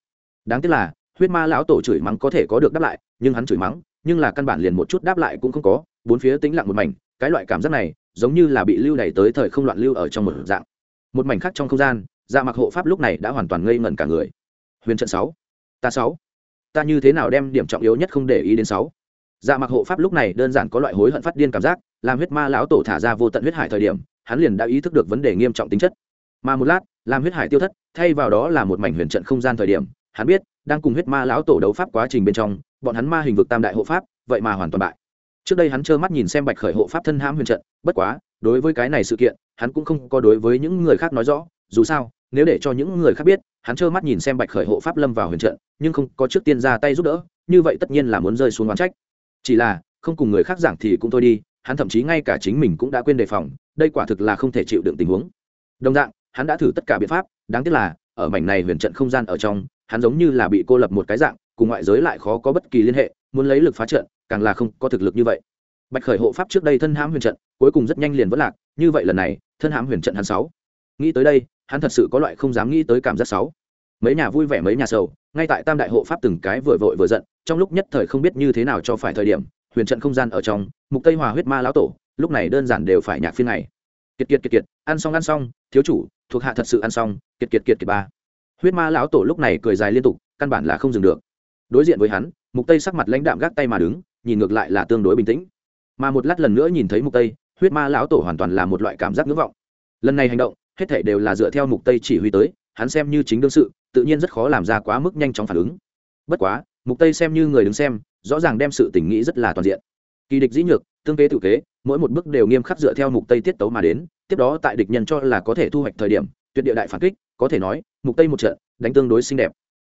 Đáng tiếc là, huyết ma lão tổ chửi mắng có thể có được đáp lại, nhưng hắn chửi mắng, nhưng là căn bản liền một chút đáp lại cũng không có, bốn phía tĩnh lặng một mảnh, cái loại cảm giác này, giống như là bị lưu đẩy tới thời không loạn lưu ở trong một dạng. Một mảnh khác trong không gian dạ mặc hộ pháp lúc này đã hoàn toàn ngây ngẩn cả người. Huyền trận sáu, ta sáu. Ta như thế nào đem điểm trọng yếu nhất không để ý đến sáu? Dạ mặc hộ pháp lúc này đơn giản có loại hối hận phát điên cảm giác làm huyết ma lão tổ thả ra vô tận huyết hải thời điểm, hắn liền đã ý thức được vấn đề nghiêm trọng tính chất. Mà một lát, làm huyết hải tiêu thất, thay vào đó là một mảnh huyền trận không gian thời điểm, hắn biết, đang cùng huyết ma lão tổ đấu pháp quá trình bên trong, bọn hắn ma hình vực tam đại hộ pháp, vậy mà hoàn toàn bại. Trước đây hắn trơ mắt nhìn xem bạch khởi hộ pháp thân hãm huyền trận, bất quá, đối với cái này sự kiện, hắn cũng không có đối với những người khác nói rõ. Dù sao, nếu để cho những người khác biết, hắn trơ mắt nhìn xem bạch khởi hộ pháp lâm vào huyền trận, nhưng không có trước tiên ra tay giúp đỡ, như vậy tất nhiên là muốn rơi xuống oán trách. Chỉ là, không cùng người khác giảng thì cũng thôi đi hắn thậm chí ngay cả chính mình cũng đã quên đề phòng, đây quả thực là không thể chịu đựng tình huống. Đồng dạng, hắn đã thử tất cả biện pháp, đáng tiếc là, ở mảnh này huyền trận không gian ở trong, hắn giống như là bị cô lập một cái dạng, cùng ngoại giới lại khó có bất kỳ liên hệ, muốn lấy lực phá trận, càng là không có thực lực như vậy. Bạch khởi hộ pháp trước đây thân hãm huyền trận, cuối cùng rất nhanh liền vất lạc, như vậy lần này, thân hãm huyền trận hắn sáu. Nghĩ tới đây, hắn thật sự có loại không dám nghĩ tới cảm giác sáu. Mấy nhà vui vẻ mấy nhà sầu, ngay tại tam đại hộ pháp từng cái vừa vội vừa giận, trong lúc nhất thời không biết như thế nào cho phải thời điểm huyền trận không gian ở trong, mục tây hòa huyết ma lão tổ, lúc này đơn giản đều phải nhạc phiên này kiệt kiệt kiệt kiệt, ăn xong ăn xong, thiếu chủ, thuộc hạ thật sự ăn xong, kiệt kiệt kiệt kiệt ba. Huyết ma lão tổ lúc này cười dài liên tục, căn bản là không dừng được. Đối diện với hắn, mục tây sắc mặt lãnh đạm gác tay mà đứng, nhìn ngược lại là tương đối bình tĩnh. Mà một lát lần nữa nhìn thấy mục tây, huyết ma lão tổ hoàn toàn là một loại cảm giác ngưỡng vọng. Lần này hành động, hết thảy đều là dựa theo mục tây chỉ huy tới, hắn xem như chính đương sự, tự nhiên rất khó làm ra quá mức nhanh chóng phản ứng. Bất quá, mục tây xem như người đứng xem rõ ràng đem sự tình nghĩ rất là toàn diện. Kỳ địch dĩ nhược, tương kế tự kế, mỗi một bước đều nghiêm khắc dựa theo mục tây tiết tấu mà đến, tiếp đó tại địch nhân cho là có thể thu hoạch thời điểm, tuyệt địa đại phản kích, có thể nói, mục tây một trận, đánh tương đối xinh đẹp.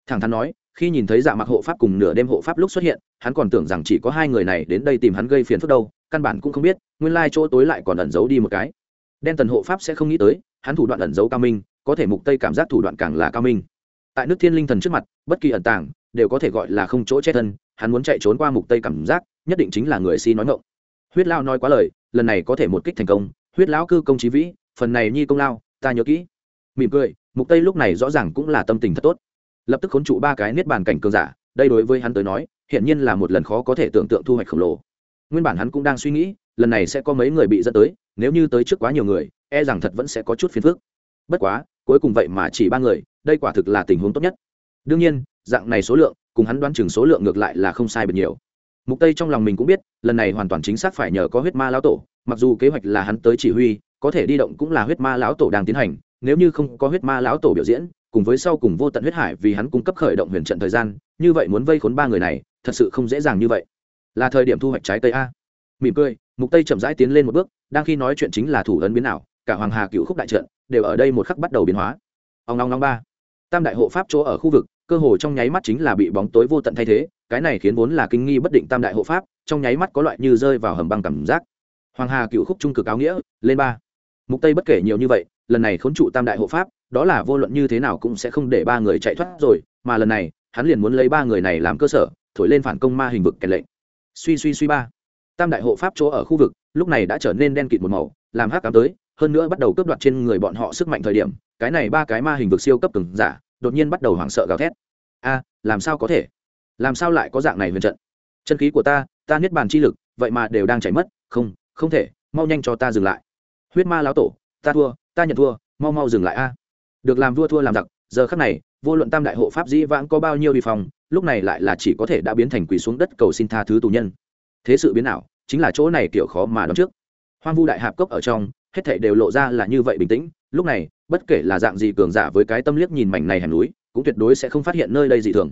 Thẳng thắn nói, khi nhìn thấy dạ mặc hộ pháp cùng nửa đêm hộ pháp lúc xuất hiện, hắn còn tưởng rằng chỉ có hai người này đến đây tìm hắn gây phiền phức đâu, căn bản cũng không biết, nguyên lai chỗ tối lại còn ẩn giấu đi một cái. Đen tần hộ pháp sẽ không nghĩ tới, hắn thủ đoạn ẩn giấu cao minh, có thể mục tây cảm giác thủ đoạn càng là cao minh. Tại nước thiên linh thần trước mặt, bất kỳ ẩn tàng, đều có thể gọi là không chỗ che thân hắn muốn chạy trốn qua mục tây cảm giác, nhất định chính là người si nói ngộng huyết lao nói quá lời, lần này có thể một kích thành công. Huyết lão cư công trí vĩ, phần này nhi công lao, ta nhớ kỹ. Mỉm cười, mục tây lúc này rõ ràng cũng là tâm tình thật tốt. Lập tức khốn trụ ba cái niết bàn cảnh cường giả, đây đối với hắn tới nói hiện nhiên là một lần khó có thể tưởng tượng thu hoạch khổng lồ. Nguyên bản hắn cũng đang suy nghĩ, lần này sẽ có mấy người bị dẫn tới, nếu như tới trước quá nhiều người e rằng thật vẫn sẽ có chút phiền phức. Bất quá, cuối cùng vậy mà chỉ ba người, đây quả thực là tình huống tốt nhất. Đương nhiên, dạng này số lượng cùng hắn đoán chừng số lượng ngược lại là không sai biệt nhiều. Mục tây trong lòng mình cũng biết, lần này hoàn toàn chính xác phải nhờ có huyết ma lão tổ, mặc dù kế hoạch là hắn tới chỉ huy, có thể đi động cũng là huyết ma lão tổ đang tiến hành, nếu như không có huyết ma lão tổ biểu diễn, cùng với sau cùng vô tận huyết hải vì hắn cung cấp khởi động huyền trận thời gian, như vậy muốn vây khốn ba người này, thật sự không dễ dàng như vậy. Là thời điểm thu hoạch trái cây a. Mỉm cười, mục tây chậm rãi tiến lên một bước, đang khi nói chuyện chính là thủ ấn biến ảo, cả hoàng hà cựu khúc đại trận đều ở đây một khắc bắt đầu biến hóa. Ông long long ba. Tam đại hộ pháp chỗ ở khu vực cơ hồ trong nháy mắt chính là bị bóng tối vô tận thay thế, cái này khiến vốn là kinh nghi bất định tam đại hộ pháp, trong nháy mắt có loại như rơi vào hầm băng cảm giác. Hoàng hà cựu khúc trung cực áo nghĩa, lên ba. Mục tây bất kể nhiều như vậy, lần này khốn trụ tam đại hộ pháp, đó là vô luận như thế nào cũng sẽ không để ba người chạy thoát rồi, mà lần này, hắn liền muốn lấy ba người này làm cơ sở, thổi lên phản công ma hình vực kèn lệnh. Suy suy suy ba. Tam đại hộ pháp chỗ ở khu vực, lúc này đã trở nên đen kịt một màu, làm hắc cám tới, hơn nữa bắt đầu cướp đoạt trên người bọn họ sức mạnh thời điểm, cái này ba cái ma hình vực siêu cấp cường giả đột nhiên bắt đầu hoảng sợ gào thét. A, làm sao có thể? Làm sao lại có dạng này huyền trận? Chân khí của ta ta niết bàn chi lực, vậy mà đều đang chảy mất. Không không thể, mau nhanh cho ta dừng lại. Huyết ma lão tổ, ta thua, ta nhận thua, mau mau dừng lại a. Được làm vua thua làm giặc, giờ khắc này, vô luận tam đại hộ pháp dĩ vãng có bao nhiêu vi phòng lúc này lại là chỉ có thể đã biến thành quỳ xuống đất cầu xin tha thứ tù nhân. Thế sự biến ảo, chính là chỗ này kiểu khó mà đoán trước. Hoang vu đại hạp cốc ở trong, hết thảy đều lộ ra là như vậy bình tĩnh. Lúc này bất kể là dạng gì cường giả với cái tâm liếc nhìn mảnh này hẻm núi, cũng tuyệt đối sẽ không phát hiện nơi đây dị thường.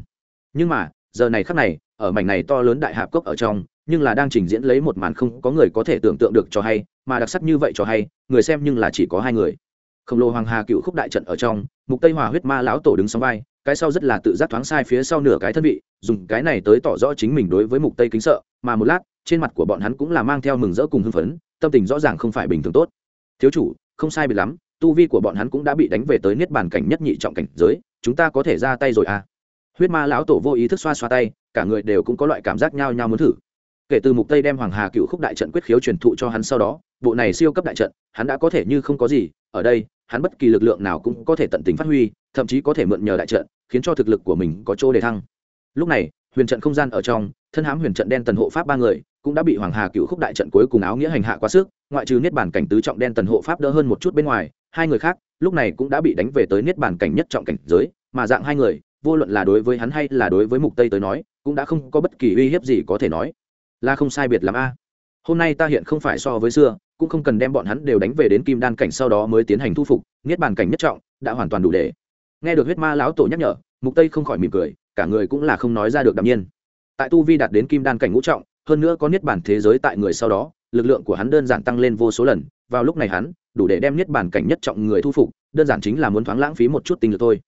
Nhưng mà, giờ này khắc này, ở mảnh này to lớn đại hạp cốc ở trong, nhưng là đang trình diễn lấy một màn không có người có thể tưởng tượng được cho hay, mà đặc sắc như vậy cho hay, người xem nhưng là chỉ có hai người. Khổng lồ hoàng hà cựu khúc đại trận ở trong, mục tây hòa huyết ma lão tổ đứng song vai, cái sau rất là tự giác thoáng sai phía sau nửa cái thân vị, dùng cái này tới tỏ rõ chính mình đối với mục tây kính sợ, mà một lát, trên mặt của bọn hắn cũng là mang theo mừng rỡ cùng hưng phấn, tâm tình rõ ràng không phải bình thường tốt. Thiếu chủ, không sai bị lắm tu vi của bọn hắn cũng đã bị đánh về tới niết bàn cảnh nhất nhị trọng cảnh giới, chúng ta có thể ra tay rồi à? Huyết ma lão tổ vô ý thức xoa xoa tay, cả người đều cũng có loại cảm giác nhao nhao muốn thử. Kể từ mục tây đem hoàng hà cựu khúc đại trận quyết khiếu truyền thụ cho hắn sau đó, bộ này siêu cấp đại trận, hắn đã có thể như không có gì, ở đây, hắn bất kỳ lực lượng nào cũng có thể tận tình phát huy, thậm chí có thể mượn nhờ đại trận, khiến cho thực lực của mình có chỗ để thăng. Lúc này, huyền trận không gian ở trong, thân hãm huyền trận đen tần hộ pháp ba người, cũng đã bị hoàng hà cựu khúc đại trận cuối cùng áo nghĩa hành hạ quá sức, ngoại trừ niết bản cảnh tứ trọng đen tần hộ pháp đỡ hơn một chút bên ngoài hai người khác lúc này cũng đã bị đánh về tới niết bàn cảnh nhất trọng cảnh giới, mà dạng hai người, vô luận là đối với hắn hay là đối với mục tây tới nói, cũng đã không có bất kỳ uy hiếp gì có thể nói. Là không sai biệt làm a. Hôm nay ta hiện không phải so với xưa, cũng không cần đem bọn hắn đều đánh về đến kim đan cảnh sau đó mới tiến hành thu phục, niết bàn cảnh nhất trọng đã hoàn toàn đủ để. Nghe được huyết ma lão tổ nhắc nhở, mục tây không khỏi mỉm cười, cả người cũng là không nói ra được đạm nhiên. Tại tu vi đạt đến kim đan cảnh ngũ trọng, hơn nữa có niết bàn thế giới tại người sau đó, lực lượng của hắn đơn giản tăng lên vô số lần, vào lúc này hắn đủ để đem niết bàn cảnh nhất trọng người thu phục, đơn giản chính là muốn thoáng lãng phí một chút tinh lực thôi.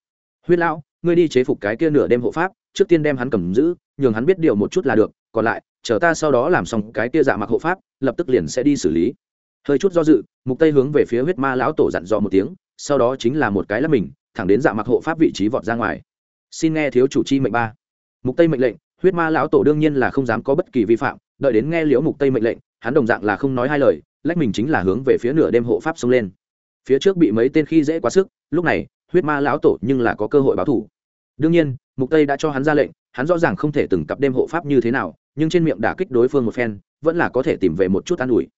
Huyết lão, ngươi đi chế phục cái kia nửa đêm hộ pháp, trước tiên đem hắn cầm giữ, nhường hắn biết điều một chút là được, còn lại, chờ ta sau đó làm xong cái kia dạ mặc hộ pháp, lập tức liền sẽ đi xử lý. Hơi chút do dự, mục tây hướng về phía huyết ma lão tổ dặn dò một tiếng, sau đó chính là một cái là mình, thẳng đến dạ mặc hộ pháp vị trí vọt ra ngoài. Xin nghe thiếu chủ chi mệnh ba. Mục tây mệnh lệnh, huyết ma lão tổ đương nhiên là không dám có bất kỳ vi phạm, đợi đến nghe liễu mục tây mệnh lệnh, hắn đồng dạng là không nói hai lời lách mình chính là hướng về phía nửa đêm hộ pháp xông lên. Phía trước bị mấy tên khi dễ quá sức, lúc này, huyết ma lão tổ nhưng là có cơ hội báo thủ. Đương nhiên, mục tây đã cho hắn ra lệnh, hắn rõ ràng không thể từng cặp đêm hộ pháp như thế nào, nhưng trên miệng đả kích đối phương một phen, vẫn là có thể tìm về một chút an ủi.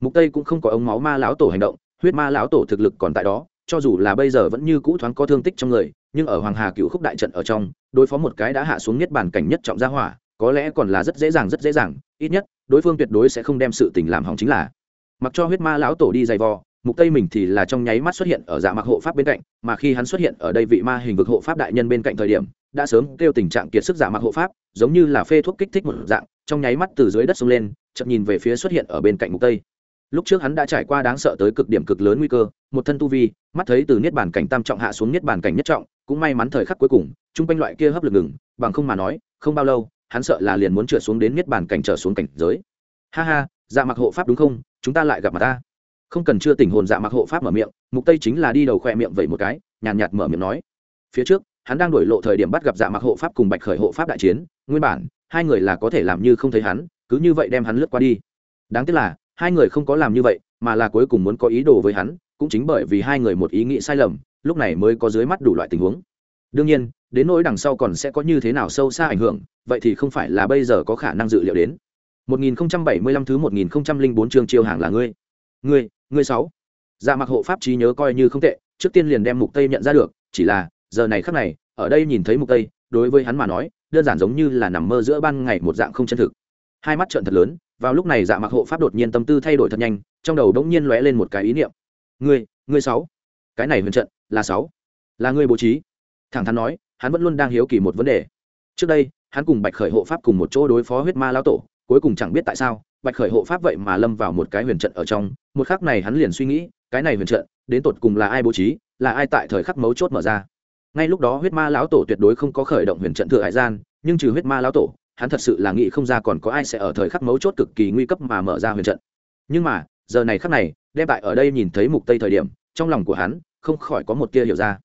Mục tây cũng không có ống máu ma lão tổ hành động, huyết ma lão tổ thực lực còn tại đó, cho dù là bây giờ vẫn như cũ thoáng có thương tích trong người, nhưng ở hoàng hà cựu khúc đại trận ở trong, đối phó một cái đã hạ xuống nhất bản cảnh nhất trọng gia hỏa, có lẽ còn là rất dễ dàng, rất dễ dàng, ít nhất, đối phương tuyệt đối sẽ không đem sự tình làm hỏng chính là mặc cho huyết ma lão tổ đi dày vò, mục tây mình thì là trong nháy mắt xuất hiện ở dạ mặc hộ pháp bên cạnh, mà khi hắn xuất hiện ở đây vị ma hình vực hộ pháp đại nhân bên cạnh thời điểm, đã sớm kêu tình trạng kiệt sức dạ mặc hộ pháp, giống như là phê thuốc kích thích một dạng, trong nháy mắt từ dưới đất xông lên chậm nhìn về phía xuất hiện ở bên cạnh mục tây. Lúc trước hắn đã trải qua đáng sợ tới cực điểm cực lớn nguy cơ, một thân tu vi, mắt thấy từ niết bàn cảnh tam trọng hạ xuống niết bàn cảnh nhất trọng, cũng may mắn thời khắc cuối cùng chung quanh loại kia hấp lực ngừng, bằng không mà nói, không bao lâu, hắn sợ là liền muốn trượt xuống đến niết bàn cảnh trở xuống cảnh giới. Ha ha dạ mặc hộ pháp đúng không? Chúng ta lại gặp mặt ta. Không cần chưa tỉnh hồn dạ mặc hộ pháp mở miệng mục tây chính là đi đầu khoe miệng vậy một cái nhàn nhạt, nhạt mở miệng nói. Phía trước hắn đang đổi lộ thời điểm bắt gặp dạ mặc hộ pháp cùng bạch khởi hộ pháp đại chiến nguyên bản hai người là có thể làm như không thấy hắn cứ như vậy đem hắn lướt qua đi. Đáng tiếc là hai người không có làm như vậy mà là cuối cùng muốn có ý đồ với hắn cũng chính bởi vì hai người một ý nghĩ sai lầm lúc này mới có dưới mắt đủ loại tình huống. Đương nhiên đến nỗi đằng sau còn sẽ có như thế nào sâu xa ảnh hưởng vậy thì không phải là bây giờ có khả năng dự liệu đến. 1075 thứ 1004 chương chiêu hàng là ngươi. Ngươi ngươi sáu. Dạ mặc hộ pháp trí nhớ coi như không tệ, trước tiên liền đem mục tây nhận ra được, chỉ là, giờ này khắc này, ở đây nhìn thấy mục tây, đối với hắn mà nói, đơn giản giống như là nằm mơ giữa ban ngày một dạng không chân thực. Hai mắt trợn thật lớn, vào lúc này dạ mặc hộ pháp đột nhiên tâm tư thay đổi thật nhanh, trong đầu đống nhiên lóe lên một cái ý niệm. Ngươi ngươi sáu. Cái này huyền trận, là sáu. Là ngươi bố trí. Thẳng thắn nói, hắn vẫn luôn đang hiếu kỳ một vấn đề. Trước đây, hắn cùng bạch khởi hộ pháp cùng một chỗ đối phó huyết ma lão tổ cuối cùng chẳng biết tại sao, bạch khởi hộ pháp vậy mà lâm vào một cái huyền trận ở trong, một khắc này hắn liền suy nghĩ, cái này huyền trận, đến tột cùng là ai bố trí, là ai tại thời khắc mấu chốt mở ra. Ngay lúc đó huyết ma lão tổ tuyệt đối không có khởi động huyền trận thừa hải gian, nhưng trừ huyết ma lão tổ, hắn thật sự là nghĩ không ra còn có ai sẽ ở thời khắc mấu chốt cực kỳ nguy cấp mà mở ra huyền trận. Nhưng mà, giờ này khắc này, đem tại ở đây nhìn thấy mục tây thời điểm, trong lòng của hắn không khỏi có một tia hiểu ra.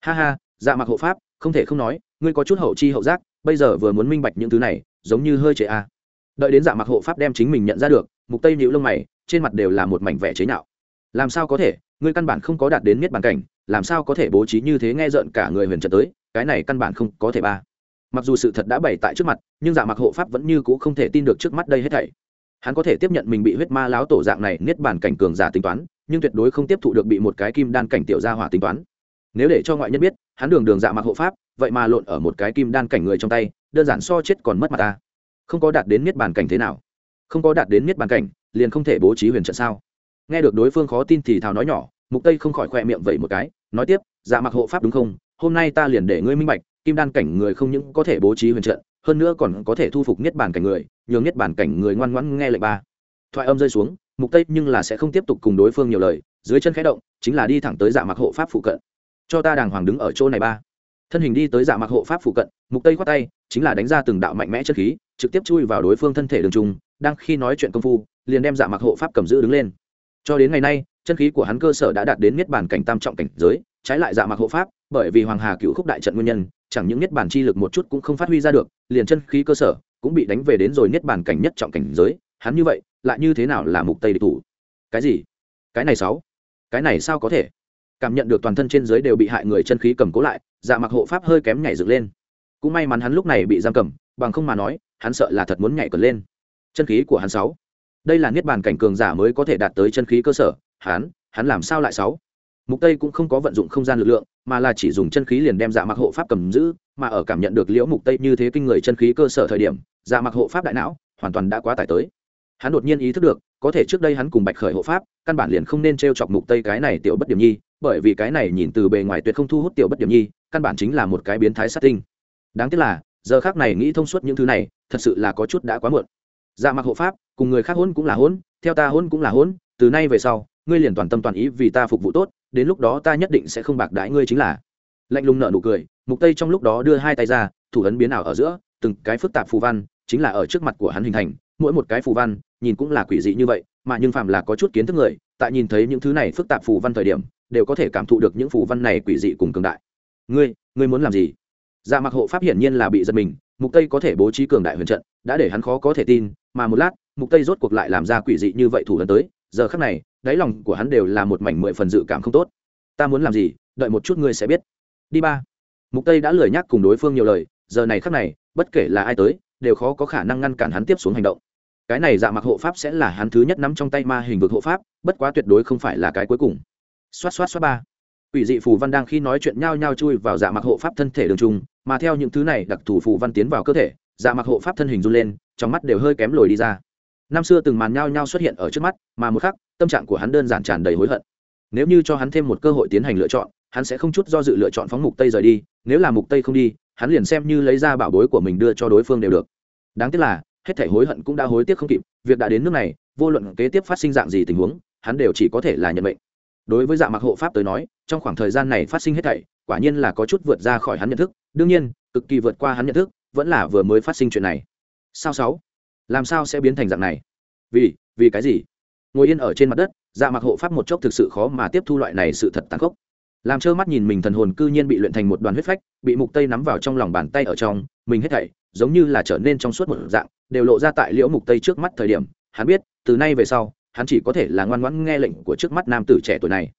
Ha ha dạ mặc hộ pháp, không thể không nói, ngươi có chút hậu chi hậu giác, bây giờ vừa muốn minh bạch những thứ này, giống như hơi trễ a à đợi đến dạ mặc hộ pháp đem chính mình nhận ra được, mục tây nhíu lông mày, trên mặt đều là một mảnh vẻ chế nhạo. Làm sao có thể? Ngươi căn bản không có đạt đến miết bàn cảnh, làm sao có thể bố trí như thế nghe rợn cả người huyền trận tới, cái này căn bản không có thể ba. Mặc dù sự thật đã bày tại trước mặt, nhưng dạ mặc hộ pháp vẫn như c ũ không thể tin được trước mắt đây hết thảy. Hắn có thể tiếp nhận mình bị huyết ma láo tổ dạng này niết bàn cảnh cường giả tính toán, nhưng tuyệt đối không tiếp thụ được bị một cái kim đan cảnh tiểu gia hỏa tính toán. Nếu để cho ngoại nhân biết, hắn đường đường dạ mặc hộ pháp, vậy mà lộn ở một cái kim đan cảnh người trong tay, đơn giản so chết còn mất mặt ta không có đạt đến niết bàn cảnh thế nào? Không có đạt đến niết bàn cảnh, liền không thể bố trí huyền trận sao? Nghe được đối phương khó tin thì thào nói nhỏ, mục tây không khỏi khoe miệng vậy một cái, nói tiếp dạ mặc hộ pháp đúng không? Hôm nay ta liền để ngươi minh bạch, kim đan cảnh người không những có thể bố trí huyền trận, hơn nữa còn có thể thu phục niết bàn cảnh người nhường niết bàn cảnh người ngoan ngoãn nghe lệnh ba. Thoại âm rơi xuống, mục tây nhưng là sẽ không tiếp tục cùng đối phương nhiều lời, dưới chân khẽ động, chính là đi thẳng tới dạ mặc hộ pháp phụ cận. Cho ta đàng hoàng đứng ở chỗ này ba thân hình đi tới dạ mặc hộ pháp phụ cận, mục tây khoát tay, chính là đánh ra từng đạo mạnh mẽ chất khí, trực tiếp chui vào đối phương thân thể đường trung, đang khi nói chuyện công phu, liền đem dạ mặc hộ pháp cầm giữ đứng lên. Cho đến ngày nay, chân khí của hắn cơ sở đã đạt đến niết bàn cảnh tam trọng cảnh giới, trái lại dạ mặc hộ pháp, bởi vì hoàng hà cựu khúc đại trận nguyên nhân, chẳng những niết bàn chi lực một chút cũng không phát huy ra được, liền chân khí cơ sở cũng bị đánh về đến rồi niết bàn cảnh nhất trọng cảnh giới, hắn như vậy, lại như thế nào là mục tây địch thủ? Cái gì? Cái này sáu? Cái này sao có thể? Cảm nhận được toàn thân trên dưới đều bị hại người chân khí cầm cố lại dạ mặc hộ pháp hơi kém nhảy dựng lên. Cũng may mắn hắn lúc này bị giam cầm, bằng không mà nói, hắn sợ là thật muốn nhảy cẩn lên. Chân khí của hắn sáu. Đây là niết bàn cảnh cường giả mới có thể đạt tới chân khí cơ sở, hắn hắn làm sao lại sáu? Mục tây cũng không có vận dụng không gian lực lượng, mà là chỉ dùng chân khí liền đem dạ mặc hộ pháp cầm giữ, mà ở cảm nhận được liễu mục tây như thế kinh người chân khí cơ sở thời điểm dạ mặc hộ pháp đại não hoàn toàn đã quá tải tới. Hắn đột nhiên ý thức được, có thể trước đây hắn cùng bạch khởi hộ pháp, căn bản liền không nên treo chọc mục tây cái này tiểu bất điểm nhi bởi vì cái này nhìn từ bề ngoài tuyệt không thu hút tiểu bất điểm nhi, căn bản chính là một cái biến thái sát tinh. Đáng tiếc là, giờ khác này nghĩ thông suốt những thứ này, thật sự là có chút đã quá muộn. Dạ mặc hộ pháp, cùng người khác hôn cũng là hôn, theo ta hôn cũng là hôn, từ nay về sau, ngươi liền toàn tâm toàn ý vì ta phục vụ tốt, đến lúc đó ta nhất định sẽ không bạc đãi ngươi chính là. Lạnh lùng nợ nụ cười, mục tây trong lúc đó đưa hai tay ra, thủ ấn biến ảo ở giữa, từng cái phức tạp phù văn, chính là ở trước mặt của hắn hình thành, mỗi một cái phù văn, nhìn cũng là quỷ dị như vậy, mà nhưng phạm là có chút kiến thức người, tại nhìn thấy những thứ này phức tạp phù văn thời điểm đều có thể cảm thụ được những phù văn này quỷ dị cùng cường đại. Ngươi ngươi muốn làm gì? Dạ mặc hộ pháp hiển nhiên là bị giật mình, mục tây có thể bố trí cường đại huyền trận, đã để hắn khó có thể tin, mà một lát, mục tây rốt cuộc lại làm ra quỷ dị như vậy thủ lần tới, giờ khắc này, đáy lòng của hắn đều là một mảnh mười phần dự cảm không tốt. Ta muốn làm gì? Đợi một chút ngươi sẽ biết. Đi ba. Mục tây đã lười nhắc cùng đối phương nhiều lời, giờ này khắc này, bất kể là ai tới, đều khó có khả năng ngăn cản hắn tiếp xuống hành động. Cái này dạ mặc hộ pháp sẽ là hắn thứ nhất nắm trong tay ma hình vực hộ pháp, bất quá tuyệt đối không phải là cái cuối cùng xoát xoát xoát ba. Ủy dị phù văn đang khi nói chuyện nhao nhao chui vào dạ mặc hộ pháp thân thể đường trung, mà theo những thứ này đặc thù phù văn tiến vào cơ thể dạ mặc hộ pháp thân hình run lên, trong mắt đều hơi kém lồi đi ra. Năm xưa từng màn nhao nhao xuất hiện ở trước mắt, mà một khắc, tâm trạng của hắn đơn giản tràn đầy hối hận. Nếu như cho hắn thêm một cơ hội tiến hành lựa chọn, hắn sẽ không chút do dự lựa chọn phóng mục tây rời đi, nếu là mục tây không đi, hắn liền xem như lấy ra bảo bối của mình đưa cho đối phương đều được. Đáng tiếc là, hết thể hối hận cũng đã hối tiếc không kịp, việc đã đến nước này, vô luận kế tiếp phát sinh dạng gì tình huống, hắn đều chỉ có thể là nhận mệnh đối với dạng mặc hộ pháp tới nói, trong khoảng thời gian này phát sinh hết thảy, quả nhiên là có chút vượt ra khỏi hắn nhận thức. Đương nhiên, cực kỳ vượt qua hắn nhận thức, vẫn là vừa mới phát sinh chuyện này. Sao sáu? Làm sao sẽ biến thành dạng này? Vì vì cái gì? Ngồi yên ở trên mặt đất dạ mặc hộ pháp một chốc thực sự khó mà tiếp thu loại này sự thật tàn khốc. Làm trơ mắt nhìn mình thần hồn cư nhiên bị luyện thành một đoàn huyết phách, bị mục tây nắm vào trong lòng bàn tay ở trong, mình hết thảy, giống như là trở nên trong suốt một dạng, đều lộ ra tại liễu mục tây trước mắt thời điểm. Hắn biết, từ nay về sau hắn chỉ có thể là ngoan ngoãn nghe lệnh của trước mắt nam tử trẻ tuổi này.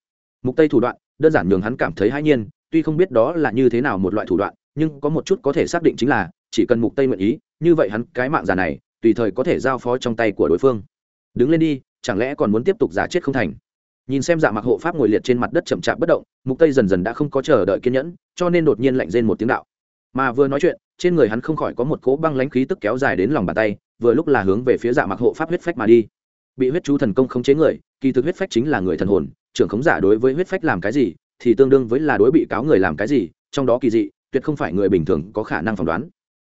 Mục tây thủ đoạn, đơn giản nhường hắn cảm thấy hãi nhiên, tuy không biết đó là như thế nào một loại thủ đoạn, nhưng có một chút có thể xác định chính là, chỉ cần mục tây nguyện ý, như vậy hắn cái mạng già này, tùy thời có thể giao phó trong tay của đối phương. Đứng lên đi, chẳng lẽ còn muốn tiếp tục giả chết không thành? Nhìn xem dạ mặc hộ pháp ngồi liệt trên mặt đất chậm chạp bất động, mục tây dần dần đã không có chờ đợi kiên nhẫn, cho nên đột nhiên lạnh rên một tiếng đạo. Mà vừa nói chuyện, trên người hắn không khỏi có một cỗ băng lãnh khí tức kéo dài đến lòng bàn tay, vừa lúc là hướng về phía dạ mặc hộ pháp huyết phách mà đi bị huyết chú thần công khống chế người, kỳ thực huyết phách chính là người thần hồn, trưởng khống giả đối với huyết phách làm cái gì, thì tương đương với là đối bị cáo người làm cái gì, trong đó kỳ dị, tuyệt không phải người bình thường có khả năng phỏng đoán.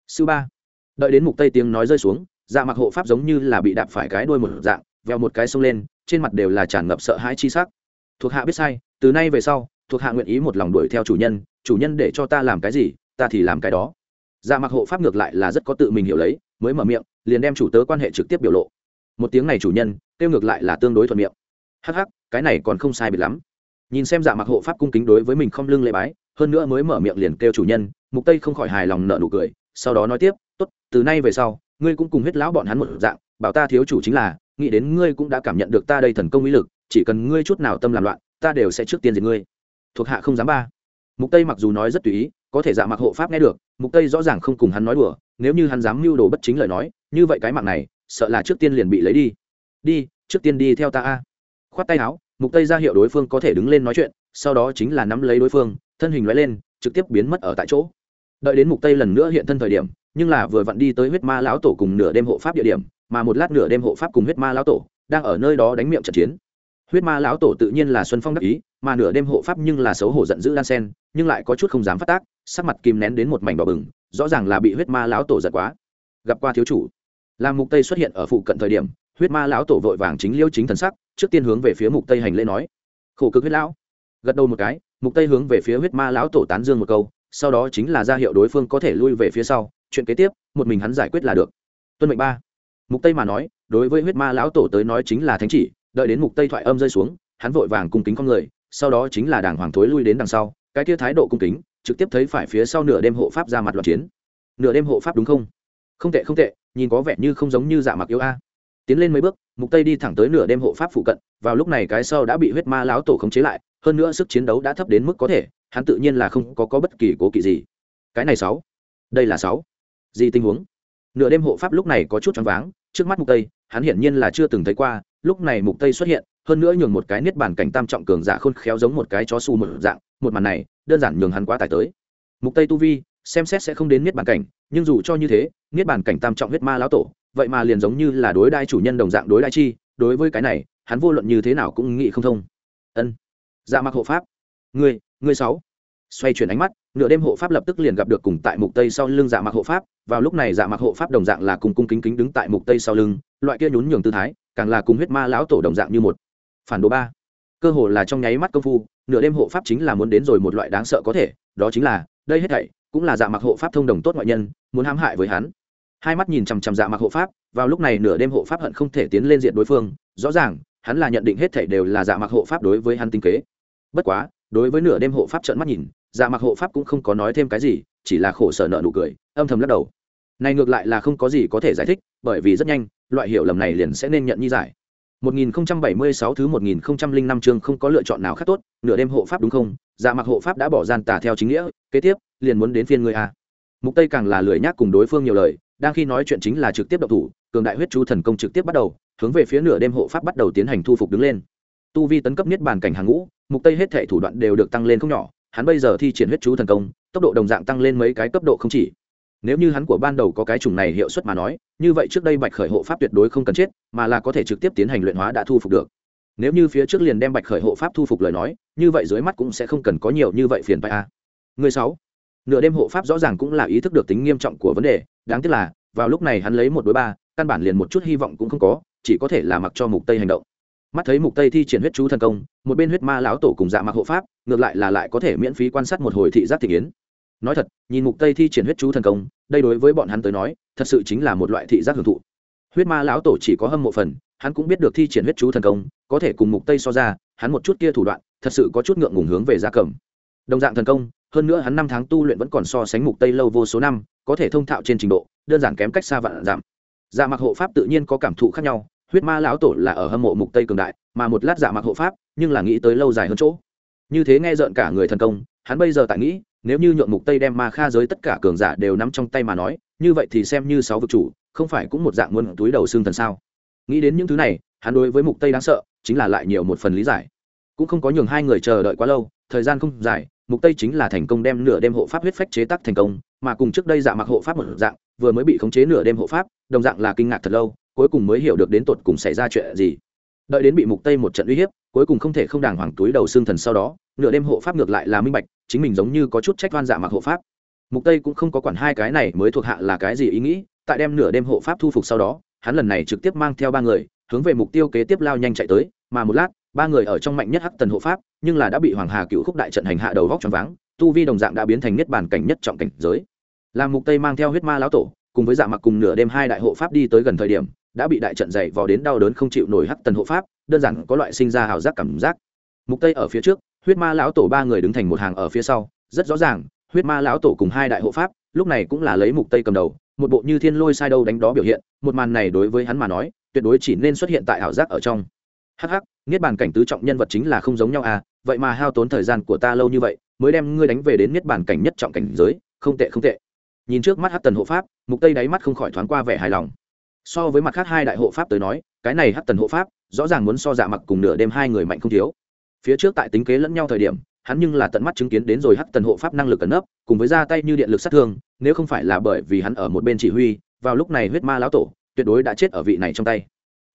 Sư ba, đợi đến mục tây tiếng nói rơi xuống dạ mặc hộ pháp giống như là bị đạp phải cái đuôi một dạng, veo một cái sông lên, trên mặt đều là tràn ngập sợ hãi chi sắc. Thuộc hạ biết sai, từ nay về sau, thuộc hạ nguyện ý một lòng đuổi theo chủ nhân chủ nhân để cho ta làm cái gì, ta thì làm cái đó. Dạ mặc hộ pháp ngược lại là rất có tự mình hiểu lấy, mới mở miệng, liền đem chủ tớ quan hệ trực tiếp biểu lộ một tiếng này chủ nhân, kêu ngược lại là tương đối thuận miệng. Hắc hắc, cái này còn không sai biệt lắm. Nhìn xem dạ mặc hộ pháp cung kính đối với mình không lưng lễ bái, hơn nữa mới mở miệng liền kêu chủ nhân, mục tây không khỏi hài lòng nợ nụ cười, sau đó nói tiếp, tốt, từ nay về sau, ngươi cũng cùng huyết lão bọn hắn một dạng, bảo ta thiếu chủ chính là, nghĩ đến ngươi cũng đã cảm nhận được ta đây thần công ý lực, chỉ cần ngươi chút nào tâm làm loạn, ta đều sẽ trước tiên diệt ngươi. Thuộc hạ không dám ba. Mục tây mặc dù nói rất tùy ý, có thể dạ mặc hộ pháp nghe được, mục tây rõ ràng không cùng hắn nói đùa, nếu như hắn dám mưu đồ bất chính lời nói, như vậy cái mạng này sợ là trước tiên liền bị lấy đi. Đi, trước tiên đi theo ta a. Khoát tay áo, mục tây ra hiệu đối phương có thể đứng lên nói chuyện, sau đó chính là nắm lấy đối phương, thân hình lóe lên, trực tiếp biến mất ở tại chỗ. Đợi đến mục tây lần nữa hiện thân thời điểm, nhưng là vừa vặn đi tới huyết ma lão tổ cùng nửa đêm hộ pháp địa điểm, mà một lát nửa đêm hộ pháp cùng huyết ma lão tổ đang ở nơi đó đánh miệng trận chiến. Huyết ma lão tổ tự nhiên là xuân phong đắc ý, mà nửa đêm hộ pháp nhưng là xấu hổ giận dữ đan sen, nhưng lại có chút không dám phát tác, sắc mặt kìm nén đến một mảnh đỏ bừng, rõ ràng là bị huyết ma lão tổ giật quá. Gặp qua thiếu chủ làm mục tây xuất hiện ở phụ cận thời điểm, huyết ma lão tổ vội vàng chính liêu chính thần sắc, trước tiên hướng về phía mục tây hành lễ nói. Khổ cực huyết lão. Gật đầu một cái, mục tây hướng về phía huyết ma lão tổ tán dương một câu, sau đó chính là ra hiệu đối phương có thể lui về phía sau, chuyện kế tiếp, một mình hắn giải quyết là được. Tuân mệnh ba. Mục tây mà nói, đối với huyết ma lão tổ tới nói chính là thánh chỉ, đợi đến mục tây thoại âm rơi xuống, hắn vội vàng cung kính con người, sau đó chính là đàng hoàng thối lui đến đằng sau, cái kia thái độ cung kính, trực tiếp thấy phải phía sau nửa đêm hộ pháp ra mặt loạn chiến. Nửa đêm hộ pháp đúng không? Không tệ không tệ nhìn có vẻ như không giống như dạ mặc yếu a. Tiến lên mấy bước mục tây đi thẳng tới nửa đêm hộ pháp phụ cận vào lúc này cái sau đã bị huyết ma lão tổ khống chế lại hơn nữa sức chiến đấu đã thấp đến mức có thể hắn tự nhiên là không có, có bất kỳ cố kỵ gì. Cái này sáu. Đây là sáu. Gì tình huống? Nửa đêm hộ pháp lúc này có chút choáng váng trước mắt mục tây hắn hiển nhiên là chưa từng thấy qua lúc này mục tây xuất hiện hơn nữa nhường một cái niết bàn cảnh tam trọng cường giả khôn khéo giống một cái chó su một dạng một màn này đơn giản nhường hắn quá tải tới. Mục tây tu vi xem xét sẽ không đến niết bàn cảnh, nhưng dù cho như thế, niết bàn cảnh tam trọng huyết ma lão tổ, vậy mà liền giống như là đối đai chủ nhân đồng dạng đối đai chi, đối với cái này, hắn vô luận như thế nào cũng nghĩ không thông. Ân. Dạ mặc hộ pháp. Ngươi ngươi sáu. Xoay chuyển ánh mắt, nửa đêm hộ pháp lập tức liền gặp được cùng tại mục tây sau lưng dạ mặc hộ pháp, vào lúc này dạ mặc hộ pháp đồng dạng là cùng cung kính kính đứng tại mục tây sau lưng, loại kia nhún nhường tư thái, càng là cùng huyết ma lão tổ đồng dạng như một. Phản đồ ba. Cơ hồ là trong nháy mắt công phu, nửa đêm hộ pháp chính là muốn đến rồi một loại đáng sợ có thể, đó chính là, đây hết thảy cũng là dạ mặc hộ pháp thông đồng tốt ngoại nhân muốn hãm hại với hắn. Hai mắt nhìn chằm chằm dạ mặc hộ pháp vào lúc này nửa đêm hộ pháp hận không thể tiến lên diện đối phương rõ ràng hắn là nhận định hết thảy đều là dạ mặc hộ pháp đối với hắn tinh kế. Bất quá đối với nửa đêm hộ pháp trợn mắt nhìn dạ mặc hộ pháp cũng không có nói thêm cái gì chỉ là khổ sở nợ nụ cười âm thầm lắc đầu. Này ngược lại là không có gì có thể giải thích bởi vì rất nhanh loại hiểu lầm này liền sẽ nên nhận như giải. 1076 thứ 1005 chương không có lựa chọn nào khác tốt, nửa đêm hộ pháp đúng không? Dạ Mặc hộ pháp đã bỏ gian tà theo chính nghĩa, kế tiếp, liền muốn đến phiên ngươi a. Mục Tây càng là lười nhác cùng đối phương nhiều lời, đang khi nói chuyện chính là trực tiếp động thủ, cường đại huyết chú thần công trực tiếp bắt đầu, hướng về phía nửa đêm hộ pháp bắt đầu tiến hành thu phục đứng lên. Tu vi tấn cấp niết bàn cảnh hàng ngũ, Mục Tây hết thảy thủ đoạn đều được tăng lên không nhỏ, hắn bây giờ thi triển huyết chú thần công, tốc độ đồng dạng tăng lên mấy cái cấp độ không chỉ nếu như hắn của ban đầu có cái chủng này hiệu suất mà nói như vậy trước đây bạch khởi hộ pháp tuyệt đối không cần chết mà là có thể trực tiếp tiến hành luyện hóa đã thu phục được nếu như phía trước liền đem bạch khởi hộ pháp thu phục lời nói, như vậy dưới mắt cũng sẽ không cần có nhiều như vậy phiền phải a người sáu. Nửa đêm hộ pháp rõ ràng cũng là ý thức được tính nghiêm trọng của vấn đề, đáng tiếc là, vào lúc này hắn lấy một đối ba, căn bản liền một chút hy vọng cũng không có, chỉ có thể là mặc cho mục tây hành động. Mắt thấy mục tây thi triển huyết chú thần công, một bên huyết ma lão tổ cùng dạ mặc hộ pháp, ngược lại là lại có thể miễn phí quan sát một hồi thị giác thị kiến. Nói thật, nhìn mục tây thi triển huyết chú thần công, đây đối với bọn hắn tới nói, thật sự chính là một loại thị giác hưởng thụ. Huyết ma lão tổ chỉ có hâm mộ phần hắn cũng biết được thi triển huyết chú thần công, có thể cùng mục tây so ra, hắn một chút kia thủ đoạn, thật sự có chút ngượng ngùng hướng về gia cầm. Đồng dạng thần công, hơn nữa hắn năm tháng tu luyện vẫn còn so sánh mục tây lâu vô số năm, có thể thông thạo trên trình độ, đơn giản kém cách xa vạn giảm. Dạ mặc hộ pháp tự nhiên có cảm thụ khác nhau, huyết ma lão tổ là ở hâm mộ mục tây cường đại, mà một lát dạ mặc hộ pháp, nhưng là nghĩ tới lâu dài hơn chỗ. Như thế nghe rợn cả người thần công, hắn bây giờ tại nghĩ, nếu như nhượng mục tây đem ma kha giới tất cả cường giả đều nắm trong tay mà nói, như vậy thì xem như sáu vực chủ, không phải cũng một dạng muốn túi đầu xương thần sao? Nghĩ đến những thứ này, hắn đối với mục tây đáng sợ, chính là lại nhiều một phần lý giải. Cũng không có nhường hai người chờ đợi quá lâu, thời gian không dài, mục tây chính là thành công đem nửa đêm hộ pháp huyết phách chế tác thành công, mà cùng trước đây dạ mặc hộ pháp một dạng, vừa mới bị khống chế nửa đêm hộ pháp, đồng dạng là kinh ngạc thật lâu, cuối cùng mới hiểu được đến tột cùng xảy ra chuyện gì. Đợi đến bị mục tây một trận uy hiếp, cuối cùng không thể không đàng hoàng túi đầu xương thần sau đó, nửa đêm hộ pháp ngược lại là minh bạch, chính mình giống như có chút trách oan dạ mặc hộ pháp. Mục tây cũng không có quản hai cái này mới thuộc hạ là cái gì ý nghĩ, tại đem nửa đêm hộ pháp thu phục sau đó hắn lần này trực tiếp mang theo ba người, hướng về mục tiêu kế tiếp lao nhanh chạy tới, mà một lát, ba người ở trong mạnh nhất hắc tần hộ pháp, nhưng là đã bị hoàng hà cựu khúc đại trận hành hạ đầu vóc tròn váng, tu vi đồng dạng đã biến thành nhất bản cảnh nhất trọng cảnh giới. Làm mục tây mang theo huyết ma lão tổ, cùng với dạ mặc cùng nửa đêm hai đại hộ pháp đi tới gần thời điểm, đã bị đại trận dày vò đến đau đớn không chịu nổi hắc tần hộ pháp, đơn giản có loại sinh ra hào giác cảm giác. Mục tây ở phía trước, huyết ma lão tổ ba người đứng thành một hàng ở phía sau, rất rõ ràng, huyết ma lão tổ cùng hai đại hộ pháp, lúc này cũng là lấy mục tây cầm đầu một bộ như thiên lôi sai đâu đánh đó biểu hiện, một màn này đối với hắn mà nói, tuyệt đối chỉ nên xuất hiện tại ảo giác ở trong. Hắc hắc, niết bàn cảnh tứ trọng nhân vật chính là không giống nhau à vậy mà hao tốn thời gian của ta lâu như vậy, mới đem ngươi đánh về đến niết bàn cảnh nhất trọng cảnh giới, không tệ không tệ. Nhìn trước mắt hắc tần hộ pháp, mục tây đáy mắt không khỏi thoáng qua vẻ hài lòng. So với mặt khác hai đại hộ pháp tới nói, cái này hắc tần hộ pháp, rõ ràng muốn so dạ mặc cùng nửa đêm hai người mạnh không thiếu. Phía trước tại tính kế lẫn nhau thời điểm hắn nhưng là tận mắt chứng kiến đến rồi hắc tần hộ pháp năng lực ẩn nấp, cùng với ra tay như điện lực sát thương, nếu không phải là bởi vì hắn ở một bên chỉ huy, vào lúc này huyết ma lão tổ tuyệt đối đã chết ở vị này trong tay.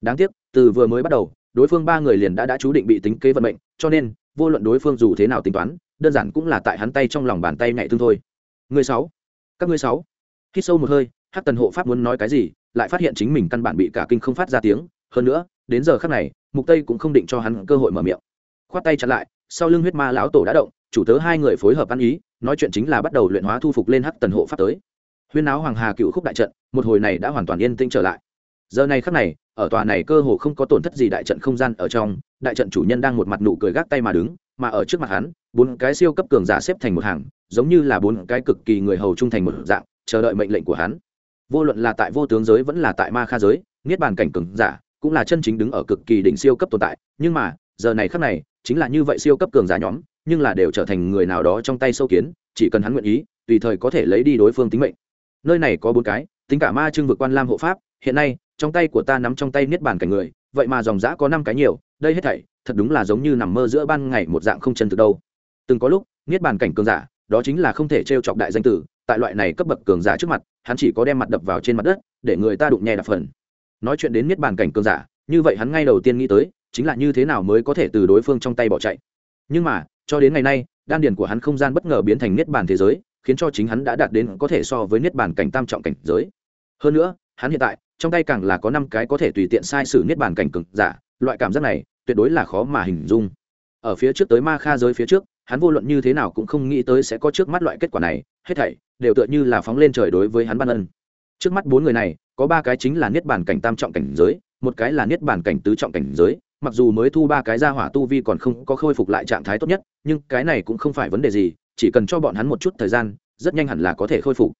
Đáng tiếc, từ vừa mới bắt đầu, đối phương ba người liền đã đã chú định bị tính kế vận mệnh, cho nên, vô luận đối phương dù thế nào tính toán, đơn giản cũng là tại hắn tay trong lòng bàn tay nhạy thương thôi. Người sáu, các ngươi sáu. Khi sâu một hơi, hắc tần hộ pháp muốn nói cái gì, lại phát hiện chính mình căn bản bị cả kinh không phát ra tiếng. Hơn nữa, đến giờ khắc này, mục tây cũng không định cho hắn cơ hội mở miệng. Khoát tay chặn lại sau lưng huyết ma lão tổ đã động, chủ tớ hai người phối hợp ăn ý, nói chuyện chính là bắt đầu luyện hóa thu phục lên hắc tần hộ pháp tới. Huyên áo hoàng hà cựu khúc đại trận, một hồi này đã hoàn toàn yên tĩnh trở lại. Giờ này khắc này, ở tòa này cơ hồ không có tổn thất gì đại trận không gian ở trong, đại trận chủ nhân đang một mặt nụ cười gác tay mà đứng, mà ở trước mặt hắn, bốn cái siêu cấp cường giả xếp thành một hàng, giống như là bốn cái cực kỳ người hầu trung thành một dạng, chờ đợi mệnh lệnh của hắn. Vô luận là tại vô tướng giới vẫn là tại ma kha giới, niết bàn cảnh cường giả, cũng là chân chính đứng ở cực kỳ đỉnh siêu cấp tồn tại, nhưng mà giờ này khắc này, chính là như vậy siêu cấp cường giả nhóm, nhưng là đều trở thành người nào đó trong tay sâu kiến, chỉ cần hắn nguyện ý, tùy thời có thể lấy đi đối phương tính mệnh. Nơi này có bốn cái, tính cả ma trưng vực quan lam hộ pháp, hiện nay, trong tay của ta nắm trong tay niết bàn cảnh người, vậy mà dòng giã có năm cái nhiều, đây hết thảy, thật đúng là giống như nằm mơ giữa ban ngày một dạng không chân thực đâu. Từng có lúc, niết bàn cảnh cường giả, đó chính là không thể t chọc đại danh tử, tại loại này cấp bậc cường giả trước mặt, hắn chỉ có đem mặt đập vào trên mặt đất, để người ta đụng nhẹ đạp phần. Nói chuyện đến niết bàn cảnh cường giả, như vậy hắn ngay đầu tiên nghĩ tới chính là như thế nào mới có thể từ đối phương trong tay bỏ chạy. Nhưng mà, cho đến ngày nay, đan điền của hắn không gian bất ngờ biến thành niết bàn thế giới, khiến cho chính hắn đã đạt đến có thể so với niết bàn cảnh tam trọng cảnh giới. Hơn nữa, hắn hiện tại, trong tay càng là có năm cái có thể tùy tiện sai sử niết bàn cảnh cực giả, loại cảm giác này, tuyệt đối là khó mà hình dung. Ở phía trước tới ma kha giới phía trước, hắn vô luận như thế nào cũng không nghĩ tới sẽ có trước mắt loại kết quả này, hết thảy đều tựa như là phóng lên trời đối với hắn ban ân. Trước mắt bốn người này, có ba cái chính là niết bàn cảnh tam trọng cảnh giới, một cái là niết bàn cảnh tứ trọng cảnh giới mặc dù mới thu ba cái ra hỏa tu vi còn không có khôi phục lại trạng thái tốt nhất, nhưng cái này cũng không phải vấn đề gì, chỉ cần cho bọn hắn một chút thời gian, rất nhanh hẳn là có thể khôi phục.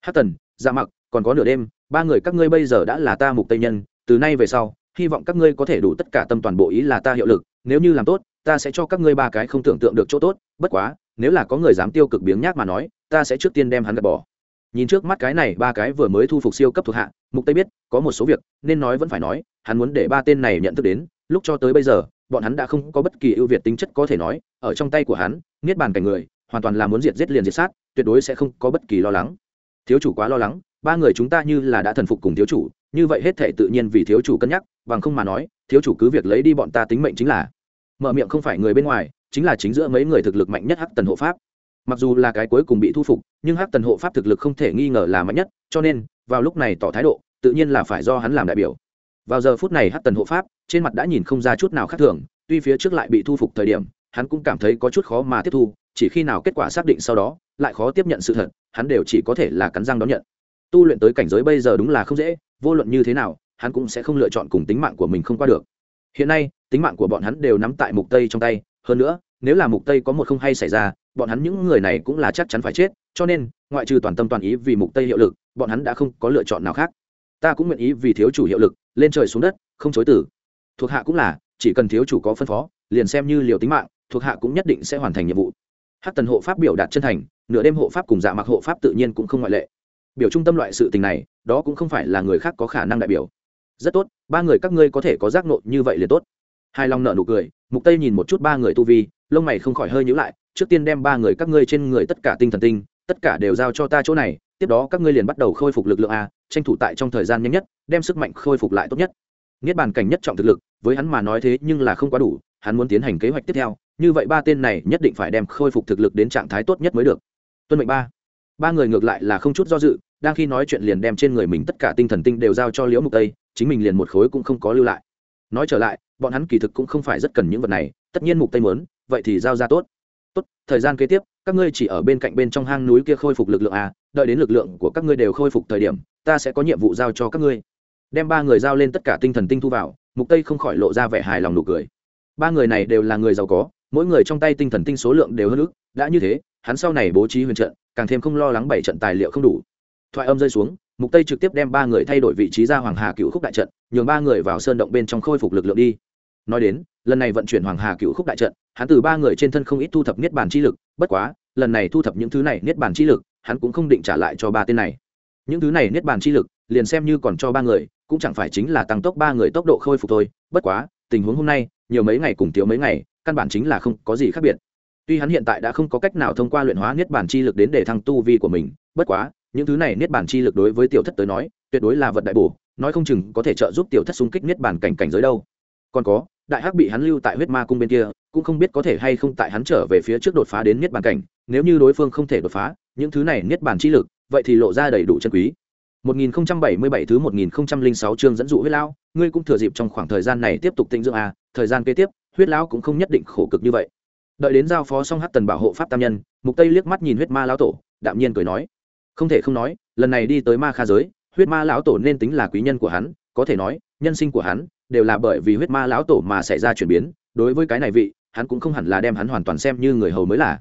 Hát tần dạ mặc, còn có nửa đêm, ba người các ngươi bây giờ đã là ta mục tây nhân, từ nay về sau, hy vọng các ngươi có thể đủ tất cả tâm toàn bộ ý là ta hiệu lực, nếu như làm tốt, ta sẽ cho các ngươi ba cái không tưởng tượng được chỗ tốt, bất quá, nếu là có người dám tiêu cực biếng nhác mà nói, ta sẽ trước tiên đem hắn gạt bỏ. Nhìn trước mắt cái này, ba cái vừa mới thu phục siêu cấp thuộc hạ, mục tây biết, có một số việc, nên nói vẫn phải nói, hắn muốn để ba tên này nhận thức đến lúc cho tới bây giờ, bọn hắn đã không có bất kỳ ưu việt tính chất có thể nói, ở trong tay của hắn, niết bàn cảnh người, hoàn toàn là muốn diệt giết liền diệt sát, tuyệt đối sẽ không có bất kỳ lo lắng. Thiếu chủ quá lo lắng, ba người chúng ta như là đã thần phục cùng thiếu chủ, như vậy hết thể tự nhiên vì thiếu chủ cân nhắc, bằng không mà nói, thiếu chủ cứ việc lấy đi bọn ta tính mệnh chính là mở miệng không phải người bên ngoài, chính là chính giữa mấy người thực lực mạnh nhất hắc tần hộ pháp. Mặc dù là cái cuối cùng bị thu phục, nhưng hắc tần hộ pháp thực lực không thể nghi ngờ là mạnh nhất, cho nên, vào lúc này tỏ thái độ, tự nhiên là phải do hắn làm đại biểu. Vào giờ phút này hắc tần hộ pháp trên mặt đã nhìn không ra chút nào khác thường, tuy phía trước lại bị thu phục thời điểm, hắn cũng cảm thấy có chút khó mà tiếp thu, chỉ khi nào kết quả xác định sau đó, lại khó tiếp nhận sự thật, hắn đều chỉ có thể là cắn răng đón nhận. Tu luyện tới cảnh giới bây giờ đúng là không dễ, vô luận như thế nào, hắn cũng sẽ không lựa chọn cùng tính mạng của mình không qua được. Hiện nay, tính mạng của bọn hắn đều nắm tại mục tây trong tay, hơn nữa, nếu là mục tây có một không hay xảy ra, bọn hắn những người này cũng là chắc chắn phải chết, cho nên, ngoại trừ toàn tâm toàn ý vì mục tây hiệu lực, bọn hắn đã không có lựa chọn nào khác. Ta cũng nguyện ý vì thiếu chủ hiệu lực, lên trời xuống đất, không chối tử thuộc hạ cũng là, chỉ cần thiếu chủ có phân phó, liền xem như liều tính mạng, thuộc hạ cũng nhất định sẽ hoàn thành nhiệm vụ. Hắc tần hộ pháp biểu đạt chân thành, nửa đêm hộ pháp cùng dạ mặc hộ pháp tự nhiên cũng không ngoại lệ. Biểu trung tâm loại sự tình này, đó cũng không phải là người khác có khả năng đại biểu. Rất tốt, ba người các ngươi có thể có giác nộ như vậy liền tốt. Hai long nợ nụ cười, mục tây nhìn một chút ba người tu vi, lông mày không khỏi hơi nhíu lại, trước tiên đem ba người các ngươi trên người tất cả tinh thần tinh, tất cả đều giao cho ta chỗ này, tiếp đó các ngươi liền bắt đầu khôi phục lực lượng a, tranh thủ tại trong thời gian nhanh nhất, đem sức mạnh khôi phục lại tốt nhất. Niết bàn cảnh nhất trọng thực lực với hắn mà nói thế nhưng là không quá đủ, hắn muốn tiến hành kế hoạch tiếp theo, như vậy ba tên này nhất định phải đem khôi phục thực lực đến trạng thái tốt nhất mới được. Tuân mệnh ba. Ba người ngược lại là không chút do dự, đang khi nói chuyện liền đem trên người mình tất cả tinh thần tinh đều giao cho liễu mục tây, chính mình liền một khối cũng không có lưu lại. Nói trở lại, bọn hắn kỳ thực cũng không phải rất cần những vật này, tất nhiên mục tây muốn, vậy thì giao ra tốt. Tốt, thời gian kế tiếp, các ngươi chỉ ở bên cạnh bên trong hang núi kia khôi phục lực lượng à đợi đến lực lượng của các ngươi đều khôi phục thời điểm, ta sẽ có nhiệm vụ giao cho các ngươi. Đem ba người giao lên tất cả tinh thần tinh thu vào mục tây không khỏi lộ ra vẻ hài lòng nụ cười. Ba người này đều là người giàu có, mỗi người trong tay tinh thần tinh số lượng đều hơn ước, đã như thế, hắn sau này bố trí huyền trận, càng thêm không lo lắng bảy trận tài liệu không đủ. Thoại âm rơi xuống, mục tây trực tiếp đem ba người thay đổi vị trí ra hoàng hà cựu khúc đại trận, nhường ba người vào sơn động bên trong khôi phục lực lượng đi. Nói đến, lần này vận chuyển hoàng hà cựu khúc đại trận, hắn từ ba người trên thân không ít thu thập niết bàn chi lực, bất quá, lần này thu thập những thứ này niết bàn chi lực, hắn cũng không định trả lại cho ba tên này. Những thứ này niết bàn chi lực, liền xem như còn cho ba người cũng chẳng phải chính là tăng tốc ba người tốc độ khôi phục thôi, bất quá, tình huống hôm nay, nhiều mấy ngày cùng thiếu mấy ngày, căn bản chính là không có gì khác biệt. Tuy hắn hiện tại đã không có cách nào thông qua luyện hóa niết bản chi lực đến để thăng tu vi của mình, bất quá, những thứ này niết bản chi lực đối với tiểu thất tới nói, tuyệt đối là vật đại bổ, nói không chừng có thể trợ giúp tiểu thất xung kích niết bản cảnh cảnh giới đâu. Còn có, đại hắc bị hắn lưu tại huyết ma cung bên kia, cũng không biết có thể hay không tại hắn trở về phía trước đột phá đến niết bàn cảnh, nếu như đối phương không thể đột phá, những thứ này niết bàn chi lực, vậy thì lộ ra đầy đủ chân quý. 1077 thứ 1006 chương dẫn dụ huyết lão, ngươi cũng thừa dịp trong khoảng thời gian này tiếp tục tinh dưỡng a, thời gian kế tiếp, huyết lão cũng không nhất định khổ cực như vậy. Đợi đến giao phó xong Hắc Tần bảo hộ pháp tam nhân, Mục Tây liếc mắt nhìn huyết ma lão tổ, đạm nhiên cười nói: "Không thể không nói, lần này đi tới ma kha giới, huyết ma lão tổ nên tính là quý nhân của hắn, có thể nói, nhân sinh của hắn đều là bởi vì huyết ma lão tổ mà xảy ra chuyển biến, đối với cái này vị, hắn cũng không hẳn là đem hắn hoàn toàn xem như người hầu mới là.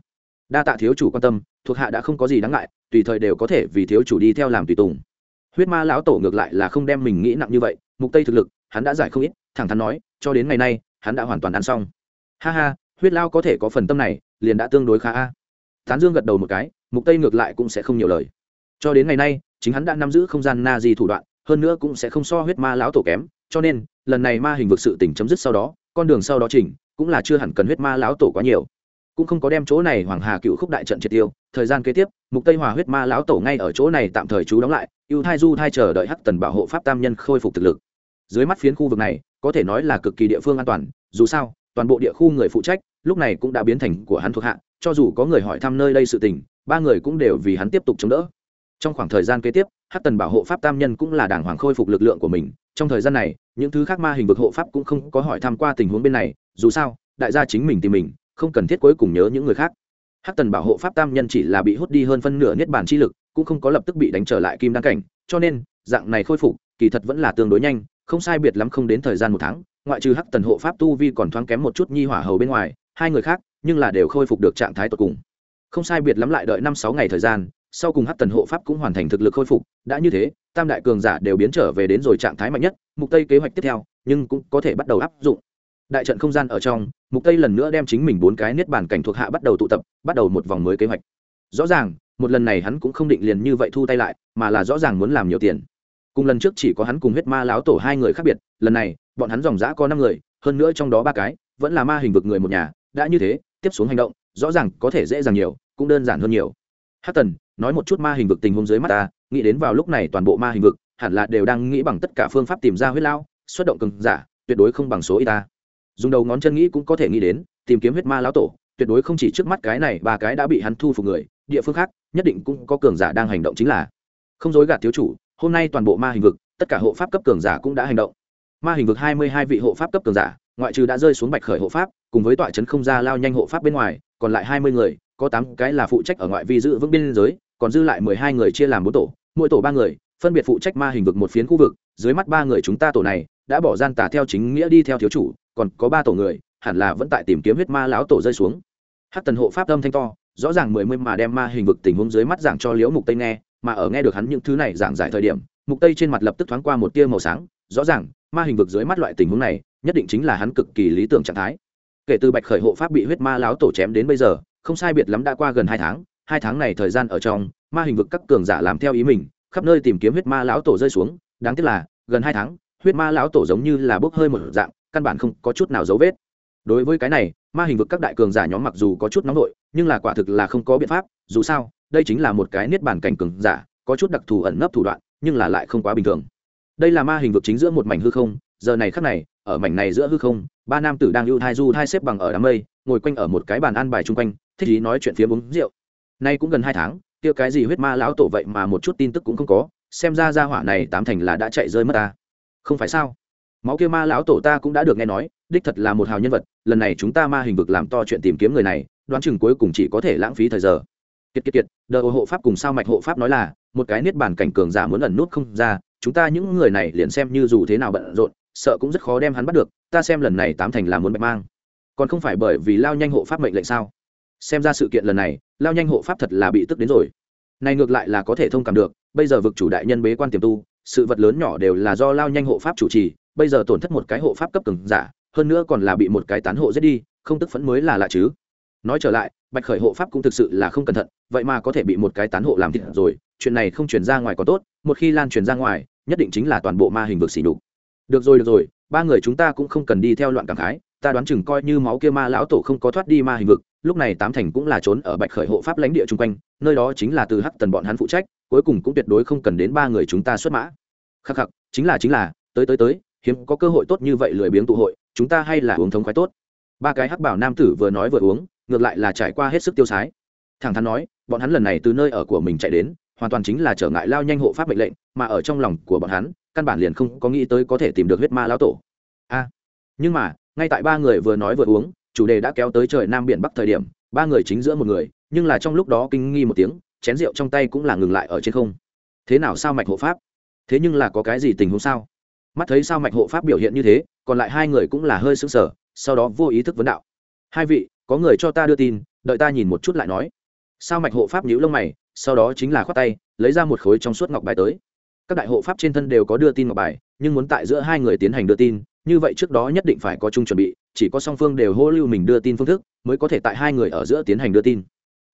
Đa tạ thiếu chủ quan tâm, thuộc hạ đã không có gì đáng ngại, tùy thời đều có thể vì thiếu chủ đi theo làm tùy tùng." Huyết ma lão tổ ngược lại là không đem mình nghĩ nặng như vậy, mục tây thực lực, hắn đã giải không ít, thẳng thắn nói, cho đến ngày nay, hắn đã hoàn toàn ăn xong. Ha ha, huyết lao có thể có phần tâm này, liền đã tương đối khá a. Tán dương gật đầu một cái, mục tây ngược lại cũng sẽ không nhiều lời. Cho đến ngày nay, chính hắn đã nắm giữ không gian na di thủ đoạn, hơn nữa cũng sẽ không so huyết ma lão tổ kém, cho nên, lần này ma hình vực sự tình chấm dứt sau đó, con đường sau đó chỉnh, cũng là chưa hẳn cần huyết ma lão tổ quá nhiều. Cũng không có đem chỗ này hoàng hà cựu khúc đại trận triệt tiêu thời gian kế tiếp, mục tây hòa huyết ma lão tổ ngay ở chỗ này tạm thời trú đóng lại, ưu thai du thai chờ đợi hắc tần bảo hộ pháp tam nhân khôi phục thực lực. Dưới mắt phiến khu vực này, có thể nói là cực kỳ địa phương an toàn, dù sao, toàn bộ địa khu người phụ trách, lúc này cũng đã biến thành của hắn thuộc hạ, cho dù có người hỏi thăm nơi đây sự tình, ba người cũng đều vì hắn tiếp tục chống đỡ. Trong khoảng thời gian kế tiếp, hắc tần bảo hộ pháp tam nhân cũng là đảng hoàng khôi phục lực lượng của mình, trong thời gian này, những thứ khác ma hình vực hộ pháp cũng không có hỏi thăm qua tình huống bên này, dù sao, đại gia chính mình tìm mình, không cần thiết cuối cùng nhớ những người khác hắc tần bảo hộ pháp tam nhân chỉ là bị hút đi hơn phân nửa niết bàn chi lực, cũng không có lập tức bị đánh trở lại kim đăng cảnh, cho nên, dạng này khôi phục, kỳ thật vẫn là tương đối nhanh, không sai biệt lắm không đến thời gian một tháng, ngoại trừ hắc tần hộ pháp tu vi còn thoáng kém một chút nhi hỏa hầu bên ngoài, hai người khác, nhưng là đều khôi phục được trạng thái tột cùng. Không sai biệt lắm lại đợi năm sáu ngày thời gian, sau cùng hắc tần hộ pháp cũng hoàn thành thực lực khôi phục, đã như thế, tam đại cường giả đều biến trở về đến rồi trạng thái mạnh nhất, mục tây kế hoạch tiếp theo, nhưng cũng có thể bắt đầu áp dụng đại trận không gian ở trong, mục tây lần nữa đem chính mình bốn cái niết bàn cảnh thuộc hạ bắt đầu tụ tập, bắt đầu một vòng mới kế hoạch. Rõ ràng, một lần này hắn cũng không định liền như vậy thu tay lại, mà là rõ ràng muốn làm nhiều tiền. Cùng lần trước chỉ có hắn cùng huyết ma láo tổ hai người khác biệt, lần này, bọn hắn dòng dã có năm người, hơn nữa trong đó ba cái, vẫn là ma hình vực người một nhà, đã như thế, tiếp xuống hành động, rõ ràng có thể dễ dàng nhiều, cũng đơn giản hơn nhiều. Hát tần, nói một chút ma hình vực tình huống dưới mắt ta, nghĩ đến vào lúc này toàn bộ ma hình vực, hẳn là đều đang nghĩ bằng tất cả phương pháp tìm ra huyết lao xuất động cường giả, tuyệt đối không bằng số y ta dùng đầu ngón chân nghĩ cũng có thể nghĩ đến, tìm kiếm huyết ma lão tổ, tuyệt đối không chỉ trước mắt cái này, ba cái đã bị hắn thu phục người, địa phương khác, nhất định cũng có cường giả đang hành động chính là. Không dối gạt thiếu chủ, hôm nay toàn bộ ma hình vực, tất cả hộ pháp cấp cường giả cũng đã hành động. Ma hình vực hai mươi hai vị hộ pháp cấp cường giả, ngoại trừ đã rơi xuống bạch khởi hộ pháp, cùng với tọa trấn không ra lao nhanh hộ pháp bên ngoài, còn lại hai mươi người, có tám cái là phụ trách ở ngoại vi giữ vững biên giới, còn dư lại mười hai người chia làm bốn tổ, mỗi tổ ba người, phân biệt phụ trách ma hình vực một phiến khu vực, dưới mắt ba người chúng ta tổ này, đã bỏ gian tà theo chính nghĩa đi theo thiếu chủ còn có ba tổ người, hẳn là vẫn tại tìm kiếm huyết ma lão tổ rơi xuống. Hát tần hộ pháp âm thanh to, rõ ràng mười mươi mà đem ma hình vực tình huống dưới mắt giảng cho liễu mục tây nghe, mà ở nghe được hắn những thứ này giảng giải thời điểm, mục tây trên mặt lập tức thoáng qua một tia màu sáng, rõ ràng, ma hình vực dưới mắt loại tình huống này, nhất định chính là hắn cực kỳ lý tưởng trạng thái. Kể từ bạch khởi hộ pháp bị huyết ma lão tổ chém đến bây giờ, không sai biệt lắm đã qua gần hai tháng hai tháng này thời gian ở trong, ma hình vực các cường giả làm theo ý mình, khắp nơi tìm kiếm huyết ma lão tổ rơi xuống, đáng tiếc là, gần hai tháng, huyết ma lão tổ giống như là bốc hơi một dạng căn bản không có chút nào dấu vết. Đối với cái này, ma hình vực các đại cường giả nhóm mặc dù có chút nóng nổi nhưng là quả thực là không có biện pháp, dù sao, đây chính là một cái niết bàn cảnh cường giả, có chút đặc thù ẩn nấp thủ đoạn, nhưng là lại không quá bình thường. Đây là ma hình vực chính giữa một mảnh hư không, giờ này khắc này, ở mảnh này giữa hư không, ba nam tử đang ưu thai du thai xếp bằng ở đám mây, ngồi quanh ở một cái bàn ăn bài chung quanh, thích ý nói chuyện phía uống rượu. Nay cũng gần hai tháng, kia cái gì huyết ma lão tổ vậy mà một chút tin tức cũng không có, xem ra ra hỏa này tám thành là đã chạy rơi mất ta. Không phải sao? Máu kia ma lão tổ ta cũng đã được nghe nói, đích thật là một hào nhân vật, lần này chúng ta ma hình vực làm to chuyện tìm kiếm người này, đoán chừng cuối cùng chỉ có thể lãng phí thời giờ. Kiệt kiệt kiệt, đờ hộ pháp cùng sao mạch hộ pháp nói là, một cái niết bàn cảnh cường giả muốn ẩn nút không ra, chúng ta những người này liền xem như dù thế nào bận rộn, sợ cũng rất khó đem hắn bắt được, ta xem lần này tám thành là muốn bạch mang. Còn không phải bởi vì lao nhanh hộ pháp mệnh lệnh sao? Xem ra sự kiện lần này, lao nhanh hộ pháp thật là bị tức đến rồi. Này ngược lại là có thể thông cảm được, bây giờ vực chủ đại nhân bế quan tiềm tu, sự vật lớn nhỏ đều là do lao nhanh hộ pháp chủ trì bây giờ tổn thất một cái hộ pháp cấp cường giả, hơn nữa còn là bị một cái tán hộ giết đi, không tức phẫn mới là lạ chứ. Nói trở lại, bạch khởi hộ pháp cũng thực sự là không cẩn thận, vậy mà có thể bị một cái tán hộ làm thịt rồi, chuyện này không chuyển ra ngoài có tốt, một khi lan truyền ra ngoài, nhất định chính là toàn bộ ma hình vực xỉ đục được rồi được rồi, ba người chúng ta cũng không cần đi theo loạn cảm khái, ta đoán chừng coi như máu kia ma lão tổ không có thoát đi ma hình vực, lúc này tám thành cũng là trốn ở bạch khởi hộ pháp lãnh địa chung quanh, nơi đó chính là từ hắc tần bọn hắn phụ trách, cuối cùng cũng tuyệt đối không cần đến ba người chúng ta xuất mã. Khắc khắc, chính là chính là, tới tới tới hiếm có cơ hội tốt như vậy lười biếng tụ hội, chúng ta hay là uống thống khoái tốt. Ba cái hắc bảo nam tử vừa nói vừa uống, ngược lại là trải qua hết sức tiêu sái. Thẳng thắn nói, bọn hắn lần này từ nơi ở của mình chạy đến, hoàn toàn chính là trở ngại lao nhanh hộ pháp mệnh lệnh, mà ở trong lòng của bọn hắn, căn bản liền không có nghĩ tới có thể tìm được huyết ma lão tổ. A, nhưng mà, ngay tại ba người vừa nói vừa uống, chủ đề đã kéo tới trời nam biển bắc thời điểm, ba người chính giữa một người, nhưng là trong lúc đó kinh nghi một tiếng, chén rượu trong tay cũng là ngừng lại ở trên không. Thế nào sao mạch hộ pháp? Thế nhưng là có cái gì tình huống sao? Mắt thấy sao mạch hộ pháp biểu hiện như thế, còn lại hai người cũng là hơi sững sờ, sau đó vô ý thức vấn đạo. Hai vị, có người cho ta đưa tin, đợi ta nhìn một chút lại nói. Sao mạch hộ pháp nhíu lông mày, sau đó chính là khoát tay, lấy ra một khối trong suốt ngọc bài tới. Các đại hộ pháp trên thân đều có đưa tin ngọc bài, nhưng muốn tại giữa hai người tiến hành đưa tin, như vậy trước đó nhất định phải có chung chuẩn bị, chỉ có song phương đều hô lưu mình đưa tin phương thức, mới có thể tại hai người ở giữa tiến hành đưa tin.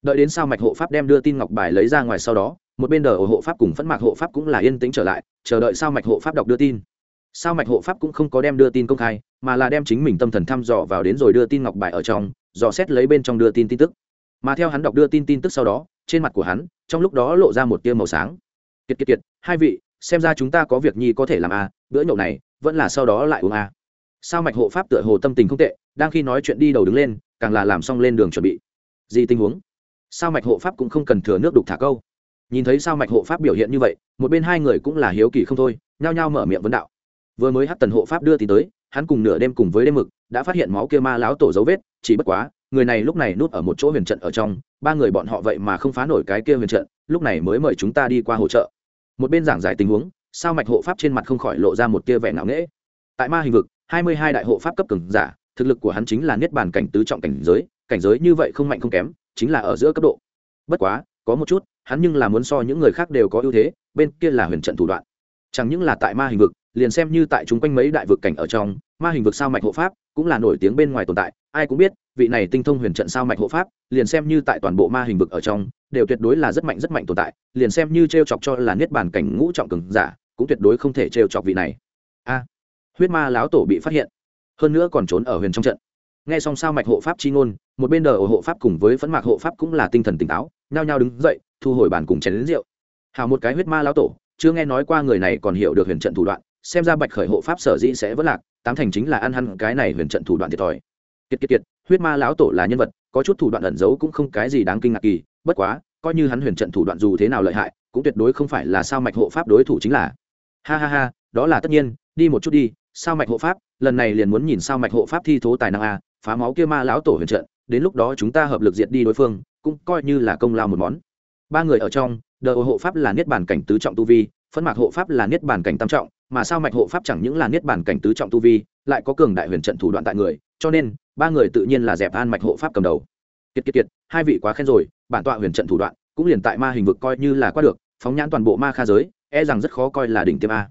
Đợi đến sao mạch hộ pháp đem đưa tin ngọc bài lấy ra ngoài sau đó, một bên đờ hộ pháp cùng phẫn mạc hộ pháp cũng là yên tĩnh trở lại, chờ đợi sao mạch hộ pháp đọc đưa tin sao mạch hộ pháp cũng không có đem đưa tin công khai mà là đem chính mình tâm thần thăm dò vào đến rồi đưa tin ngọc bài ở trong dò xét lấy bên trong đưa tin tin tức. Mà theo hắn đọc đưa tin tin tức sau đó trên mặt của hắn trong lúc đó lộ ra một tia màu sáng. Kiệt kiệt kiệt hai vị xem ra chúng ta có việc nhi có thể làm a à, bữa nhậu này vẫn là sau đó lại uống a à. sao mạch hộ pháp tựa hồ tâm tình không tệ đang khi nói chuyện đi đầu đứng lên càng là làm xong lên đường chuẩn bị. Gì tình huống? Sao mạch hộ pháp cũng không cần thừa nước đục thả câu. Nhìn thấy sao mạch hộ pháp biểu hiện như vậy một bên hai người cũng là hiếu kỳ không thôi nhao nhao mở miệng vấn đạo vừa mới hát tần hộ pháp đưa tin tới, hắn cùng nửa đêm cùng với đêm mực, đã phát hiện máu kia ma láo tổ dấu vết, chỉ bất quá, người này lúc này núp ở một chỗ huyền trận ở trong, ba người bọn họ vậy mà không phá nổi cái kia huyền trận, lúc này mới mời chúng ta đi qua hỗ trợ. Một bên giảng giải tình huống, sao mạch hộ pháp trên mặt không khỏi lộ ra một tia vẻ ngạo nghễ. Tại ma hình vực, hai mươi hai đại hộ pháp cấp cường giả, thực lực của hắn chính là niết bàn cảnh tứ trọng cảnh giới cảnh giới như vậy không mạnh không kém, chính là ở giữa cấp độ. Bất quá, có một chút, hắn nhưng là muốn so những người khác đều có ưu thế, bên kia là huyền trận thủ đoạn chẳng những là tại ma hình vực, liền xem như tại chúng quanh mấy đại vực cảnh ở trong, ma hình vực sao mạch hộ pháp cũng là nổi tiếng bên ngoài tồn tại. Ai cũng biết, vị này tinh thông huyền trận sao mạch hộ pháp, liền xem như tại toàn bộ ma hình vực ở trong, đều tuyệt đối là rất mạnh rất mạnh tồn tại. Liền xem như t r e o chọc cho là niết bàn cảnh ngũ trọng cường giả, cũng tuyệt đối không thể t r e o chọc vị này. A, huyết ma láo tổ bị phát hiện. Hơn nữa còn trốn ở huyền trong trận. Nghe xong sao mạch hộ pháp chi ngôn, một bên đờ ở hộ pháp cùng với phấn mạc hộ pháp cũng là tinh thần tỉnh táo, nhao nhao đứng dậy, thu hồi bàn cùng chén đến rượu. Hào một cái huyết ma lão tổ chưa nghe nói qua người này còn hiểu được huyền trận thủ đoạn, xem ra bạch khởi hộ pháp sở dĩ sẽ vất lạc, tám thành chính là ăn hăn cái này huyền trận thủ đoạn thiệt thòi. Kiệt kiệt kiệt, huyết ma lão tổ là nhân vật, có chút thủ đoạn ẩn giấu cũng không cái gì đáng kinh ngạc kỳ, bất quá, coi như hắn huyền trận thủ đoạn dù thế nào lợi hại, cũng tuyệt đối không phải là sao mạch hộ pháp đối thủ chính là. Ha ha ha, đó là tất nhiên, đi một chút đi, sao mạch hộ pháp, lần này liền muốn nhìn sao mạch hộ pháp thi thố tài năng a, phá máu kia ma lão tổ huyền trận, đến lúc đó chúng ta hợp lực diệt đi đối phương, cũng coi như là công lao một món. Ba người ở trong đờ hộ pháp là niết bàn cảnh tứ trọng tu vi phân mạc hộ pháp là niết bàn cảnh tam trọng, mà sao mạch hộ pháp chẳng những là niết bàn cảnh tứ trọng tu vi, lại có cường đại huyền trận thủ đoạn tại người, cho nên, ba người tự nhiên là dẹp an mạch hộ pháp cầm đầu. Kiệt kiệt kiệt, hai vị quá khen rồi, bản tọa huyền trận thủ đoạn, cũng liền tại ma hình vực coi như là qua được, phóng nhãn toàn bộ ma kha giới e rằng rất khó coi là đỉnh tiêm a.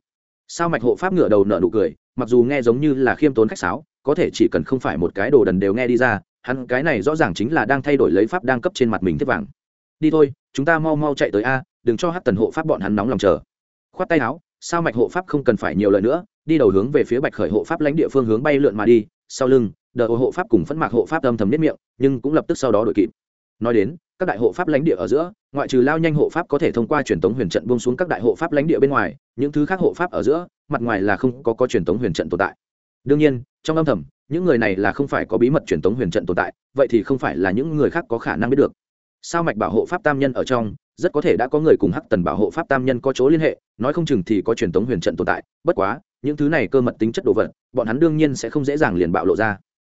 Sao mạch hộ pháp ngửa đầu nở nụ cười, mặc dù nghe giống như là khiêm tốn khách sáo, có thể chỉ cần không phải một cái đồ đần đều nghe đi ra, hắn cái này rõ ràng chính là đang thay đổi lấy pháp đang cấp trên mặt mình thiết vàng đi thôi, chúng ta mau mau chạy tới a, đừng cho hát tần hộ pháp bọn hắn nóng lòng chờ. Khoát tay áo, sao mạch hộ pháp không cần phải nhiều lời nữa, đi đầu hướng về phía bạch khởi hộ pháp lãnh địa phương hướng bay lượn mà đi, sau lưng, đờ hộ pháp cùng phẫn mạc hộ pháp âm thầm nếp miệng, nhưng cũng lập tức sau đó đổi kịp. Nói đến, các đại hộ pháp lãnh địa ở giữa, ngoại trừ lao nhanh hộ pháp có thể thông qua truyền tống huyền trận buông xuống các đại hộ pháp lãnh địa bên ngoài, những thứ khác hộ pháp ở giữa, mặt ngoài là không có có truyền tống huyền trận tồn tại. Đương nhiên, trong âm thầm, những người này là không phải có bí mật truyền tống huyền trận tồn tại, vậy thì không phải là những người khác có khả năng biết được sao mạch bảo hộ pháp tam nhân ở trong rất có thể đã có người cùng hắc tần bảo hộ pháp tam nhân có chỗ liên hệ nói không chừng thì có truyền thống huyền trận tồn tại bất quá những thứ này cơ mật tính chất đồ vật bọn hắn đương nhiên sẽ không dễ dàng liền bạo lộ ra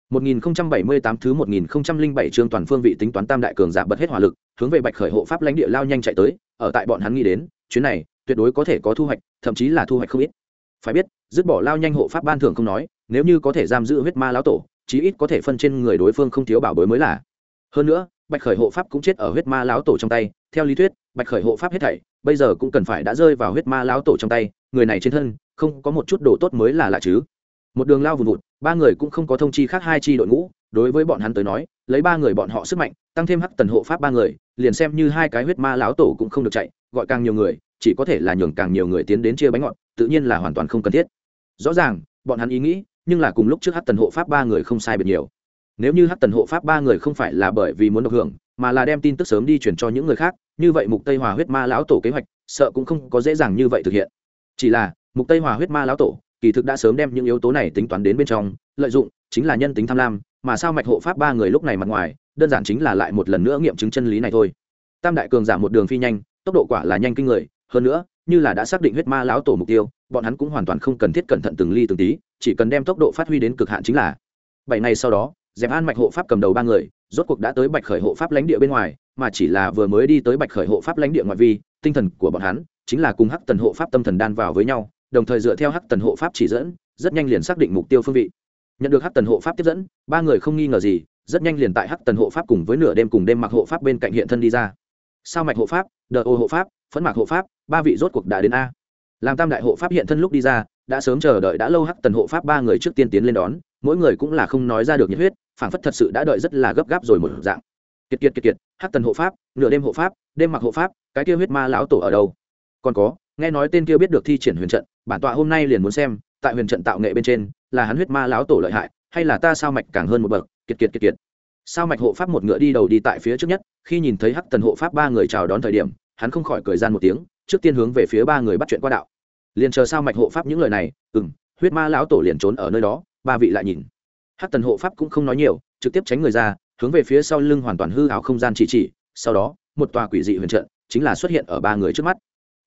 1078 thứ 1007 chương toàn phương vị tính toán tam đại cường giả bật hết hỏa lực, hướng về Bạch Khởi hộ pháp lãnh địa lao nhanh chạy tới, ở tại bọn hắn nghĩ đến, chuyến này tuyệt đối có thể có thu hoạch, thậm chí là thu hoạch không ít. Phải biết, dứt bỏ lao nhanh hộ pháp ban thưởng không nói, nếu như có thể giam giữ huyết ma lão tổ, chí ít có thể phân trên người đối phương không thiếu bảo bối mới là. Hơn nữa, Bạch Khởi hộ pháp cũng chết ở huyết ma lão tổ trong tay, theo lý thuyết, Bạch Khởi hộ pháp hết thảy, bây giờ cũng cần phải đã rơi vào huyết ma lão tổ trong tay, người này trên thân không có một chút đồ tốt mới là lạ chứ. Một đường lao vùn vụt ba người cũng không có thông chi khác hai chi đội ngũ đối với bọn hắn tới nói lấy ba người bọn họ sức mạnh tăng thêm hắc tần hộ pháp ba người liền xem như hai cái huyết ma lão tổ cũng không được chạy gọi càng nhiều người chỉ có thể là nhường càng nhiều người tiến đến chia bánh ngọt tự nhiên là hoàn toàn không cần thiết. Rõ ràng bọn hắn ý nghĩ nhưng là cùng lúc trước hắc tần hộ pháp ba người không sai biệt nhiều nếu như hắc tần hộ pháp ba người không phải là bởi vì muốn được hưởng, mà là đem tin tức sớm đi chuyển cho những người khác, như vậy mục tây hòa huyết ma lão tổ kế hoạch, sợ cũng không có dễ dàng như vậy thực hiện. Chỉ là, mục tây hòa huyết ma lão tổ, kỳ thực đã sớm đem những yếu tố này tính toán đến bên trong, lợi dụng chính là nhân tính tham lam, mà sao mạch hộ pháp ba người lúc này mặt ngoài, đơn giản chính là lại một lần nữa nghiệm chứng chân lý này thôi. Tam đại cường giảm một đường phi nhanh, tốc độ quả là nhanh kinh người, hơn nữa, như là đã xác định huyết ma lão tổ mục tiêu, bọn hắn cũng hoàn toàn không cần thiết cẩn thận từng ly từng tí, chỉ cần đem tốc độ phát huy đến cực hạn chính là. Bảy ngày sau đó dẹp an mạch hộ pháp cầm đầu ba người rốt cuộc đã tới bạch khởi hộ pháp lãnh địa bên ngoài mà chỉ là vừa mới đi tới bạch khởi hộ pháp lãnh địa ngoại vi tinh thần của bọn hắn chính là cùng hắc tần hộ pháp tâm thần đan vào với nhau đồng thời dựa theo hắc tần hộ pháp chỉ dẫn rất nhanh liền xác định mục tiêu phương vị nhận được hắc tần hộ pháp tiếp dẫn ba người không nghi ngờ gì rất nhanh liền tại hắc tần hộ pháp cùng với nửa đêm cùng đêm mặc hộ pháp bên cạnh hiện thân đi ra sao mạch hộ pháp đờ ô hộ pháp phấn mạc hộ pháp ba vị rốt cuộc đã đến a làm tam đại hộ pháp hiện thân lúc đi ra đã sớm chờ đợi đã lâu hắc tần hộ pháp ba người trước tiên tiến lên đón mỗi người cũng là không nói ra được nhiệt huyết phản phất thật sự đã đợi rất là gấp gáp rồi một dạng. Kiệt kiệt kiệt kiệt, hắc tần hộ pháp, nửa đêm hộ pháp, đêm mặc hộ pháp, cái kia huyết ma lão tổ ở đâu? Còn có, nghe nói tên kia biết được thi triển huyền trận, bản tọa hôm nay liền muốn xem, tại huyền trận tạo nghệ bên trên, là hắn huyết ma lão tổ lợi hại, hay là ta sao mạch càng hơn một bậc? Kiệt kiệt kiệt kiệt. Sao mạch hộ pháp một ngựa đi đầu đi tại phía trước nhất, khi nhìn thấy hắc tần hộ pháp ba người chào đón thời điểm, hắn không khỏi cười gian một tiếng, trước tiên hướng về phía ba người bắt chuyện qua đạo. Liền chờ sao mạch hộ pháp những lời này ừ m huyết ma lão tổ liền trốn ở nơi đó, ba vị lại nhìn hắc tần hộ pháp cũng không nói nhiều, trực tiếp tránh người ra, hướng về phía sau lưng hoàn toàn hư hào không gian chỉ chỉ, sau đó, một tòa quỷ dị huyền trận chính là xuất hiện ở ba người trước mắt.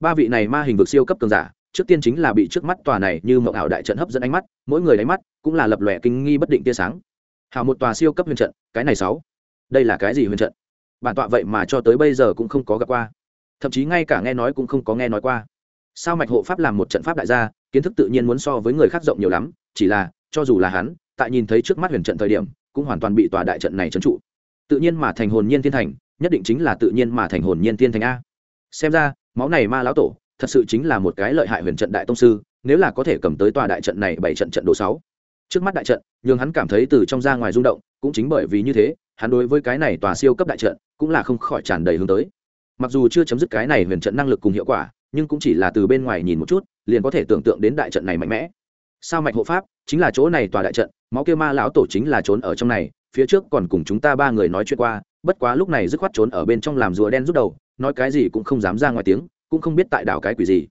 Ba vị này ma hình vực siêu cấp cường giả, trước tiên chính là bị trước mắt tòa này như mộng ảo đại trận hấp dẫn ánh mắt, mỗi người đánh mắt cũng là lập lòe kinh nghi bất định tia sáng. Hào một tòa siêu cấp huyền trận, cái này sáu. Đây là cái gì huyền trận? Bản tọa vậy mà cho tới bây giờ cũng không có gặp qua. Thậm chí ngay cả nghe nói cũng không có nghe nói qua. Sao mạch hộ pháp làm một trận pháp đại gia, kiến thức tự nhiên muốn so với người khác rộng nhiều lắm, chỉ là, cho dù là hắn tại nhìn thấy trước mắt huyền trận thời điểm, cũng hoàn toàn bị tòa đại trận này trấn trụ. Tự nhiên mà thành hồn nhiên thiên thành, nhất định chính là tự nhiên mà thành hồn nhiên thiên thành a. Xem ra, máu này ma lão tổ, thật sự chính là một cái lợi hại huyền trận đại tông sư, nếu là có thể cầm tới tòa đại trận này bảy trận trận độ sáu. Trước mắt đại trận nhưng hắn cảm thấy từ trong ra ngoài rung động, cũng chính bởi vì như thế, hắn đối với cái này tòa siêu cấp đại trận, cũng là không khỏi tràn đầy hướng tới. Mặc dù chưa chấm dứt cái này huyền trận năng lực cùng hiệu quả, nhưng cũng chỉ là từ bên ngoài nhìn một chút, liền có thể tưởng tượng đến đại trận này mạnh mẽ. Sao mạch hộ pháp, chính là chỗ này tòa đại trận máu kia ma lão tổ chính là trốn ở trong này, phía trước còn cùng chúng ta ba người nói chuyện qua, bất quá lúc này dứt khoát trốn ở bên trong làm rùa đen rút đầu, nói cái gì cũng không dám ra ngoài tiếng, cũng không biết tại đảo cái quỷ gì.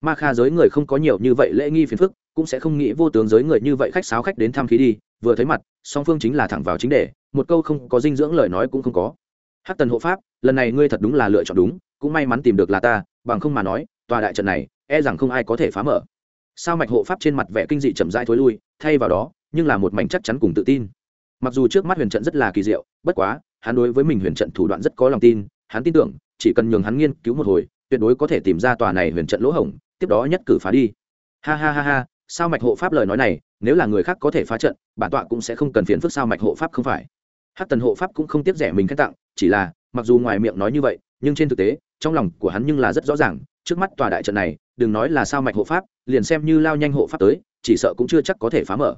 Ma kha giới người không có nhiều như vậy lễ nghi phiền phức, cũng sẽ không nghĩ vô tướng giới người như vậy khách sáo khách đến thăm khí đi, vừa thấy mặt, song phương chính là thẳng vào chính đề, một câu không có dinh dưỡng lời nói cũng không có. Hát tần hộ pháp, lần này ngươi thật đúng là lựa chọn đúng, cũng may mắn tìm được là ta, bằng không mà nói, tòa đại trận này e rằng không ai có thể phá mở. Sao mạch hộ pháp trên mặt vẻ kinh dị chậm rãi thối lui, thay vào đó nhưng là một mảnh chắc chắn cùng tự tin. Mặc dù trước mắt huyền trận rất là kỳ diệu, bất quá, hắn đối với mình huyền trận thủ đoạn rất có lòng tin, hắn tin tưởng, chỉ cần nhường hắn nghiên cứu một hồi, tuyệt đối có thể tìm ra tòa này huyền trận lỗ hổng, tiếp đó nhất cử phá đi. Ha ha ha ha, sao mạch hộ pháp lời nói này, nếu là người khác có thể phá trận, bản tọa cũng sẽ không cần phiền phức sao mạch hộ pháp không phải. Hát tần hộ pháp cũng không tiếp rẻ mình khen tặng, chỉ là, mặc dù ngoài miệng nói như vậy, nhưng trên thực tế, trong lòng của hắn nhưng là rất rõ ràng, trước mắt tòa đại trận này, đừng nói là sao mạch hộ pháp, liền xem như lao nhanh hộ pháp tới, chỉ sợ cũng chưa chắc có thể phá mở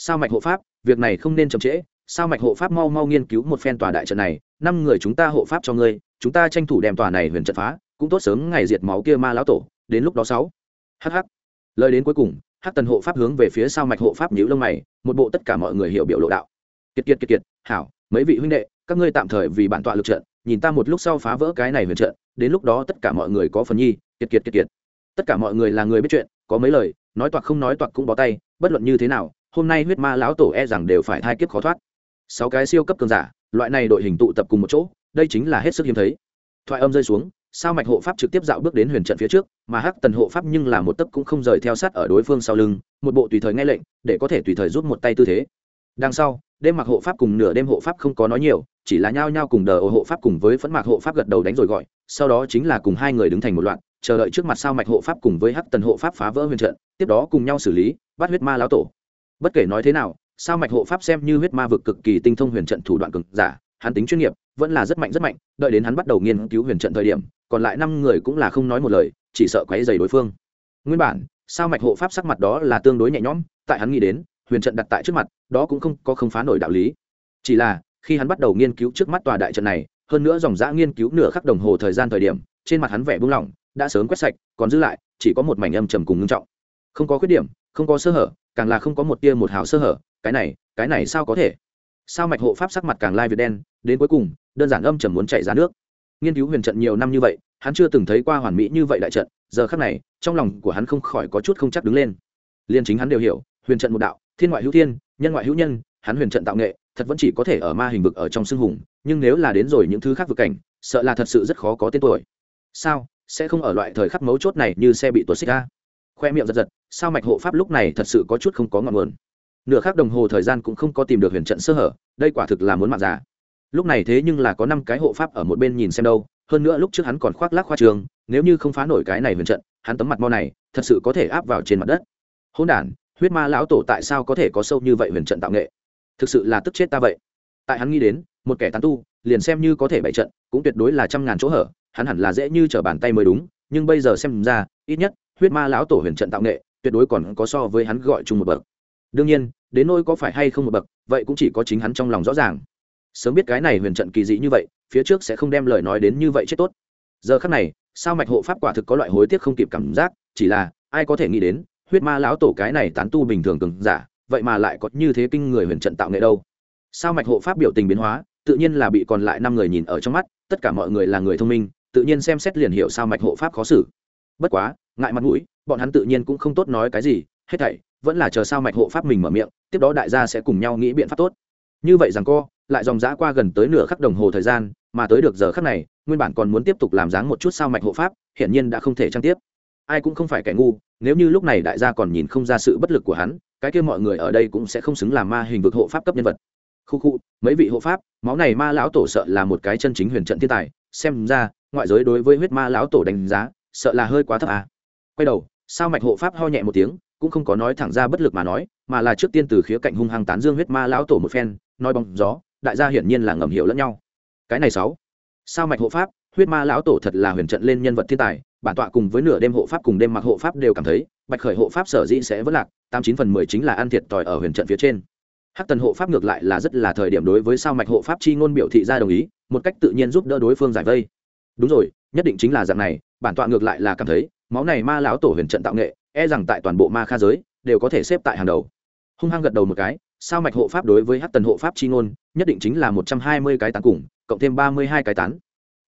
sao mạch hộ pháp, việc này không nên chậm trễ, sao mạch hộ pháp mau mau nghiên cứu một phen tòa đại trận này, năm người chúng ta hộ pháp cho ngươi, chúng ta tranh thủ đem tòa này huyền trận phá, cũng tốt sớm ngày diệt máu kia ma lão tổ, đến lúc đó sáu. Hh lời đến cuối cùng, hắc tần hộ pháp hướng về phía sau mạch hộ pháp nhíu lông mày, một bộ tất cả mọi người hiểu biểu lộ đạo. Kiệt kiệt kiệt kiệt, hảo, mấy vị huynh đệ, các ngươi tạm thời vì bản tọa lực trận, nhìn ta một lúc sau phá vỡ cái này huyền trận, đến lúc đó tất cả mọi người có phần nhi, kiệt kiệt kiệt kiệt. Tất cả mọi người là người biết chuyện, có mấy lời, nói toạc không nói toạc cũng bó tay, bất luận như thế nào hôm nay huyết ma lão tổ e rằng đều phải thai kiếp khó thoát. Sáu cái siêu cấp cường giả, loại này đội hình tụ tập cùng một chỗ, đây chính là hết sức hiếm thấy. Thoại âm rơi xuống, sao mạch hộ pháp trực tiếp dạo bước đến huyền trận phía trước, mà hắc tần hộ pháp nhưng là một tấc cũng không rời theo sát ở đối phương sau lưng, một bộ tùy thời nghe lệnh, để có thể tùy thời rút một tay tư thế. Đằng sau, đêm mặc hộ pháp cùng nửa đêm hộ pháp không có nói nhiều, chỉ là nhao nhao cùng đờ hộ pháp cùng với phẫn mạc hộ pháp gật đầu đánh rồi gọi, sau đó chính là cùng hai người đứng thành một loạt, chờ đợi trước mặt sao mạch hộ pháp cùng với hắc tần hộ pháp phá vỡ huyền trận, tiếp đó cùng nhau xử lý, bắt huyết ma lão tổ bất kể nói thế nào, sao mạch hộ pháp xem như huyết ma vực cực kỳ tinh thông huyền trận thủ đoạn cực giả, hắn tính chuyên nghiệp, vẫn là rất mạnh rất mạnh, đợi đến hắn bắt đầu nghiên cứu huyền trận thời điểm, còn lại năm người cũng là không nói một lời, chỉ sợ quấy dày đối phương. Nguyên bản, sao mạch hộ pháp sắc mặt đó là tương đối nhẹ nhõm, tại hắn nghĩ đến, huyền trận đặt tại trước mặt, đó cũng không có không phá nổi đạo lý. Chỉ là, khi hắn bắt đầu nghiên cứu trước mắt tòa đại trận này, hơn nữa dòng dã nghiên cứu nửa khắc đồng hồ thời gian thời điểm, trên mặt hắn vẻ buông lỏng, đã sớm quét sạch, còn giữ lại, chỉ có một mảnh âm trầm cùng ngưng trọng. Không có khuyết điểm, không có sơ hở càng là không có một tia một hào sơ hở, cái này cái này sao có thể? Sao mạch hộ pháp sắc mặt càng lai việt đen, đến cuối cùng, đơn giản âm trầm muốn chạy ra nước. Nghiên cứu huyền trận nhiều năm như vậy, hắn chưa từng thấy qua hoàn mỹ như vậy đại trận, giờ khắc này, trong lòng của hắn không khỏi có chút không chắc đứng lên. Liên chính hắn đều hiểu, huyền trận một đạo, thiên ngoại hữu thiên, nhân ngoại hữu nhân, hắn huyền trận tạo nghệ, thật vẫn chỉ có thể ở ma hình vực ở trong xương hùng, nhưng nếu là đến rồi những thứ khác vực cảnh, sợ là thật sự rất khó có tên tuổi. Sao, sẽ không ở loại thời khắc mấu chốt này như xe bị tuột xích ra? Khoe miệng giật giật, sao mạch hộ pháp lúc này thật sự có chút không có ngọn nguồn? Nửa khác đồng hồ thời gian cũng không có tìm được huyền trận sơ hở, đây quả thực là muốn mạng giả lúc này thế nhưng là có năm cái hộ pháp ở một bên nhìn xem đâu, hơn nữa lúc trước hắn còn khoác lác khoa trường, nếu như không phá nổi cái này huyền trận, hắn tấm mặt mo này thật sự có thể áp vào trên mặt đất. Hôn đản, huyết ma lão tổ tại sao có thể có sâu như vậy huyền trận tạo nghệ? Thực sự là tức chết ta vậy. Tại hắn nghĩ đến, một kẻ tán tu, liền xem như có thể bày trận, cũng tuyệt đối là trăm ngàn chỗ hở, hắn hẳn là dễ như trở bàn tay mới đúng, nhưng bây giờ xem ra, ít nhất huyết ma lão tổ huyền trận tạo nghệ, tuyệt đối còn có so với hắn gọi chung một bậc. Đương nhiên, đến nôi có phải hay không một bậc, vậy cũng chỉ có chính hắn trong lòng rõ ràng. Sớm biết cái này huyền trận kỳ dị như vậy, phía trước sẽ không đem lời nói đến như vậy chết tốt. Giờ khắc này, sao mạch hộ pháp quả thực có loại hối tiếc không kịp cảm giác, chỉ là, ai có thể nghĩ đến, huyết ma lão tổ cái này tán tu bình thường cường giả, vậy mà lại có như thế kinh người huyền trận tạo nghệ đâu. Sao mạch hộ pháp biểu tình biến hóa, tự nhiên là bị còn lại năm người nhìn ở trong mắt, tất cả mọi người là người thông minh, tự nhiên xem xét liền hiểu sao mạch hộ pháp khó xử. Bất quá ngại mặt mũi, bọn hắn tự nhiên cũng không tốt nói cái gì, hết thảy, vẫn là chờ sao mạch hộ pháp mình mở miệng, tiếp đó đại gia sẽ cùng nhau nghĩ biện pháp tốt. Như vậy rằng co, lại dòng dã qua gần tới nửa khắc đồng hồ thời gian, mà tới được giờ khắc này, nguyên bản còn muốn tiếp tục làm dáng một chút sao mạch hộ pháp, hiển nhiên đã không thể trang tiếp. Ai cũng không phải kẻ ngu, nếu như lúc này đại gia còn nhìn không ra sự bất lực của hắn, cái kia mọi người ở đây cũng sẽ không xứng làm ma hình vực hộ pháp cấp nhân vật. Khu khu, mấy vị hộ pháp, máu này ma lão tổ sợ là một cái chân chính huyền trận thiên tài, xem ra, ngoại giới đối với huyết ma lão tổ đánh giá, sợ là hơi quá thấp à quay đầu, sao mạch hộ pháp ho nhẹ một tiếng, cũng không có nói thẳng ra bất lực mà nói, mà là trước tiên từ khía cạnh hung hăng tán dương huyết ma lão tổ một phen, nói bóng gió, đại gia hiển nhiên là ngầm hiểu lẫn nhau. Cái này sáu, sao mạch hộ pháp, huyết ma lão tổ thật là huyền trận lên nhân vật thiên tài, bản tọa cùng với nửa đêm hộ pháp cùng đêm mặc hộ pháp đều cảm thấy, bạch khởi hộ pháp sở dĩ sẽ vất lạc, tám chín phần mười chính là ăn thiệt tỏi ở huyền trận phía trên. Hắc tần hộ pháp ngược lại là rất là thời điểm đối với sao mạch hộ pháp chi ngôn biểu thị ra đồng ý, một cách tự nhiên giúp đỡ đối phương giải vây. Đúng rồi, nhất định chính là dạng này, bản tọa ngược lại là cảm thấy máu này ma lão tổ huyền trận tạo nghệ e rằng tại toàn bộ ma kha giới đều có thể xếp tại hàng đầu hung hăng gật đầu một cái sao mạch hộ pháp đối với hát tần hộ pháp chi ngôn nhất định chính là một trăm hai mươi cái tán cùng cộng thêm ba mươi hai cái tán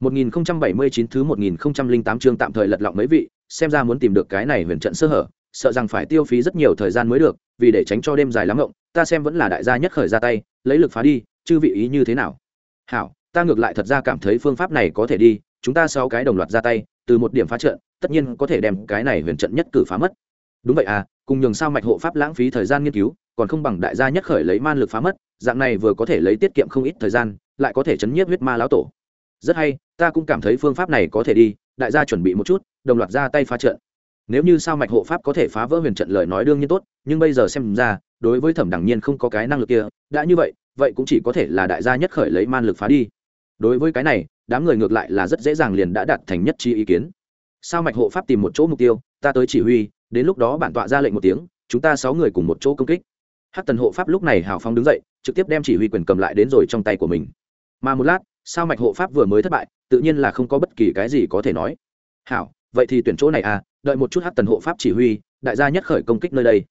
1079 thứ 1008 chương tạm thời lật lọng mấy vị, xem ra muốn tìm được cái này huyền trận sơ hở, sợ rằng phải tiêu phí rất nhiều thời gian mới được, vì để tránh cho đêm dài lắm rộng ta xem vẫn là đại gia nhất khởi ra tay, lấy lực phá đi, chư vị ý như thế nào? Hảo, ta ngược lại thật ra cảm thấy phương pháp này có thể đi, chúng ta sáu cái đồng loạt ra tay, từ một điểm phá trận, tất nhiên có thể đem cái này huyền trận nhất cử phá mất. Đúng vậy à, cùng nhường sao mạch hộ pháp lãng phí thời gian nghiên cứu, còn không bằng đại gia nhất khởi lấy man lực phá mất, dạng này vừa có thể lấy tiết kiệm không ít thời gian, lại có thể chấn nhiếp huyết ma lão tổ. Rất hay ta cũng cảm thấy phương pháp này có thể đi đại gia chuẩn bị một chút đồng loạt ra tay phá trận. Nếu như sao mạch hộ pháp có thể phá vỡ huyền trận lời nói đương nhiên tốt nhưng bây giờ xem ra đối với thẩm đẳng nhiên không có cái năng lực kia đã như vậy vậy cũng chỉ có thể là đại gia nhất khởi lấy man lực phá đi. Đối với cái này đám người ngược lại là rất dễ dàng liền đã đạt thành nhất trí ý kiến. Sao mạch hộ pháp tìm một chỗ mục tiêu, ta tới chỉ huy, đến lúc đó bản tọa ra lệnh một tiếng, chúng ta sáu người cùng một chỗ công kích. Hắc tần hộ pháp lúc này hào phong đứng dậy, trực tiếp đem chỉ huy quyền cầm lại đến rồi trong tay của mình. Mà một lát, sao mạch hộ pháp vừa mới thất bại, tự nhiên là không có bất kỳ cái gì có thể nói. Hảo, vậy thì tuyển chỗ này à đợi một chút hát tần hộ pháp chỉ huy, đại gia nhất khởi công kích nơi đây.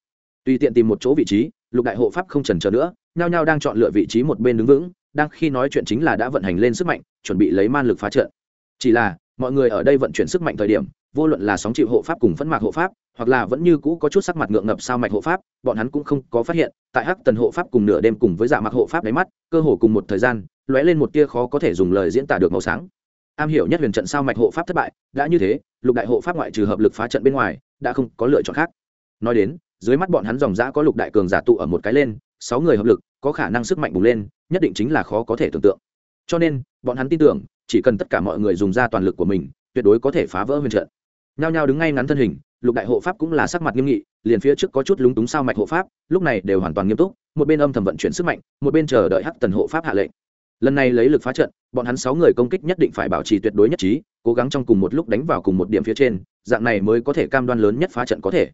Tùy tiện tìm một chỗ vị trí, lục đại hộ pháp không trần chờ nữa, nhao nhao đang chọn lựa vị trí một bên đứng vững đang khi nói chuyện chính là đã vận hành lên sức mạnh, chuẩn bị lấy man lực phá trận. Chỉ là, mọi người ở đây vận chuyển sức mạnh thời điểm, vô luận là sóng chịu hộ pháp cùng phẫn mạc hộ pháp, hoặc là vẫn như cũ có chút sắc mặt ngượng ngập sao mạch hộ pháp, bọn hắn cũng không có phát hiện, tại hắc tần hộ pháp cùng nửa đêm cùng với dạ mạc hộ pháp đáy mắt, cơ hồ cùng một thời gian, lóe lên một tia khó có thể dùng lời diễn tả được màu sáng. Am hiểu nhất huyền trận sao mạch hộ pháp thất bại, đã như thế, lục đại hộ pháp ngoại trừ hợp lực phá trận bên ngoài, đã không có lựa chọn khác. Nói đến, dưới mắt bọn hắn dòng dã có lục đại cường giả tụ ở một cái lên sáu người hợp lực, có khả năng sức mạnh bùng lên, nhất định chính là khó có thể tưởng tượng. Cho nên, bọn hắn tin tưởng, chỉ cần tất cả mọi người dùng ra toàn lực của mình, tuyệt đối có thể phá vỡ huyền trận. Nhao nhao đứng ngay ngắn thân hình, lục đại hộ pháp cũng là sắc mặt nghiêm nghị, liền phía trước có chút lúng túng sao mạch hộ pháp, lúc này đều hoàn toàn nghiêm túc, một bên âm thầm vận chuyển sức mạnh, một bên chờ đợi hắc tần hộ pháp hạ lệnh. Lần này lấy lực phá trận, bọn hắn sáu người công kích nhất định phải bảo trì tuyệt đối nhất trí, cố gắng trong cùng một lúc đánh vào cùng một điểm phía trên, dạng này mới có thể cam đoan lớn nhất phá trận có thể.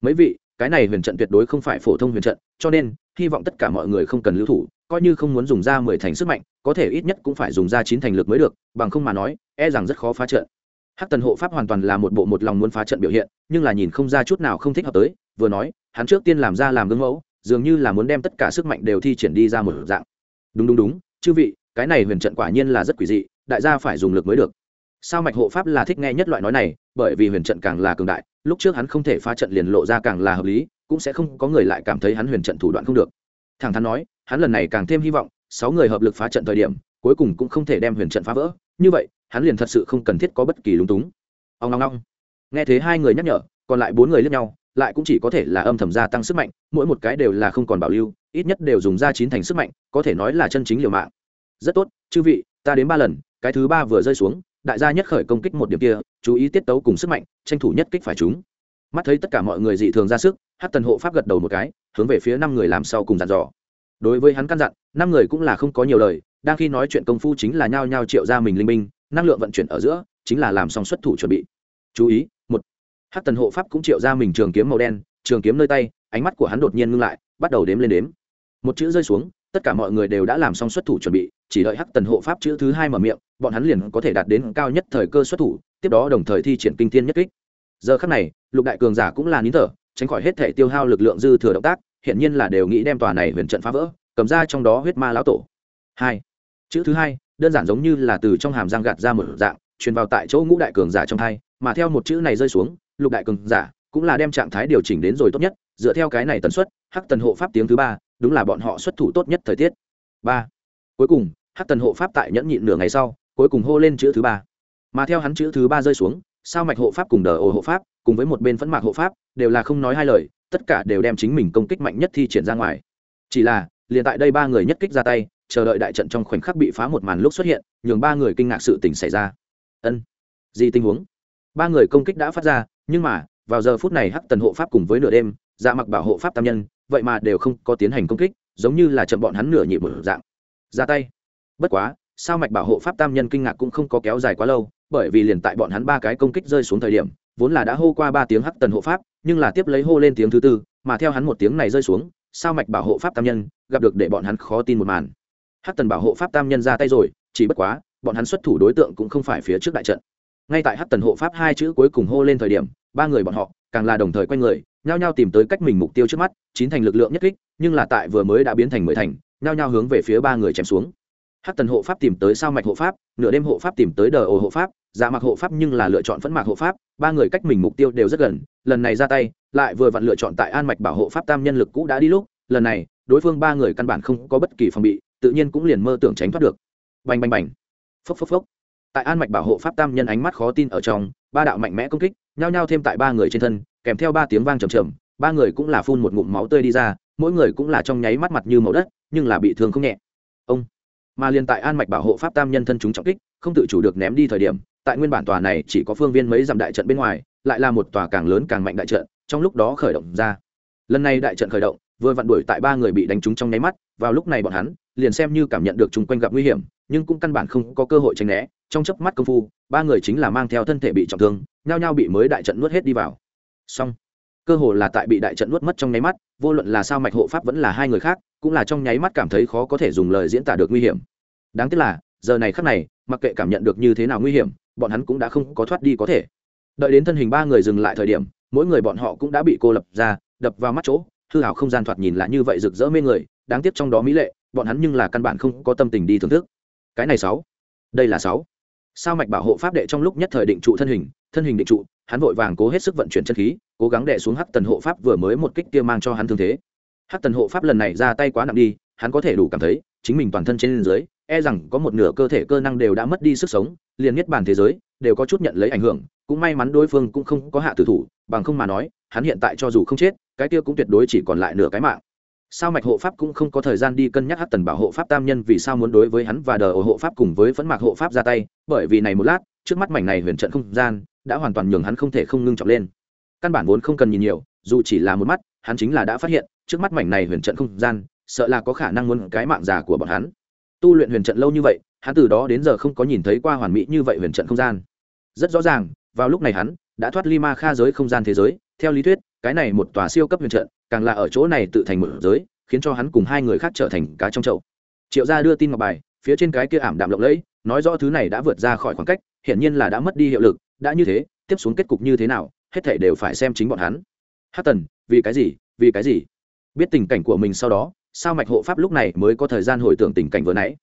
Mấy vị cái này huyền trận tuyệt đối không phải phổ thông huyền trận, cho nên, hy vọng tất cả mọi người không cần lưu thủ, coi như không muốn dùng ra mười thành sức mạnh, có thể ít nhất cũng phải dùng ra chín thành lực mới được, bằng không mà nói e rằng rất khó phá trận. Hắc tần hộ pháp hoàn toàn là một bộ một lòng muốn phá trận biểu hiện, nhưng là nhìn không ra chút nào không thích hợp tới, vừa nói, hắn trước tiên làm ra làm gương mẫu, dường như là muốn đem tất cả sức mạnh đều thi triển đi ra một dạng. Đúng đúng đúng, chư vị, cái này huyền trận quả nhiên là rất quỷ dị, đại gia phải dùng lực mới được sao mạch hộ pháp là thích nghe nhất loại nói này? Bởi vì huyền trận càng là cường đại, lúc trước hắn không thể phá trận liền lộ ra càng là hợp lý, cũng sẽ không có người lại cảm thấy hắn huyền trận thủ đoạn không được. Thẳng thắn nói, hắn lần này càng thêm hy vọng, sáu người hợp lực phá trận thời điểm, cuối cùng cũng không thể đem huyền trận phá vỡ. Như vậy, hắn liền thật sự không cần thiết có bất kỳ lúng túng. Ông long long nghe thấy hai người nhắc nhở, còn lại bốn người lướt nhau, lại cũng chỉ có thể là âm thầm gia tăng sức mạnh, mỗi một cái đều là không còn bảo lưu, ít nhất đều dùng ra chín thành sức mạnh, có thể nói là chân chính liều mạng. Rất tốt, chư vị, ta đến ba lần, cái thứ ba vừa rơi xuống đại gia nhất khởi công kích một điểm kia, chú ý tiết tấu cùng sức mạnh, tranh thủ nhất kích phải chúng. Mắt thấy tất cả mọi người dị thường ra sức hát tần hộ pháp gật đầu một cái, hướng về phía năm người làm sau cùng dặn dò. Đối với hắn căn dặn, năm người cũng là không có nhiều lời, đang khi nói chuyện công phu chính là nhao nhao triệu ra mình linh minh năng lượng vận chuyển ở giữa, chính là làm xong xuất thủ chuẩn bị. Chú ý, một hát tần hộ pháp cũng triệu ra mình trường kiếm màu đen, trường kiếm nơi tay, ánh mắt của hắn đột nhiên ngưng lại, bắt đầu đếm lên đếm. Một chữ rơi xuống, tất cả mọi người đều đã làm xong xuất thủ chuẩn bị chỉ đợi hắc tần hộ pháp chữ thứ hai mở miệng, bọn hắn liền có thể đạt đến cao nhất thời cơ xuất thủ, tiếp đó đồng thời thi triển kinh thiên nhất kích. Giờ khắc này, lục đại cường giả cũng là nín thở, tránh khỏi hết thể tiêu hao lực lượng dư thừa động tác hiện nhiên là đều nghĩ đem tòa này huyền trận phá vỡ, cầm ra trong đó huyết ma lão tổ. Hai. Chữ thứ hai, đơn giản giống như là từ trong hàm răng gạt ra một dạng, truyền vào tại chỗ ngũ đại cường giả trong thai mà theo một chữ này rơi xuống, lục đại cường giả cũng là đem trạng thái điều chỉnh đến rồi tốt nhất, dựa theo cái này tần suất, hắc tần hộ pháp tiếng thứ ba, đúng là bọn họ xuất thủ tốt nhất thời tiết. Ba. Cuối cùng hắc tần hộ pháp tại nhẫn nhịn nửa ngày sau, cuối cùng hô lên chữ thứ ba. Mà theo hắn chữ thứ ba rơi xuống, sao mạch hộ pháp cùng đờ Ổ hộ pháp, cùng với một bên phẫn mạc hộ pháp, đều là không nói hai lời, tất cả đều đem chính mình công kích mạnh nhất thi triển ra ngoài. Chỉ là, liền tại đây ba người nhất kích ra tay, chờ đợi đại trận trong khoảnh khắc bị phá một màn lúc xuất hiện, nhường ba người kinh ngạc sự tình xảy ra. Ân, gì tình huống? Ba người công kích đã phát ra, nhưng mà, vào giờ phút này hắc tần hộ pháp cùng với nửa đêm dạ mặc bảo hộ pháp tam nhân, vậy mà đều không có tiến hành công kích, giống như là chậm bọn hắn nửa nhịp một dạng. Ra tay bất quá, sao mạch bảo hộ pháp tam nhân kinh ngạc cũng không có kéo dài quá lâu, bởi vì liền tại bọn hắn ba cái công kích rơi xuống thời điểm, vốn là đã hô qua ba tiếng hắc tần hộ pháp, nhưng là tiếp lấy hô lên tiếng thứ tư, mà theo hắn một tiếng này rơi xuống, sao mạch bảo hộ pháp tam nhân gặp được để bọn hắn khó tin một màn. Hắc tần bảo hộ pháp tam nhân ra tay rồi, chỉ bất quá, bọn hắn xuất thủ đối tượng cũng không phải phía trước đại trận. Ngay tại hắc tần hộ pháp hai chữ cuối cùng hô lên thời điểm, ba người bọn họ càng là đồng thời quay người, nhao nhao tìm tới cách mình mục tiêu trước mắt, chín thành lực lượng nhất kích, nhưng là tại vừa mới đã biến thành mười thành, nhao nhao hướng về phía ba người chém xuống hát tần hộ pháp tìm tới sao mạch hộ pháp, nửa đêm hộ pháp tìm tới đờ ồ hộ pháp dạ mặc hộ pháp nhưng là lựa chọn phẫn mạc hộ pháp, ba người cách mình mục tiêu đều rất gần, lần này ra tay, lại vừa vặn lựa chọn tại an mạch bảo hộ pháp tam nhân lực cũ đã đi lúc, lần này, đối phương ba người căn bản không có bất kỳ phòng bị, tự nhiên cũng liền mơ tưởng tránh thoát được. Bành bành bành. Phốc phốc phốc. Tại an mạch bảo hộ pháp tam nhân ánh mắt khó tin ở trong, ba đạo mạnh mẽ công kích, nhao nhao thêm tại ba người trên thân, kèm theo ba tiếng vang trầm trầm, ba người cũng là phun một ngụm máu tươi đi ra, mỗi người cũng là trong nháy mắt mặt như màu đất, nhưng là bị thương không nhẹ. Ông mà liền tại an mạch bảo hộ pháp tam nhân thân chúng trọng kích, không tự chủ được ném đi thời điểm, tại nguyên bản tòa này chỉ có phương viên mấy dặm đại trận bên ngoài, lại là một tòa càng lớn càng mạnh đại trận, trong lúc đó khởi động ra. Lần này đại trận khởi động, vừa vặn đuổi tại ba người bị đánh trúng trong nháy mắt, vào lúc này bọn hắn, liền xem như cảm nhận được chung quanh gặp nguy hiểm, nhưng cũng căn bản không có cơ hội tránh né, trong chớp mắt công phu, ba người chính là mang theo thân thể bị trọng thương, nhao nhao bị mới đại trận nuốt hết đi vào. Xong, cơ hồ là tại bị đại trận nuốt mất trong nháy mắt, vô luận là sao mạch hộ pháp vẫn là hai người khác, cũng là trong nháy mắt cảm thấy khó có thể dùng lời diễn tả được nguy hiểm đáng tiếc là, giờ này khắc này, mặc kệ cảm nhận được như thế nào nguy hiểm, bọn hắn cũng đã không có thoát đi có thể. Đợi đến thân hình ba người dừng lại thời điểm, mỗi người bọn họ cũng đã bị cô lập ra, đập vào mắt chỗ, hư hảo không gian thoạt nhìn là như vậy rực rỡ mê người, đáng tiếc trong đó mỹ lệ, bọn hắn nhưng là căn bản không có tâm tình đi thưởng thức. Cái này sáu. Đây là sáu. Sao mạch bảo hộ pháp đệ trong lúc nhất thời định trụ thân hình thân hình định trụ, hắn vội vàng cố hết sức vận chuyển chân khí, cố gắng đè xuống hắc tần hộ pháp vừa mới một kích kia mang cho hắn thương thế. Hắc tần hộ pháp lần này ra tay quá nặng đi, hắn có thể đủ cảm thấy, chính mình toàn thân trên dưới e rằng có một nửa cơ thể cơ năng đều đã mất đi sức sống, liền nhất bản thế giới đều có chút nhận lấy ảnh hưởng, cũng may mắn đối phương cũng không có hạ tử thủ, bằng không mà nói, hắn hiện tại cho dù không chết, cái kia cũng tuyệt đối chỉ còn lại nửa cái mạng. Sao mạch hộ pháp cũng không có thời gian đi cân nhắc hát tần bảo hộ pháp tam nhân vì sao muốn đối với hắn và đờ hộ pháp cùng với phấn mạc hộ pháp ra tay, bởi vì này một lát, trước mắt mảnh này huyền trận không gian đã hoàn toàn nhường hắn không thể không ngưng trọng lên. Căn bản vốn không cần nhìn nhiều, dù chỉ là một mắt, hắn chính là đã phát hiện, trước mắt mảnh này huyền trận không gian, sợ là có khả năng muốn cái mạng già của bọn hắn tu luyện huyền trận lâu như vậy, hắn từ đó đến giờ không có nhìn thấy qua hoàn mỹ như vậy huyền trận không gian. Rất rõ ràng, vào lúc này hắn đã thoát ly ma kha giới không gian thế giới, theo lý thuyết, cái này một tòa siêu cấp huyền trận, càng là ở chỗ này tự thành một giới, khiến cho hắn cùng hai người khác trở thành cá trong chậu. Triệu gia đưa tin ngọc bài, phía trên cái kia ảm đạm lộng lẫy, nói rõ thứ này đã vượt ra khỏi khoảng cách, hiển nhiên là đã mất đi hiệu lực, đã như thế, tiếp xuống kết cục như thế nào, hết thảy đều phải xem chính bọn hắn. Hát tần, vì cái gì, vì cái gì? Biết tình cảnh của mình sau đó sao mạch hộ pháp lúc này mới có thời gian hồi tưởng tình cảnh vừa nãy?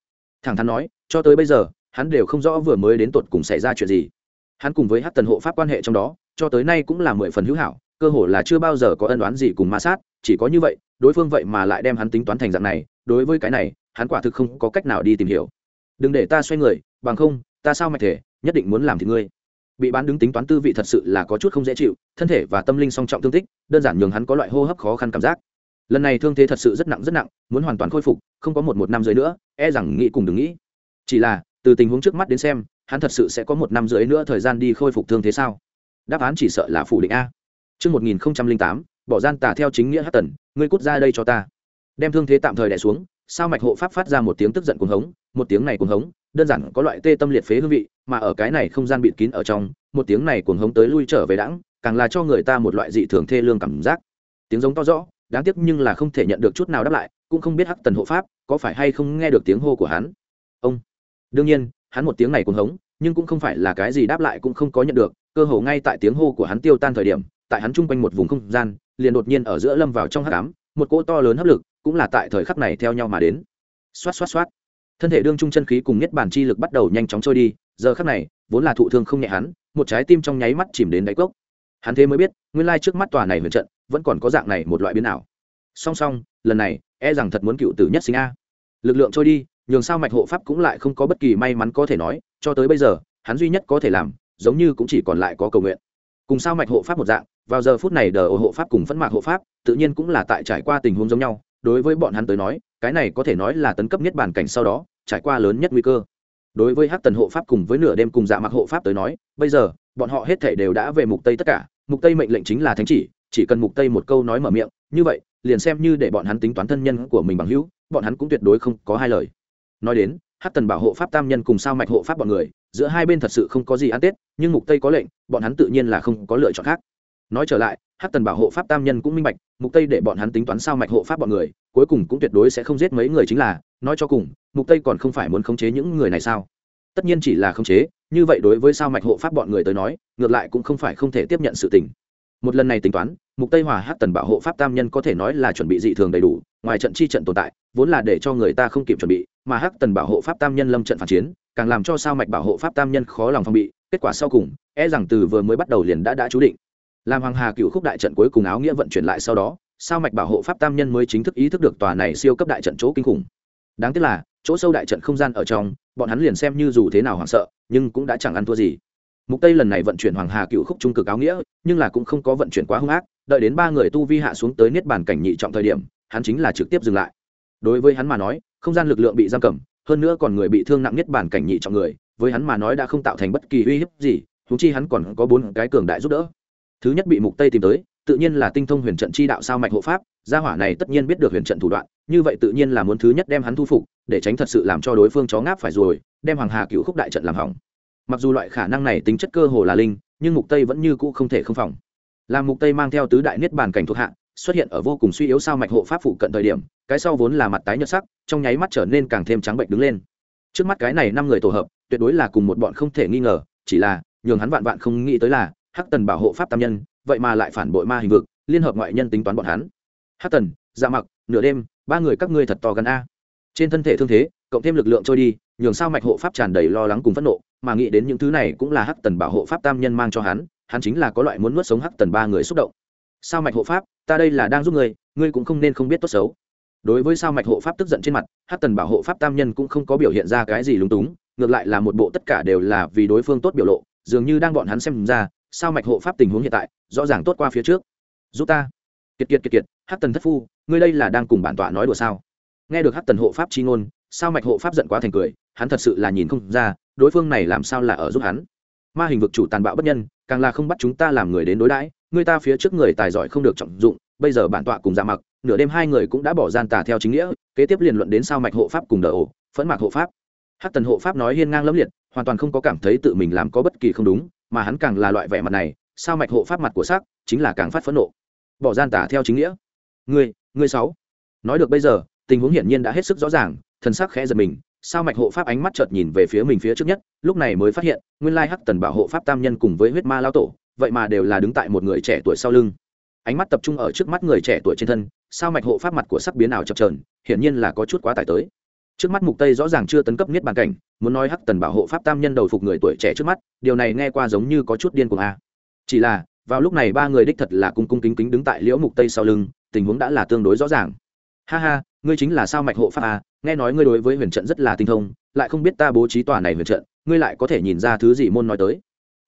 Thẳng thắn nói, cho tới bây giờ, hắn đều không rõ vừa mới đến tột cùng xảy ra chuyện gì. Hắn cùng với hát tần hộ pháp quan hệ trong đó, cho tới nay cũng là mười phần hữu hảo, cơ hồ là chưa bao giờ có ân đoán gì cùng ma sát, chỉ có như vậy, đối phương vậy mà lại đem hắn tính toán thành dạng này, đối với cái này, hắn quả thực không có cách nào đi tìm hiểu. Đừng để ta xoay người, bằng không, ta sao mạch thể, nhất định muốn làm thì ngươi. Bị bán đứng tính toán tư vị thật sự là có chút không dễ chịu, thân thể và tâm linh song trọng thương tích, đơn giản nhường hắn có loại hô hấp khó khăn cảm giác lần này thương thế thật sự rất nặng rất nặng muốn hoàn toàn khôi phục không có một một năm dưới nữa e rằng nghĩ cùng đừng nghĩ chỉ là từ tình huống trước mắt đến xem hắn thật sự sẽ có một năm dưới nữa thời gian đi khôi phục thương thế sao đáp án chỉ sợ là phủ định a Trước 1008, bỏ gian tả theo chính nghĩa hát tần, ngươi cút ra đây cho ta. Đem thương thế tạm thời đẻ xuống, sao mạch hộ pháp phát ra một tiếng tức giận cuồng hống, một tiếng này cuồng hống, đơn giản có loại tê tâm liệt phế hương vị, mà ở cái này không gian bịt kín ở trong, một tiếng này cuồng hống tới lui trở về đãng, càng là cho người ta một loại dị thường thê lương cảm giác. Tiếng giống to rõ, đáng tiếc nhưng là không thể nhận được chút nào đáp lại, cũng không biết Hắc Tần hộ pháp có phải hay không nghe được tiếng hô của hắn. Ông. Đương nhiên, hắn một tiếng này cũng hống, nhưng cũng không phải là cái gì đáp lại cũng không có nhận được, cơ hồ ngay tại tiếng hô của hắn tiêu tan thời điểm, tại hắn chung quanh một vùng không gian liền đột nhiên ở giữa lâm vào trong hắc ám một cỗ to lớn hấp lực cũng là tại thời khắc này theo nhau mà đến xoát xoát xoát thân thể đương trung chân khí cùng nhất bản chi lực bắt đầu nhanh chóng trôi đi giờ khắc này vốn là thụ thương không nhẹ hắn một trái tim trong nháy mắt chìm đến đáy cốc hắn thế mới biết nguyên lai trước mắt tòa này huyền trận vẫn còn có dạng này một loại biến ảo. Song song, lần này e rằng thật muốn cựu tử nhất sinh a. Lực lượng trôi đi, nhường sao mạch hộ pháp cũng lại không có bất kỳ may mắn có thể nói, cho tới bây giờ, hắn duy nhất có thể làm, giống như cũng chỉ còn lại có cầu nguyện. Cùng sao mạch hộ pháp một dạng, vào giờ phút này đờ hộ pháp cùng phẫn mạc hộ pháp, tự nhiên cũng là tại trải qua tình huống giống nhau, đối với bọn hắn tới nói, cái này có thể nói là tấn cấp nhất bản cảnh sau đó, trải qua lớn nhất nguy cơ. Đối với hắc tần hộ pháp cùng với nửa đêm cùng dạ mặc hộ pháp tới nói, bây giờ, bọn họ hết thể đều đã về mục tây tất cả, mục tây mệnh lệnh chính là thánh chỉ chỉ cần mục tây một câu nói mở miệng, như vậy, liền xem như để bọn hắn tính toán thân nhân của mình bằng hữu, bọn hắn cũng tuyệt đối không có hai lời. Nói đến, hắc tần bảo hộ pháp tam nhân cùng sao mạch hộ pháp bọn người, giữa hai bên thật sự không có gì ăn tết, nhưng mục tây có lệnh, bọn hắn tự nhiên là không có lựa chọn khác. Nói trở lại, hắc tần bảo hộ pháp tam nhân cũng minh bạch, mục tây để bọn hắn tính toán sao mạch hộ pháp bọn người, cuối cùng cũng tuyệt đối sẽ không giết mấy người chính là, nói cho cùng, mục tây còn không phải muốn khống chế những người này sao? Tất nhiên chỉ là khống chế, như vậy đối với sao mạch hộ pháp bọn người tới nói, ngược lại cũng không phải không thể tiếp nhận sự tình một lần này tính toán, mục tây hòa hắc tần bảo hộ pháp tam nhân có thể nói là chuẩn bị dị thường đầy đủ, ngoài trận chi trận tồn tại, vốn là để cho người ta không kịp chuẩn bị, mà hắc tần bảo hộ pháp tam nhân lâm trận phản chiến, càng làm cho sao mạch bảo hộ pháp tam nhân khó lòng phòng bị, kết quả sau cùng e rằng từ vừa mới bắt đầu liền đã đã chú định. Làm hoàng hà cựu khúc đại trận cuối cùng áo nghĩa vận chuyển lại sau đó, sao mạch bảo hộ pháp tam nhân mới chính thức ý thức được tòa này siêu cấp đại trận chỗ kinh khủng. Đáng tiếc là, chỗ sâu đại trận không gian ở trong, bọn hắn liền xem như dù thế nào hoảng sợ, nhưng cũng đã chẳng ăn thua gì mục tây lần này vận chuyển hoàng hà cựu khúc trung cực áo nghĩa, nhưng là cũng không có vận chuyển quá hung ác, đợi đến ba người tu vi hạ xuống tới niết bàn cảnh nhị trọng thời điểm, hắn chính là trực tiếp dừng lại. Đối với hắn mà nói, không gian lực lượng bị giam cầm, hơn nữa còn người bị thương nặng niết bàn cảnh nhị trọng người, với hắn mà nói đã không tạo thành bất kỳ uy hiếp gì húng chi hắn còn có bốn cái cường đại giúp đỡ. Thứ nhất bị mục tây tìm tới, tự nhiên là tinh thông huyền trận chi đạo sao mạch hộ pháp, gia hỏa này tất nhiên biết được huyền trận thủ đoạn, như vậy tự nhiên là muốn thứ nhất đem hắn thu phục, để tránh thật sự làm cho đối phương chó ngáp phải rồi, đem hoàng hà cựu khúc đại trận làm hỏng mặc dù loại khả năng này tính chất cơ hồ là linh, nhưng mục tây vẫn như cũ không thể không phòng. Làm mục tây mang theo tứ đại niết bàn cảnh thuộc hạ, xuất hiện ở vô cùng suy yếu sao mạch hộ pháp phụ cận thời điểm, cái sau vốn là mặt tái nhợt sắc, trong nháy mắt trở nên càng thêm trắng bệnh đứng lên. Trước mắt cái này năm người tổ hợp, tuyệt đối là cùng một bọn không thể nghi ngờ, chỉ là, nhường hắn vạn vạn không nghĩ tới là, hắc tần bảo hộ pháp tam nhân, vậy mà lại phản bội ma hình vực, liên hợp ngoại nhân tính toán bọn hắn. Hắc tần dạ mặc, nửa đêm, ba người các ngươi thật to gần a. Trên thân thể thương thế, cộng thêm lực lượng trôi đi, nhường sao mạch hộ pháp tràn đầy lo lắng cùng phẫn nộ mà nghĩ đến những thứ này cũng là hắc tần bảo hộ pháp tam nhân mang cho hắn hắn chính là có loại muốn nuốt sống hắc tần ba người xúc động. Sao mạch hộ pháp, ta đây là đang giúp ngươi ngươi cũng không nên không biết tốt xấu. Đối với sao mạch hộ pháp tức giận trên mặt, hắc tần bảo hộ pháp tam nhân cũng không có biểu hiện ra cái gì lúng túng, ngược lại là một bộ tất cả đều là vì đối phương tốt biểu lộ, dường như đang bọn hắn xem ra, sao mạch hộ pháp tình huống hiện tại, rõ ràng tốt qua phía trước. Giúp ta. Kiệt kiệt kiệt kiệt, hắc tần thất phu, ngươi đây là đang cùng bản tọa nói đùa sao? Nghe được hắc tần hộ pháp chi ngôn sao mạch hộ pháp giận quá thành cười, hắn thật sự là nhìn không ra, đối phương này làm sao là ở giúp hắn. Ma hình vực chủ tàn bạo bất nhân, càng là không bắt chúng ta làm người đến đối đãi, người ta phía trước người tài giỏi không được trọng dụng, bây giờ bản tọa cùng ra mặc, nửa đêm hai người cũng đã bỏ gian tà theo chính nghĩa, kế tiếp liền luận đến sao mạch hộ pháp cùng đỡ ổ, phẫn mạc hộ pháp. Hắc tần hộ pháp nói hiên ngang lẫm liệt, hoàn toàn không có cảm thấy tự mình làm có bất kỳ không đúng, mà hắn càng là loại vẻ mặt này, sao mạch hộ pháp mặt của xác, chính là càng phát phẫn nộ. Bỏ gian tà theo chính nghĩa. Ngươi ngươi sáu. Nói được bây giờ tình huống hiển nhiên đã hết sức rõ ràng, thần sắc khẽ giật mình, sao mạch hộ pháp ánh mắt chợt nhìn về phía mình phía trước nhất, lúc này mới phát hiện, nguyên lai hắc tần bảo hộ pháp tam nhân cùng với huyết ma lao tổ, vậy mà đều là đứng tại một người trẻ tuổi sau lưng. Ánh mắt tập trung ở trước mắt người trẻ tuổi trên thân, sao mạch hộ pháp mặt của sắc biến ảo chập trờn hiển nhiên là có chút quá tải tới. Trước mắt mục tây rõ ràng chưa tấn cấp niết bàn cảnh, muốn nói hắc tần bảo hộ pháp tam nhân đầu phục người tuổi trẻ trước mắt, điều này nghe qua giống như có chút điên cuồng a. Chỉ là, vào lúc này ba người đích thật là cung cung kính kính đứng tại liễu mục tây sau lưng, tình huống đã là tương đối rõ ràng. Ha ha ngươi chính là sao mạch hộ pháp a nghe nói ngươi đối với huyền trận rất là tinh thông, lại không biết ta bố trí tòa này huyền trận, ngươi lại có thể nhìn ra thứ gì môn nói tới.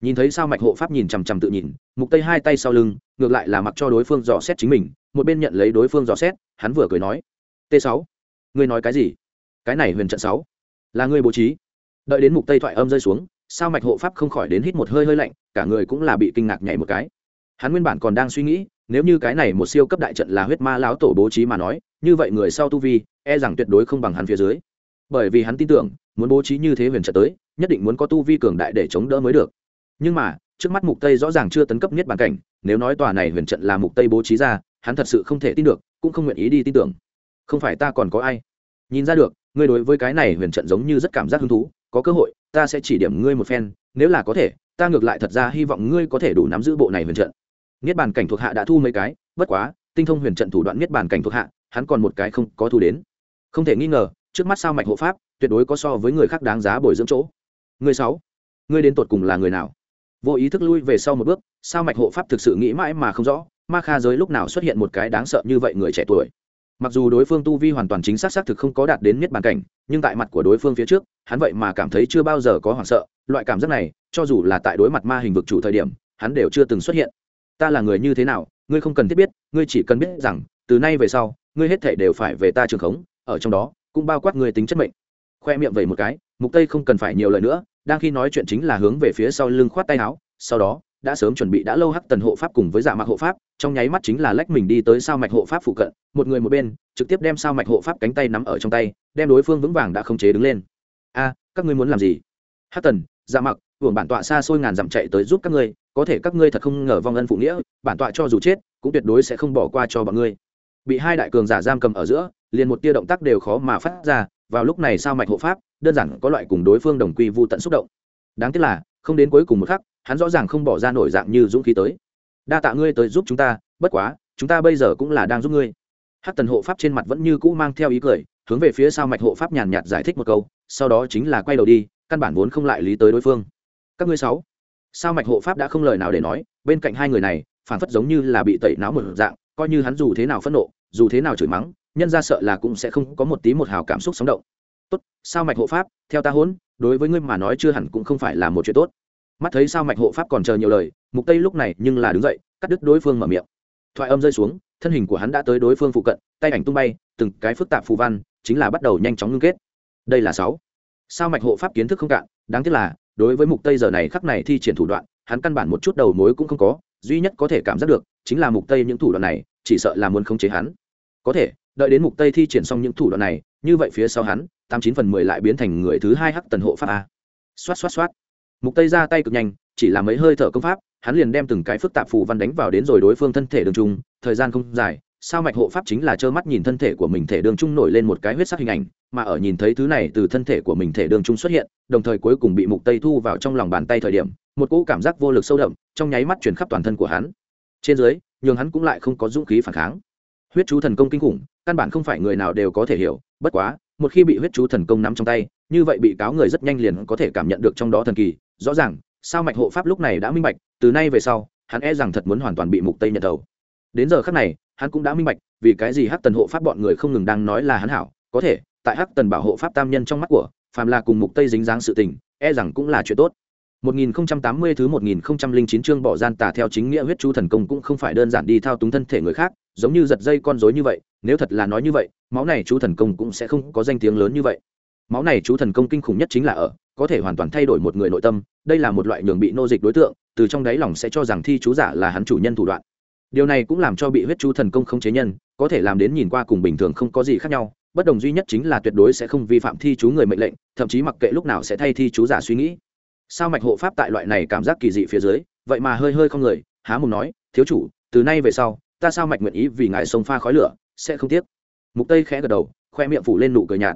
Nhìn thấy sao mạch hộ pháp nhìn chằm chằm tự nhìn, mục tây hai tay sau lưng, ngược lại là mặc cho đối phương dò xét chính mình, một bên nhận lấy đối phương dò xét, hắn vừa cười nói, t 6 ngươi nói cái gì? Cái này huyền trận 6 là ngươi bố trí. Đợi đến mục tây thoại âm rơi xuống, sao mạch hộ pháp không khỏi đến hít một hơi hơi lạnh, cả người cũng là bị kinh ngạc nhảy một cái. Hắn nguyên bản còn đang suy nghĩ nếu như cái này một siêu cấp đại trận là huyết ma lão tổ bố trí mà nói, như vậy người sau tu vi e rằng tuyệt đối không bằng hắn phía dưới. Bởi vì hắn tin tưởng, muốn bố trí như thế huyền trận tới, nhất định muốn có tu vi cường đại để chống đỡ mới được. Nhưng mà, trước mắt mục tây rõ ràng chưa tấn cấp nhất bản cảnh, nếu nói tòa này huyền trận là mục tây bố trí ra, hắn thật sự không thể tin được, cũng không nguyện ý đi tin tưởng. Không phải ta còn có ai? Nhìn ra được, ngươi đối với cái này huyền trận giống như rất cảm giác hứng thú, có cơ hội, ta sẽ chỉ điểm ngươi một phen, nếu là có thể, ta ngược lại thật ra hy vọng ngươi có thể đủ nắm giữ bộ này huyền trận niết bàn cảnh thuộc hạ đã thu mấy cái, bất quá, tinh thông huyền trận thủ đoạn niết bàn cảnh thuộc hạ, hắn còn một cái không có thu đến. Không thể nghi ngờ, trước mắt sao mạch hộ pháp, tuyệt đối có so với người khác đáng giá bồi dưỡng chỗ. Người sáu, ngươi đến tột cùng là người nào? Vô ý thức lui về sau một bước, sao mạch hộ pháp thực sự nghĩ mãi mà không rõ, ma kha giới lúc nào xuất hiện một cái đáng sợ như vậy người trẻ tuổi. Mặc dù đối phương tu vi hoàn toàn chính xác xác thực không có đạt đến niết bàn cảnh, nhưng tại mặt của đối phương phía trước, hắn vậy mà cảm thấy chưa bao giờ có hoảng sợ, loại cảm giác này, cho dù là tại đối mặt ma hình vực chủ thời điểm, hắn đều chưa từng xuất hiện ta là người như thế nào, ngươi không cần thiết biết, ngươi chỉ cần biết rằng, từ nay về sau, ngươi hết thể đều phải về ta trường khống, ở trong đó, cũng bao quát người tính chất mệnh. Khoe miệng vẩy một cái, mục tây không cần phải nhiều lời nữa, đang khi nói chuyện chính là hướng về phía sau lưng khoát tay áo, sau đó, đã sớm chuẩn bị đã lâu hắc tần hộ pháp cùng với dạ mạc hộ pháp, trong nháy mắt chính là lách mình đi tới sao mạch hộ pháp phụ cận, một người một bên, trực tiếp đem sao mạch hộ pháp cánh tay nắm ở trong tay, đem đối phương vững vàng đã không chế đứng lên. A, các ngươi muốn làm gì? Hắc tần dạ mạc, hưởng bản tọa xa xôi ngàn dặm chạy tới giúp các ngươi có thể các ngươi thật không ngờ vong ân phụ nghĩa, bản tọa cho dù chết, cũng tuyệt đối sẽ không bỏ qua cho bọn ngươi. Bị hai đại cường giả giam cầm ở giữa, liền một tia động tác đều khó mà phát ra, vào lúc này sao mạch hộ pháp, đơn giản có loại cùng đối phương đồng quy vô tận xúc động. Đáng tiếc là, không đến cuối cùng một khắc, hắn rõ ràng không bỏ ra nổi dạng như dũng khí tới. Đa tạ ngươi tới giúp chúng ta, bất quá, chúng ta bây giờ cũng là đang giúp ngươi. Hắc tần hộ pháp trên mặt vẫn như cũ mang theo ý cười, hướng về phía sau mạch hộ pháp nhàn nhạt giải thích một câu, sau đó chính là quay đầu đi, căn bản vốn không lại lý tới đối phương. Các ngươi sáu sao mạch hộ pháp đã không lời nào để nói bên cạnh hai người này phản phất giống như là bị tẩy não một dạng coi như hắn dù thế nào phẫn nộ dù thế nào chửi mắng nhân ra sợ là cũng sẽ không có một tí một hào cảm xúc sống động. Tốt sao mạch hộ pháp theo ta hôn, đối với ngươi mà nói chưa hẳn cũng không phải là một chuyện tốt. Mắt thấy sao mạch hộ pháp còn chờ nhiều lời mục tây lúc này nhưng là đứng dậy cắt đứt đối phương mở miệng. Thoại âm rơi xuống thân hình của hắn đã tới đối phương phụ cận tay ảnh tung bay từng cái phức tạp phù văn chính là bắt đầu nhanh chóng ngưng kết. Đây là sáu. Sao mạch hộ pháp kiến thức không cạn đáng tiếc là đối với mục tây giờ này khắc này thi triển thủ đoạn, hắn căn bản một chút đầu mối cũng không có, duy nhất có thể cảm giác được chính là mục tây những thủ đoạn này, chỉ sợ là muốn khống chế hắn. Có thể, đợi đến mục tây thi triển xong những thủ đoạn này, như vậy phía sau hắn, tám chín phần mười lại biến thành người thứ hai hắc tần hộ pháp a. Xoát xoát xoát. Mục tây ra tay cực nhanh, chỉ là mấy hơi thở công pháp, hắn liền đem từng cái phức tạp phù văn đánh vào đến rồi đối phương thân thể đường trung, thời gian không dài sao mạch hộ pháp chính là trơ mắt nhìn thân thể của mình thể đường trung nổi lên một cái huyết sắc hình ảnh, mà ở nhìn thấy thứ này từ thân thể của mình thể đường trung xuất hiện, đồng thời cuối cùng bị mục tây thu vào trong lòng bàn tay thời điểm, một cỗ cảm giác vô lực sâu đậm trong nháy mắt chuyển khắp toàn thân của hắn. Trên dưới, nhường hắn cũng lại không có dũng khí phản kháng. Huyết chú thần công kinh khủng, căn bản không phải người nào đều có thể hiểu, bất quá, một khi bị huyết chú thần công nắm trong tay, như vậy bị cáo người rất nhanh liền có thể cảm nhận được trong đó thần kỳ. Rõ ràng, sao mạch hộ pháp lúc này đã minh bạch, từ nay về sau, hắn e rằng thật muốn hoàn toàn bị mục tây nhận đầu đến giờ khắc này hắn cũng đã minh bạch vì cái gì hắc tần hộ pháp bọn người không ngừng đang nói là hắn hảo có thể tại hắc tần bảo hộ pháp tam nhân trong mắt của phàm là cùng mục tây dính dáng sự tình e rằng cũng là chuyện tốt 1080 thứ 1009 chương bỏ gian tà theo chính nghĩa huyết chú thần công cũng không phải đơn giản đi thao túng thân thể người khác, giống như giật dây con rối như vậy, nếu thật là nói như vậy, máu này chú thần công cũng sẽ không có danh tiếng lớn như vậy. Máu này chú thần công kinh khủng nhất chính là ở, có thể hoàn toàn thay đổi một người nội tâm, đây là một loại nhường bị nô dịch đối tượng, từ trong đáy lòng sẽ cho rằng thi chú giả là hắn chủ nhân thủ đoạn. Điều này cũng làm cho bị huyết chú thần công không chế nhân, có thể làm đến nhìn qua cùng bình thường không có gì khác nhau, bất đồng duy nhất chính là tuyệt đối sẽ không vi phạm thi chú người mệnh lệnh, thậm chí mặc kệ lúc nào sẽ thay thi chú giả suy nghĩ. Sao mạch hộ pháp tại loại này cảm giác kỳ dị phía dưới vậy mà hơi hơi không người há mùng nói thiếu chủ từ nay về sau ta sao mạch nguyện ý vì ngài sông pha khói lửa sẽ không tiếc. Mục tây khẽ gật đầu khoe miệng phủ lên nụ cười nhạt.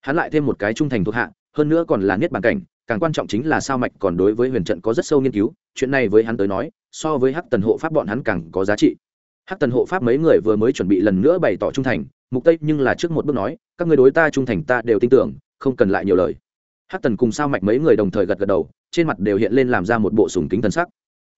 Hắn lại thêm một cái trung thành thuộc hạ hơn nữa còn là niết bàn cảnh càng quan trọng chính là sao mạch còn đối với huyền trận có rất sâu nghiên cứu, chuyện này với hắn tới nói, so với hắc tần hộ pháp bọn hắn càng có giá trị. Hắc tần hộ pháp mấy người vừa mới chuẩn bị lần nữa bày tỏ trung thành, mục tây nhưng là trước một bước nói, các người đối ta trung thành ta đều tin tưởng, không cần lại nhiều lời. Hắc tần cùng sao mạch mấy người đồng thời gật gật đầu, trên mặt đều hiện lên làm ra một bộ sùng kính thần sắc.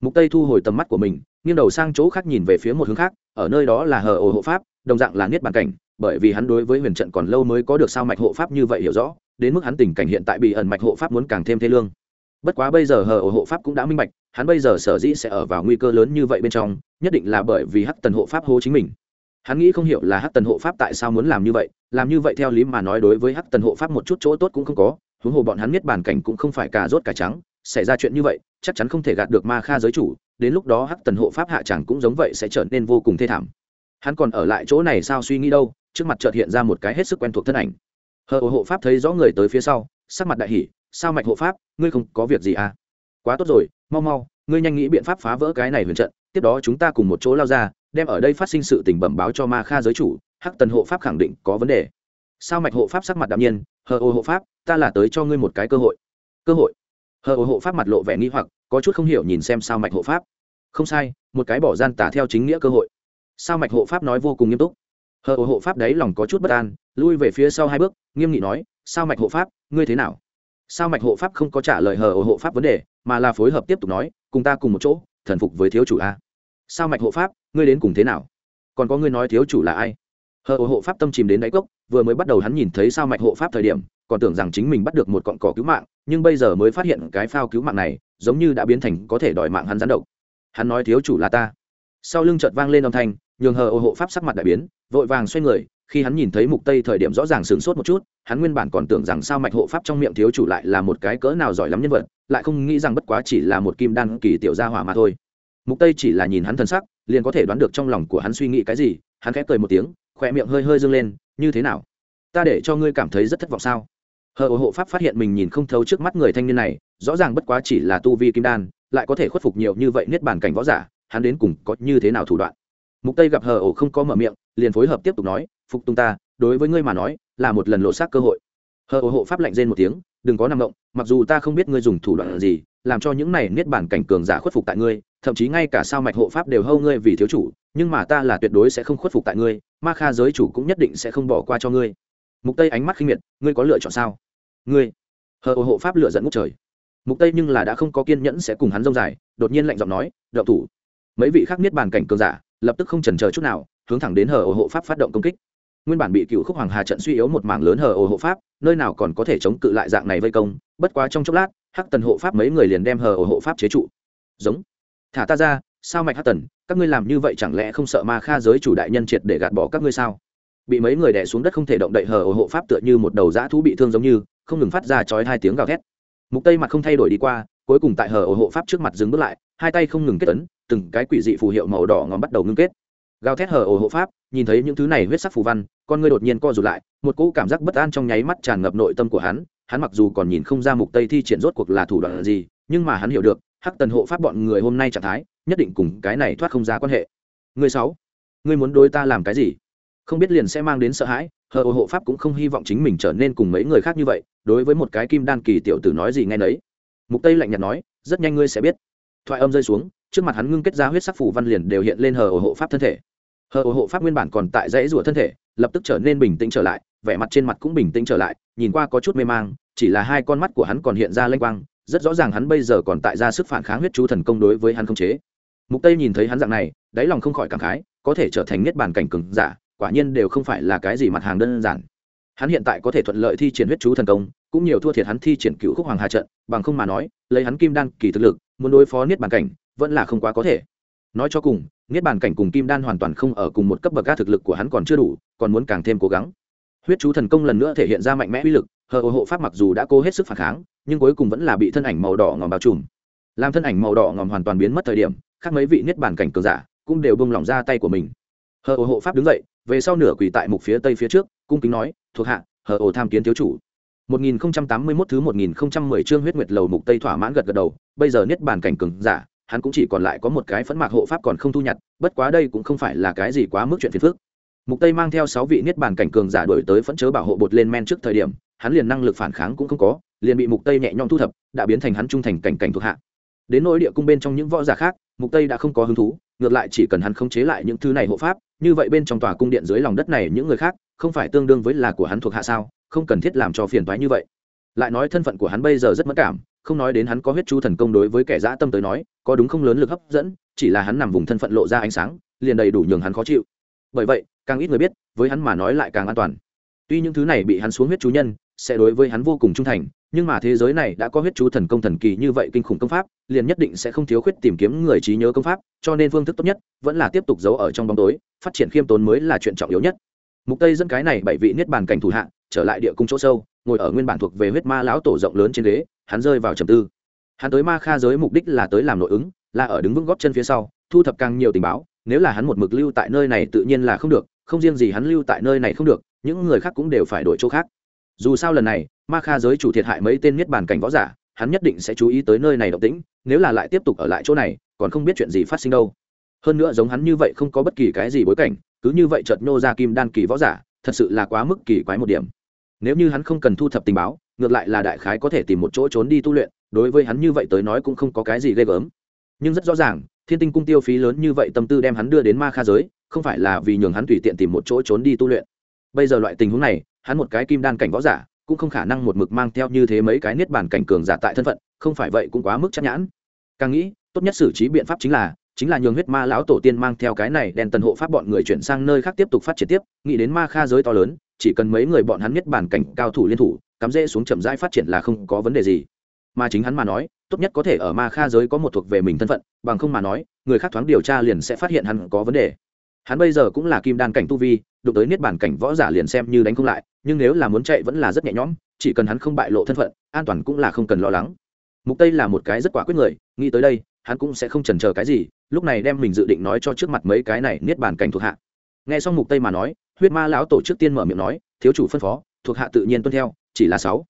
Mục tây thu hồi tầm mắt của mình, nghiêng đầu sang chỗ khác nhìn về phía một hướng khác, ở nơi đó là hờ ổ hộ pháp, đồng dạng là niết bàn cảnh, bởi vì hắn đối với huyền trận còn lâu mới có được sao mạch hộ pháp như vậy hiểu rõ đến mức hắn tình cảnh hiện tại bị ẩn mạch hộ pháp muốn càng thêm thế lương. Bất quá bây giờ hờ ổ hộ pháp cũng đã minh bạch, hắn bây giờ sở dĩ sẽ ở vào nguy cơ lớn như vậy bên trong, nhất định là bởi vì hắc tần hộ pháp hô chính mình. Hắn nghĩ không hiểu là hắc tần hộ pháp tại sao muốn làm như vậy, làm như vậy theo lý mà nói đối với hắc tần hộ pháp một chút chỗ tốt cũng không có, huống hồ bọn hắn biết bản cảnh cũng không phải cà rốt cả trắng, xảy ra chuyện như vậy, chắc chắn không thể gạt được ma kha giới chủ, đến lúc đó hắc tần hộ pháp hạ chẳng cũng giống vậy sẽ trở nên vô cùng thê thảm. Hắn còn ở lại chỗ này sao suy nghĩ đâu, trước mặt chợt hiện ra một cái hết sức quen thuộc thân ảnh hờ hộ pháp thấy rõ người tới phía sau, sắc mặt đại hỉ, sao mạch hộ pháp, ngươi không có việc gì à? Quá tốt rồi, mau mau, ngươi nhanh nghĩ biện pháp phá vỡ cái này huyền trận, tiếp đó chúng ta cùng một chỗ lao ra, đem ở đây phát sinh sự tình bẩm báo cho ma kha giới chủ, hắc tần hộ pháp khẳng định có vấn đề. Sao mạch hộ pháp sắc mặt đạm nhiên, hờ ô hộ pháp, ta là tới cho ngươi một cái cơ hội. Cơ hội? Hờ ô hộ pháp mặt lộ vẻ nghi hoặc, có chút không hiểu nhìn xem sao mạch hộ pháp. Không sai, một cái bỏ gian tả theo chính nghĩa cơ hội. Sao mạch hộ pháp nói vô cùng nghiêm túc hờ ô hộ pháp đấy lòng có chút bất an, lui về phía sau hai bước, nghiêm nghị nói, sao mạch hộ pháp, ngươi thế nào? Sao mạch hộ pháp không có trả lời hờ ô hộ pháp vấn đề, mà là phối hợp tiếp tục nói, cùng ta cùng một chỗ, thần phục với thiếu chủ a. Sao mạch hộ pháp, ngươi đến cùng thế nào? Còn có ngươi nói thiếu chủ là ai? Hờ ô hộ pháp tâm chìm đến đáy cốc, vừa mới bắt đầu hắn nhìn thấy sao mạch hộ pháp thời điểm, còn tưởng rằng chính mình bắt được một cọn cỏ cứu mạng, nhưng bây giờ mới phát hiện cái phao cứu mạng này, giống như đã biến thành có thể đòi mạng hắn gián độc. Hắn nói, thiếu chủ là ta. Sau lưng chợt vang lên âm thanh nhường hờ ô hộ pháp sắc mặt đại biến, vội vàng xoay người, khi hắn nhìn thấy mục tây thời điểm rõ ràng sửng sốt một chút, hắn nguyên bản còn tưởng rằng sao mạch hộ pháp trong miệng thiếu chủ lại là một cái cỡ nào giỏi lắm nhân vật, lại không nghĩ rằng bất quá chỉ là một kim đan kỳ tiểu gia hỏa mà thôi. Mục tây chỉ là nhìn hắn thân sắc, liền có thể đoán được trong lòng của hắn suy nghĩ cái gì, hắn khẽ cười một tiếng khỏe miệng hơi hơi dâng lên, như thế nào? Ta để cho ngươi cảm thấy rất thất vọng sao? Hờ ô hộ pháp phát hiện mình nhìn không thấu trước mắt người thanh niên này, rõ ràng bất quá chỉ là tu vi kim đan, lại có thể khuất phục nhiều như vậy niết bàn cảnh võ giả, hắn đến cùng có như thế nào thủ đoạn? Mục tây gặp hờ ổ không có mở miệng, liền phối hợp tiếp tục nói, phục tung ta, đối với ngươi mà nói, là một lần lộ xác cơ hội. Hờ ổ hộ pháp lạnh rên một tiếng, đừng có nằm động, mặc dù ta không biết ngươi dùng thủ đoạn gì, làm cho những này niết bản cảnh cường giả khuất phục tại ngươi, thậm chí ngay cả sao mạch hộ pháp đều hâu ngươi vì thiếu chủ, nhưng mà ta là tuyệt đối sẽ không khuất phục tại ngươi, ma kha giới chủ cũng nhất định sẽ không bỏ qua cho ngươi. Mục tây ánh mắt khinh miệt, ngươi có lựa chọn sao? Ngươi. Hờ ổ hộ pháp lựa dẫn ngút trời. Mục tây nhưng là đã không có kiên nhẫn sẽ cùng hắn rông dài, đột nhiên lạnh giọng nói, động thủ. Mấy vị khác niết bàn cảnh cường giả lập tức không chần chờ chút nào, hướng thẳng đến hờ ổ hộ pháp phát động công kích. Nguyên bản bị cựu khúc hoàng hà trận suy yếu một mảng lớn hờ ổ hộ pháp, nơi nào còn có thể chống cự lại dạng này vây công, bất quá trong chốc lát, hắc tần hộ pháp mấy người liền đem hờ ổ hộ pháp chế trụ. Giống. Thả ta ra, sao mạch hắc tần, các ngươi làm như vậy chẳng lẽ không sợ ma kha giới chủ đại nhân triệt để gạt bỏ các ngươi sao? Bị mấy người đè xuống đất không thể động đậy hờ ổ hộ pháp tựa như một đầu dã thú bị thương giống như, không ngừng phát ra chói hai tiếng gào thét. Mục tây mặt không thay đổi đi qua, cuối cùng tại hờ ổ hộ pháp trước mặt dừng bước lại hai tay không ngừng kết ấn, từng cái quỷ dị phù hiệu màu đỏ ngòm bắt đầu ngưng kết. Gào thét hờ ồ hộ pháp, nhìn thấy những thứ này huyết sắc phù văn, con ngươi đột nhiên co rụt lại, một cỗ cảm giác bất an trong nháy mắt tràn ngập nội tâm của hắn hắn mặc dù còn nhìn không ra mục tây thi triển rốt cuộc là thủ đoạn gì, nhưng mà hắn hiểu được, hắc tần hộ pháp bọn người hôm nay trạng thái, nhất định cùng cái này thoát không ra quan hệ. Người sáu ngươi muốn đối ta làm cái gì? Không biết liền sẽ mang đến sợ hãi, hờ ô hộ pháp cũng không hy vọng chính mình trở nên cùng mấy người khác như vậy, đối với một cái kim đan kỳ tiểu tử nói gì nghe nấy. Mục tây lạnh nhạt nói, rất nhanh ngươi sẽ biết thoại âm rơi xuống, trước mặt hắn ngưng kết ra huyết sắc phủ văn liền đều hiện lên hờ ổ hộ pháp thân thể. Hờ ổ hộ pháp nguyên bản còn tại dãy rủa thân thể, lập tức trở nên bình tĩnh trở lại, vẻ mặt trên mặt cũng bình tĩnh trở lại, nhìn qua có chút mê mang, chỉ là hai con mắt của hắn còn hiện ra lanh quang, rất rõ ràng hắn bây giờ còn tại ra sức phản kháng huyết chú thần công đối với hắn không chế. Mục tây nhìn thấy hắn dạng này, đáy lòng không khỏi cảm khái, có thể trở thành niết bàn cảnh cường giả, quả nhiên đều không phải là cái gì mặt hàng đơn giản. Hắn hiện tại có thể thuận lợi thi triển huyết chú thần công, cũng nhiều thua thiệt hắn thi triển cựu khúc hoàng hà trận, bằng không mà nói, lấy hắn kim đan kỳ thực lực muốn đối phó niết bàn cảnh, vẫn là không quá có thể. Nói cho cùng, niết bàn cảnh cùng kim đan hoàn toàn không ở cùng một cấp bậc ga thực lực của hắn còn chưa đủ, còn muốn càng thêm cố gắng. Huyết chú thần công lần nữa thể hiện ra mạnh mẽ uy lực, hờ hộ pháp mặc dù đã cố hết sức phản kháng, nhưng cuối cùng vẫn là bị thân ảnh màu đỏ ngòm bao trùm. Làm thân ảnh màu đỏ ngòm hoàn toàn biến mất thời điểm, khác mấy vị niết bàn cảnh cường giả cũng đều bông lỏng ra tay của mình. Hờ hộ pháp đứng dậy, về sau nửa quỳ tại mục phía tây phía trước, cung kính nói, thuộc hạ, hờ ổ tham kiến thiếu chủ. 1081 thứ 1010 chương huyết nguyệt lầu mục tây thỏa mãn gật gật đầu bây giờ niết bàn cảnh cường giả, hắn cũng chỉ còn lại có một cái phẫn mạc hộ pháp còn không thu nhặt, bất quá đây cũng không phải là cái gì quá mức chuyện phiền phức. Mục tây mang theo sáu vị niết bàn cảnh cường giả đuổi tới phẫn chớ bảo hộ bột lên men trước thời điểm, hắn liền năng lực phản kháng cũng không có, liền bị mục tây nhẹ nhõm thu thập, đã biến thành hắn trung thành cảnh cảnh thuộc hạ. Đến nỗi địa cung bên trong những võ giả khác, mục tây đã không có hứng thú, ngược lại chỉ cần hắn không chế lại những thứ này hộ pháp, như vậy bên trong tòa cung điện dưới lòng đất này những người khác, không phải tương đương với là của hắn thuộc hạ sao, không cần thiết làm cho phiền toái như vậy lại nói thân phận của hắn bây giờ rất mất cảm, không nói đến hắn có huyết chú thần công đối với kẻ dã tâm tới nói, có đúng không lớn lực hấp dẫn, chỉ là hắn nằm vùng thân phận lộ ra ánh sáng, liền đầy đủ nhường hắn khó chịu. Bởi vậy, càng ít người biết, với hắn mà nói lại càng an toàn. Tuy những thứ này bị hắn xuống huyết chú nhân, sẽ đối với hắn vô cùng trung thành, nhưng mà thế giới này đã có huyết chú thần công thần kỳ như vậy kinh khủng công pháp, liền nhất định sẽ không thiếu khuyết tìm kiếm người trí nhớ công pháp, cho nên phương thức tốt nhất vẫn là tiếp tục giấu ở trong bóng tối, phát triển khiêm tốn mới là chuyện trọng yếu nhất. Mục tây dẫn cái này bảy vị niết bàn cảnh thủ hạ, trở lại địa cung chỗ sâu ngồi ở nguyên bản thuộc về huyết ma lão tổ rộng lớn trên ghế, hắn rơi vào trầm tư. Hắn tới ma kha giới mục đích là tới làm nội ứng, là ở đứng vững góp chân phía sau, thu thập càng nhiều tình báo, nếu là hắn một mực lưu tại nơi này tự nhiên là không được, không riêng gì hắn lưu tại nơi này không được, những người khác cũng đều phải đổi chỗ khác. Dù sao lần này, ma kha giới chủ thiệt hại mấy tên niết bàn cảnh võ giả, hắn nhất định sẽ chú ý tới nơi này động tĩnh, nếu là lại tiếp tục ở lại chỗ này, còn không biết chuyện gì phát sinh đâu. Hơn nữa giống hắn như vậy không có bất kỳ cái gì bối cảnh, cứ như vậy chợt nhô ra kim đan kỳ võ giả, thật sự là quá mức kỳ quái một điểm nếu như hắn không cần thu thập tình báo, ngược lại là đại khái có thể tìm một chỗ trốn đi tu luyện, đối với hắn như vậy tới nói cũng không có cái gì ghê gớm. Nhưng rất rõ ràng, thiên tinh cung tiêu phí lớn như vậy tâm tư đem hắn đưa đến ma kha giới, không phải là vì nhường hắn tùy tiện tìm một chỗ trốn đi tu luyện. Bây giờ loại tình huống này, hắn một cái kim đan cảnh võ giả, cũng không khả năng một mực mang theo như thế mấy cái niết bàn cảnh cường giả tại thân phận, không phải vậy cũng quá mức chắc nhãn. Càng nghĩ, tốt nhất xử trí biện pháp chính là chính là nhường huyết ma lão tổ tiên mang theo cái này đèn tần hộ pháp bọn người chuyển sang nơi khác tiếp tục phát triển tiếp, nghĩ đến ma kha giới to lớn chỉ cần mấy người bọn hắn nhất bản cảnh cao thủ liên thủ, cắm rễ xuống chậm rãi phát triển là không có vấn đề gì. Mà chính hắn mà nói, tốt nhất có thể ở ma kha giới có một thuộc về mình thân phận, bằng không mà nói, người khác thoáng điều tra liền sẽ phát hiện hắn có vấn đề. Hắn bây giờ cũng là kim đan cảnh tu vi đụng tới niết bản cảnh võ giả liền xem như đánh không lại, nhưng nếu là muốn chạy vẫn là rất nhẹ nhõm, chỉ cần hắn không bại lộ thân phận, an toàn cũng là không cần lo lắng. Mục tây là một cái rất quả quyết người, nghĩ tới đây, hắn cũng sẽ không chần chờ cái gì, lúc này đem mình dự định nói cho trước mặt mấy cái này niết bản cảnh thuộc hạ. Nghe xong mục tây mà nói huyết ma lão tổ trước tiên mở miệng nói, thiếu chủ phân phó, thuộc hạ tự nhiên tuân theo, chỉ là sáu.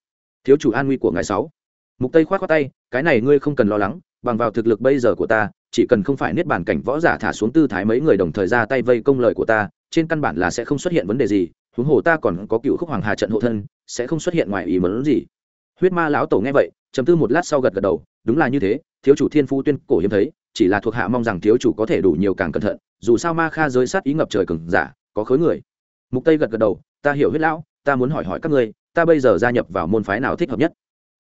Thiếu chủ an nguy của ngài sáu. Mục tây khoát khoát tay, cái này ngươi không cần lo lắng, bằng vào thực lực bây giờ của ta, chỉ cần không phải niết bàn cảnh võ giả thả xuống tư thái mấy người đồng thời ra tay vây công lời của ta, trên căn bản là sẽ không xuất hiện vấn đề gì, huống hồ ta còn có cựu khúc hoàng hà trận hộ thân, sẽ không xuất hiện ngoài ý muốn gì. Huyết ma lão tổ nghe vậy chấm tư một lát sau gật gật đầu, đúng là như thế, thiếu chủ thiên phu tuyên cổ hiếm thấy, chỉ là thuộc hạ mong rằng thiếu chủ có thể đủ nhiều càng cẩn thận, dù sao ma kha giới sát ý ngập trời cừng giả, có khối người mục tây gật gật đầu, ta hiểu huyết lão, ta muốn hỏi hỏi các ngươi, ta bây giờ gia nhập vào môn phái nào thích hợp nhất?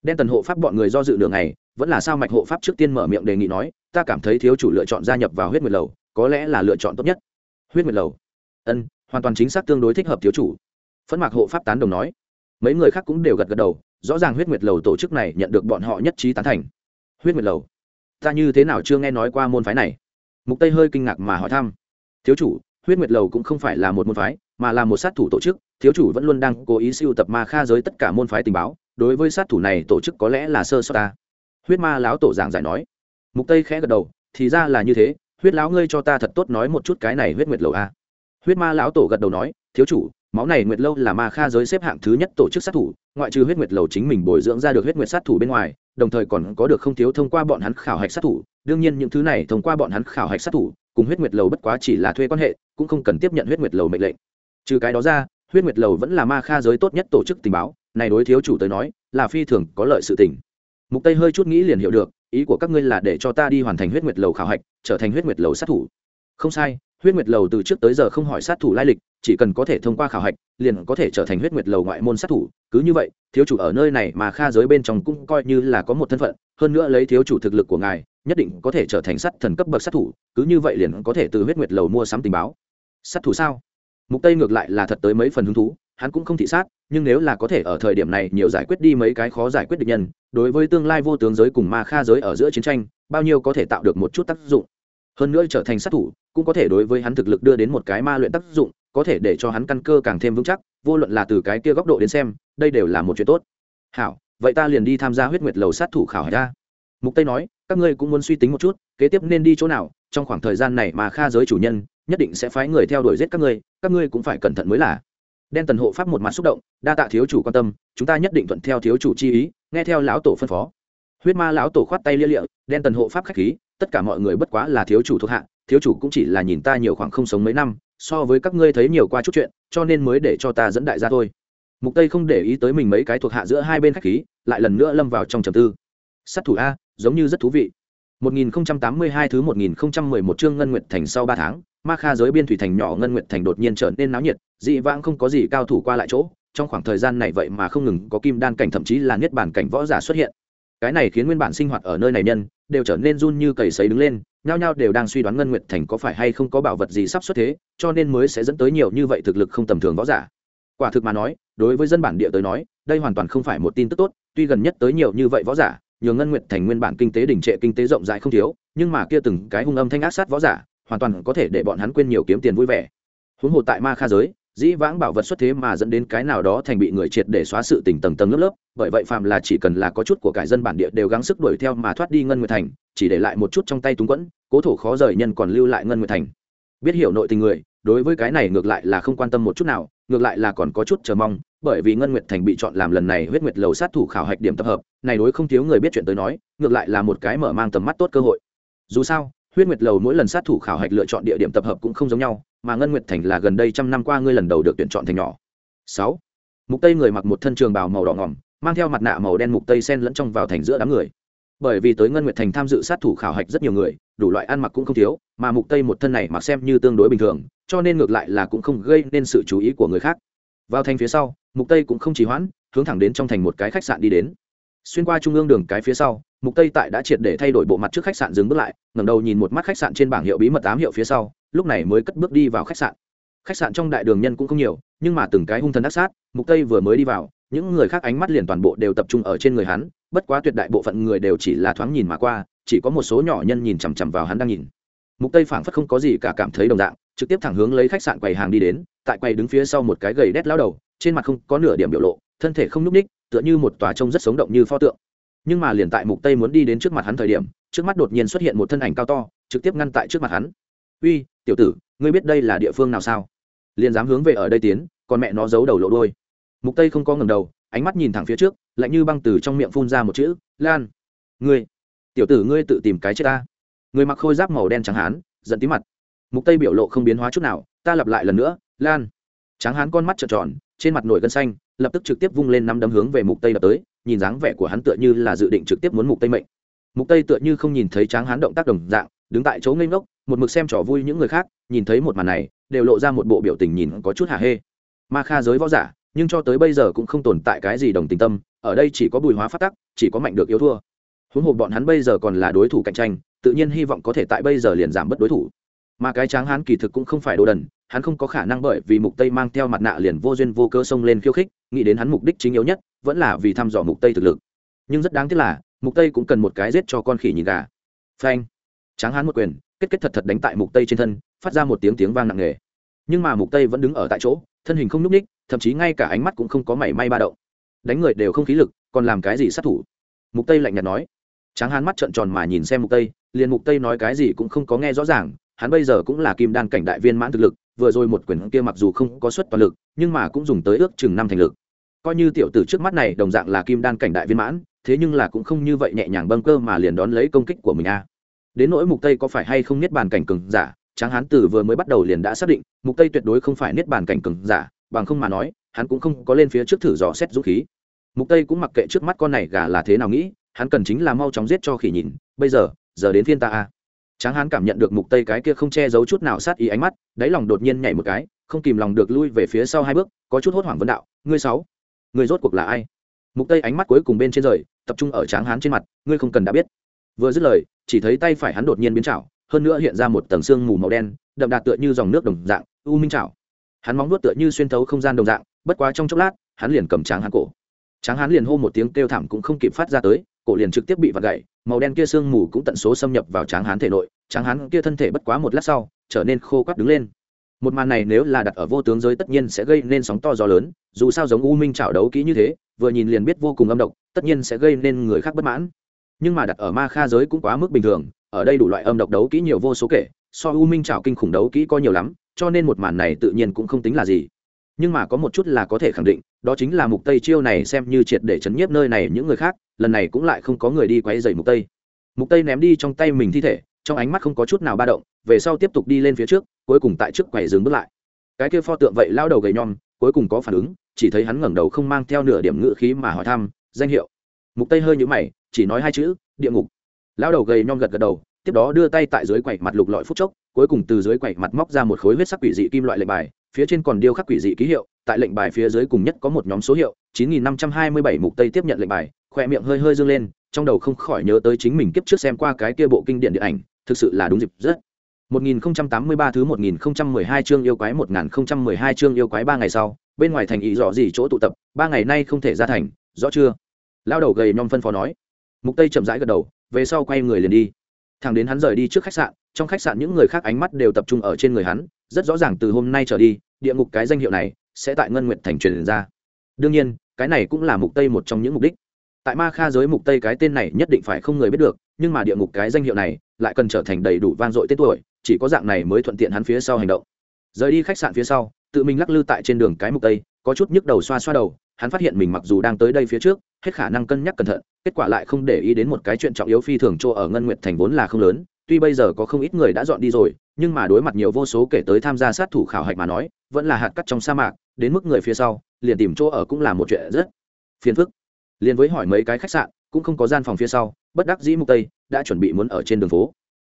Đen tần hộ pháp bọn người do dự đường này vẫn là sao mạch hộ pháp trước tiên mở miệng đề nghị nói, ta cảm thấy thiếu chủ lựa chọn gia nhập vào huyết nguyệt lầu, có lẽ là lựa chọn tốt nhất. Huyết nguyệt lầu? Ân hoàn toàn chính xác tương đối thích hợp thiếu chủ. Phấn mạc hộ pháp tán đồng nói. Mấy người khác cũng đều gật gật đầu, rõ ràng huyết nguyệt lầu tổ chức này nhận được bọn họ nhất trí tán thành. Huyết nguyệt lầu? Ta như thế nào chưa nghe nói qua môn phái này? Mục tây hơi kinh ngạc mà hỏi thăm. Thiếu chủ, huyết nguyệt lầu cũng không phải là một môn phái mà là một sát thủ tổ chức, thiếu chủ vẫn luôn đang cố ý siêu tập ma kha giới tất cả môn phái tình báo, đối với sát thủ này tổ chức có lẽ là sơ sót ta. Huyết ma lão tổ giảng giải nói. Mục tây khẽ gật đầu, thì ra là như thế, huyết lão ngươi cho ta thật tốt nói một chút cái này huyết nguyệt lầu a. Huyết ma lão tổ gật đầu nói, thiếu chủ, máu này nguyệt lâu là ma kha giới xếp hạng thứ nhất tổ chức sát thủ, ngoại trừ huyết nguyệt lầu chính mình bồi dưỡng ra được huyết nguyệt sát thủ bên ngoài, đồng thời còn có được không thiếu thông qua bọn hắn khảo hạch sát thủ. Đương nhiên những thứ này thông qua bọn hắn khảo hạch sát thủ, cùng huyết nguyệt lầu bất quá chỉ là thuê quan hệ, cũng không cần tiếp nhận huyết nguyệt lầu mệnh lệnh trừ cái đó ra, huyết nguyệt lầu vẫn là ma kha giới tốt nhất tổ chức tình báo, này đối thiếu chủ tới nói, là phi thường có lợi sự tình. Mục tây hơi chút nghĩ liền hiểu được, ý của các ngươi là để cho ta đi hoàn thành huyết nguyệt lầu khảo hạch, trở thành huyết nguyệt lầu sát thủ. Không sai, huyết nguyệt lầu từ trước tới giờ không hỏi sát thủ lai lịch, chỉ cần có thể thông qua khảo hạch, liền có thể trở thành huyết nguyệt lầu ngoại môn sát thủ. Cứ như vậy, thiếu chủ ở nơi này mà kha giới bên trong cũng coi như là có một thân phận, hơn nữa lấy thiếu chủ thực lực của ngài, nhất định có thể trở thành sát thần cấp bậc sát thủ, cứ như vậy liền có thể từ huyết nguyệt lầu mua sắm tình báo. Sát thủ sao? Mục tây ngược lại là thật tới mấy phần hứng thú, hắn cũng không thị sát, nhưng nếu là có thể ở thời điểm này nhiều giải quyết đi mấy cái khó giải quyết được nhân, đối với tương lai vô tướng giới cùng ma kha giới ở giữa chiến tranh, bao nhiêu có thể tạo được một chút tác dụng. Hơn nữa trở thành sát thủ, cũng có thể đối với hắn thực lực đưa đến một cái ma luyện tác dụng, có thể để cho hắn căn cơ càng thêm vững chắc, vô luận là từ cái kia góc độ đến xem, đây đều là một chuyện tốt. Hảo, vậy ta liền đi tham gia huyết nguyệt lầu sát thủ khảo hải ra. Mục tây nói, các ngươi cũng muốn suy tính một chút, kế tiếp nên đi chỗ nào, trong khoảng thời gian này mà kha giới chủ nhân nhất định sẽ phái người theo đuổi giết các ngươi các ngươi cũng phải cẩn thận mới là. Đen tần hộ pháp một mặt xúc động đa tạ thiếu chủ quan tâm chúng ta nhất định thuận theo thiếu chủ chi ý nghe theo lão tổ phân phó. Huyết ma lão tổ khoát tay lia lịa đen tần hộ pháp khách khí tất cả mọi người bất quá là thiếu chủ thuộc hạ thiếu chủ cũng chỉ là nhìn ta nhiều khoảng không sống mấy năm so với các ngươi thấy nhiều qua chút chuyện cho nên mới để cho ta dẫn đại ra thôi. Mục tây không để ý tới mình mấy cái thuộc hạ giữa hai bên khách khí lại lần nữa lâm vào trong trầm tư. Sát thủ a giống như rất thú vị. 1082 thứ 1011 chương Ngân Nguyệt Thành sau 3 tháng, Ma Kha giới biên thủy thành nhỏ Ngân Nguyệt Thành đột nhiên trở nên náo nhiệt, dị vãng không có gì cao thủ qua lại chỗ, trong khoảng thời gian này vậy mà không ngừng có kim đan cảnh thậm chí là niết bản cảnh võ giả xuất hiện. Cái này khiến nguyên bản sinh hoạt ở nơi này nhân đều trở nên run như cầy sấy đứng lên, nhao nhao đều đang suy đoán Ngân Nguyệt Thành có phải hay không có bảo vật gì sắp xuất thế, cho nên mới sẽ dẫn tới nhiều như vậy thực lực không tầm thường võ giả. Quả thực mà nói, đối với dân bản địa tới nói, đây hoàn toàn không phải một tin tức tốt, tuy gần nhất tới nhiều như vậy võ giả, nhường ngân nguyệt thành nguyên bản kinh tế đình trệ kinh tế rộng rãi không thiếu nhưng mà kia từng cái hung âm thanh ác sát võ giả hoàn toàn có thể để bọn hắn quên nhiều kiếm tiền vui vẻ. Huống hồ tại ma kha giới, dĩ vãng bảo vật xuất thế mà dẫn đến cái nào đó thành bị người triệt để xóa sự tình tầng tầng lớp lớp, bởi vậy phạm là chỉ cần là có chút của cải dân bản địa đều gắng sức đuổi theo mà thoát đi ngân nguyệt thành, chỉ để lại một chút trong tay túng quẫn, cố thủ khó rời nhân còn lưu lại ngân nguyệt thành. Biết hiểu nội tình người, đối với cái này ngược lại là không quan tâm một chút nào, ngược lại là còn có chút chờ mong, bởi vì ngân nguyệt thành bị chọn làm lần này huyết nguyệt lầu sát thủ khảo hạch điểm tập hợp, này đối không thiếu người biết chuyện tới nói, ngược lại là một cái mở mang tầm mắt tốt cơ hội. Dù sao huyết nguyệt lầu mỗi lần sát thủ khảo hạch lựa chọn địa điểm tập hợp cũng không giống nhau, mà ngân nguyệt thành là gần đây trăm năm qua ngươi lần đầu được tuyển chọn thành nhỏ. Sáu. Mục tây người mặc một thân trường bào màu đỏ ngỏm, mang theo mặt nạ màu đen mục tây sen lẫn trong vào thành giữa đám người. Bởi vì tới ngân nguyệt thành tham dự sát thủ khảo hạch rất nhiều người, đủ loại ăn mặc cũng không thiếu, mà mục tây một thân này mặc xem như tương đối bình thường, cho nên ngược lại là cũng không gây nên sự chú ý của người khác. Vào thành phía sau, mục tây cũng không trì hoãn, hướng thẳng đến trong thành một cái khách sạn đi đến. Xuyên qua trung ương đường cái phía sau mục tây tại đã triệt để thay đổi bộ mặt trước khách sạn dừng bước lại, ngẩng đầu nhìn một mắt khách sạn trên bảng hiệu bí mật tám hiệu phía sau, lúc này mới cất bước đi vào khách sạn. Khách sạn trong đại đường nhân cũng không nhiều, nhưng mà từng cái hung thần ác sát, mục tây vừa mới đi vào, những người khác ánh mắt liền toàn bộ đều tập trung ở trên người hắn, bất quá tuyệt đại bộ phận người đều chỉ là thoáng nhìn mà qua, chỉ có một số nhỏ nhân nhìn chằm chằm vào hắn đang nhìn. Mục tây phảng phất không có gì cả cảm thấy đồng dạng, trực tiếp thẳng hướng lấy khách sạn quầy hàng đi đến, tại quầy đứng phía sau một cái gầy đét lao đầu, trên mặt không có nửa điểm biểu lộ, thân thể không nhúc ních tựa như một tòa trông rất sống động như pho tượng nhưng mà liền tại mục tây muốn đi đến trước mặt hắn thời điểm, trước mắt đột nhiên xuất hiện một thân ảnh cao to, trực tiếp ngăn tại trước mặt hắn. Uy, tiểu tử, ngươi biết đây là địa phương nào sao? Liền dám hướng về ở đây tiến còn mẹ nó giấu đầu lộ đôi mục tây không có ngầm đầu, ánh mắt nhìn thẳng phía trước, lạnh như băng từ trong miệng phun ra một chữ, lan, ngươi, tiểu tử ngươi tự tìm cái chết ta. Người mặc khôi giáp màu đen trắng hán, giận tí mặt. Mục tây biểu lộ không biến hóa chút nào, ta lặp lại lần nữa, lan. Trắng hán con mắt trợn tròn, trên mặt nổi gân xanh, lập tức trực tiếp vung lên năm đấm hướng về mục tây đập tới nhìn dáng vẻ của hắn tựa như là dự định trực tiếp muốn mục tây mệnh. Mục tây tựa như không nhìn thấy tráng hắn động tác đồng dạng, đứng tại chỗ ngây ngốc, một mực xem trò vui những người khác, nhìn thấy một màn này, đều lộ ra một bộ biểu tình nhìn có chút hả hê. Ma kha giới võ giả, nhưng cho tới bây giờ cũng không tồn tại cái gì đồng tình tâm, ở đây chỉ có bùi hóa phát tắc, chỉ có mạnh được yếu thua. Huống hồ bọn hắn bây giờ còn là đối thủ cạnh tranh, tự nhiên hy vọng có thể tại bây giờ liền giảm bớt đối thủ mà cái tráng hán kỳ thực cũng không phải đồ đần, hắn không có khả năng bởi vì mục tây mang theo mặt nạ liền vô duyên vô cơ xông lên khiêu khích, nghĩ đến hắn mục đích chính yếu nhất, vẫn là vì thăm dò mục tây thực lực. Nhưng rất đáng tiếc là, mục tây cũng cần một cái giết cho con khỉ nhìn gà. Phanh. Tráng hán một quyền, kết kết thật thật đánh tại mục tây trên thân, phát ra một tiếng tiếng vang nặng nề. Nhưng mà mục tây vẫn đứng ở tại chỗ, thân hình không nhúc ních thậm chí ngay cả ánh mắt cũng không có mảy may ba động. Đánh người đều không khí lực, còn làm cái gì sát thủ? Mục tây lạnh nhạt nói. Tráng hán mắt trợn tròn mà nhìn xem mục tây, liền mục tây nói cái gì cũng không có nghe rõ ràng hắn bây giờ cũng là kim đan cảnh đại viên mãn thực lực, vừa rồi một quyền kia mặc dù không có suất toàn lực, nhưng mà cũng dùng tới ước chừng năm thành lực. Coi như tiểu tử trước mắt này đồng dạng là kim đan cảnh đại viên mãn, thế nhưng là cũng không như vậy nhẹ nhàng bâng cơ mà liền đón lấy công kích của mình a. Đến nỗi mục tây có phải hay không niết bàn cảnh cường giả, tráng hán tử vừa mới bắt đầu liền đã xác định, mục tây tuyệt đối không phải niết bàn cảnh cường giả, bằng không mà nói, hắn cũng không có lên phía trước thử dò xét dũng khí. Mục tây cũng mặc kệ trước mắt con này gà là thế nào nghĩ, hắn cần chính là mau chóng giết cho khỉ nhìn, bây giờ giờ đến phiên ta a tráng hán cảm nhận được mục tây cái kia không che giấu chút nào sát ý ánh mắt, đáy lòng đột nhiên nhảy một cái, không kìm lòng được lui về phía sau hai bước, có chút hốt hoảng vấn đạo, ngươi sáu người rốt cuộc là ai? Mục tây ánh mắt cuối cùng bên trên rời, tập trung ở tráng hán trên mặt, ngươi không cần đã biết. Vừa dứt lời, chỉ thấy tay phải hắn đột nhiên biến chảo hơn nữa hiện ra một tầng xương mù màu đen, đậm đặc tựa như dòng nước đồng dạng, u minh chảo hắn móng nuốt tựa như xuyên thấu không gian đồng dạng, bất quá trong chốc lát, hắn liền cầm tráng hán cổ. Tráng hán liền hô một tiếng kêu thảm cũng không kịp phát ra tới cổ liền trực tiếp bị vặt gãy, màu đen kia xương mù cũng tận số xâm nhập vào tráng hán thể nội, tráng hán kia thân thể bất quá một lát sau, trở nên khô quắt đứng lên. Một màn này nếu là đặt ở vô tướng giới tất nhiên sẽ gây nên sóng to gió lớn, dù sao giống u minh trảo đấu kỹ như thế, vừa nhìn liền biết vô cùng âm độc, tất nhiên sẽ gây nên người khác bất mãn. Nhưng mà đặt ở ma kha giới cũng quá mức bình thường, ở đây đủ loại âm độc đấu kỹ nhiều vô số kể, so u minh trảo kinh khủng đấu kỹ có nhiều lắm, cho nên một màn này tự nhiên cũng không tính là gì. Nhưng mà có một chút là có thể khẳng định, đó chính là mục tây chiêu này xem như triệt để chấn nhiếp nơi này những người khác lần này cũng lại không có người đi quấy rầy mục tây. Mục tây ném đi trong tay mình thi thể, trong ánh mắt không có chút nào ba động, về sau tiếp tục đi lên phía trước, cuối cùng tại trước quầy dừng bước lại. Cái kia pho tượng vậy lao đầu gầy nhom, cuối cùng có phản ứng, chỉ thấy hắn ngẩng đầu không mang theo nửa điểm ngữ khí mà hỏi thăm, danh hiệu. Mục tây hơi nhũ mày, chỉ nói hai chữ, địa ngục. Lao đầu gầy nhom gật gật đầu, tiếp đó đưa tay tại dưới quầy mặt lục lọi phút chốc, cuối cùng từ dưới quầy mặt móc ra một khối huyết sắc quỷ dị kim loại lệnh bài, phía trên còn điêu khắc quỷ dị ký hiệu, tại lệnh bài phía dưới cùng nhất có một nhóm số hiệu 9527 mục tây tiếp nhận lệnh bài khoe miệng hơi hơi dương lên trong đầu không khỏi nhớ tới chính mình kiếp trước xem qua cái kia bộ kinh điển điện ảnh thực sự là đúng dịp rất 1083 thứ 1012 chương yêu quái 1012 chương yêu quái ba ngày sau, bên ngoài thành ý rõ gì chỗ tụ tập, ba ngày nay không thể ra thành, rõ chưa? Lao đầu gầy nhom phân phó nói. Mục Tây chậm rãi gật đầu, về sau quay người liền đi. Thằng đến hắn rời đi trước khách sạn, trong khách sạn những người khác ánh mắt đều tập trung ở trên người hắn, rất rõ ràng từ hôm nay trở đi, địa ngục cái danh hiệu này sẽ tại Ngân Nguyệt thành truyền ra. Đương nhiên, cái này cũng là Mục Tây một trong những mục đích. Tại Ma Kha giới Mục Tây cái tên này nhất định phải không người biết được, nhưng mà địa ngục cái danh hiệu này lại cần trở thành đầy đủ vang dội tên tuổi, chỉ có dạng này mới thuận tiện hắn phía sau hành động. Rời đi khách sạn phía sau tự mình lắc lư tại trên đường cái mục tây có chút nhức đầu xoa xoa đầu hắn phát hiện mình mặc dù đang tới đây phía trước hết khả năng cân nhắc cẩn thận kết quả lại không để ý đến một cái chuyện trọng yếu phi thường chỗ ở ngân nguyệt thành vốn là không lớn tuy bây giờ có không ít người đã dọn đi rồi nhưng mà đối mặt nhiều vô số kể tới tham gia sát thủ khảo hạch mà nói vẫn là hạt cắt trong sa mạc đến mức người phía sau liền tìm chỗ ở cũng là một chuyện rất phiền phức liền với hỏi mấy cái khách sạn, cũng không có gian phòng phía sau, bất đắc dĩ mục tây đã chuẩn bị muốn ở trên đường phố.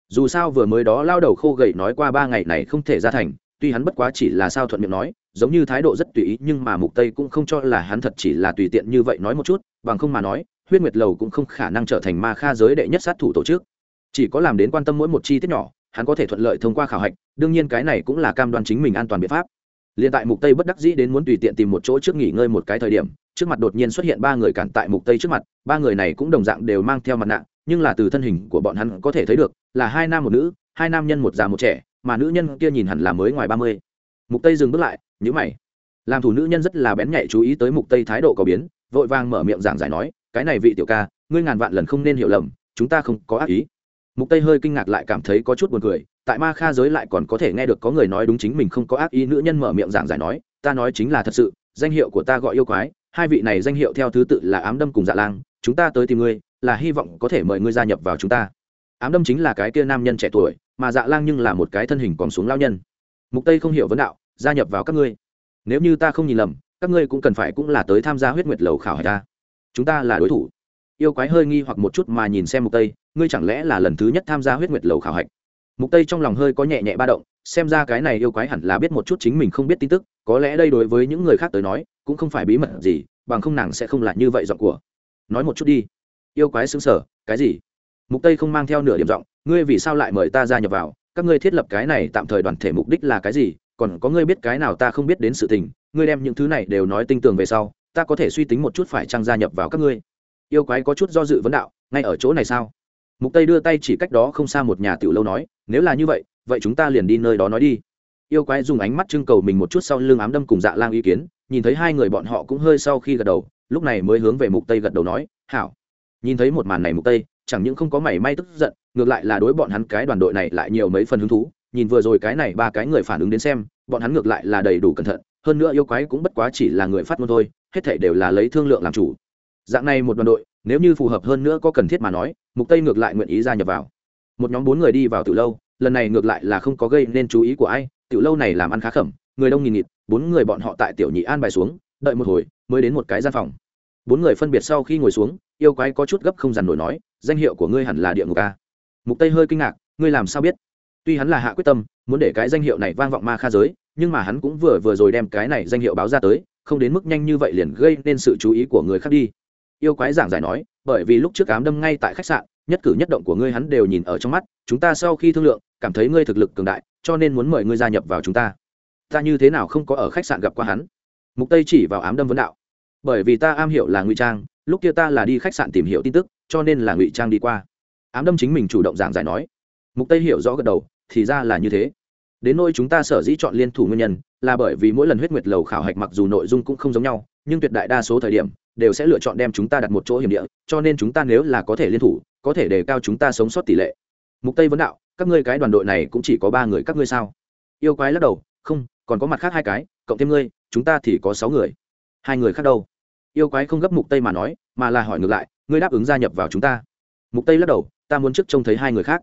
Dù sao vừa mới đó lao đầu khô gầy nói qua ba ngày này không thể ra thành, tuy hắn bất quá chỉ là sao thuận miệng nói, giống như thái độ rất tùy ý, nhưng mà mục tây cũng không cho là hắn thật chỉ là tùy tiện như vậy nói một chút, bằng không mà nói, huyết nguyệt lầu cũng không khả năng trở thành ma kha giới đệ nhất sát thủ tổ chức. Chỉ có làm đến quan tâm mỗi một chi tiết nhỏ, hắn có thể thuận lợi thông qua khảo hạch, đương nhiên cái này cũng là cam đoan chính mình an toàn biện pháp. Liên tại mục tây bất đắc dĩ đến muốn tùy tiện tìm một chỗ trước nghỉ ngơi một cái thời điểm, trước mặt đột nhiên xuất hiện ba người cản tại mục tây trước mặt, ba người này cũng đồng dạng đều mang theo mặt nạ, nhưng là từ thân hình của bọn hắn có thể thấy được, là hai nam một nữ, hai nam nhân một già một trẻ, mà nữ nhân kia nhìn hẳn là mới ngoài ba mươi. Mục tây dừng bước lại nhữ mày. Làm thủ nữ nhân rất là bén nhạy chú ý tới mục tây thái độ có biến, vội vàng mở miệng giảng giải nói, cái này vị tiểu ca, ngươi ngàn vạn lần không nên hiểu lầm, chúng ta không có ác ý mục tây hơi kinh ngạc lại cảm thấy có chút buồn cười, tại ma kha giới lại còn có thể nghe được có người nói đúng chính mình không có ác ý, nữ nhân mở miệng giảng giải nói, ta nói chính là thật sự, danh hiệu của ta gọi yêu quái, hai vị này danh hiệu theo thứ tự là ám đâm cùng dạ lang, chúng ta tới tìm ngươi, là hy vọng có thể mời ngươi gia nhập vào chúng ta. Ám đâm chính là cái kia nam nhân trẻ tuổi, mà dạ lang nhưng là một cái thân hình còn xuống lao nhân. Mục tây không hiểu vấn đạo, gia nhập vào các ngươi? Nếu như ta không nhìn lầm, các ngươi cũng cần phải cũng là tới tham gia huyết nguyệt lầu khảo hải ta. Chúng ta là đối thủ yêu quái hơi nghi hoặc một chút mà nhìn xem mục tây, ngươi chẳng lẽ là lần thứ nhất tham gia huyết nguyệt lầu khảo hạch? Mục tây trong lòng hơi có nhẹ nhẹ ba động, xem ra cái này yêu quái hẳn là biết một chút chính mình không biết tin tức, có lẽ đây đối với những người khác tới nói, cũng không phải bí mật gì, bằng không nàng sẽ không là như vậy giọng của. Nói một chút đi. Yêu quái xứng sở cái gì? Mục tây không mang theo nửa điểm giọng, ngươi vì sao lại mời ta gia nhập vào? Các ngươi thiết lập cái này tạm thời đoàn thể mục đích là cái gì? Còn có ngươi biết cái nào ta không biết đến sự tình, ngươi đem những thứ này đều nói tinh tường về sau, ta có thể suy tính một chút phải trang gia nhập vào các ngươi? Yêu quái có chút do dự vấn đạo, ngay ở chỗ này sao? Mục tây đưa tay chỉ cách đó không xa một nhà tiểu lâu nói, nếu là như vậy vậy chúng ta liền đi nơi đó nói đi. Yêu quái dùng ánh mắt trưng cầu mình một chút sau lưng ám đâm cùng dạ lang ý kiến, nhìn thấy hai người bọn họ cũng hơi sau khi gật đầu, lúc này mới hướng về mục tây gật đầu nói, hảo. Nhìn thấy một màn này mục tây, chẳng những không có mảy may tức giận, ngược lại là đối bọn hắn cái đoàn đội này lại nhiều mấy phần hứng thú, nhìn vừa rồi cái này ba cái người phản ứng đến xem, bọn hắn ngược lại là đầy đủ cẩn thận, hơn nữa yêu quái cũng bất quá chỉ là người phát ngôn thôi, hết thể đều là lấy thương lượng làm chủ dạng này một đoàn đội, nếu như phù hợp hơn nữa có cần thiết mà nói, mục tây ngược lại nguyện ý gia nhập vào. Một nhóm bốn người đi vào từ lâu, lần này ngược lại là không có gây nên chú ý của ai, tiểu lâu này làm ăn khá khẩm, người đông nghìn nghịt, bốn người bọn họ tại tiểu nhị an bài xuống, đợi một hồi, mới đến một cái gian phòng. Bốn người phân biệt sau khi ngồi xuống, yêu quái có chút gấp không dằn nổi nói, danh hiệu của ngươi hẳn là địa ngục a. Mục tây hơi kinh ngạc, ngươi làm sao biết? Tuy hắn là hạ quyết tâm, muốn để cái danh hiệu này vang vọng ma kha giới, nhưng mà hắn cũng vừa vừa rồi đem cái này danh hiệu báo ra tới, không đến mức nhanh như vậy liền gây nên sự chú ý của người khác đi yêu quái giảng giải nói, bởi vì lúc trước ám đâm ngay tại khách sạn, nhất cử nhất động của ngươi hắn đều nhìn ở trong mắt, chúng ta sau khi thương lượng, cảm thấy ngươi thực lực cường đại, cho nên muốn mời ngươi gia nhập vào chúng ta. Ta như thế nào không có ở khách sạn gặp qua hắn? Mục tây chỉ vào ám đâm vấn đạo. Bởi vì ta am hiểu là ngụy trang, lúc kia ta là đi khách sạn tìm hiểu tin tức, cho nên là ngụy trang đi qua. Ám đâm chính mình chủ động giảng giải nói. Mục tây hiểu rõ gật đầu, thì ra là như thế đến nỗi chúng ta sở dĩ chọn liên thủ nguyên nhân là bởi vì mỗi lần huyết nguyệt lầu khảo hạch mặc dù nội dung cũng không giống nhau, nhưng tuyệt đại đa số thời điểm đều sẽ lựa chọn đem chúng ta đặt một chỗ hiểm địa, cho nên chúng ta nếu là có thể liên thủ, có thể đề cao chúng ta sống sót tỷ lệ. Mục tây vấn đạo, các ngươi cái đoàn đội này cũng chỉ có ba người, các ngươi sao? Yêu quái lắc đầu, không, còn có mặt khác hai cái, cộng thêm ngươi, chúng ta thì có sáu người. Hai người khác đâu? Yêu quái không gấp mục tây mà nói, mà là hỏi ngược lại, ngươi đáp ứng gia nhập vào chúng ta? Mục tây lắc đầu, ta muốn trước trông thấy hai người khác.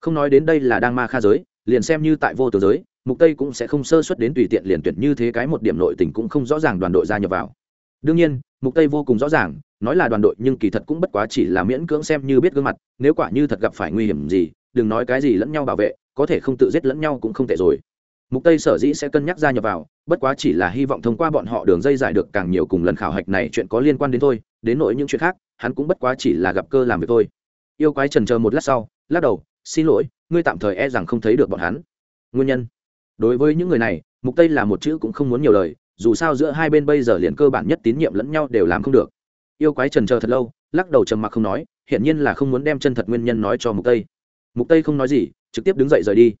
Không nói đến đây là đang ma kha giới liền xem như tại vô tử giới, mục tây cũng sẽ không sơ xuất đến tùy tiện liền tuyển như thế cái một điểm nội tình cũng không rõ ràng đoàn đội gia nhập vào. Đương nhiên, mục tây vô cùng rõ ràng, nói là đoàn đội nhưng kỳ thật cũng bất quá chỉ là miễn cưỡng xem như biết gương mặt, nếu quả như thật gặp phải nguy hiểm gì, đừng nói cái gì lẫn nhau bảo vệ, có thể không tự giết lẫn nhau cũng không tệ rồi. Mục tây sở dĩ sẽ cân nhắc gia nhập vào, bất quá chỉ là hy vọng thông qua bọn họ đường dây giải được càng nhiều cùng lần khảo hạch này chuyện có liên quan đến thôi, đến nỗi những chuyện khác, hắn cũng bất quá chỉ là gặp cơ làm việc thôi. Yêu quái trần chờ một lát sau, lắc đầu, xin lỗi ngươi tạm thời e rằng không thấy được bọn hắn. Nguyên nhân? Đối với những người này, mục tây là một chữ cũng không muốn nhiều lời, dù sao giữa hai bên bây giờ liền cơ bản nhất tín nhiệm lẫn nhau đều làm không được. Yêu quái trần chờ thật lâu, lắc đầu trầm mặc không nói hiện nhiên là không muốn đem chân thật nguyên nhân nói cho mục tây. Mục tây không nói gì, trực tiếp đứng dậy rời đi.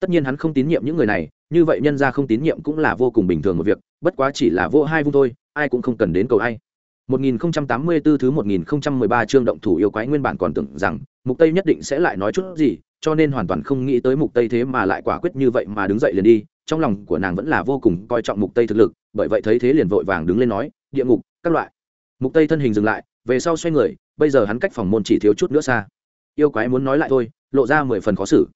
Tất nhiên hắn không tín nhiệm những người này, như vậy nhân ra không tín nhiệm cũng là vô cùng bình thường một việc, bất quá chỉ là vô hai vung thôi, ai cũng không cần đến cầu ai. 1084 thứ 1013 chương động thủ yêu quái nguyên bản còn tưởng rằng Mục Tây nhất định sẽ lại nói chút gì, cho nên hoàn toàn không nghĩ tới Mục Tây thế mà lại quả quyết như vậy mà đứng dậy liền đi, trong lòng của nàng vẫn là vô cùng coi trọng Mục Tây thực lực, bởi vậy thấy thế liền vội vàng đứng lên nói, địa ngục, các loại. Mục Tây thân hình dừng lại, về sau xoay người, bây giờ hắn cách phòng môn chỉ thiếu chút nữa xa. Yêu quái muốn nói lại thôi, lộ ra mười phần khó xử.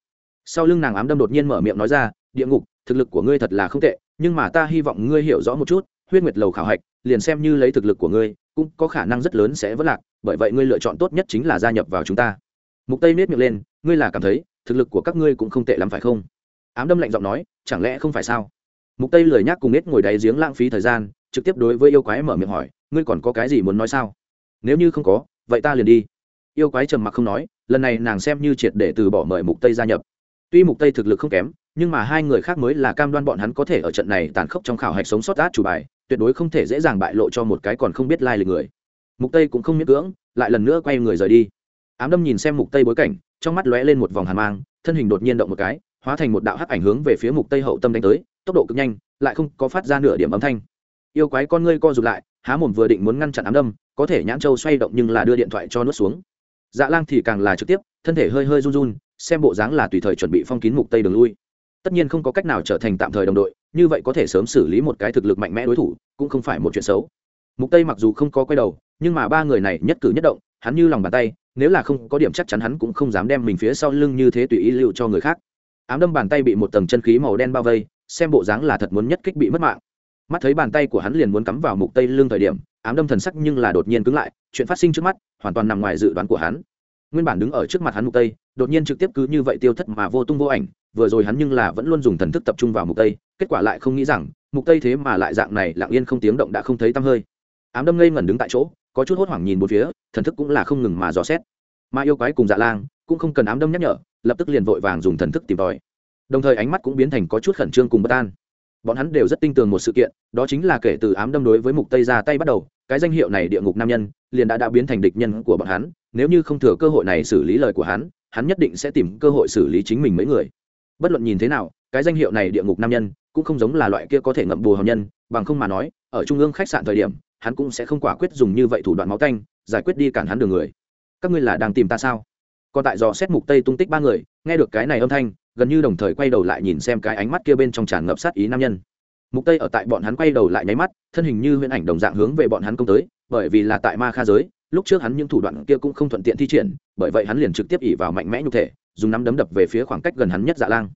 Sau lưng nàng ám đâm đột nhiên mở miệng nói ra, địa ngục, thực lực của ngươi thật là không tệ, nhưng mà ta hy vọng ngươi hiểu rõ một chút, huyết nguyệt lầu khảo hạch, liền xem như lấy thực lực của ngươi, cũng có khả năng rất lớn sẽ vỡ lạc, bởi vậy ngươi lựa chọn tốt nhất chính là gia nhập vào chúng ta. Mục tây miết miệng lên, ngươi là cảm thấy, thực lực của các ngươi cũng không tệ lắm phải không? Ám đâm lạnh giọng nói, chẳng lẽ không phải sao? Mục tây lười nhác cùng nết ngồi đáy giếng lãng phí thời gian, trực tiếp đối với yêu quái mở miệng hỏi, ngươi còn có cái gì muốn nói sao? Nếu như không có, vậy ta liền đi. Yêu quái trầm mặc không nói, lần này nàng xem như triệt để từ bỏ mời mục tây gia nhập. Tuy mục tây thực lực không kém, nhưng mà hai người khác mới là cam đoan bọn hắn có thể ở trận này tàn khốc trong khảo hạch sống sót át chủ bài tuyệt đối không thể dễ dàng bại lộ cho một cái còn không biết lai lịch người. Mục tây cũng không miễn cưỡng, lại lần nữa quay người rời đi. Ám đâm nhìn xem mục tây bối cảnh, trong mắt lóe lên một vòng hàn mang, thân hình đột nhiên động một cái, hóa thành một đạo hắc ảnh hướng về phía mục tây hậu tâm đánh tới, tốc độ cực nhanh, lại không có phát ra nửa điểm âm thanh. Yêu quái con ngươi co rụt lại, há mồm vừa định muốn ngăn chặn ám đâm, có thể nhãn châu xoay động nhưng là đưa điện thoại cho nuốt xuống. Dạ lang thì càng là trực tiếp, thân thể hơi hơi run run, xem bộ dáng là tùy thời chuẩn bị phong kín mục tây đường lui. Tất nhiên không có cách nào trở thành tạm thời đồng đội như vậy có thể sớm xử lý một cái thực lực mạnh mẽ đối thủ, cũng không phải một chuyện xấu. Mục tây mặc dù không có quay đầu, nhưng mà ba người này nhất cử nhất động, hắn như lòng bàn tay, nếu là không có điểm chắc chắn hắn cũng không dám đem mình phía sau lưng như thế tùy ý lưu cho người khác. Ám đâm bàn tay bị một tầng chân khí màu đen bao vây, xem bộ dáng là thật muốn nhất kích bị mất mạng. Mắt thấy bàn tay của hắn liền muốn cắm vào mục tây lưng thời điểm, ám đâm thần sắc nhưng là đột nhiên cứng lại, chuyện phát sinh trước mắt hoàn toàn nằm ngoài dự đoán của hắn. Nguyên bản đứng ở trước mặt hắn mục tây, đột nhiên trực tiếp cứ như vậy tiêu thất mà vô tung vô ảnh vừa rồi hắn nhưng là vẫn luôn dùng thần thức tập trung vào mục tây, kết quả lại không nghĩ rằng, mục tây thế mà lại dạng này lặng yên không tiếng động đã không thấy tăm hơi. Ám đâm ngây ngẩn đứng tại chỗ, có chút hốt hoảng nhìn một phía, thần thức cũng là không ngừng mà dò xét. Mà yêu quái cùng dạ lang cũng không cần ám đâm nhắc nhở, lập tức liền vội vàng dùng thần thức tìm tòi. Đồng thời ánh mắt cũng biến thành có chút khẩn trương cùng bất an. Bọn hắn đều rất tin tưởng một sự kiện, đó chính là kể từ ám đâm đối với mục tây ra tay bắt đầu, cái danh hiệu này địa ngục nam nhân liền đã đã biến thành địch nhân của bọn hắn. Nếu như không thừa cơ hội này xử lý lời của hắn hắn nhất định sẽ tìm cơ hội xử lý chính mình mấy người bất luận nhìn thế nào, cái danh hiệu này địa ngục nam nhân cũng không giống là loại kia có thể ngậm bù hào nhân, bằng không mà nói, ở trung ương khách sạn thời điểm, hắn cũng sẽ không quả quyết dùng như vậy thủ đoạn máu canh giải quyết đi cản hắn đường người. Các ngươi là đang tìm ta sao? Còn tại dò xét mục tây tung tích ba người, nghe được cái này âm thanh, gần như đồng thời quay đầu lại nhìn xem cái ánh mắt kia bên trong tràn ngập sát ý nam nhân. Mục tây ở tại bọn hắn quay đầu lại nháy mắt, thân hình như huyễn ảnh đồng dạng hướng về bọn hắn công tới, bởi vì là tại ma kha giới, lúc trước hắn những thủ đoạn kia cũng không thuận tiện thi triển, bởi vậy hắn liền trực tiếp ỉ vào mạnh mẽ nhục thể dùng nắm đấm đập về phía khoảng cách gần hắn nhất dạ lang.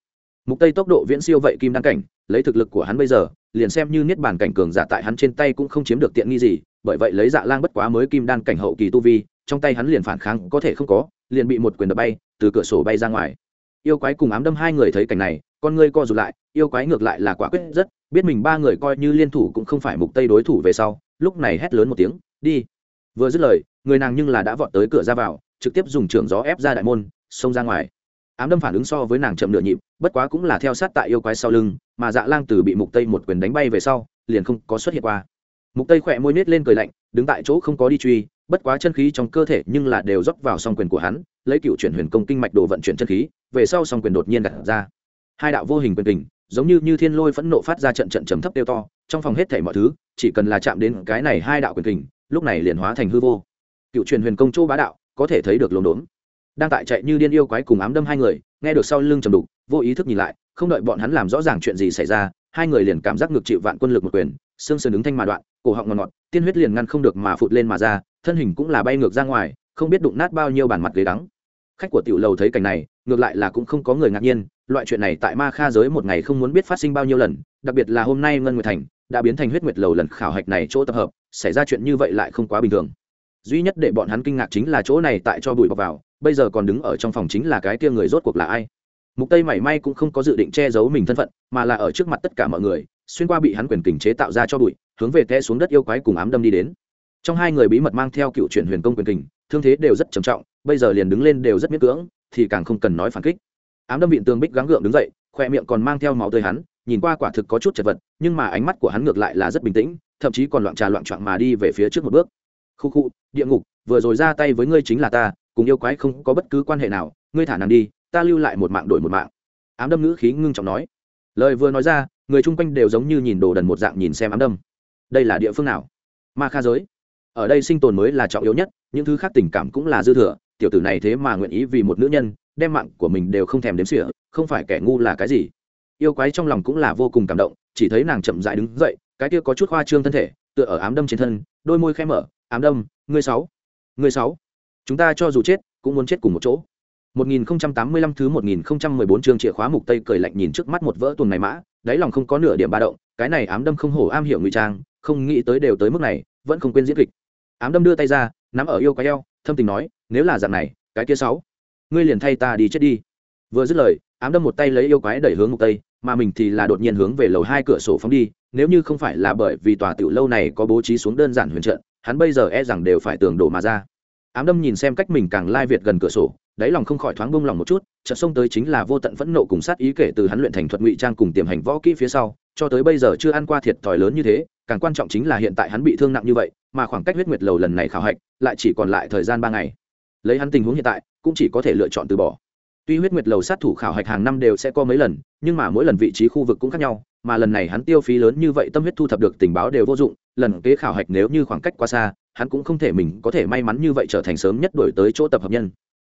Mục tây tốc độ viễn siêu vậy kim đăng cảnh, lấy thực lực của hắn bây giờ, liền xem như niết bàn cảnh cường giả tại hắn trên tay cũng không chiếm được tiện nghi gì, bởi vậy lấy dạ lang bất quá mới kim đan cảnh hậu kỳ tu vi, trong tay hắn liền phản kháng có thể không có, liền bị một quyền đập bay, từ cửa sổ bay ra ngoài. Yêu quái cùng ám đâm hai người thấy cảnh này, con ngươi co rụt lại, yêu quái ngược lại là quả quyết rất, biết mình ba người coi như liên thủ cũng không phải mục tây đối thủ về sau, lúc này hét lớn một tiếng, đi! Vừa dứt lời, người nàng nhưng là đã vọt tới cửa ra vào, trực tiếp dùng trường gió ép ra đại môn xông ra ngoài. Ám đâm phản ứng so với nàng chậm nửa nhịp, bất quá cũng là theo sát tại yêu quái sau lưng, mà dạ lang từ bị mục tây một quyền đánh bay về sau, liền không có xuất hiện qua. Mục tây khỏe môi nết lên cười lạnh, đứng tại chỗ không có đi truy, bất quá chân khí trong cơ thể nhưng là đều rót vào song quyền của hắn, lấy cựu chuyển huyền công kinh mạch đồ vận chuyển chân khí, về sau song quyền đột nhiên đặt ra. Hai đạo vô hình quyền tình giống như như thiên lôi phẫn nộ phát ra trận trận trầm thấp tiêu to, trong phòng hết thảy mọi thứ, chỉ cần là chạm đến cái này hai đạo quyền tình lúc này liền hóa thành hư vô. Cựu truyền huyền công châu bá đạo, có thể thấy được lồn đốn đang tại chạy như điên yêu quái cùng ám đâm hai người, nghe được sau lưng trầm đục, vô ý thức nhìn lại, không đợi bọn hắn làm rõ ràng chuyện gì xảy ra, hai người liền cảm giác ngược chịu vạn quân lực một quyền, xương sườn đứng thanh mà đoạn, cổ họng ngọt ngọt, tiên huyết liền ngăn không được mà phụt lên mà ra, thân hình cũng là bay ngược ra ngoài, không biết đụng nát bao nhiêu bản mặt ghế đắng. Khách của tiểu lầu thấy cảnh này, ngược lại là cũng không có người ngạc nhiên, loại chuyện này tại ma kha giới một ngày không muốn biết phát sinh bao nhiêu lần, đặc biệt là hôm nay ngân nguyệt thành đã biến thành huyết nguyệt lầu lần khảo hạch này chỗ tập hợp, xảy ra chuyện như vậy lại không quá bình thường. Duy nhất để bọn hắn kinh ngạc chính là chỗ này tại cho bụi bọc vào bây giờ còn đứng ở trong phòng chính là cái kia người rốt cuộc là ai? Mục tây mảy may cũng không có dự định che giấu mình thân phận, mà là ở trước mặt tất cả mọi người, xuyên qua bị hắn quyền kình chế tạo ra cho bụi, hướng về té xuống đất yêu quái cùng ám đâm đi đến. Trong hai người bí mật mang theo cựu chuyển huyền công quyền kình, thương thế đều rất trầm trọng, bây giờ liền đứng lên đều rất miễn cưỡng, thì càng không cần nói phản kích. Ám đâm vịn tường bích gắng gượng đứng dậy, khoe miệng còn mang theo máu tươi hắn, nhìn qua quả thực có chút chật vật, nhưng mà ánh mắt của hắn ngược lại là rất bình tĩnh, thậm chí còn loạn trà loạn trạng mà đi về phía trước một bước. Khu khu, địa ngục, vừa rồi ra tay với ngươi chính là ta cùng yêu quái không có bất cứ quan hệ nào, ngươi thả nàng đi, ta lưu lại một mạng đổi một mạng. Ám đâm ngữ khí ngưng trọng nói. Lời vừa nói ra, người chung quanh đều giống như nhìn đồ đần một dạng nhìn xem ám đâm. Đây là địa phương nào? Ma kha giới. Ở đây sinh tồn mới là trọng yếu nhất, những thứ khác tình cảm cũng là dư thừa, tiểu tử này thế mà nguyện ý vì một nữ nhân, đem mạng của mình đều không thèm đếm xỉa, không phải kẻ ngu là cái gì? Yêu quái trong lòng cũng là vô cùng cảm động, chỉ thấy nàng chậm dại đứng dậy, cái kia có chút hoa trương thân thể, tựa ở ám đâm trên thân, đôi môi khẽ mở. Ám đâm, ngươi sáu ngươi sáu chúng ta cho dù chết, cũng muốn chết cùng một chỗ. 1085 thứ 1014 chương chìa khóa mục tây cười lạnh nhìn trước mắt một vỡ tuần này mã, đáy lòng không có nửa điểm ba động, cái này ám đâm không hổ am hiểu ngụy trang, không nghĩ tới đều tới mức này, vẫn không quên diễn kịch. Ám đâm đưa tay ra, nắm ở yêu quái eo, thâm tình nói, nếu là dạng này, cái kia sáu, ngươi liền thay ta đi chết đi. Vừa dứt lời, ám đâm một tay lấy yêu quái đẩy hướng mục tây, mà mình thì là đột nhiên hướng về lầu hai cửa sổ phóng đi, nếu như không phải là bởi vì tòa tiểu lâu này có bố trí xuống đơn giản huyền trận, hắn bây giờ e rằng đều phải tường đổ mà ra ám đâm nhìn xem cách mình càng lai việt gần cửa sổ, đáy lòng không khỏi thoáng bông lòng một chút, chợt xông tới chính là vô tận phẫn nộ cùng sát ý kể từ hắn luyện thành thuật ngụy trang cùng tiềm hành võ kỹ phía sau, cho tới bây giờ chưa ăn qua thiệt thòi lớn như thế, càng quan trọng chính là hiện tại hắn bị thương nặng như vậy, mà khoảng cách huyết nguyệt lầu lần này khảo hạch, lại chỉ còn lại thời gian ba ngày. Lấy hắn tình huống hiện tại, cũng chỉ có thể lựa chọn từ bỏ. Tuy huyết nguyệt lầu sát thủ khảo hạch hàng năm đều sẽ có mấy lần, nhưng mà mỗi lần vị trí khu vực cũng khác nhau, mà lần này hắn tiêu phí lớn như vậy tâm huyết thu thập được tình báo đều vô dụng, lần kế khảo hạch nếu như khoảng cách quá xa hắn cũng không thể mình có thể may mắn như vậy trở thành sớm nhất đổi tới chỗ tập hợp nhân.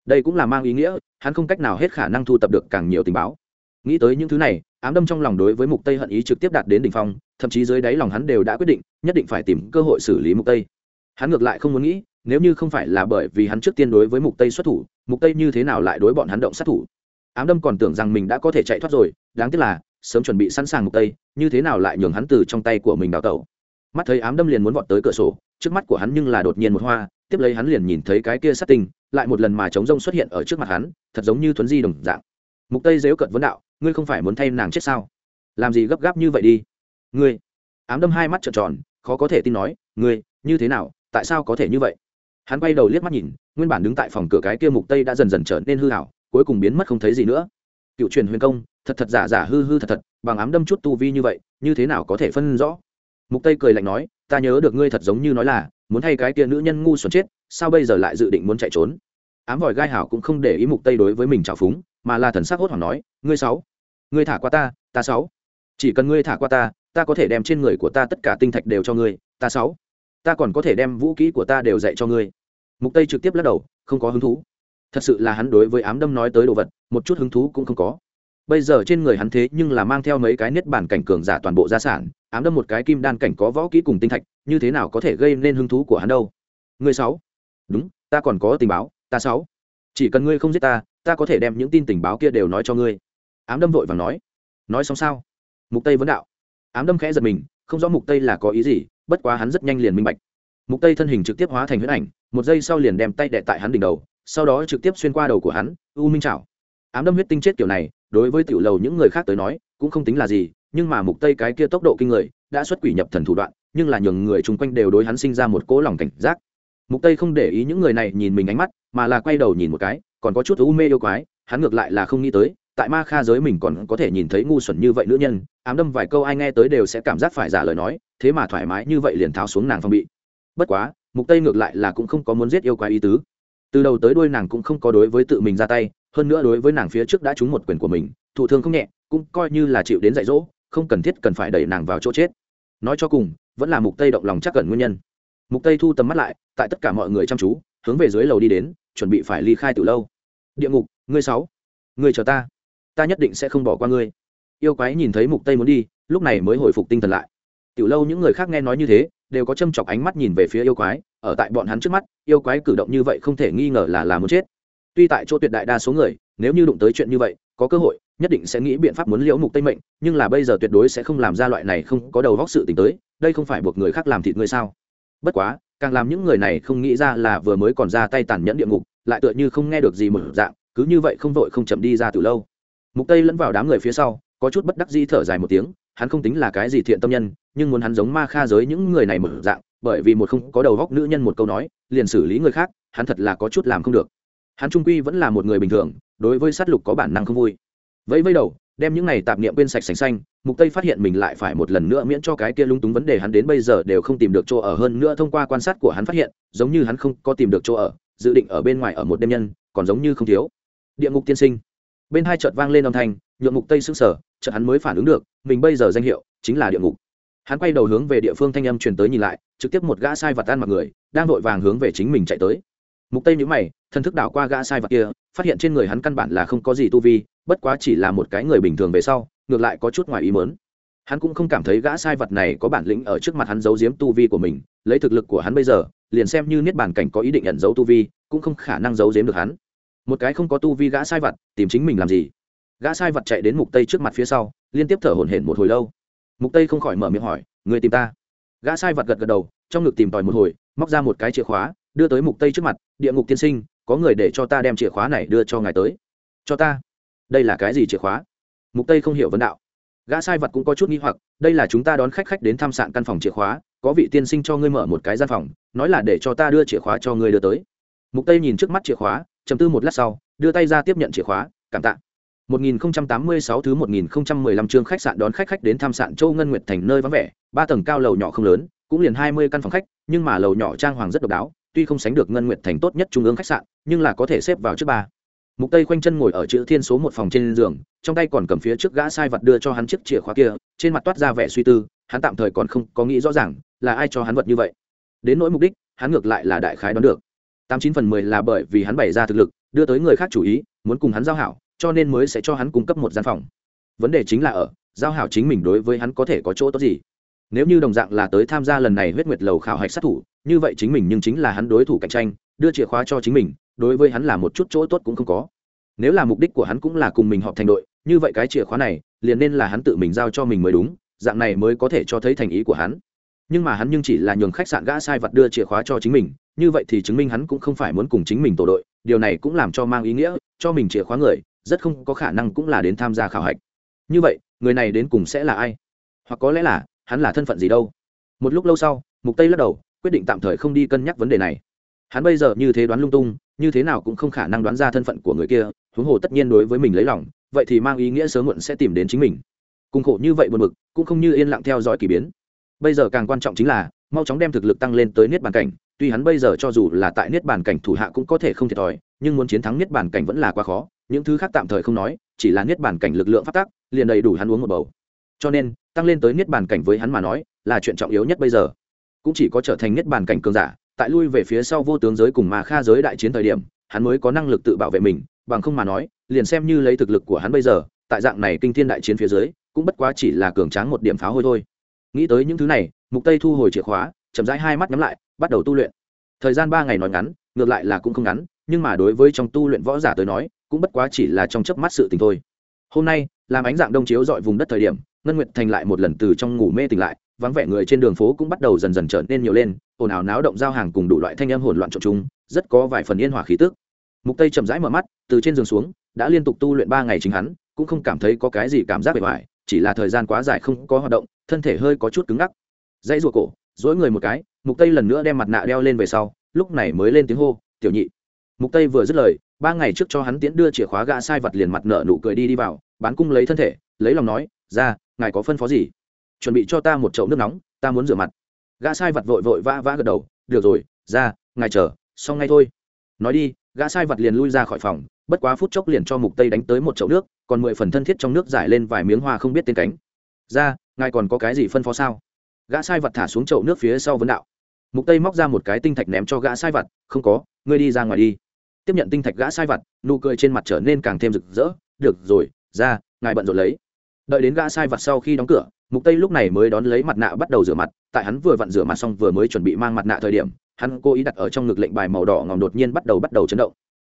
Đây cũng là mang ý nghĩa, hắn không cách nào hết khả năng thu thập được càng nhiều tình báo. Nghĩ tới những thứ này, ám đâm trong lòng đối với mục tây hận ý trực tiếp đạt đến đỉnh phong, thậm chí dưới đáy lòng hắn đều đã quyết định, nhất định phải tìm cơ hội xử lý mục tây. Hắn ngược lại không muốn nghĩ, nếu như không phải là bởi vì hắn trước tiên đối với mục tây xuất thủ, mục tây như thế nào lại đối bọn hắn động sát thủ? Ám đâm còn tưởng rằng mình đã có thể chạy thoát rồi, đáng tiếc là, sớm chuẩn bị sẵn sàng mục tây, như thế nào lại nhường hắn từ trong tay của mình đào tẩu? Mắt thấy ám đâm liền muốn vọt tới cửa sổ trước mắt của hắn nhưng là đột nhiên một hoa, tiếp lấy hắn liền nhìn thấy cái kia sát tinh, lại một lần mà chống rông xuất hiện ở trước mặt hắn, thật giống như thuấn di đồng dạng. Mục tây dếu cận vấn đạo, ngươi không phải muốn thay nàng chết sao? Làm gì gấp gáp như vậy đi? Ngươi, ám đâm hai mắt trợn tròn, khó có thể tin nói, ngươi, như thế nào, tại sao có thể như vậy? Hắn quay đầu liếc mắt nhìn, nguyên bản đứng tại phòng cửa cái kia mục tây đã dần dần trở nên hư hảo cuối cùng biến mất không thấy gì nữa. Cựu truyền huyền công, thật thật giả giả hư hư thật thật, bằng ám đâm chút tu vi như vậy, như thế nào có thể phân rõ? Mục tây cười lạnh nói, ta nhớ được ngươi thật giống như nói là, muốn thay cái kia nữ nhân ngu xuẩn chết, sao bây giờ lại dự định muốn chạy trốn? Ám vòi gai hảo cũng không để ý mục tây đối với mình trào phúng, mà là thần sắc hốt hoảng nói, ngươi sáu, ngươi thả qua ta ta sáu. Chỉ cần ngươi thả qua ta ta có thể đem trên người của ta tất cả tinh thạch đều cho ngươi, ta sáu. Ta còn có thể đem vũ kỹ của ta đều dạy cho ngươi. Mục tây trực tiếp lắc đầu, không có hứng thú. Thật sự là hắn đối với ám đâm nói tới đồ vật, một chút hứng thú cũng không có bây giờ trên người hắn thế nhưng là mang theo mấy cái niết bản cảnh cường giả toàn bộ gia sản, ám đâm một cái kim đan cảnh có võ kỹ cùng tinh thạch, như thế nào có thể gây nên hứng thú của hắn đâu? Người sáu. Đúng, ta còn có tình báo, ta sáu. Chỉ cần ngươi không giết ta ta có thể đem những tin tình báo kia đều nói cho ngươi. Ám đâm vội và nói. Nói xong sao? Mục tây vấn đạo. Ám đâm khẽ giật mình, không rõ mục tây là có ý gì, bất quá hắn rất nhanh liền minh bạch. Mục tây thân hình trực tiếp hóa thành huyết ảnh, một giây sau liền đem tay đệ tại hắn đỉnh đầu, sau đó trực tiếp xuyên qua đầu của hắn, u minh chảo ám đâm huyết tinh chết kiểu này, đối với tiểu lầu những người khác tới nói, cũng không tính là gì, nhưng mà mục tây cái kia tốc độ kinh người, đã xuất quỷ nhập thần thủ đoạn, nhưng là nhường người chung quanh đều đối hắn sinh ra một cỗ lòng cảnh giác. Mục tây không để ý những người này nhìn mình ánh mắt, mà là quay đầu nhìn một cái, còn có chút u mê yêu quái, hắn ngược lại là không nghĩ tới, tại ma kha giới mình còn có thể nhìn thấy ngu xuẩn như vậy nữ nhân, ám đâm vài câu ai nghe tới đều sẽ cảm giác phải giả lời nói, thế mà thoải mái như vậy liền tháo xuống nàng phong bị. Bất quá, mục tây ngược lại là cũng không có muốn giết yêu quái ý tứ. Từ đầu tới đuôi nàng cũng không có đối với tự mình ra tay hơn nữa đối với nàng phía trước đã trúng một quyền của mình, thụ thương không nhẹ, cũng coi như là chịu đến dạy dỗ, không cần thiết cần phải đẩy nàng vào chỗ chết. Nói cho cùng, vẫn là mục tây động lòng chắc cần nguyên nhân. Mục tây thu tầm mắt lại, tại tất cả mọi người chăm chú, hướng về dưới lầu đi đến, chuẩn bị phải ly khai từ lâu. Địa ngục, ngươi sáu, ngươi chờ ta. Ta nhất định sẽ không bỏ qua ngươi. Yêu quái nhìn thấy mục tây muốn đi, lúc này mới hồi phục tinh thần lại. Tiểu lâu những người khác nghe nói như thế, đều có châm chọc ánh mắt nhìn về phía yêu quái, ở tại bọn hắn trước mắt, yêu quái cử động như vậy không thể nghi ngờ là là muốn chết tuy tại chỗ tuyệt đại đa số người, nếu như đụng tới chuyện như vậy, có cơ hội, nhất định sẽ nghĩ biện pháp muốn liễu mục tây mệnh, nhưng là bây giờ tuyệt đối sẽ không làm ra loại này không có đầu góc sự tình tới, đây không phải buộc người khác làm thịt người sao? Bất quá, càng làm những người này không nghĩ ra là vừa mới còn ra tay tàn nhẫn địa ngục, lại tựa như không nghe được gì một dạng, cứ như vậy không vội không chậm đi ra từ lâu. Mục tây lẫn vào đám người phía sau, có chút bất đắc dĩ thở dài một tiếng, hắn không tính là cái gì thiện tâm nhân, nhưng muốn hắn giống ma kha giới những người này mở dạng, bởi vì một không có đầu góc nữ nhân một câu nói, liền xử lý người khác, hắn thật là có chút làm không được hắn trung quy vẫn là một người bình thường, đối với sát lục có bản năng không vui. Vẫy vẫy đầu, đem những này tạp niệm quên sạch sành xanh, mục tây phát hiện mình lại phải một lần nữa miễn cho cái kia lung túng vấn đề hắn đến bây giờ đều không tìm được chỗ ở, hơn nữa thông qua quan sát của hắn phát hiện, giống như hắn không có tìm được chỗ ở, dự định ở bên ngoài ở một đêm nhân, còn giống như không thiếu. Địa ngục tiên sinh. Bên hai chợt vang lên âm thanh, nhượng mục tây sững sờ, chợt hắn mới phản ứng được, mình bây giờ danh hiệu chính là địa ngục. Hắn quay đầu hướng về địa phương thanh âm truyền tới nhìn lại, trực tiếp một gã sai vật tan mặc người, đang vội vàng hướng về chính mình chạy tới mục tây nhíu mày thân thức đảo qua gã sai vật kia, phát hiện trên người hắn căn bản là không có gì tu vi, bất quá chỉ là một cái người bình thường về sau, ngược lại có chút ngoài ý mớn hắn cũng không cảm thấy gã sai vật này có bản lĩnh ở trước mặt hắn giấu giếm tu vi của mình, lấy thực lực của hắn bây giờ, liền xem như niết bản cảnh có ý định nhận giấu tu vi, cũng không khả năng giấu giếm được hắn. Một cái không có tu vi gã sai vật, tìm chính mình làm gì? Gã sai vật chạy đến mục tây trước mặt phía sau, liên tiếp thở hổn hển một hồi lâu. Mục tây không khỏi mở miệng hỏi người tìm ta? Gã sai vật gật gật đầu, trong ngực tìm tòi một hồi, móc ra một cái chìa khóa đưa tới mục tây trước mặt địa ngục tiên sinh có người để cho ta đem chìa khóa này đưa cho ngài tới. Cho ta. Đây là cái gì chìa khóa? Mục tây không hiểu vấn đạo. Gã sai vật cũng có chút nghi hoặc đây là chúng ta đón khách khách đến thăm sạn căn phòng chìa khóa có vị tiên sinh cho ngươi mở một cái gian phòng nói là để cho ta đưa chìa khóa cho ngươi đưa tới. Mục tây nhìn trước mắt chìa khóa chầm tư một lát sau đưa tay ra tiếp nhận chìa khóa cảm tạ. 1086 thứ 1015 chương khách sạn đón khách khách đến thăm sạn Châu Ngân Nguyệt thành nơi vắng vẻ, ba tầng cao lầu nhỏ không lớn, cũng liền 20 căn phòng khách, nhưng mà lầu nhỏ trang hoàng rất độc đáo, tuy không sánh được Ngân Nguyệt thành tốt nhất trung ương khách sạn, nhưng là có thể xếp vào trước ba. Mục Tây khoanh chân ngồi ở chữ thiên số một phòng trên giường, trong tay còn cầm phía trước gã sai vật đưa cho hắn chiếc chìa khóa kia, trên mặt toát ra vẻ suy tư, hắn tạm thời còn không có nghĩ rõ ràng là ai cho hắn vật như vậy. Đến nỗi mục đích, hắn ngược lại là đại khái đoán được. 89 phần 10 là bởi vì hắn bày ra thực lực, đưa tới người khác chủ ý, muốn cùng hắn giao hảo, cho nên mới sẽ cho hắn cung cấp một gian phòng vấn đề chính là ở giao hảo chính mình đối với hắn có thể có chỗ tốt gì nếu như đồng dạng là tới tham gia lần này huyết nguyệt lầu khảo hạch sát thủ, như vậy chính mình nhưng chính là hắn đối thủ cạnh tranh, đưa chìa khóa cho chính mình, đối với hắn là một chút chỗ tốt cũng không có. Nếu là mục đích của hắn cũng là cùng mình họp thành đội, như vậy cái chìa khóa này, liền nên là hắn tự mình giao cho mình mới đúng, dạng này mới có thể cho thấy thành ý của hắn. Nhưng mà hắn nhưng chỉ là nhường khách sạn gã sai vật đưa chìa khóa cho chính mình, như vậy thì chứng minh hắn cũng không phải muốn cùng chính mình tổ đội, điều này cũng làm cho mang ý nghĩa, cho mình chìa khóa người, rất không có khả năng cũng là đến tham gia khảo hạch. Như vậy, người này đến cùng sẽ là ai? Hoặc có lẽ là hắn là thân phận gì đâu? Một lúc lâu sau, mục tây lắc đầu, quyết định tạm thời không đi cân nhắc vấn đề này. Hắn bây giờ như thế đoán lung tung, như thế nào cũng không khả năng đoán ra thân phận của người kia, huống hồ tất nhiên đối với mình lấy lòng, vậy thì mang ý nghĩa sớm muộn sẽ tìm đến chính mình. Cùng khổ như vậy buồn bực, cũng không như yên lặng theo dõi kỳ biến. Bây giờ càng quan trọng chính là, mau chóng đem thực lực tăng lên tới niết bàn cảnh, tuy hắn bây giờ cho dù là tại niết bàn cảnh thủ hạ cũng có thể không thiệt thòi, nhưng muốn chiến thắng niết bàn cảnh vẫn là quá khó, những thứ khác tạm thời không nói, chỉ là niết bàn cảnh lực lượng phát tác, liền đầy đủ hắn uống một bầu. Cho nên tăng lên tới niết bàn cảnh với hắn mà nói, là chuyện trọng yếu nhất bây giờ. Cũng chỉ có trở thành niết bàn cảnh cường giả, tại lui về phía sau vô tướng giới cùng mà kha giới đại chiến thời điểm, hắn mới có năng lực tự bảo vệ mình, bằng không mà nói, liền xem như lấy thực lực của hắn bây giờ, tại dạng này kinh thiên đại chiến phía dưới, cũng bất quá chỉ là cường tráng một điểm pháo hôi thôi. Nghĩ tới những thứ này, mục tây thu hồi chìa khóa, chậm rãi hai mắt nhắm lại, bắt đầu tu luyện. Thời gian ba ngày nói ngắn, ngược lại là cũng không ngắn, nhưng mà đối với trong tu luyện võ giả tới nói, cũng bất quá chỉ là trong chớp mắt sự tình thôi. Hôm nay, làm ánh dạng đông chiếu dọi vùng đất thời điểm ngân nguyệt thành lại một lần từ trong ngủ mê tỉnh lại, vắng vẻ người trên đường phố cũng bắt đầu dần dần trở nên nhiều lên, ồn ào náo động giao hàng cùng đủ loại thanh âm hỗn loạn trộn chung rất có vài phần yên hòa khí tức. Mục tây chậm rãi mở mắt, từ trên giường xuống, đã liên tục tu luyện ba ngày chính hắn, cũng không cảm thấy có cái gì cảm giác bề ngoài, chỉ là thời gian quá dài không có hoạt động, thân thể hơi có chút cứng ngắc. Dãy ruột cổ, dỗi người một cái, mục tây lần nữa đem mặt nạ đeo lên về sau, lúc này mới lên tiếng hô, tiểu nhị. Mục tây vừa dứt lời, ba ngày trước cho hắn tiễn đưa chìa khóa gã sai vật liền mặt nợ nụ cười đi đi vào, bán cung lấy thân thể, lấy lòng nói, ra ngài có phân phó gì? Chuẩn bị cho ta một chậu nước nóng, ta muốn rửa mặt. Gã sai vật vội vội vã vã gật đầu. Được rồi, ra, ngài chờ, xong ngay thôi. Nói đi, gã sai vật liền lui ra khỏi phòng, bất quá phút chốc liền cho mục tây đánh tới một chậu nước, còn mười phần thân thiết trong nước giải lên vài miếng hoa không biết tên cánh. Ra, ngài còn có cái gì phân phó sao? Gã sai vật thả xuống chậu nước phía sau vấn đạo. Mục tây móc ra một cái tinh thạch ném cho gã sai vật. Không có, ngươi đi ra ngoài đi. Tiếp nhận tinh thạch gã sai vật, nụ cười trên mặt trở nên càng thêm rực rỡ. Được rồi, ra, ngài bận rộn lấy đợi đến gã sai vật sau khi đóng cửa mục tây lúc này mới đón lấy mặt nạ bắt đầu rửa mặt. Tại hắn vừa vặn rửa mặt xong vừa mới chuẩn bị mang mặt nạ thời điểm hắn cố ý đặt ở trong ngực lệnh bài màu đỏ ngòm đột nhiên bắt đầu bắt đầu chấn động.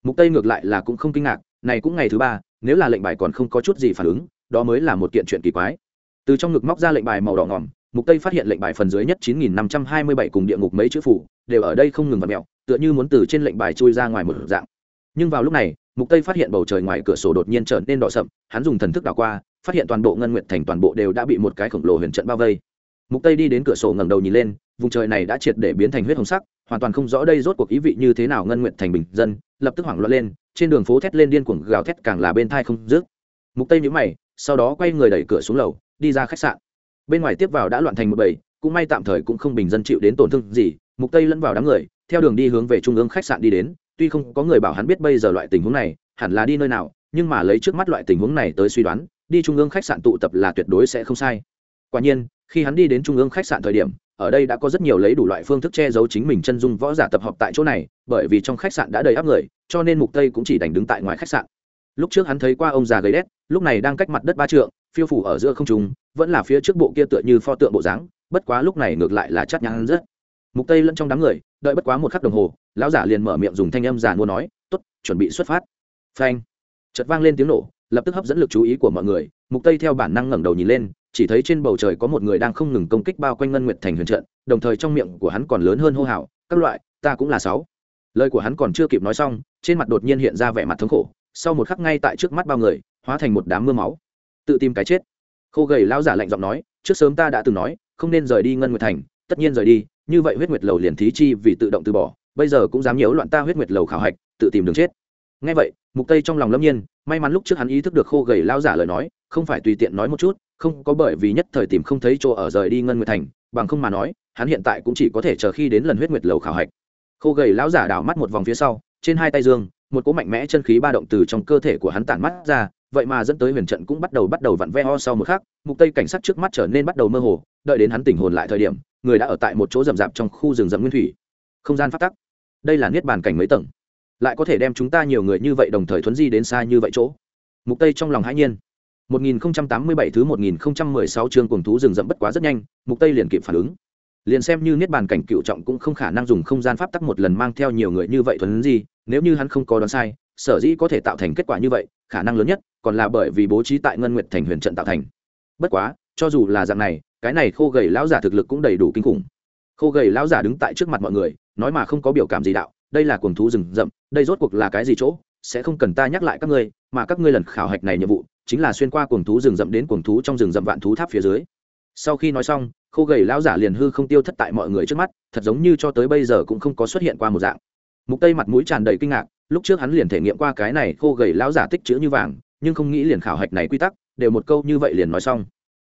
Mục tây ngược lại là cũng không kinh ngạc này cũng ngày thứ ba nếu là lệnh bài còn không có chút gì phản ứng đó mới là một kiện chuyện kỳ quái. Từ trong ngực móc ra lệnh bài màu đỏ ngòm mục tây phát hiện lệnh bài phần dưới nhất 9527 cùng địa ngục mấy chữ phủ đều ở đây không ngừng vặn mèo, tựa như muốn từ trên lệnh bài chui ra ngoài một dạng. Nhưng vào lúc này mục tây phát hiện bầu trời ngoài cửa sổ đột nhiên trở nên đỏ sậm hắn dùng thần thức đảo qua phát hiện toàn bộ ngân nguyệt thành toàn bộ đều đã bị một cái khổng lồ huyền trận bao vây. Mục tây đi đến cửa sổ ngẩng đầu nhìn lên, vùng trời này đã triệt để biến thành huyết hồng sắc, hoàn toàn không rõ đây rốt cuộc ý vị như thế nào ngân nguyệt thành bình dân, lập tức hoảng loạn lên, trên đường phố thét lên điên cuồng gào thét càng là bên thai không dứt. Mục tây nhíu mày, sau đó quay người đẩy cửa xuống lầu, đi ra khách sạn. Bên ngoài tiếp vào đã loạn thành một bầy, cũng may tạm thời cũng không bình dân chịu đến tổn thương gì, mục tây lẫn vào đám người, theo đường đi hướng về trung ương khách sạn đi đến, tuy không có người bảo hắn biết bây giờ loại tình huống này, hẳn là đi nơi nào, nhưng mà lấy trước mắt loại tình huống này tới suy đoán đi trung ương khách sạn tụ tập là tuyệt đối sẽ không sai. Quả nhiên, khi hắn đi đến trung ương khách sạn thời điểm, ở đây đã có rất nhiều lấy đủ loại phương thức che giấu chính mình chân dung võ giả tập hợp tại chỗ này, bởi vì trong khách sạn đã đầy áp người, cho nên mục tây cũng chỉ đành đứng tại ngoài khách sạn. Lúc trước hắn thấy qua ông già gầy đét, lúc này đang cách mặt đất ba trượng, phiêu phủ ở giữa không trung, vẫn là phía trước bộ kia tựa như pho tượng bộ dáng, bất quá lúc này ngược lại là chắc nhăn rất. Mục tây lẫn trong đám người, đợi bất quá một khắc đồng hồ, lão giả liền mở miệng dùng thanh âm già mua nói, tốt, chuẩn bị xuất phát. Phanh. Chợt vang lên tiếng nổ lập tức hấp dẫn lực chú ý của mọi người, mục tây theo bản năng ngẩng đầu nhìn lên, chỉ thấy trên bầu trời có một người đang không ngừng công kích bao quanh ngân nguyệt thành huyền trận, đồng thời trong miệng của hắn còn lớn hơn hô hào, các loại, ta cũng là sáu. Lời của hắn còn chưa kịp nói xong, trên mặt đột nhiên hiện ra vẻ mặt thống khổ, sau một khắc ngay tại trước mắt bao người, hóa thành một đám mưa máu. Tự tìm cái chết. Khô gầy lão giả lạnh giọng nói, trước sớm ta đã từng nói, không nên rời đi ngân nguyệt thành, tất nhiên rời đi, như vậy huyết nguyệt lầu liền thí chi vì tự động từ bỏ, bây giờ cũng dám nhiễu loạn ta huyết nguyệt lầu khảo hạch, tự tìm đường chết ngay vậy, mục tây trong lòng lâm nhiên, may mắn lúc trước hắn ý thức được khô gầy lão giả lời nói, không phải tùy tiện nói một chút, không có bởi vì nhất thời tìm không thấy chỗ ở rời đi ngân nguyệt thành, bằng không mà nói, hắn hiện tại cũng chỉ có thể chờ khi đến lần huyết nguyệt lầu khảo hạch. Khô gầy lão giả đảo mắt một vòng phía sau, trên hai tay dương, một cỗ mạnh mẽ chân khí ba động từ trong cơ thể của hắn tản mắt ra, vậy mà dẫn tới huyền trận cũng bắt đầu bắt đầu vặn ve ho sau một khắc, mục tây cảnh sát trước mắt trở nên bắt đầu mơ hồ, đợi đến hắn tỉnh hồn lại thời điểm, người đã ở tại một chỗ rậm rạp trong khu rừng rậm nguyên thủy. Không gian phát tắc. Đây là niết bàn cảnh mấy tầng lại có thể đem chúng ta nhiều người như vậy đồng thời thuấn di đến xa như vậy chỗ. Mục tây trong lòng hãi nhiên. 1087 thứ 1016 chương cuồng thú rừng rậm bất quá rất nhanh, mục tây liền kịp phản ứng. Liền xem như niết bàn cảnh cựu trọng cũng không khả năng dùng không gian pháp tắc một lần mang theo nhiều người như vậy thuấn di, nếu như hắn không có đoán sai, sở dĩ có thể tạo thành kết quả như vậy, khả năng lớn nhất còn là bởi vì bố trí tại ngân nguyệt thành huyền trận tạo thành. Bất quá, cho dù là dạng này, cái này khô gầy lão giả thực lực cũng đầy đủ kinh khủng. Khô gầy lão giả đứng tại trước mặt mọi người, nói mà không có biểu cảm gì đạo đây là cuồng thú rừng rậm, đây rốt cuộc là cái gì chỗ? Sẽ không cần ta nhắc lại các ngươi, mà các ngươi lần khảo hạch này nhiệm vụ chính là xuyên qua cuồng thú rừng rậm đến cuồng thú trong rừng rậm vạn thú tháp phía dưới. Sau khi nói xong, khô gầy lão giả liền hư không tiêu thất tại mọi người trước mắt, thật giống như cho tới bây giờ cũng không có xuất hiện qua một dạng. Mục tây mặt mũi tràn đầy kinh ngạc, lúc trước hắn liền thể nghiệm qua cái này khô gầy lão giả tích chữ như vàng, nhưng không nghĩ liền khảo hạch này quy tắc, đều một câu như vậy liền nói xong.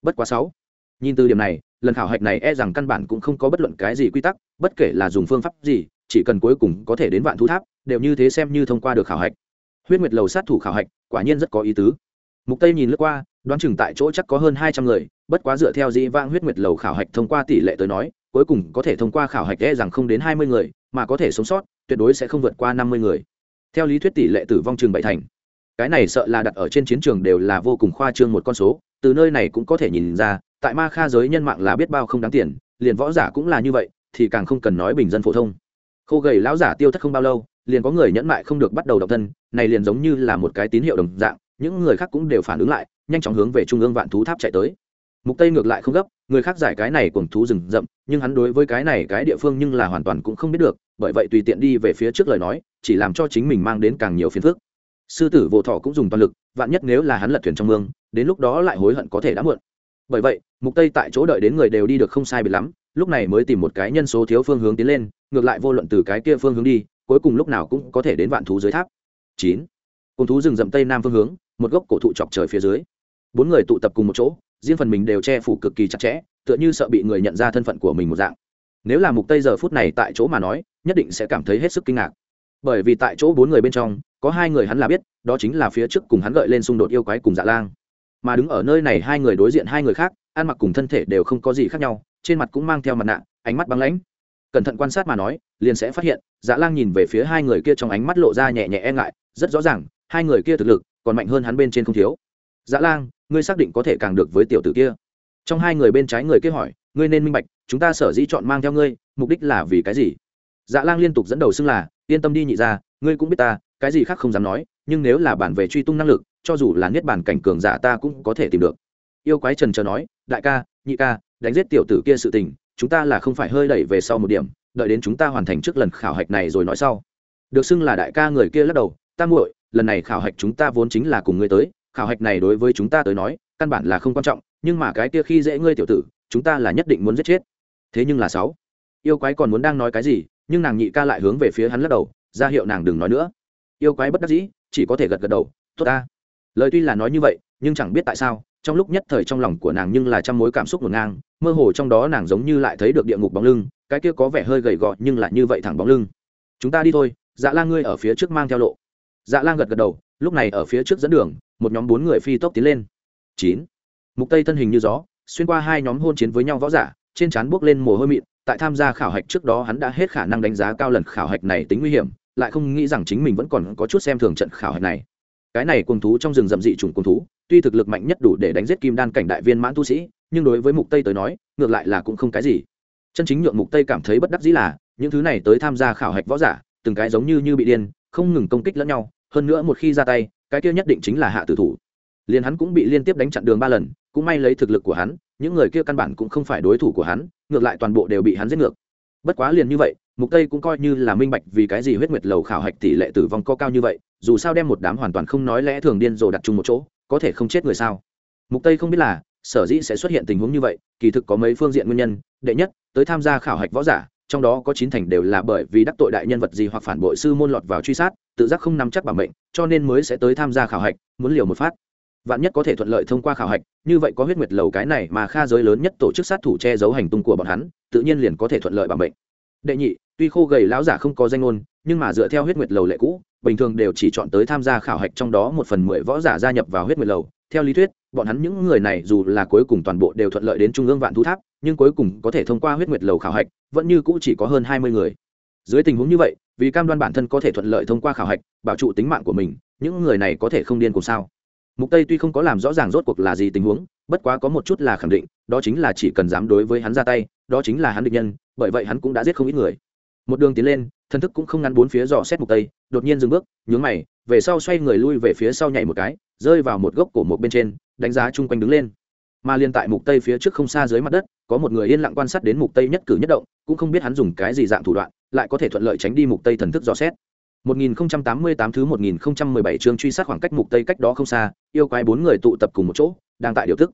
Bất quá sáu. Nhìn từ điểm này, lần khảo hạch này e rằng căn bản cũng không có bất luận cái gì quy tắc, bất kể là dùng phương pháp gì chỉ cần cuối cùng có thể đến vạn thú tháp, đều như thế xem như thông qua được khảo hạch. Huyết nguyệt lầu sát thủ khảo hạch, quả nhiên rất có ý tứ. Mục tây nhìn lướt qua, đoán chừng tại chỗ chắc có hơn 200 người, bất quá dựa theo dĩ vang huyết nguyệt lầu khảo hạch thông qua tỷ lệ tới nói, cuối cùng có thể thông qua khảo hạch e rằng không đến 20 người, mà có thể sống sót, tuyệt đối sẽ không vượt qua 50 người. Theo lý thuyết tỷ lệ tử vong trường bảy thành. Cái này sợ là đặt ở trên chiến trường đều là vô cùng khoa trương một con số, từ nơi này cũng có thể nhìn ra, tại ma kha giới nhân mạng là biết bao không đáng tiền, liền võ giả cũng là như vậy, thì càng không cần nói bình dân phổ thông khô gầy lão giả tiêu thất không bao lâu, liền có người nhẫn mại không được bắt đầu độc thân, này liền giống như là một cái tín hiệu đồng dạng, những người khác cũng đều phản ứng lại, nhanh chóng hướng về trung ương vạn thú tháp chạy tới. Mục tây ngược lại không gấp, người khác giải cái này cùng thú rừng rậm, nhưng hắn đối với cái này cái địa phương nhưng là hoàn toàn cũng không biết được, bởi vậy tùy tiện đi về phía trước lời nói, chỉ làm cho chính mình mang đến càng nhiều phiền phức. Sư tử vô thọ cũng dùng toàn lực, vạn nhất nếu là hắn lật thuyền trong mương, đến lúc đó lại hối hận có thể đã muộn. Bởi vậy, mục tây tại chỗ đợi đến người đều đi được không sai biệt lắm, lúc này mới tìm một cái nhân số thiếu phương hướng tiến lên ngược lại vô luận từ cái kia phương hướng đi, cuối cùng lúc nào cũng có thể đến vạn thú dưới tháp. Chín. Cùng thú rừng rậm tây nam phương hướng, một gốc cổ thụ chọc trời phía dưới. Bốn người tụ tập cùng một chỗ, riêng phần mình đều che phủ cực kỳ chặt chẽ, tựa như sợ bị người nhận ra thân phận của mình một dạng. Nếu là mục tây giờ phút này tại chỗ mà nói, nhất định sẽ cảm thấy hết sức kinh ngạc. Bởi vì tại chỗ bốn người bên trong, có hai người hắn là biết, đó chính là phía trước cùng hắn gợi lên xung đột yêu quái cùng dạ lang. Mà đứng ở nơi này hai người đối diện hai người khác, ăn mặc cùng thân thể đều không có gì khác nhau, trên mặt cũng mang theo mặt nạ, ánh mắt băng lãnh cẩn thận quan sát mà nói, liền sẽ phát hiện dạ lang nhìn về phía hai người kia trong ánh mắt lộ ra nhẹ nhẹ e ngại, rất rõ ràng, hai người kia thực lực còn mạnh hơn hắn bên trên không thiếu. Dạ lang, ngươi xác định có thể càng được với tiểu tử kia. Trong hai người bên trái người kia hỏi, ngươi nên minh bạch, chúng ta sở dĩ chọn mang theo ngươi, mục đích là vì cái gì? Dạ lang liên tục dẫn đầu xưng là, yên tâm đi nhị ra ngươi cũng biết ta, cái gì khác không dám nói, nhưng nếu là bản về truy tung năng lực, cho dù là niết bản cảnh cường giả ta cũng có thể tìm được. Yêu quái trần chờ nói, đại ca, nhị ca, đánh giết tiểu tử kia sự tình chúng ta là không phải hơi đẩy về sau một điểm, đợi đến chúng ta hoàn thành trước lần khảo hạch này rồi nói sau. Được xưng là đại ca người kia lắc đầu, ta muội, lần này khảo hạch chúng ta vốn chính là cùng ngươi tới, khảo hạch này đối với chúng ta tới nói, căn bản là không quan trọng, nhưng mà cái kia khi dễ ngươi tiểu tử, chúng ta là nhất định muốn giết chết. Thế nhưng là sáu, yêu quái còn muốn đang nói cái gì, nhưng nàng nhị ca lại hướng về phía hắn lắc đầu, ra hiệu nàng đừng nói nữa. Yêu quái bất đắc dĩ, chỉ có thể gật gật đầu, tốt ta. Lời tuy là nói như vậy nhưng chẳng biết tại sao, trong lúc nhất thời trong lòng của nàng nhưng là trăm mối cảm xúc ngổn ngang, mơ hồ trong đó nàng giống như lại thấy được địa ngục bóng lưng, cái kia có vẻ hơi gầy gò nhưng lại như vậy thẳng bóng lưng. Chúng ta đi thôi dạ lang ngươi ở phía trước mang theo lộ. Dạ lang gật gật đầu, lúc này ở phía trước dẫn đường, một nhóm bốn người phi tốc tiến lên. Chín. Mục tây thân hình như gió, xuyên qua hai nhóm hôn chiến với nhau võ giả, trên trán buốc lên mồ hôi mịn, tại tham gia khảo hạch trước đó hắn đã hết khả năng đánh giá cao lần khảo hạch này tính nguy hiểm, lại không nghĩ rằng chính mình vẫn còn có chút xem thường trận khảo hạch này cái này cùng thú trong rừng rậm dị trùng cùng thú, tuy thực lực mạnh nhất đủ để đánh giết kim đan cảnh đại viên mãn tu sĩ, nhưng đối với mục tây tới nói, ngược lại là cũng không cái gì. Chân chính nhượng mục tây cảm thấy bất đắc dĩ là, những thứ này tới tham gia khảo hạch võ giả, từng cái giống như như bị điên, không ngừng công kích lẫn nhau, hơn nữa một khi ra tay, cái kia nhất định chính là hạ tử thủ. Liền hắn cũng bị liên tiếp đánh chặn đường ba lần, cũng may lấy thực lực của hắn, những người kia căn bản cũng không phải đối thủ của hắn, ngược lại toàn bộ đều bị hắn giết ngược. Bất quá liền như vậy mục tây cũng coi như là minh bạch vì cái gì huyết nguyệt lầu khảo hạch tỷ lệ tử vong có cao như vậy, dù sao đem một đám hoàn toàn không nói lẽ thường điên rồ đặt chung một chỗ, có thể không chết người sao? Mục tây không biết là, sở dĩ sẽ xuất hiện tình huống như vậy, kỳ thực có mấy phương diện nguyên nhân. Đệ nhất, tới tham gia khảo hạch võ giả, trong đó có chín thành đều là bởi vì đắc tội đại nhân vật gì hoặc phản bội sư môn lọt vào truy sát, tự giác không nắm chắc bảo mệnh, cho nên mới sẽ tới tham gia khảo hạch, muốn liều một phát. Vạn nhất có thể thuận lợi thông qua khảo hạch, như vậy có huyết nguyệt lầu cái này mà kha giới lớn nhất tổ chức sát thủ che giấu hành tung của bọn hắn, tự nhiên liền có thể thuận lợi bảo mệnh. Đệ nhị tuy khô gầy lão giả không có danh ngôn, nhưng mà dựa theo huyết nguyệt lầu lệ cũ, bình thường đều chỉ chọn tới tham gia khảo hạch trong đó một phần mười võ giả gia nhập vào huyết nguyệt lầu. Theo lý thuyết, bọn hắn những người này dù là cuối cùng toàn bộ đều thuận lợi đến trung ương vạn thú tháp, nhưng cuối cùng có thể thông qua huyết nguyệt lầu khảo hạch, vẫn như cũ chỉ có hơn hai mươi người. Dưới tình huống như vậy, vì cam đoan bản thân có thể thuận lợi thông qua khảo hạch, bảo trụ tính mạng của mình, những người này có thể không điên cùng sao? Mục tây tuy không có làm rõ ràng rốt cuộc là gì tình huống, bất quá có một chút là khẳng định, đó chính là chỉ cần dám đối với hắn ra tay, đó chính là hắn địch nhân, bởi vậy hắn cũng đã giết không ít người một đường tiến lên thân thức cũng không ngăn bốn phía dò xét mục tây đột nhiên dừng bước nhướng mày về sau xoay người lui về phía sau nhảy một cái rơi vào một gốc cổ một bên trên đánh giá chung quanh đứng lên. Mà liên tại mục tây phía trước không xa dưới mặt đất có một người yên lặng quan sát đến mục tây nhất cử nhất động cũng không biết hắn dùng cái gì dạng thủ đoạn lại có thể thuận lợi tránh đi mục tây thần thức dò xét. 1088 thứ 1017 chương truy sát khoảng cách mục tây cách đó không xa yêu quái bốn người tụ tập cùng một chỗ đang tại điều thức,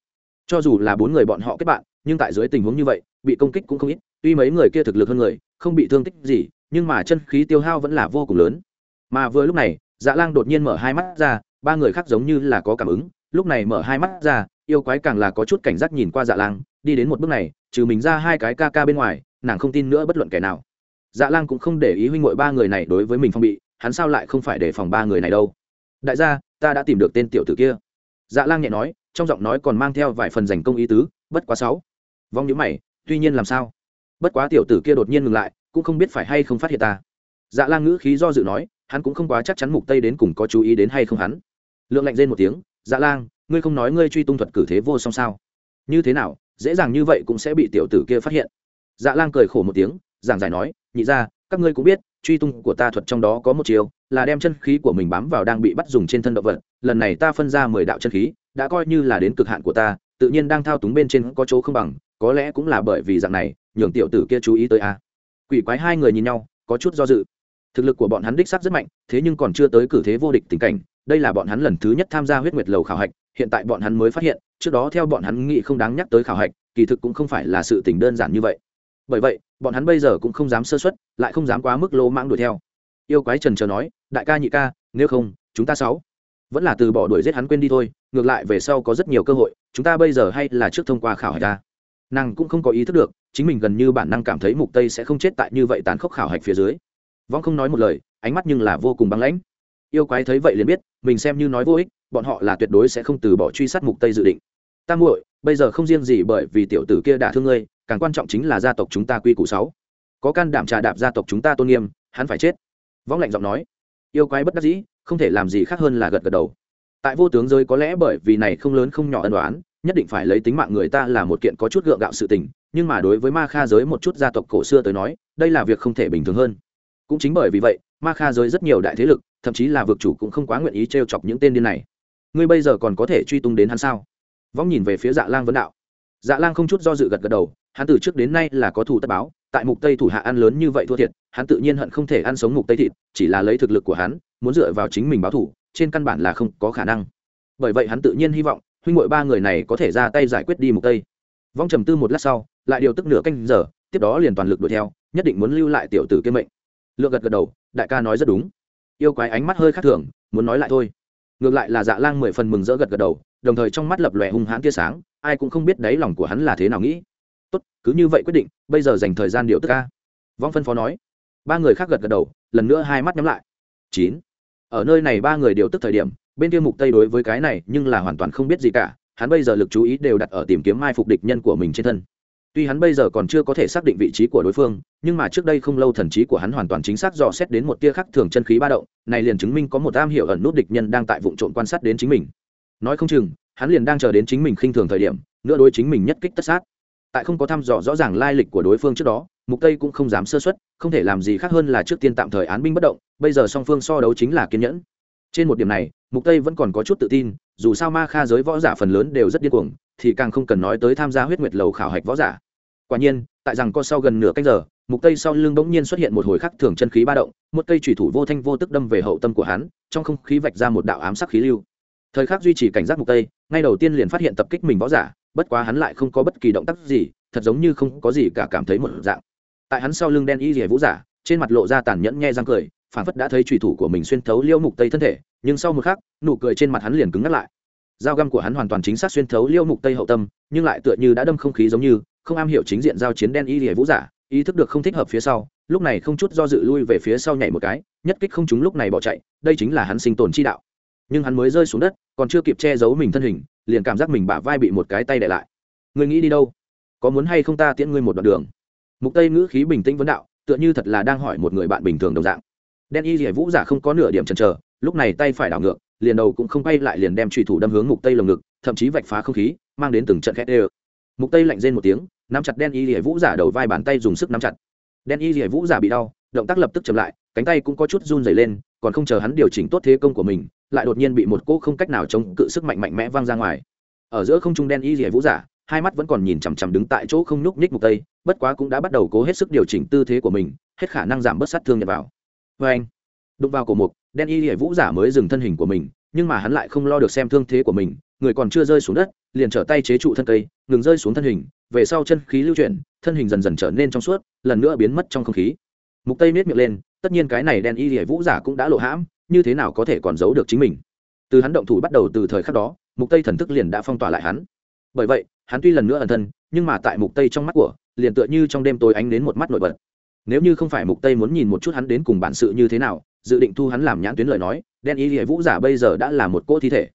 cho dù là bốn người bọn họ kết bạn nhưng tại dưới tình huống như vậy bị công kích cũng không ít tuy mấy người kia thực lực hơn người không bị thương tích gì, nhưng mà chân khí tiêu hao vẫn là vô cùng lớn. Mà vừa lúc này dạ lang đột nhiên mở hai mắt ra, ba người khác giống như là có cảm ứng. Lúc này mở hai mắt ra, yêu quái càng là có chút cảnh giác nhìn qua dạ lang, đi đến một bước này, trừ mình ra hai cái ca ca bên ngoài, nàng không tin nữa bất luận kẻ nào. Dạ lang cũng không để ý huynh ngội ba người này đối với mình phong bị, hắn sao lại không phải để phòng ba người này đâu? Đại gia, ta đã tìm được tên tiểu tử kia. Dạ lang nhẹ nói, trong giọng nói còn mang theo vài phần giành công ý tứ, bất quá sáu. Vong nhữ mày, tuy nhiên làm sao? Bất quá tiểu tử kia đột nhiên ngừng lại, cũng không biết phải hay không phát hiện ta. Dạ lang ngữ khí do dự nói, hắn cũng không quá chắc chắn mục tây đến cùng có chú ý đến hay không hắn. Lượng lạnh rên một tiếng dạ lang, ngươi không nói ngươi truy tung thuật cử thế vô song sao? Như thế nào, dễ dàng như vậy cũng sẽ bị tiểu tử kia phát hiện. Dạ lang cười khổ một tiếng, giảng giải nói, nhị ra các ngươi cũng biết, truy tung của ta thuật trong đó có một chiều là đem chân khí của mình bám vào đang bị bắt dùng trên thân động vật. Lần này ta phân ra mười đạo chân khí, đã coi như là đến cực hạn của ta, tự nhiên đang thao túng bên trên có chỗ không bằng, có lẽ cũng là bởi vì dạng này nhường tiểu tử kia chú ý tới a. Quỷ quái hai người nhìn nhau, có chút do dự. Thực lực của bọn hắn đích xác rất mạnh, thế nhưng còn chưa tới cử thế vô địch tình cảnh, đây là bọn hắn lần thứ nhất tham gia huyết nguyệt lầu khảo hạch, hiện tại bọn hắn mới phát hiện, trước đó theo bọn hắn nghĩ không đáng nhắc tới khảo hạch, kỳ thực cũng không phải là sự tình đơn giản như vậy. Bởi vậy, bọn hắn bây giờ cũng không dám sơ xuất lại không dám quá mức lỗ mãng đuổi theo. Yêu quái trần chờ nói, đại ca nhị ca, nếu không, chúng ta sáu vẫn là từ bỏ đuổi giết hắn quên đi thôi, ngược lại về sau có rất nhiều cơ hội, chúng ta bây giờ hay là trước thông qua khảo hạch ta nàng cũng không có ý thức được, chính mình gần như bản năng cảm thấy mục tây sẽ không chết tại như vậy tàn khốc khảo hạch phía dưới. Vong không nói một lời, ánh mắt nhưng là vô cùng băng lãnh. Yêu quái thấy vậy liền biết, mình xem như nói vô ích, bọn họ là tuyệt đối sẽ không từ bỏ truy sát mục tây dự định. Ta muội, bây giờ không riêng gì bởi vì tiểu tử kia đã thương ngươi, càng quan trọng chính là gia tộc chúng ta quy củ sáu. Có can đảm trà đạp gia tộc chúng ta tôn nghiêm, hắn phải chết. Võng lạnh giọng nói. Yêu quái bất đắc dĩ, không thể làm gì khác hơn là gật gật đầu. Tại vô tướng giới có lẽ bởi vì này không lớn không nhỏ ân đoán nhất định phải lấy tính mạng người ta là một kiện có chút gượng gạo sự tình, nhưng mà đối với ma kha giới một chút gia tộc cổ xưa tới nói, đây là việc không thể bình thường hơn. Cũng chính bởi vì vậy, ma kha giới rất nhiều đại thế lực, thậm chí là vực chủ cũng không quá nguyện ý t r e o chọc những tên điên này. Ngươi bây giờ còn có thể truy tung đến hắn sao? Võng nhìn về phía dạ lang vấn đạo. Dạ lang không chút do dự gật gật đầu, hắn từ trước đến nay là có thủ tất báo, tại mục tây thủ hạ ăn lớn như vậy thua thiệt, hắn tự nhiên hận không thể ăn sống mục tây thịt, chỉ là lấy thực lực của hắn, muốn dựa vào chính mình báo thủ trên căn bản là không có khả năng. Bởi vậy hắn tự nhiên hy vọng huynh ngội ba người này có thể ra tay giải quyết đi mục tây. Vong trầm tư một lát sau, lại điều tức nửa canh giờ, tiếp đó liền toàn lực đuổi theo, nhất định muốn lưu lại tiểu tử kiên mệnh. Lượng gật gật đầu, đại ca nói rất đúng. Yêu quái ánh mắt hơi khác thường, muốn nói lại thôi. Ngược lại là dạ lang mười phần mừng rỡ gật gật đầu, đồng thời trong mắt lập lòe hung hãn tia sáng, ai cũng không biết đáy lòng của hắn là thế nào nghĩ. Tốt, cứ như vậy quyết định, bây giờ dành thời gian điều tức ca. Vong phân phó nói. Ba người khác gật gật đầu, lần nữa hai mắt nhắm lại. Chín ở nơi này ba người điều tức thời điểm, bên kia mục tây đối với cái này nhưng là hoàn toàn không biết gì cả, hắn bây giờ lực chú ý đều đặt ở tìm kiếm mai phục địch nhân của mình trên thân. Tuy hắn bây giờ còn chưa có thể xác định vị trí của đối phương, nhưng mà trước đây không lâu thần trí của hắn hoàn toàn chính xác dò xét đến một tia khắc thường chân khí ba động, này liền chứng minh có một am hiểu ẩn nút địch nhân đang tại vụ trộm quan sát đến chính mình. Nói không chừng, hắn liền đang chờ đến chính mình khinh thường thời điểm, nữa đối chính mình nhất kích tất sát tại không có thăm dò rõ ràng lai lịch của đối phương trước đó, mục tây cũng không dám sơ xuất không thể làm gì khác hơn là trước tiên tạm thời án binh bất động, bây giờ song phương so đấu chính là kiên nhẫn. Trên một điểm này, mục tây vẫn còn có chút tự tin, dù sao ma kha giới võ giả phần lớn đều rất điên cuồng, thì càng không cần nói tới tham gia huyết nguyệt lầu khảo hạch võ giả. Quả nhiên, tại rằng co sau gần nửa canh giờ, mục tây sau lưng bỗng nhiên xuất hiện một hồi khắc thường chân khí ba động, một cây thủy thủ vô thanh vô tức đâm về hậu tâm của hắn, trong không khí vạch ra một đạo ám sắc khí lưu. Thời khắc duy trì cảnh giác mục tây, ngay đầu tiên liền phát hiện tập kích mình võ giả bất quá hắn lại không có bất kỳ động tác gì, thật giống như không có gì cả cảm thấy một dạng. Tại hắn sau lưng đen y rỉa vũ giả, trên mặt lộ ra tàn nhẫn nhe răng cười phản phất đã thấy trùy thủ của mình xuyên thấu liêu mục tây thân thể, nhưng sau một khắc, nụ cười trên mặt hắn liền cứng ngắt lại. Dao găm của hắn hoàn toàn chính xác xuyên thấu liêu mục tây hậu tâm, nhưng lại tựa như đã đâm không khí giống như, không am hiểu chính diện giao chiến đen y rỉa vũ giả, ý thức được không thích hợp phía sau, lúc này không chút do dự lui về phía sau nhảy một cái, nhất kích không chúng lúc này bỏ chạy, đây chính là hắn sinh tồn chi đạo. Nhưng hắn mới rơi xuống đất, còn chưa kịp che giấu mình thân hình liền cảm giác mình bả vai bị một cái tay đè lại. Người nghĩ đi đâu? Có muốn hay không ta tiễn ngươi một đoạn đường? Mục tây ngữ khí bình tĩnh vấn đạo, tựa như thật là đang hỏi một người bạn bình thường đồng dạng. Đen y rỉa vũ giả không có nửa điểm chần chờ, lúc này tay phải đảo ngược, liền đầu cũng không quay lại liền đem trùy thủ đâm hướng mục tây lồng ngực, thậm chí vạch phá không khí, mang đến từng trận khét đê mục tây lạnh rên một tiếng, nắm chặt đen y rỉa vũ giả đầu vai bàn tay dùng sức nắm chặt. Đen y rỉa vũ giả bị đau, động tác lập tức chậm lại, cánh tay cũng có chút run rẩy lên, còn không chờ hắn điều chỉnh tốt thế công của mình lại đột nhiên bị một cỗ không cách nào chống cự sức mạnh mạnh mẽ văng ra ngoài. Ở giữa không trung đen y rỉa vũ giả, hai mắt vẫn còn nhìn chằm chằm đứng tại chỗ không nhúc nhích mục tây, bất quá cũng đã bắt đầu cố hết sức điều chỉnh tư thế của mình, hết khả năng giảm bớt sát thương nhập vào. Vê anh. Đụng vào cổ mục, đen y rỉa vũ giả mới dừng thân hình của mình, nhưng mà hắn lại không lo được xem thương thế của mình, người còn chưa rơi xuống đất, liền trở tay chế trụ thân cây, ngừng rơi xuống thân hình, về sau chân khí lưu chuyển, thân hình dần dần trở nên trong suốt, lần nữa biến mất trong không khí. Mục tây miết miệng lên, tất nhiên cái này đen y rỉa vũ giả cũng đã lộ hãm như thế nào có thể còn giấu được chính mình? Từ hắn động thủ bắt đầu từ thời khắc đó, mục tây thần thức liền đã phong tỏa lại hắn. Bởi vậy, hắn tuy lần nữa ẩn thân, nhưng mà tại mục tây trong mắt của, liền tựa như trong đêm tối ánh đến một mắt nổi bật. Nếu như không phải mục tây muốn nhìn một chút hắn đến cùng bản sự như thế nào, dự định thu hắn làm nhãn tuyến lời nói, đen ý hệ vũ giả bây giờ đã là một cỗ thi thể.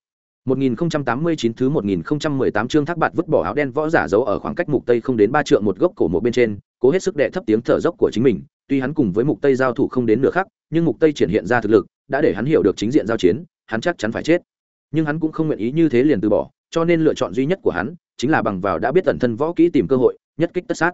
1089 thứ 1018 chương thác bạt vứt bỏ áo đen võ giả giấu ở khoảng cách mục tây không đến ba trượng một gốc cổ một bên trên, cố hết sức đệ thấp tiếng thở dốc của chính mình. Tuy hắn cùng với mục tây giao thủ không đến nửa khắc, nhưng mục tây triển hiện ra thực lực, đã để hắn hiểu được chính diện giao chiến, hắn chắc chắn phải chết. Nhưng hắn cũng không nguyện ý như thế liền từ bỏ, cho nên lựa chọn duy nhất của hắn, chính là bằng vào đã biết tận thân võ kỹ tìm cơ hội, nhất kích tất sát.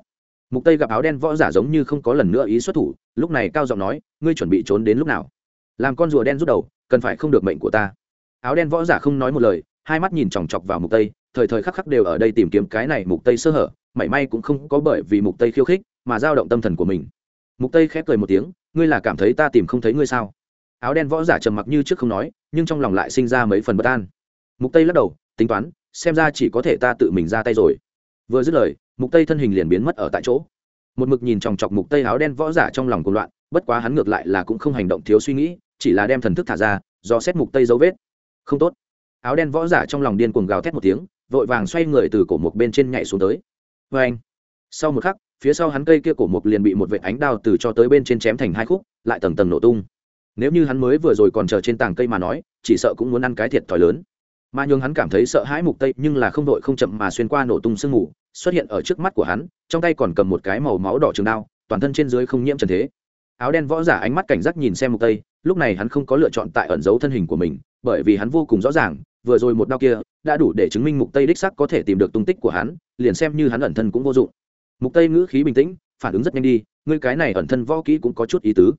Mục tây gặp áo đen võ giả giống như không có lần nữa ý xuất thủ, lúc này cao giọng nói, ngươi chuẩn bị trốn đến lúc nào? Làm con rùa đen rút đầu, cần phải không được mệnh của ta áo đen võ giả không nói một lời, hai mắt nhìn chòng chọc vào mục tây, thời thời khắc khắc đều ở đây tìm kiếm cái này mục tây sơ hở, mảy may cũng không có bởi vì mục tây khiêu khích mà dao động tâm thần của mình. Mục tây khép cười một tiếng, ngươi là cảm thấy ta tìm không thấy ngươi sao? Áo đen võ giả trầm mặc như trước không nói, nhưng trong lòng lại sinh ra mấy phần bất an. Mục tây lắc đầu, tính toán, xem ra chỉ có thể ta tự mình ra tay rồi. Vừa dứt lời, mục tây thân hình liền biến mất ở tại chỗ. Một mực nhìn chòng chọc mục tây áo đen võ giả trong lòng cuồng loạn, bất quá hắn ngược lại là cũng không hành động thiếu suy nghĩ, chỉ là đem thần thức thả ra, do xét mục tây dấu vết không tốt. Áo đen võ giả trong lòng điên cuồng gào thét một tiếng, vội vàng xoay người từ cổ mục bên trên nhảy xuống tới. Vê anh, sau một khắc, phía sau hắn cây kia cổ mục liền bị một vệ ánh đao từ cho tới bên trên chém thành hai khúc, lại tầng tầng nổ tung. Nếu như hắn mới vừa rồi còn chờ trên tảng cây mà nói, chỉ sợ cũng muốn ăn cái thiệt thòi lớn. Mà nhường hắn cảm thấy sợ hãi mục tây nhưng là không đội không chậm mà xuyên qua nổ tung sương mù, xuất hiện ở trước mắt của hắn, trong tay còn cầm một cái màu máu đỏ trường đao, toàn thân trên dưới không nhiễm trần thế. Áo đen võ giả ánh mắt cảnh giác nhìn xem mục tây, lúc này hắn không có lựa chọn tại ẩn giấu thân hình của mình bởi vì hắn vô cùng rõ ràng, vừa rồi một đao kia đã đủ để chứng minh mục tây đích sắc có thể tìm được tung tích của hắn, liền xem như hắn ẩn thân cũng vô dụng. Mục tây ngữ khí bình tĩnh, phản ứng rất nhanh đi, ngươi cái này ẩn thân võ kỹ cũng có chút ý tứ.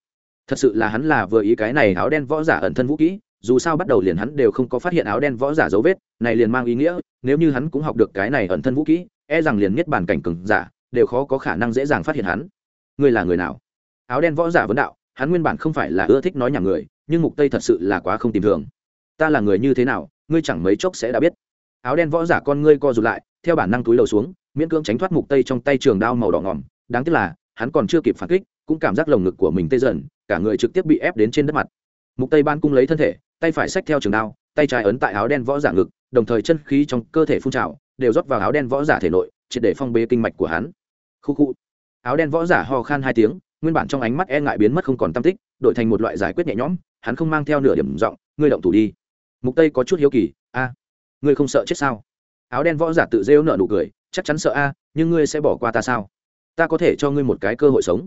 Thật sự là hắn là vừa ý cái này áo đen võ giả ẩn thân vũ kỹ, dù sao bắt đầu liền hắn đều không có phát hiện áo đen võ giả dấu vết, này liền mang ý nghĩa, nếu như hắn cũng học được cái này ẩn thân vũ kỹ e rằng liền nhất bản cảnh cừng giả đều khó có khả năng dễ dàng phát hiện hắn. Ngươi là người nào? Áo đen võ giả vấn đạo, hắn nguyên bản không phải là ưa thích nói nhà người, nhưng mục tây thật sự là quá không tìm thường ta là người như thế nào, ngươi chẳng mấy chốc sẽ đã biết. Áo đen võ giả con ngươi co rụt lại, theo bản năng túi đầu xuống, miễn cưỡng tránh thoát mục tây trong tay trường đao màu đỏ ngỏm. Đáng tiếc là, hắn còn chưa kịp phản kích, cũng cảm giác lồng ngực của mình tê dần, cả người trực tiếp bị ép đến trên đất mặt. Mục tây ban cung lấy thân thể, tay phải xách theo trường đao, tay trái ấn tại áo đen võ giả ngực, đồng thời chân khí trong cơ thể phun trào, đều rót vào áo đen võ giả thể nội, triệt để phong bế kinh mạch của hắn. Khu khu. Áo đen võ giả ho khan hai tiếng, nguyên bản trong ánh mắt e ngại biến mất không còn tâm tích, đổi thành một loại giải quyết nhẹ nhõm, hắn không mang theo nửa điểm giọng, ngươi động thủ đi mục tây có chút hiếu kỳ, a, ngươi không sợ chết sao? Áo đen võ giả tự rêu nợ nụ cười, chắc chắn sợ a, nhưng ngươi sẽ bỏ qua ta sao? Ta có thể cho ngươi một cái cơ hội sống.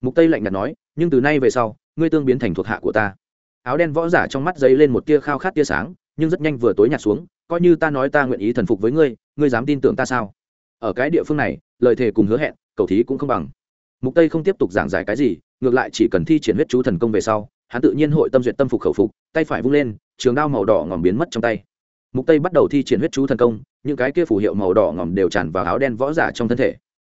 Mục tây lạnh nhạt nói, nhưng từ nay về sau, ngươi tương biến thành thuộc hạ của ta. Áo đen võ giả trong mắt dấy lên một tia khao khát tia sáng, nhưng rất nhanh vừa tối nhạt xuống, coi như ta nói ta nguyện ý thần phục với ngươi ngươi dám tin tưởng ta sao? Ở cái địa phương này, lời thề cùng hứa hẹn, cầu thí cũng không bằng. Mục tây không tiếp tục giảng giải cái gì, ngược lại chỉ cần thi triển huyết chú thần công về sau hắn tự nhiên hội tâm duyệt tâm phục khẩu phục, tay phải vung lên, trường đao màu đỏ ngòm biến mất trong tay. Mục tây bắt đầu thi triển huyết chú thần công, những cái kia phù hiệu màu đỏ ngòm đều tràn vào áo đen võ giả trong thân thể.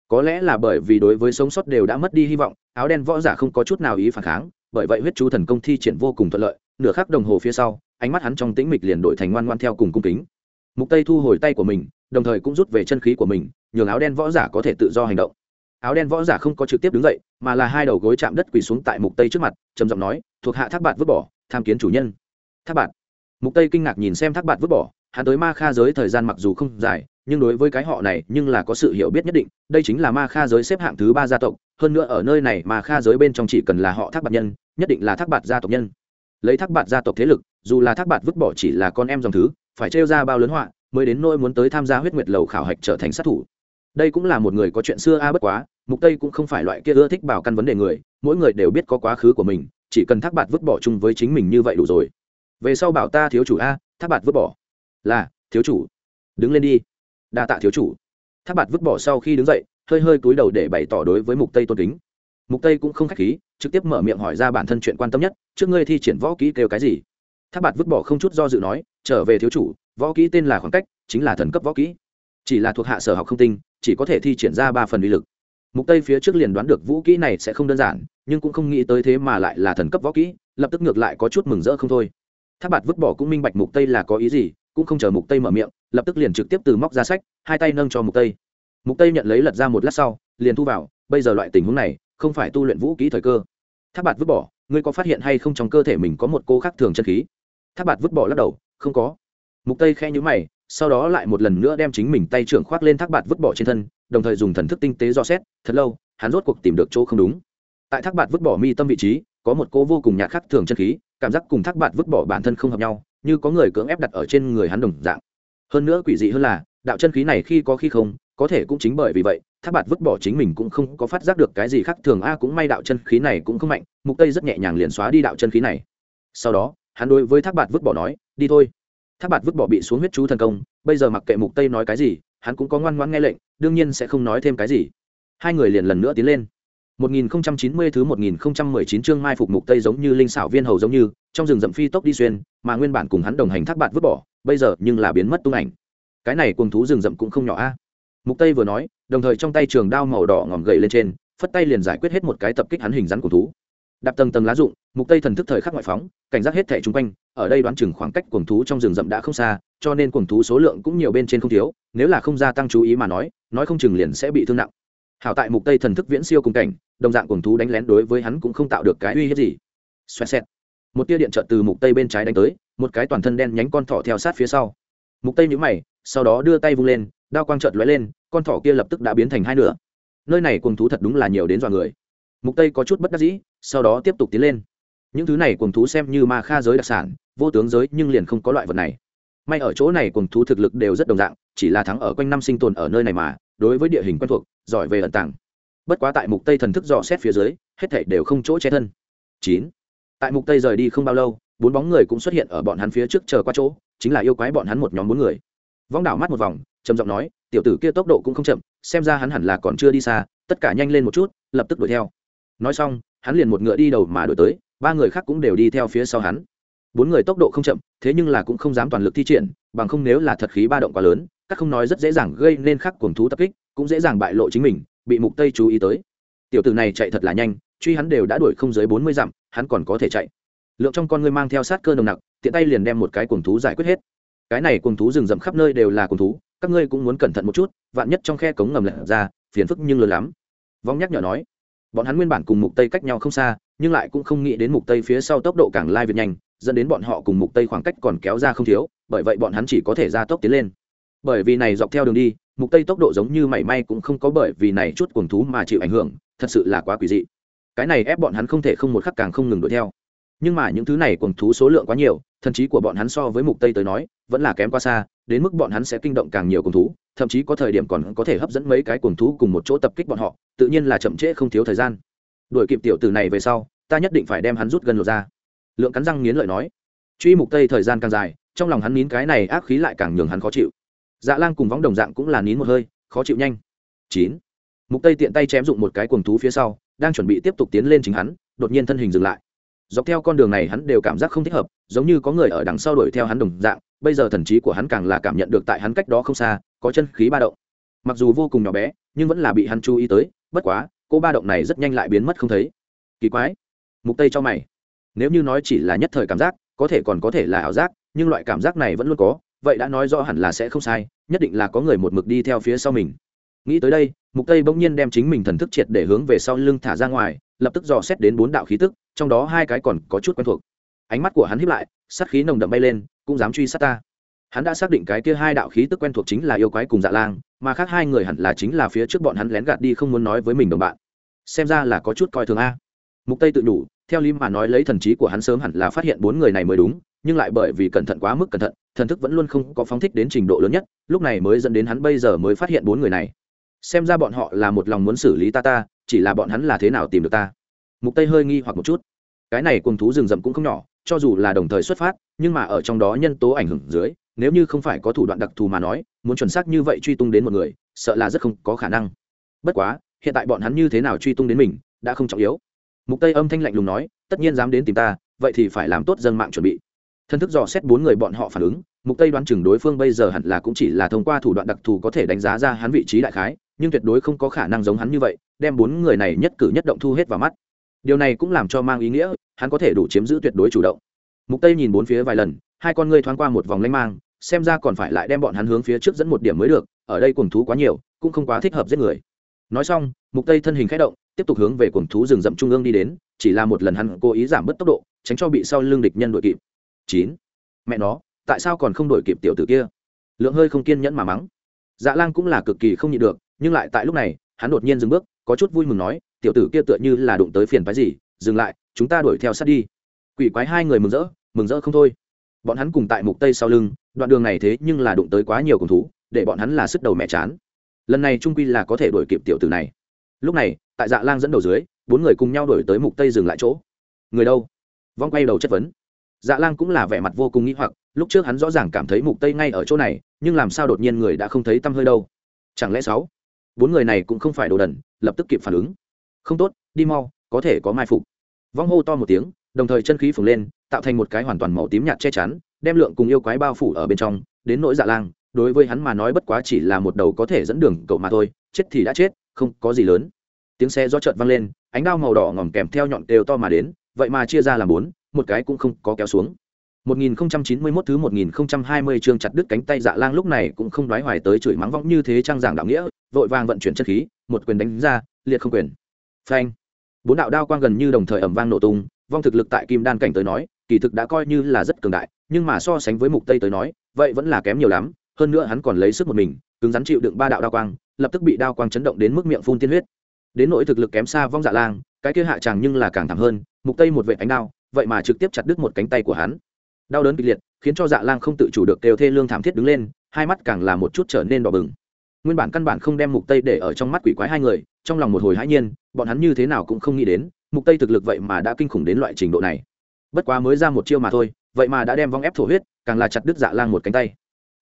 Có lẽ là bởi vì đối với sống sót đều đã mất đi hy vọng, áo đen võ giả không có chút nào ý phản kháng, bởi vậy huyết chú thần công thi triển vô cùng thuận lợi, nửa khắc đồng hồ phía sau, ánh mắt hắn trong tĩnh mịch liền đổi thành ngoan ngoan theo cùng cung kính. Mục tây thu hồi tay của mình, đồng thời cũng rút về chân khí của mình, nhường áo đen võ giả có thể tự do hành động áo đen võ giả không có trực tiếp đứng dậy, mà là hai đầu gối chạm đất quỳ xuống tại mục tây trước mặt, trầm giọng nói, thuộc hạ thác bạt vứt bỏ, tham kiến chủ nhân. Thác bạt. Mục tây kinh ngạc nhìn xem thác bạt vứt bỏ, hắn tới ma kha giới thời gian mặc dù không dài, nhưng đối với cái họ này nhưng là có sự hiểu biết nhất định, đây chính là ma kha giới xếp hạng thứ ba gia tộc, hơn nữa ở nơi này ma kha giới bên trong chỉ cần là họ thác bạt nhân, nhất định là thác bạt gia tộc nhân. Lấy thác bạt gia tộc thế lực, dù là thác bạt vứt bỏ chỉ là con em dòng thứ, phải trêu ra bao lớn họa, mới đến nỗi muốn tới tham gia huyết nguyệt lầu khảo hạch trở thành sát thủ đây cũng là một người có chuyện xưa a à bất quá, mục tây cũng không phải loại kia ưa thích bảo căn vấn đề người, mỗi người đều biết có quá khứ của mình, chỉ cần thác bạt vứt bỏ chung với chính mình như vậy đủ rồi. Về sau bảo ta thiếu chủ a, thác bạt vứt bỏ. Là, thiếu chủ. Đứng lên đi. Đa tạ thiếu chủ. Thác bạt vứt bỏ sau khi đứng dậy, hơi hơi cúi đầu để bày tỏ đối với mục tây tôn kính. Mục tây cũng không khách khí, trực tiếp mở miệng hỏi ra bản thân chuyện quan tâm nhất, trước ngươi thi triển võ kỹ kêu cái gì? Thác bạt vứt bỏ không chút do dự nói, trở về thiếu chủ, võ kỹ tên là khoảng cách, chính là thần cấp võ kỹ. Chỉ là thuộc hạ sở học không tinh chỉ có thể thi triển ra ba phần uy lực. Mục tây phía trước liền đoán được vũ kỹ này sẽ không đơn giản, nhưng cũng không nghĩ tới thế mà lại là thần cấp võ kỹ, lập tức ngược lại có chút mừng rỡ không thôi. Tháp bạt vứt bỏ cũng minh bạch mục tây là có ý gì, cũng không chờ mục tây mở miệng, lập tức liền trực tiếp từ móc ra sách, hai tay nâng cho mục tây. Mục tây nhận lấy lật ra một lát sau, liền thu vào, bây giờ loại tình huống này, không phải tu luyện vũ kỹ thời cơ. Tháp bạt vứt bỏ, ngươi có phát hiện hay không trong cơ thể mình có một cô khác thường chân khí? Tháp bạt vứt bỏ lắc đầu, không có. Mục tây khe nhíu mày sau đó lại một lần nữa đem chính mình tay trưởng khoác lên thác bạt vứt bỏ trên thân, đồng thời dùng thần thức tinh tế do xét, thật lâu, hắn rốt cuộc tìm được chỗ không đúng. Tại thác bạt vứt bỏ mi tâm vị trí, có một cô vô cùng nhạt khắc thường chân khí, cảm giác cùng thác bạt vứt bỏ bản thân không hợp nhau, như có người cưỡng ép đặt ở trên người hắn đồng dạng. Hơn nữa quỷ dị hơn là, đạo chân khí này khi có khi không, có thể cũng chính bởi vì vậy, thác bạt vứt bỏ chính mình cũng không có phát giác được cái gì khác thường, a cũng may đạo chân khí này cũng không mạnh, mục tây rất nhẹ nhàng liền xóa đi đạo chân khí này. Sau đó, hắn đối với thác bạt vứt bỏ nói, đi thôi thác bạt vứt bỏ bị xuống huyết chú thần công, bây giờ mặc kệ mục tây nói cái gì, hắn cũng có ngoan ngoãn nghe lệnh, đương nhiên sẽ không nói thêm cái gì. Hai người liền lần nữa tiến lên. 1090 thứ 1019 chương mai phục mục tây giống như linh xảo viên hầu giống như, trong rừng rậm phi tốc đi xuyên, mà nguyên bản cùng hắn đồng hành thác bạt vứt bỏ, bây giờ nhưng là biến mất tung ảnh. Cái này cùng thú rừng rậm cũng không nhỏ a. Mục tây vừa nói, đồng thời trong tay trường đao màu đỏ ngòm gậy lên trên, phất tay liền giải quyết hết một cái tập kích hắn hình rắn của thú. Đạp tầng tầng lá rụng, mục tây thần thức thời khắc ngoại phóng, cảnh giác hết thẻ chung quanh ở đây đoán chừng khoảng cách cuồng thú trong rừng rậm đã không xa, cho nên cuồng thú số lượng cũng nhiều bên trên không thiếu, nếu là không gia tăng chú ý mà nói nói không chừng liền sẽ bị thương nặng. Hảo tại mục tây thần thức viễn siêu cùng cảnh, đồng dạng cuồng thú đánh lén đối với hắn cũng không tạo được cái uy hiếp gì. Xoẹt xẹt. Một tia điện trợ từ mục tây bên trái đánh tới, một cái toàn thân đen nhánh con thỏ theo sát phía sau. Mục tây nhíu mày, sau đó đưa tay vung lên, đao quang chợt lóe lên, con thỏ kia lập tức đã biến thành hai nửa. Nơi này cuồng thú thật đúng là nhiều đến dọa người. Mục tây có chút bất đắc dĩ, sau đó tiếp tục tiến lên những thứ này cuồng thú xem như ma kha giới đặc sản, vô tướng giới nhưng liền không có loại vật này. May ở chỗ này cuồng thú thực lực đều rất đồng dạng, chỉ là thắng ở quanh năm sinh tồn ở nơi này mà, đối với địa hình quen thuộc, giỏi về ẩn tàng. Bất quá tại mục tây thần thức dò xét phía dưới, hết thảy đều không chỗ che thân. Chín. Tại mục tây rời đi không bao lâu, bốn bóng người cũng xuất hiện ở bọn hắn phía trước chờ qua chỗ, chính là yêu quái bọn hắn một nhóm bốn người. Vong đảo mắt một vòng, trầm giọng nói, tiểu tử kia tốc độ cũng không chậm, xem ra hắn hẳn là còn chưa đi xa, tất cả nhanh lên một chút, lập tức đuổi theo. Nói xong, hắn liền một ngựa đi đầu mà đuổi tới ba người khác cũng đều đi theo phía sau hắn. Bốn người tốc độ không chậm, thế nhưng là cũng không dám toàn lực thi triển, bằng không nếu là thật khí ba động quá lớn, các không nói rất dễ dàng gây nên khắc cuồng thú tập kích, cũng dễ dàng bại lộ chính mình, bị mục tây chú ý tới. Tiểu tử này chạy thật là nhanh, truy hắn đều đã đuổi không dưới 40 dặm, hắn còn có thể chạy. Lượng trong con ngươi mang theo sát cơ nồng nặc, tiện tay liền đem một cái cuồng thú giải quyết hết. Cái này cuồng thú rừng rậm khắp nơi đều là cuồng thú, các ngươi cũng muốn cẩn thận một chút, vạn nhất trong khe cống ngầm lật ra, phiền phức nhưng lớn lắm. Vong nhắc nhở nói bọn hắn nguyên bản cùng mục tây cách nhau không xa, nhưng lại cũng không nghĩ đến mục tây phía sau tốc độ càng lai việt nhanh, dẫn đến bọn họ cùng mục tây khoảng cách còn kéo ra không thiếu, bởi vậy bọn hắn chỉ có thể ra tốc tiến lên. Bởi vì này dọc theo đường đi, mục tây tốc độ giống như mảy may cũng không có bởi vì này chút cuồng thú mà chịu ảnh hưởng, thật sự là quá quỷ dị. Cái này ép bọn hắn không thể không một khắc càng không ngừng đuổi theo. Nhưng mà những thứ này cuồng thú số lượng quá nhiều, thần trí của bọn hắn so với mục tây tới nói, vẫn là kém quá xa, đến mức bọn hắn sẽ kinh động càng nhiều cuồng thú thậm chí có thời điểm còn có thể hấp dẫn mấy cái cuồng thú cùng một chỗ tập kích bọn họ, tự nhiên là chậm trễ không thiếu thời gian. Đuổi kịp tiểu tử này về sau, ta nhất định phải đem hắn rút gần lột ra. Lượng cắn răng nghiến lợi nói. Truy mục tây thời gian càng dài, trong lòng hắn nín cái này ác khí lại càng nhường hắn khó chịu. Dạ lang cùng võng đồng dạng cũng là nín một hơi, khó chịu nhanh. Chín. Mục tây tiện tay chém dụng một cái cuồng thú phía sau, đang chuẩn bị tiếp tục tiến lên chính hắn, đột nhiên thân hình dừng lại. Dọc theo con đường này hắn đều cảm giác không thích hợp, giống như có người ở đằng sau đuổi theo hắn đồng dạng, bây giờ thần trí của hắn càng là cảm nhận được tại hắn cách đó không xa có chân khí ba động. Mặc dù vô cùng nhỏ bé, nhưng vẫn là bị hắn chú ý tới, bất quá, cô ba động này rất nhanh lại biến mất không thấy. Kỳ quái. Mục tây cho mày. Nếu như nói chỉ là nhất thời cảm giác, có thể còn có thể là ảo giác, nhưng loại cảm giác này vẫn luôn có, vậy đã nói rõ hẳn là sẽ không sai, nhất định là có người một mực đi theo phía sau mình. Nghĩ tới đây, mục tây bỗng nhiên đem chính mình thần thức triệt để hướng về sau lưng thả ra ngoài, lập tức dò xét đến bốn đạo khí tức, trong đó hai cái còn có chút quen thuộc. Ánh mắt của hắn hiếp lại, sát khí nồng đậm bay lên, cũng dám truy sát ta hắn đã xác định cái kia hai đạo khí tức quen thuộc chính là yêu quái cùng dạ lang, mà khác hai người hẳn là chính là phía trước bọn hắn lén gạt đi không muốn nói với mình đồng bạn. Xem ra là có chút coi thường a. Mục tây tự đủ theo lý mà nói lấy thần trí của hắn sớm hẳn là phát hiện bốn người này mới đúng, nhưng lại bởi vì cẩn thận quá mức cẩn thận, thần thức vẫn luôn không có phóng thích đến trình độ lớn nhất, lúc này mới dẫn đến hắn bây giờ mới phát hiện bốn người này. Xem ra bọn họ là một lòng muốn xử lý ta ta, chỉ là bọn hắn là thế nào tìm được ta? Mục tây hơi nghi hoặc một chút. Cái này cùng thú rừng rậm cũng không nhỏ, cho dù là đồng thời xuất phát, nhưng mà ở trong đó nhân tố ảnh hưởng dưới nếu như không phải có thủ đoạn đặc thù mà nói, muốn chuẩn xác như vậy truy tung đến một người, sợ là rất không có khả năng. Bất quá, hiện tại bọn hắn như thế nào truy tung đến mình, đã không trọng yếu. Mục tây âm thanh lạnh lùng nói, tất nhiên dám đến tìm ta, vậy thì phải làm tốt dân mạng chuẩn bị. Thân thức dò xét bốn người bọn họ phản ứng, mục tây đoán chừng đối phương bây giờ hẳn là cũng chỉ là thông qua thủ đoạn đặc thù có thể đánh giá ra hắn vị trí đại khái, nhưng tuyệt đối không có khả năng giống hắn như vậy, đem bốn người này nhất cử nhất động thu hết vào mắt. Điều này cũng làm cho mang ý nghĩa, hắn có thể đủ chiếm giữ tuyệt đối chủ động. Mục tây nhìn bốn phía vài lần, hai con ngươi thoáng qua một vòng lanh mang xem ra còn phải lại đem bọn hắn hướng phía trước dẫn một điểm mới được, ở đây cuồng thú quá nhiều, cũng không quá thích hợp giết người. Nói xong, mục tây thân hình khẽ động, tiếp tục hướng về cuồng thú rừng rậm trung ương đi đến, chỉ là một lần hắn cố ý giảm bớt tốc độ, tránh cho bị sau lưng địch nhân đuổi kịp. Chín. Mẹ nó, tại sao còn không đuổi kịp tiểu tử kia? Lượng hơi không kiên nhẫn mà mắng. Dạ lang cũng là cực kỳ không nhịn được, nhưng lại tại lúc này, hắn đột nhiên dừng bước, có chút vui mừng nói, tiểu tử kia tựa như là đụng tới phiền phái gì, dừng lại, chúng ta đuổi theo sát đi. Quỷ quái hai người mừng rỡ mừng rỡ không thôi bọn hắn cùng tại mục tây sau lưng, đoạn đường này thế nhưng là đụng tới quá nhiều cùng thú, để bọn hắn là sức đầu mẹ chán. Lần này trung quy là có thể đuổi kịp tiểu tử này. Lúc này, tại dạ lang dẫn đầu dưới, bốn người cùng nhau đuổi tới mục tây dừng lại chỗ. Người đâu? Vong quay đầu chất vấn. Dạ lang cũng là vẻ mặt vô cùng nghĩ hoặc, lúc trước hắn rõ ràng cảm thấy mục tây ngay ở chỗ này, nhưng làm sao đột nhiên người đã không thấy tăm hơi đâu? Chẳng lẽ sáu? Bốn người này cũng không phải đồ đần, lập tức kịp phản ứng. Không tốt, đi mau, có thể có mai phục. Vong hô to một tiếng đồng thời chân khí phồng lên, tạo thành một cái hoàn toàn màu tím nhạt che chắn, đem lượng cùng yêu quái bao phủ ở bên trong, đến nỗi dạ lang, đối với hắn mà nói bất quá chỉ là một đầu có thể dẫn đường cậu mà thôi, chết thì đã chết, không có gì lớn. Tiếng xe do trợt vang lên, ánh đao màu đỏ ngòm kèm theo nhọn đều to mà đến, vậy mà chia ra làm bốn, một cái cũng không có kéo xuống. 1091 thứ 1020 chương chặt đứt cánh tay dạ lang lúc này cũng không đoái hoài tới chửi mắng vong như thế trang giảng đạo nghĩa, vội vàng vận chuyển chân khí, một quyền đánh ra, liệt không quyền. Phanh. Bốn đạo đao quang gần như đồng thời ầm vang nổ tung vong thực lực tại kim đan cảnh tới nói, kỳ thực đã coi như là rất cường đại, nhưng mà so sánh với mục tây tới nói, vậy vẫn là kém nhiều lắm, hơn nữa hắn còn lấy sức một mình, cứng rắn chịu đựng ba đạo đao quang, lập tức bị đao quang chấn động đến mức miệng phun tiên huyết. Đến nỗi thực lực kém xa vong dạ lang, cái kia hạ tràng nhưng là càng thẳng hơn, mục tây một vệ ánh đao, vậy mà trực tiếp chặt đứt một cánh tay của hắn. Đau đớn kịch liệt, khiến cho dạ lang không tự chủ được kêu thê lương thảm thiết đứng lên, hai mắt càng là một chút trở nên đỏ bừng. Nguyên bản căn bản không đem mục tây để ở trong mắt quỷ quái hai người, trong lòng một hồi hãi nhiên, bọn hắn như thế nào cũng không nghĩ đến mục tây thực lực vậy mà đã kinh khủng đến loại trình độ này. Bất quá mới ra một chiêu mà thôi, vậy mà đã đem vong ép thổ huyết, càng là chặt đứt dạ lang một cánh tay.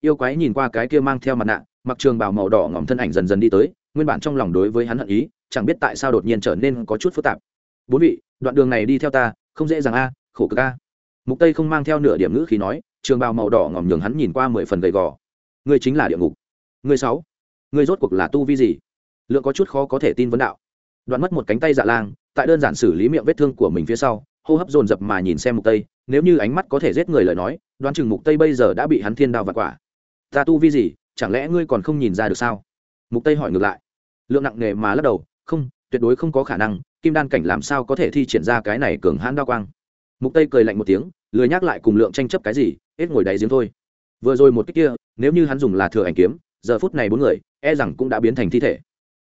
Yêu quái nhìn qua cái kia mang theo mặt nạ, mặc trường bào màu đỏ ngỏm thân ảnh dần dần đi tới, nguyên bản trong lòng đối với hắn hận ý, chẳng biết tại sao đột nhiên trở nên có chút phức tạp. Bốn vị, đoạn đường này đi theo ta, không dễ dàng a, khổ cực a. Mục tây không mang theo nửa điểm ngữ khí nói, trường bào màu đỏ ngỏm nhường hắn nhìn qua mười phần gầy gò. Ngươi chính là địa ngục. Ngươi sáu, ngươi rốt cuộc là tu vi gì? Lượng có chút khó có thể tin vấn đạo đoạn mất một cánh tay dạ lang, tại đơn giản xử lý miệng vết thương của mình phía sau, hô hấp dồn dập mà nhìn xem mục tây, nếu như ánh mắt có thể giết người lời nói, đoán chừng mục tây bây giờ đã bị hắn thiên đao và quả. Ta tu vi gì, chẳng lẽ ngươi còn không nhìn ra được sao? Mục tây hỏi ngược lại. Lượng nặng nề mà lắc đầu, không, tuyệt đối không có khả năng, kim đan cảnh làm sao có thể thi triển ra cái này cường hãn đao quang? Mục tây cười lạnh một tiếng, lười nhắc lại cùng lượng tranh chấp cái gì, hết ngồi đáy giếng thôi. Vừa rồi một cách kia, nếu như hắn dùng là thừa ảnh kiếm, giờ phút này bốn người e rằng cũng đã biến thành thi thể.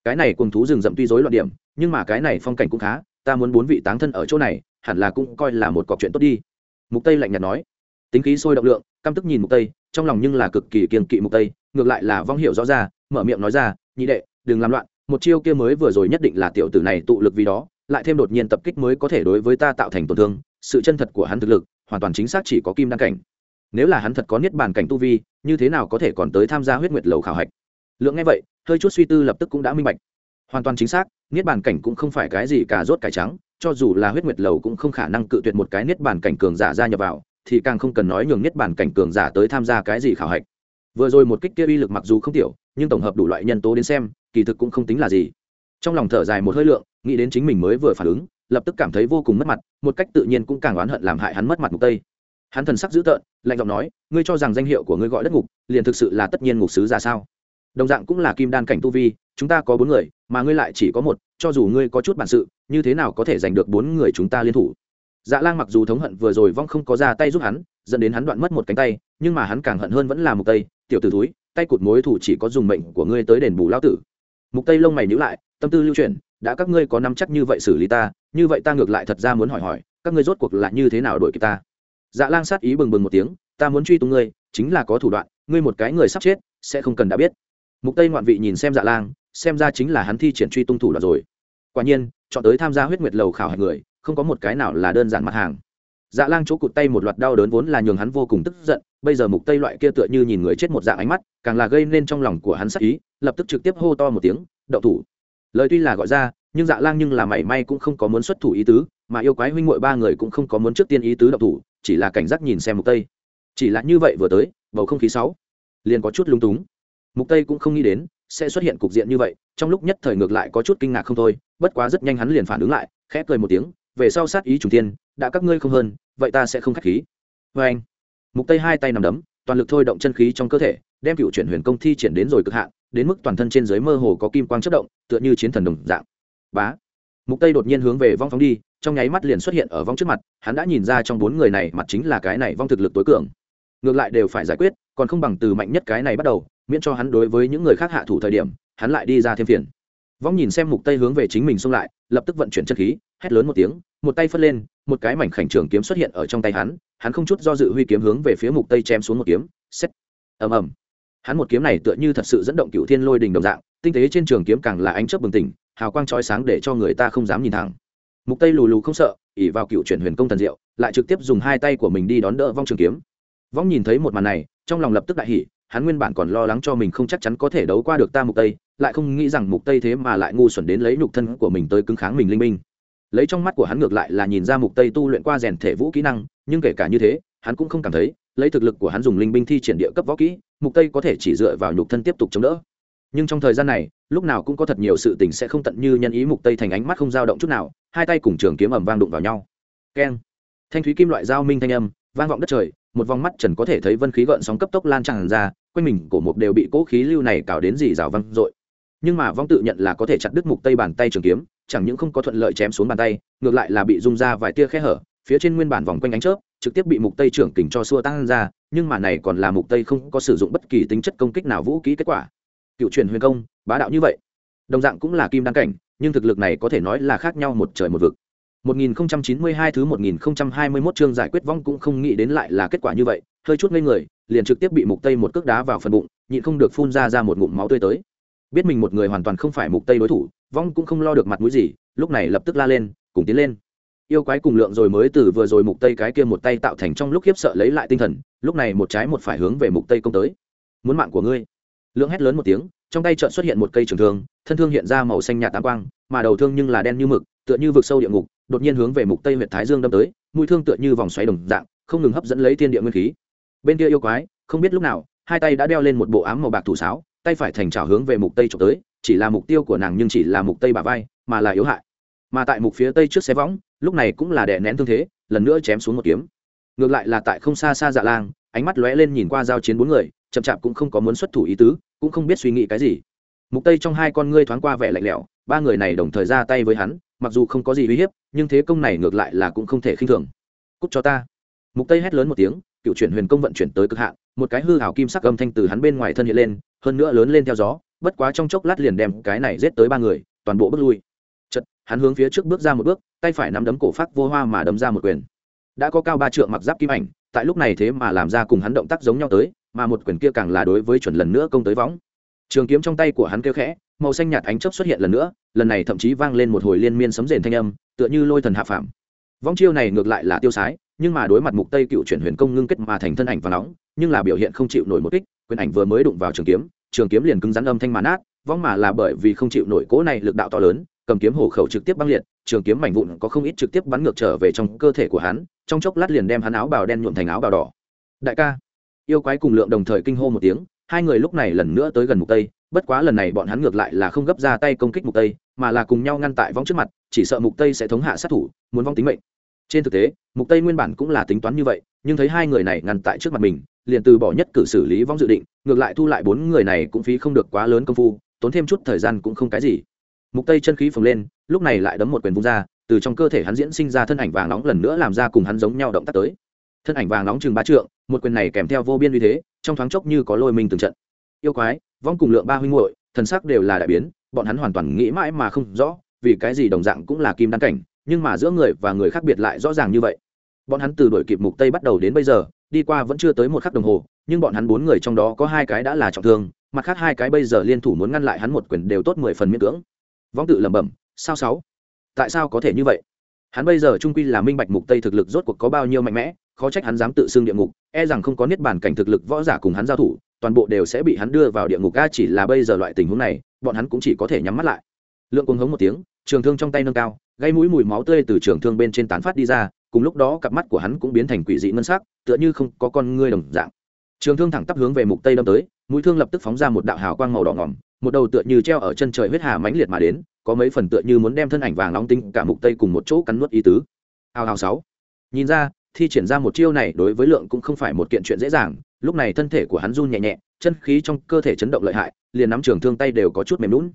Cái này cùng thú rừng rậm tuy rối loạn điểm nhưng mà cái này phong cảnh cũng khá, ta muốn bốn vị táng thân ở chỗ này, hẳn là cũng coi là một cọc chuyện tốt đi. Mục tây lạnh nhạt nói. Tính khí sôi động lượng, căm tức nhìn mục tây, trong lòng nhưng là cực kỳ kiềng kỵ mục tây, ngược lại là vong hiểu rõ ra, mở miệng nói ra, nhị đệ, đừng làm loạn, một chiêu kia mới vừa rồi nhất định là tiểu tử này tụ lực vì đó, lại thêm đột nhiên tập kích mới có thể đối với ta tạo thành tổn thương, sự chân thật của hắn thực lực, hoàn toàn chính xác chỉ có kim đăng cảnh. Nếu là hắn thật có niết bàn cảnh tu vi, như thế nào có thể còn tới tham gia huyết nguyệt lầu khảo hạch? Lượng nghe vậy, hơi chút suy tư lập tức cũng đã minh bạch hoàn toàn chính xác, niết bàn cảnh cũng không phải cái gì cả rốt cải trắng, cho dù là huyết nguyệt lầu cũng không khả năng cự tuyệt một cái niết bàn cảnh cường giả gia nhập vào, thì càng không cần nói nhường niết bàn cảnh cường giả tới tham gia cái gì khảo hạch. Vừa rồi một kích kia uy lực mặc dù không tiểu, nhưng tổng hợp đủ loại nhân tố đến xem, kỳ thực cũng không tính là gì. Trong lòng thở dài một hơi lượng, nghĩ đến chính mình mới vừa phản ứng, lập tức cảm thấy vô cùng mất mặt, một cách tự nhiên cũng càng oán hận làm hại hắn mất mặt mục tây. Hắn thần sắc dữ tợn, lạnh giọng nói, ngươi cho rằng danh hiệu của ngươi gọi đất ngục, liền thực sự là tất nhiên ngục sứ ra sao? Đồng dạng cũng là kim đan cảnh tu vi, chúng ta có bốn người mà ngươi lại chỉ có một, cho dù ngươi có chút bản sự, như thế nào có thể giành được bốn người chúng ta liên thủ? Dạ lang mặc dù thống hận vừa rồi vong không có ra tay giúp hắn, dẫn đến hắn đoạn mất một cánh tay, nhưng mà hắn càng hận hơn vẫn là mục tây. Tiểu tử túi tay cụt mối thủ chỉ có dùng mệnh của ngươi tới đền bù lao tử. Mục tây lông mày nhíu lại, tâm tư lưu chuyển, đã các ngươi có nắm chắc như vậy xử lý ta, như vậy ta ngược lại thật ra muốn hỏi hỏi, các ngươi rốt cuộc là như thế nào đuổi kịp ta? Dạ lang sát ý bừng bừng một tiếng, ta muốn truy tung ngươi, chính là có thủ đoạn, ngươi một cái người sắp chết, sẽ không cần đã biết. Mục tây ngoạn vị nhìn xem dạ lang xem ra chính là hắn thi triển truy tung thủ đoạn rồi. Quả nhiên, chọn tới tham gia huyết nguyệt lầu khảo hạch người, không có một cái nào là đơn giản mặt hàng. Dạ lang chỗ cụt tay một loạt đau đớn vốn là nhường hắn vô cùng tức giận, bây giờ mục tây loại kia tựa như nhìn người chết một dạng ánh mắt, càng là gây nên trong lòng của hắn sắc ý, lập tức trực tiếp hô to một tiếng, đậu thủ. Lời tuy là gọi ra, nhưng dạ lang nhưng là mảy may cũng không có muốn xuất thủ ý tứ, mà yêu quái huynh muội ba người cũng không có muốn trước tiên ý tứ đậu thủ, chỉ là cảnh giác nhìn xem mục tây. Chỉ là như vậy vừa tới, bầu không khí sáu liền có chút lung túng mục tây cũng không nghĩ đến, sẽ xuất hiện cục diện như vậy, trong lúc nhất thời ngược lại có chút kinh ngạc không thôi, bất quá rất nhanh hắn liền phản ứng lại, khẽ cười một tiếng, về sau sát ý trùng tiên đã các ngươi không hơn, vậy ta sẽ không khách khí. Với anh, mục tây hai tay nằm đấm, toàn lực thôi động chân khí trong cơ thể, đem cựu chuyển huyền công thi triển đến rồi cực hạn, đến mức toàn thân trên dưới mơ hồ có kim quang chất động, tựa như chiến thần đồng dạng. Bá, mục tây đột nhiên hướng về vong phóng đi, trong nháy mắt liền xuất hiện ở vong trước mặt, hắn đã nhìn ra trong bốn người này mặt chính là cái này vong thực lực tối cường. Ngược lại đều phải giải quyết, còn không bằng từ mạnh nhất cái này bắt đầu miễn cho hắn đối với những người khác hạ thủ thời điểm, hắn lại đi ra thêm phiền. Vong nhìn xem mục tây hướng về chính mình xông lại, lập tức vận chuyển chân khí, hét lớn một tiếng, một tay phất lên, một cái mảnh khảnh trường kiếm xuất hiện ở trong tay hắn hắn không chút do dự huy kiếm hướng về phía mục tây chém xuống một kiếm xét ầm ầm. Hắn một kiếm này tựa như thật sự dẫn động cựu thiên lôi đình đồng dạng, tinh tế trên trường kiếm càng là ánh chớp bừng tỉnh, hào quang chói sáng để cho người ta không dám nhìn thẳng. Mục tây lù lù không sợ, ỉ vào cựu chuyển huyền công thần diệu, lại trực tiếp dùng hai tay của mình đi đón đỡ vong trường kiếm. Vong nhìn thấy một màn này, trong lòng lập tức đại hỉ hắn nguyên bản còn lo lắng cho mình không chắc chắn có thể đấu qua được ta mục tây, lại không nghĩ rằng mục tây thế mà lại ngu xuẩn đến lấy nhục thân của mình tới cứng kháng mình linh minh. Lấy trong mắt của hắn ngược lại là nhìn ra mục tây tu luyện qua rèn thể vũ kỹ năng, nhưng kể cả như thế, hắn cũng không cảm thấy, lấy thực lực của hắn dùng linh binh thi triển địa cấp võ kỹ, mục tây có thể chỉ dựa vào nhục thân tiếp tục chống đỡ. Nhưng trong thời gian này, lúc nào cũng có thật nhiều sự tình sẽ không tận như nhân ý mục tây thành ánh mắt không dao động chút nào, hai tay cùng trường kiếm ầm vang đụng vào nhau. Keng. Thanh thúy kim loại dao minh thanh âm, vang vọng đất trời, một vòng mắt trần có thể thấy vân khí gợn sóng cấp tốc lan tràn ra quanh mình cổ mục đều bị cố khí lưu này cào đến dì rào văng dội. Nhưng mà vong tự nhận là có thể chặt đứt mục tây bàn tay trường kiếm chẳng những không có thuận lợi chém xuống bàn tay ngược lại là bị rung ra vài tia khe hở phía trên nguyên bản vòng quanh ánh chớp trực tiếp bị mục tây trưởng kình cho xua tăng ra nhưng mà này còn là mục tây không có sử dụng bất kỳ tính chất công kích nào vũ khí kết quả. Cựu truyền huyền công bá đạo như vậy. Đồng dạng cũng là kim đăng cảnh nhưng thực lực này có thể nói là khác nhau một trời một vực. 1092 thứ 1021 chương giải quyết vong cũng không nghĩ đến lại là kết quả như vậy, hơi chút ngây người, liền trực tiếp bị mục tây một cước đá vào phần bụng, nhịn không được phun ra ra một ngụm máu tươi tới. Biết mình một người hoàn toàn không phải mục tây đối thủ, vong cũng không lo được mặt mũi gì, lúc này lập tức la lên, cùng tiến lên. Yêu quái cùng lượng rồi mới từ vừa rồi mục tây cái kia một tay tạo thành trong lúc khiếp sợ lấy lại tinh thần, lúc này một trái một phải hướng về mục tây công tới. Muốn mạng của ngươi. Lượng hét lớn một tiếng, trong tay chợt xuất hiện một cây trường thương, thân thương hiện ra màu xanh nhạt tám quang, mà đầu thương nhưng là đen như mực, tựa như vực sâu địa ngục, đột nhiên hướng về mục tây huyệt thái dương đâm tới mũi thương tựa như vòng xoáy đồng dạng không ngừng hấp dẫn lấy thiên địa nguyên khí bên kia yêu quái, không biết lúc nào, hai tay đã đeo lên một bộ ám màu bạc thủ sáo, tay phải thành trào hướng về mục tây trộm tới, chỉ là mục tiêu của nàng nhưng chỉ là mục tây bả vai, mà là yếu hại. Mà tại mục phía tây trước xe võng, lúc này cũng là đè nén thương thế, lần nữa chém xuống một kiếm. Ngược lại là tại không xa xa dạ lang, ánh mắt lóe lên nhìn qua giao chiến bốn người, chậm chạp cũng không có muốn xuất thủ ý tứ, cũng không biết suy nghĩ cái gì. Mục tây trong hai con ngươi thoáng qua vẻ lạnh lẽo, ba người này đồng thời ra tay với hắn, mặc dù không có gì uy hiếp, nhưng thế công này ngược lại là cũng không thể khinh thường. Cút cho ta. Mục tây hét lớn một tiếng cựu chuyển huyền công vận chuyển tới cực hạn, một cái hư hảo kim sắc âm thanh từ hắn bên ngoài thân hiện lên, hơn nữa lớn lên theo gió, bất quá trong chốc lát liền đem cái này giết tới ba người, toàn bộ bước lui. Chật hắn hướng phía trước bước ra một bước, tay phải nắm đấm cổ phát vô hoa mà đấm ra một quyền. Đã có cao ba trượng mặc giáp kim ảnh, tại lúc này thế mà làm ra cùng hắn động tác giống nhau tới, mà một quyền kia càng là đối với chuẩn lần nữa công tới võng. Trường kiếm trong tay của hắn kêu khẽ, màu xanh nhạt ánh chớp xuất hiện lần nữa, lần này thậm chí vang lên một hồi liên miên sấm rền thanh âm, tựa như lôi thần hạ phạm vong chiêu này ngược lại là tiêu sái, nhưng mà đối mặt mục tây cựu chuyển huyền công ngưng kết mà thành thân ảnh và nóng, nhưng là biểu hiện không chịu nổi một kích, quyền ảnh vừa mới đụng vào trường kiếm trường kiếm liền cứng rắn âm thanh mà nát, vong mà là bởi vì không chịu nổi cố này lực đạo to lớn, cầm kiếm hổ khẩu trực tiếp băng liệt, trường kiếm mảnh vụn có không ít trực tiếp bắn ngược trở về trong cơ thể của hắn, trong chốc lát liền đem hắn áo bào đen nhuộm thành áo bào đỏ. Đại ca, yêu quái cùng lượng đồng thời kinh hô một tiếng, hai người lúc này lần nữa tới gần mục tây, bất quá lần này bọn hắn ngược lại là không gấp ra tay công kích mục tây mà là cùng nhau ngăn tại vong trước mặt, chỉ sợ mục tây sẽ thống hạ sát thủ, muốn vong tính mệnh. Trên thực tế, mục tây nguyên bản cũng là tính toán như vậy, nhưng thấy hai người này ngăn tại trước mặt mình, liền từ bỏ nhất cử xử lý vong dự định, ngược lại thu lại bốn người này cũng phí không được quá lớn công phu, tốn thêm chút thời gian cũng không cái gì. Mục tây chân khí phồng lên, lúc này lại đấm một quyền vung ra, từ trong cơ thể hắn diễn sinh ra thân ảnh vàng nóng lần nữa làm ra cùng hắn giống nhau động tác tới. Thân ảnh vàng nóng chừng ba trượng, một quyền này kèm theo vô biên uy thế, trong thoáng chốc như có lôi mình từng trận. Yêu quái vong cùng lượng ba huynh muội, thần sắc đều là đại biến bọn hắn hoàn toàn nghĩ mãi mà không rõ, vì cái gì đồng dạng cũng là kim đăng cảnh, nhưng mà giữa người và người khác biệt lại rõ ràng như vậy. Bọn hắn từ đuổi kịp mục tây bắt đầu đến bây giờ, đi qua vẫn chưa tới một khắc đồng hồ, nhưng bọn hắn bốn người trong đó có hai cái đã là trọng thương, mặt khác hai cái bây giờ liên thủ muốn ngăn lại hắn một quyền đều tốt mười phần miễn cưỡng. Vong tự lẩm bẩm, sao sáu? Tại sao có thể như vậy? Hắn bây giờ trung quy là minh bạch mục tây thực lực rốt cuộc có bao nhiêu mạnh mẽ, khó trách hắn dám tự xưng địa ngục e rằng không có niết bàn cảnh thực lực võ giả cùng hắn giao thủ, toàn bộ đều sẽ bị hắn đưa vào địa ngục ga chỉ là bây giờ loại tình huống này bọn hắn cũng chỉ có thể nhắm mắt lại. Lượng cuồng hống một tiếng, trường thương trong tay nâng cao, gây mũi mùi máu tươi từ trường thương bên trên tán phát đi ra, cùng lúc đó cặp mắt của hắn cũng biến thành quỷ dị ngân sắc, tựa như không có con ngươi đồng dạng. Trường thương thẳng tắp hướng về mục tây đâm tới, mũi thương lập tức phóng ra một đạo hào quang màu đỏ ngỏm, một đầu tựa như treo ở chân trời huyết hà mãnh liệt mà đến, có mấy phần tựa như muốn đem thân ảnh vàng nóng tinh cả mục tây cùng một chỗ cắn nuốt ý tứ. Hào hào sáu. Nhìn ra, thi triển ra một chiêu này đối với lượng cũng không phải một kiện chuyện dễ dàng, lúc này thân thể của hắn run nhẹ nhẹ chân khí trong cơ thể chấn động lợi hại, liền nắm trường thương tay đều có chút mềm lún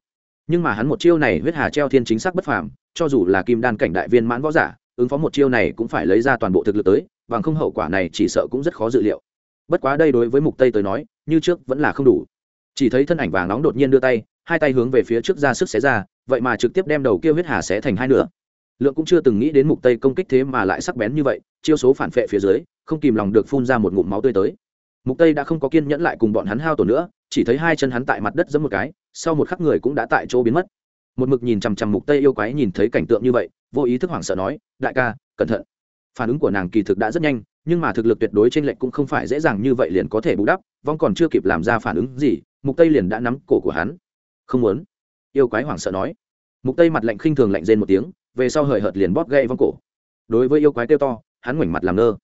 nhưng mà hắn một chiêu này huyết hà treo thiên chính xác bất phàm, cho dù là kim đan cảnh đại viên mãn võ giả, ứng phó một chiêu này cũng phải lấy ra toàn bộ thực lực tới, bằng không hậu quả này chỉ sợ cũng rất khó dự liệu. Bất quá đây đối với mục tây tới nói, như trước vẫn là không đủ. Chỉ thấy thân ảnh vàng nóng đột nhiên đưa tay, hai tay hướng về phía trước ra sức xé ra, vậy mà trực tiếp đem đầu kia huyết hà xé thành hai nửa. Lượng cũng chưa từng nghĩ đến mục tây công kích thế mà lại sắc bén như vậy, chiêu số phản phệ phía dưới, không kìm lòng được phun ra một ngụm máu tươi tới mục tây đã không có kiên nhẫn lại cùng bọn hắn hao tổn nữa, chỉ thấy hai chân hắn tại mặt đất giẫm một cái, sau một khắc người cũng đã tại chỗ biến mất. Một mực nhìn chằm chằm mục tây yêu quái nhìn thấy cảnh tượng như vậy, vô ý thức hoảng sợ nói, đại ca, cẩn thận. Phản ứng của nàng kỳ thực đã rất nhanh, nhưng mà thực lực tuyệt đối trên lệnh cũng không phải dễ dàng như vậy liền có thể bù đắp, vong còn chưa kịp làm ra phản ứng gì, mục tây liền đã nắm cổ của hắn. Không muốn. Yêu quái hoảng sợ nói. Mục tây mặt lạnh khinh thường lạnh rên một tiếng, về sau hời hợt liền bóp gậy vong cổ. Đối với yêu quái kêu to, hắn ngoảnh mặt làm ngơ.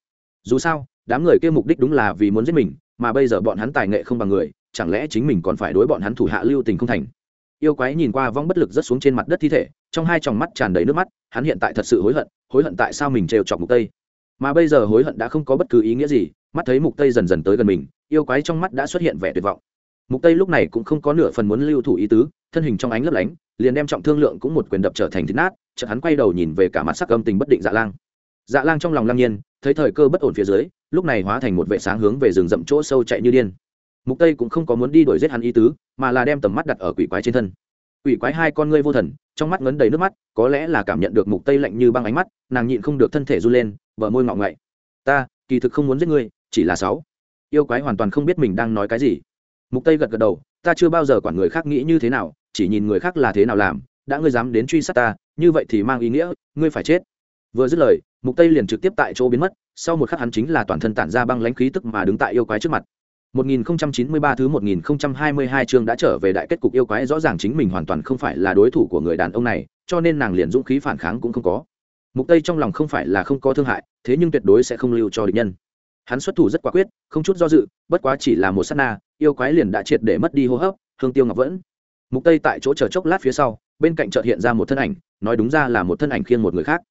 Dù sao đám người kia mục đích đúng là vì muốn giết mình, mà bây giờ bọn hắn tài nghệ không bằng người, chẳng lẽ chính mình còn phải đối bọn hắn thủ hạ lưu tình không thành? Yêu quái nhìn qua vong bất lực rất xuống trên mặt đất thi thể, trong hai tròng mắt tràn đầy nước mắt, hắn hiện tại thật sự hối hận hối hận tại sao mình trêu chọc mục tây. Mà bây giờ hối hận đã không có bất cứ ý nghĩa gì, mắt thấy mục tây dần dần tới gần mình, yêu quái trong mắt đã xuất hiện vẻ tuyệt vọng. Mục tây lúc này cũng không có nửa phần muốn lưu thủ ý tứ, thân hình trong ánh lấp lánh, liền đem trọng thương lượng cũng một quyền đập trở thành thịt nát, chợt hắn quay đầu nhìn về cả mặt sắc âm tình bất định dạ lang. Dạ lang trong lòng lăng nhiên, thấy thời cơ bất ổn phía dưới lúc này hóa thành một vệ sáng hướng về rừng rậm chỗ sâu chạy như điên. Mục tây cũng không có muốn đi đuổi giết hắn ý tứ, mà là đem tầm mắt đặt ở quỷ quái trên thân. Quỷ quái hai con ngươi vô thần, trong mắt ngấn đầy nước mắt, có lẽ là cảm nhận được mục tây lạnh như băng ánh mắt, nàng nhịn không được thân thể run lên, bờ môi ngọ ngậy. Ta, kỳ thực không muốn giết ngươi, chỉ là sáu. Yêu quái hoàn toàn không biết mình đang nói cái gì. Mục tây gật gật đầu, ta chưa bao giờ quản người khác nghĩ như thế nào, chỉ nhìn người khác là thế nào làm, đã ngươi dám đến truy sát ta, như vậy thì mang ý nghĩa, ngươi phải chết. Vừa dứt lời mục tây liền trực tiếp tại chỗ biến mất sau một khắc hắn chính là toàn thân tản ra băng lãnh khí tức mà đứng tại yêu quái trước mặt 1093 thứ 1022 chương đã trở về đại kết cục yêu quái rõ ràng chính mình hoàn toàn không phải là đối thủ của người đàn ông này, cho nên nàng liền dũng khí phản kháng cũng không có. Mục Tây trong lòng không phải là không có thương hại, thế nhưng tuyệt đối sẽ không lưu cho địch nhân. Hắn xuất thủ rất quả quyết, không chút do dự, bất quá chỉ là một sát na, yêu quái liền đã triệt để mất đi hô hấp, Hương Tiêu Ngọc vẫn. Mục Tây tại chỗ chờ chốc lát phía sau, bên cạnh chợt hiện ra một thân ảnh, nói đúng ra là một thân ảnh khiêng một người khác.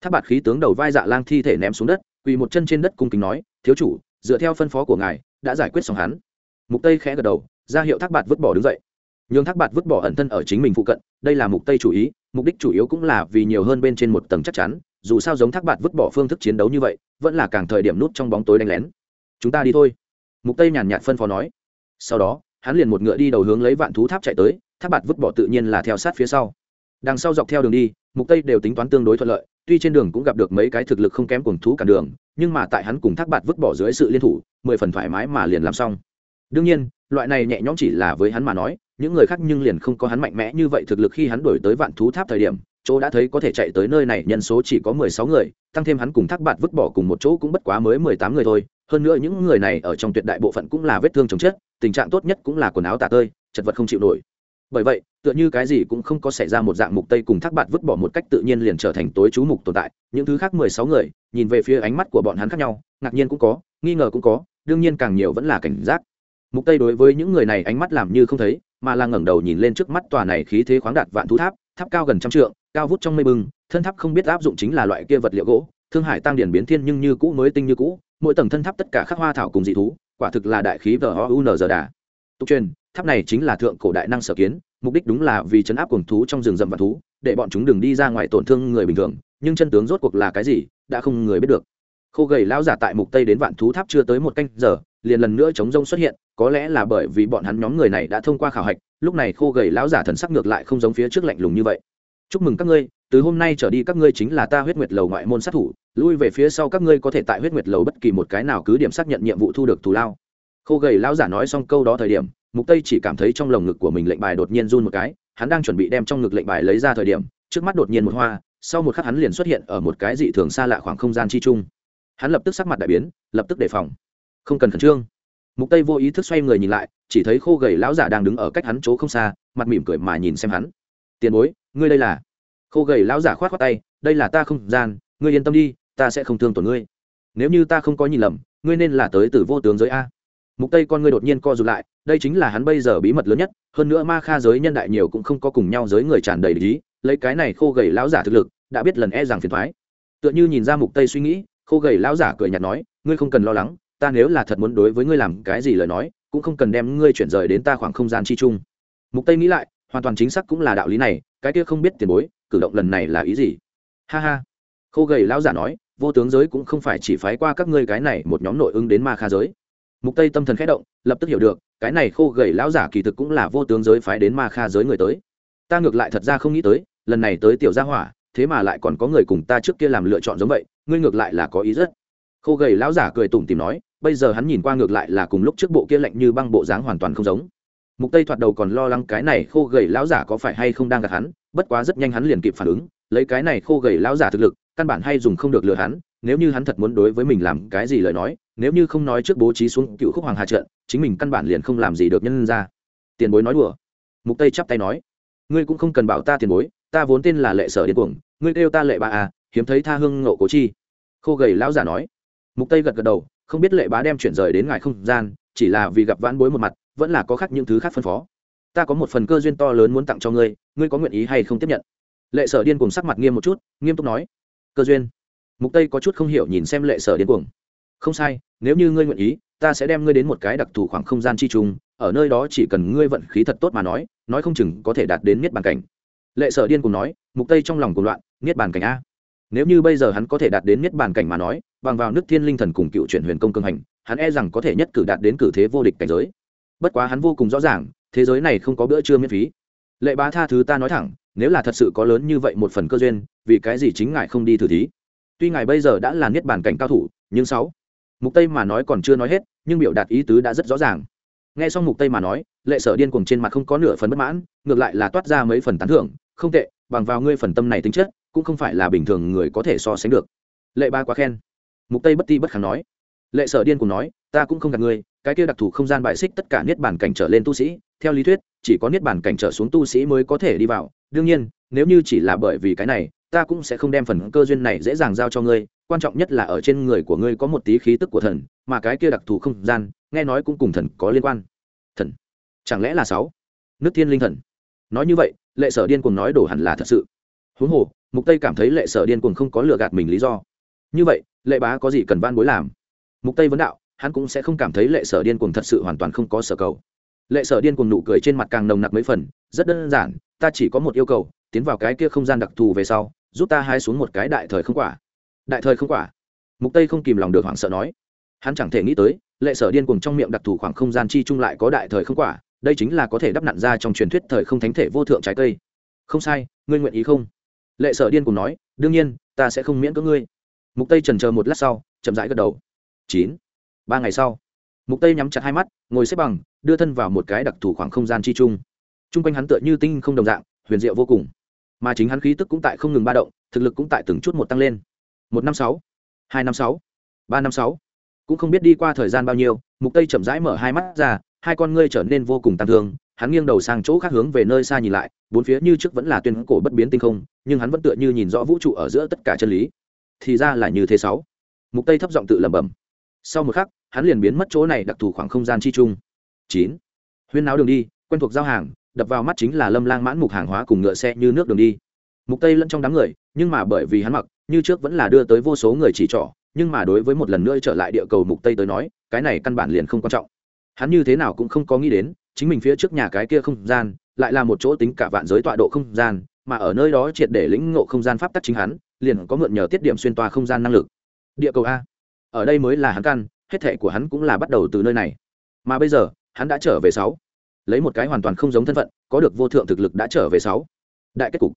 Tháp bạt khí tướng đầu vai dạ lang thi thể ném xuống đất, quỳ một chân trên đất cung kính nói, thiếu chủ, dựa theo phân phó của ngài, đã giải quyết xong hắn. Mục tây khẽ gật đầu ra hiệu thác bạt vứt bỏ đứng dậy. Nhường thác bạt vứt bỏ ẩn thân ở chính mình phụ cận đây là mục tây chủ ý mục đích chủ yếu cũng là vì nhiều hơn bên trên một tầng chắc chắn dù sao giống thác bạt vứt bỏ phương thức chiến đấu như vậy vẫn là càng thời điểm nút trong bóng tối đánh lén. Chúng ta đi thôi. Mục tây nhàn nhạt phân phó nói. Sau đó hắn liền một ngựa đi đầu hướng lấy vạn thú tháp chạy tới thác bạt vứt bỏ tự nhiên là theo sát phía sau. Đằng sau dọc theo đường đi mục tây đều tính toán tương đối thuận lợi tuy trên đường cũng gặp được mấy cái thực lực không kém cuồng thú cản đường, nhưng mà tại hắn cùng thác bạt vứt bỏ dưới sự liên thủ, mười phần thoải mái mà liền làm xong. Đương nhiên, loại này nhẹ nhõm chỉ là với hắn mà nói, những người khác nhưng liền không có hắn mạnh mẽ như vậy thực lực khi hắn đổi tới vạn thú tháp thời điểm, chỗ đã thấy có thể chạy tới nơi này nhân số chỉ có mười sáu người, tăng thêm hắn cùng thác bạt vứt bỏ cùng một chỗ cũng bất quá mới mười tám người thôi. Hơn nữa những người này ở trong tuyệt đại bộ phận cũng là vết thương chồng chết, tình trạng tốt nhất cũng là quần áo tả tơi, chật vật không chịu nổi bởi vậy, tựa như cái gì cũng không có xảy ra một dạng mục tây cùng thác bạt vứt bỏ một cách tự nhiên liền trở thành tối chú mục tồn tại. Những thứ khác mười sáu người, nhìn về phía ánh mắt của bọn hắn khác nhau, ngạc nhiên cũng có, nghi ngờ cũng có, đương nhiên càng nhiều vẫn là cảnh giác. Mục tây đối với những người này ánh mắt làm như không thấy, mà là ngẩng đầu nhìn lên trước mắt tòa này khí thế khoáng đạt vạn thú tháp tháp cao gần trăm trượng, cao vút trong mây bừng, thân tháp không biết áp dụng chính là loại kia vật liệu gỗ, thương hải tăng điển biến thiên nhưng như cũ mới tinh như cũ, mỗi tầng thân tháp tất cả khắc hoa thảo cùng dị thú, quả thực là đại khí vờ ho u n giờ đà tục truyền, tháp này chính là thượng cổ đại năng sở kiến, mục đích đúng là vì chấn áp cuồng thú trong rừng rậm và thú, để bọn chúng đừng đi ra ngoài tổn thương người bình thường, nhưng chân tướng rốt cuộc là cái gì, đã không người biết được. Khô gầy lão giả tại mục tây đến vạn thú tháp chưa tới một canh giờ, liền lần nữa chống rông xuất hiện, có lẽ là bởi vì bọn hắn nhóm người này đã thông qua khảo hạch, lúc này khô gầy lão giả thần sắc ngược lại không giống phía trước lạnh lùng như vậy. Chúc mừng các ngươi, từ hôm nay trở đi các ngươi chính là ta huyết nguyệt lầu ngoại môn sát thủ, lui về phía sau các ngươi có thể tại huyết nguyệt lầu bất kỳ một cái nào cứ điểm xác nhận nhiệm vụ thu được thù lao khô gầy lão giả nói xong câu đó thời điểm, mục tây chỉ cảm thấy trong lồng ngực của mình lệnh bài đột nhiên run một cái, hắn đang chuẩn bị đem trong ngực lệnh bài lấy ra thời điểm, trước mắt đột nhiên một hoa, sau một khắc hắn liền xuất hiện ở một cái dị thường xa lạ khoảng không gian chi chung hắn lập tức sắc mặt đại biến, lập tức đề phòng. Không cần khẩn trương. Mục tây vô ý thức xoay người nhìn lại, chỉ thấy khô gầy lão giả đang đứng ở cách hắn chỗ không xa, mặt mỉm cười mà nhìn xem hắn. Tiền bối, ngươi đây là? Khô gầy lão giả khoát khoát tay, đây là ta không gian, ngươi yên tâm đi, ta sẽ không thương tổn ngươi. Nếu như ta không có nhìn lầm, ngươi nên là tới từ vô tướng giới a mục tây con ngươi đột nhiên co rụt lại, đây chính là hắn bây giờ bí mật lớn nhất, hơn nữa ma kha giới nhân đại nhiều cũng không có cùng nhau giới người tràn đầy lý, lấy cái này khô gầy lão giả thực lực, đã biết lần e rằng phiền thoái tựa như nhìn ra mục tây suy nghĩ, khô gầy lão giả cười nhạt nói, ngươi không cần lo lắng, ta nếu là thật muốn đối với ngươi làm cái gì lời nói, cũng không cần đem ngươi chuyển rời đến ta khoảng không gian chi chung mục tây nghĩ lại, hoàn toàn chính xác cũng là đạo lý này, cái kia không biết tiền bối, cử động lần này là ý gì? Ha ha. Khô gầy lão giả nói, vô tướng giới cũng không phải chỉ phái qua các ngươi cái này một nhóm nội ứng đến ma kha giới mục tây tâm thần khẽ động, lập tức hiểu được, cái này khô gầy lão giả kỳ thực cũng là vô tướng giới phái đến ma kha giới người tới. Ta ngược lại thật ra không nghĩ tới, lần này tới tiểu gia hỏa, thế mà lại còn có người cùng ta trước kia làm lựa chọn giống vậy, ngươi ngược lại là có ý rất. Khô gầy lão giả cười tủm tìm nói, bây giờ hắn nhìn qua ngược lại là cùng lúc trước bộ kia lạnh như băng bộ dáng hoàn toàn không giống. Mục tây thoạt đầu còn lo lắng cái này khô gầy lão giả có phải hay không đang gặp hắn, bất quá rất nhanh hắn liền kịp phản ứng, lấy cái này khô gầy lão giả thực lực, căn bản hay dùng không được lừa hắn, nếu như hắn thật muốn đối với mình làm cái gì lời nói nếu như không nói trước bố trí xuống cựu khúc hoàng hà trận, chính mình căn bản liền không làm gì được nhân ra. Tiền bối nói đùa. Mục tây chắp tay nói, ngươi cũng không cần bảo ta tiền bối, ta vốn tên là lệ sở điên cuồng, ngươi kêu ta lệ ba à hiếm thấy tha hương ngộ cố chi. Khô gầy lão giả nói. Mục tây gật gật đầu, không biết lệ bá đem chuyển rời đến ngài không gian, chỉ là vì gặp vãn bối một mặt, vẫn là có khác những thứ khác phân phó. Ta có một phần cơ duyên to lớn muốn tặng cho ngươi ngươi có nguyện ý hay không tiếp nhận? Lệ sở điên cuồng sắc mặt nghiêm một chút, nghiêm túc nói. Cơ duyên. Mục tây có chút không hiểu nhìn xem lệ sở điên cuồng không sai, nếu như ngươi nguyện ý, ta sẽ đem ngươi đến một cái đặc thù khoảng không gian chi trùng ở nơi đó chỉ cần ngươi vận khí thật tốt mà nói nói không chừng có thể đạt đến niết bàn cảnh. Lệ sở điên cùng nói, mục tây trong lòng cuồng loạn, niết bàn cảnh a. Nếu như bây giờ hắn có thể đạt đến niết bàn cảnh mà nói, bằng vào nước thiên linh thần cùng cựu chuyển huyền công cương hành, hắn e rằng có thể nhất cử đạt đến cử thế vô địch cảnh giới. Bất quá hắn vô cùng rõ ràng, thế giới này không có bữa trưa miễn phí. Lệ bá tha thứ ta nói thẳng, nếu là thật sự có lớn như vậy một phần cơ duyên, vì cái gì chính ngài không đi thử thí? Tuy ngài bây giờ đã là niết bàn cảnh cao thủ, nhưng sáu mục tây mà nói còn chưa nói hết, nhưng biểu đạt ý tứ đã rất rõ ràng. Nghe xong mục tây mà nói, lệ sở điên cuồng trên mặt không có nửa phần bất mãn, ngược lại là toát ra mấy phần tán thưởng, không tệ, bằng vào ngươi phần tâm này tính chất, cũng không phải là bình thường người có thể so sánh được. Lệ ba quá khen. Mục tây bất ti bất kháng nói. Lệ sở điên cùng nói, ta cũng không gạt ngươi, cái kia đặc thù không gian bại xích tất cả niết bản cảnh trở lên tu sĩ, theo lý thuyết, chỉ có niết bản cảnh trở xuống tu sĩ mới có thể đi vào. Đương nhiên, nếu như chỉ là bởi vì cái này ta cũng sẽ không đem phần cơ duyên này dễ dàng giao cho ngươi, quan trọng nhất là ở trên người của ngươi có một tí khí tức của thần, mà cái kia đặc thù không gian, nghe nói cũng cùng thần có liên quan. Thần? Chẳng lẽ là sáu? Nước thiên linh thần? Nói như vậy, lệ sở điên cuồng nói đổ hẳn là thật sự. Huống hồ, mục tây cảm thấy lệ sở điên cuồng không có lừa gạt mình lý do. Như vậy, lệ bá có gì cần van bối làm? Mục tây vấn đạo, hắn cũng sẽ không cảm thấy lệ sở điên cuồng thật sự hoàn toàn không có sở cầu. Lệ sở điên cuồng nụ cười trên mặt càng nồng nặc mấy phần, rất đơn giản, ta chỉ có một yêu cầu, tiến vào cái kia không gian đặc thù về sau giúp ta hái xuống một cái đại thời không quả. Đại thời không quả? Mục tây không kìm lòng được hoảng sợ nói. Hắn chẳng thể nghĩ tới, lệ sở điên cùng trong miệng đặc thù khoảng không gian chi chung lại có đại thời không quả, đây chính là có thể đắp nặn ra trong truyền thuyết thời không thánh thể vô thượng trái cây. Không sai, ngươi nguyện ý không? Lệ sở điên cùng nói, đương nhiên, ta sẽ không miễn cưỡng ngươi. Mục tây trần chờ một lát sau, chậm rãi gật đầu. Chín. Ba ngày sau, mục tây nhắm chặt hai mắt, ngồi xếp bằng, đưa thân vào một cái đặc thù khoảng không gian chi chung. Chung quanh hắn tựa như tinh không đồng dạng, huyền diệu vô cùng mà chính hắn khí tức cũng tại không ngừng ba động, thực lực cũng tại từng chút một tăng lên. Một năm sáu, hai năm sáu, ba năm sáu. Cũng không biết đi qua thời gian bao nhiêu, mục tây chậm rãi mở hai mắt ra, hai con ngươi trở nên vô cùng tăng thương, hắn nghiêng đầu sang chỗ khác hướng về nơi xa nhìn lại, bốn phía như trước vẫn là tuyên cổ bất biến tinh không, nhưng hắn vẫn tựa như nhìn rõ vũ trụ ở giữa tất cả chân lý. Thì ra là như thế sáu. Mục tây thấp giọng tự lẩm bẩm. Sau một khắc, hắn liền biến mất chỗ này, đặc thù khoảng không gian chi chung chín. Huyên náo đường đi, quen thuộc giao hàng đập vào mắt chính là lâm lang mãn mục hàng hóa cùng ngựa xe như nước đường đi. Mục tây lẫn trong đám người, nhưng mà bởi vì hắn mặc, như trước vẫn là đưa tới vô số người chỉ trỏ, nhưng mà đối với một lần nữa trở lại địa cầu mục tây tới nói, cái này căn bản liền không quan trọng. Hắn như thế nào cũng không có nghĩ đến, chính mình phía trước nhà cái kia không gian, lại là một chỗ tính cả vạn giới tọa độ không gian, mà ở nơi đó triệt để lĩnh ngộ không gian pháp tắc chính hắn, liền có mượn nhờ tiết điểm xuyên toa không gian năng lực. Địa cầu a. Ở đây mới là hắn căn, hết thệ của hắn cũng là bắt đầu từ nơi này. Mà bây giờ, hắn đã trở về sáu lấy một cái hoàn toàn không giống thân phận, có được vô thượng thực lực đã trở về sáu. Đại kết cục.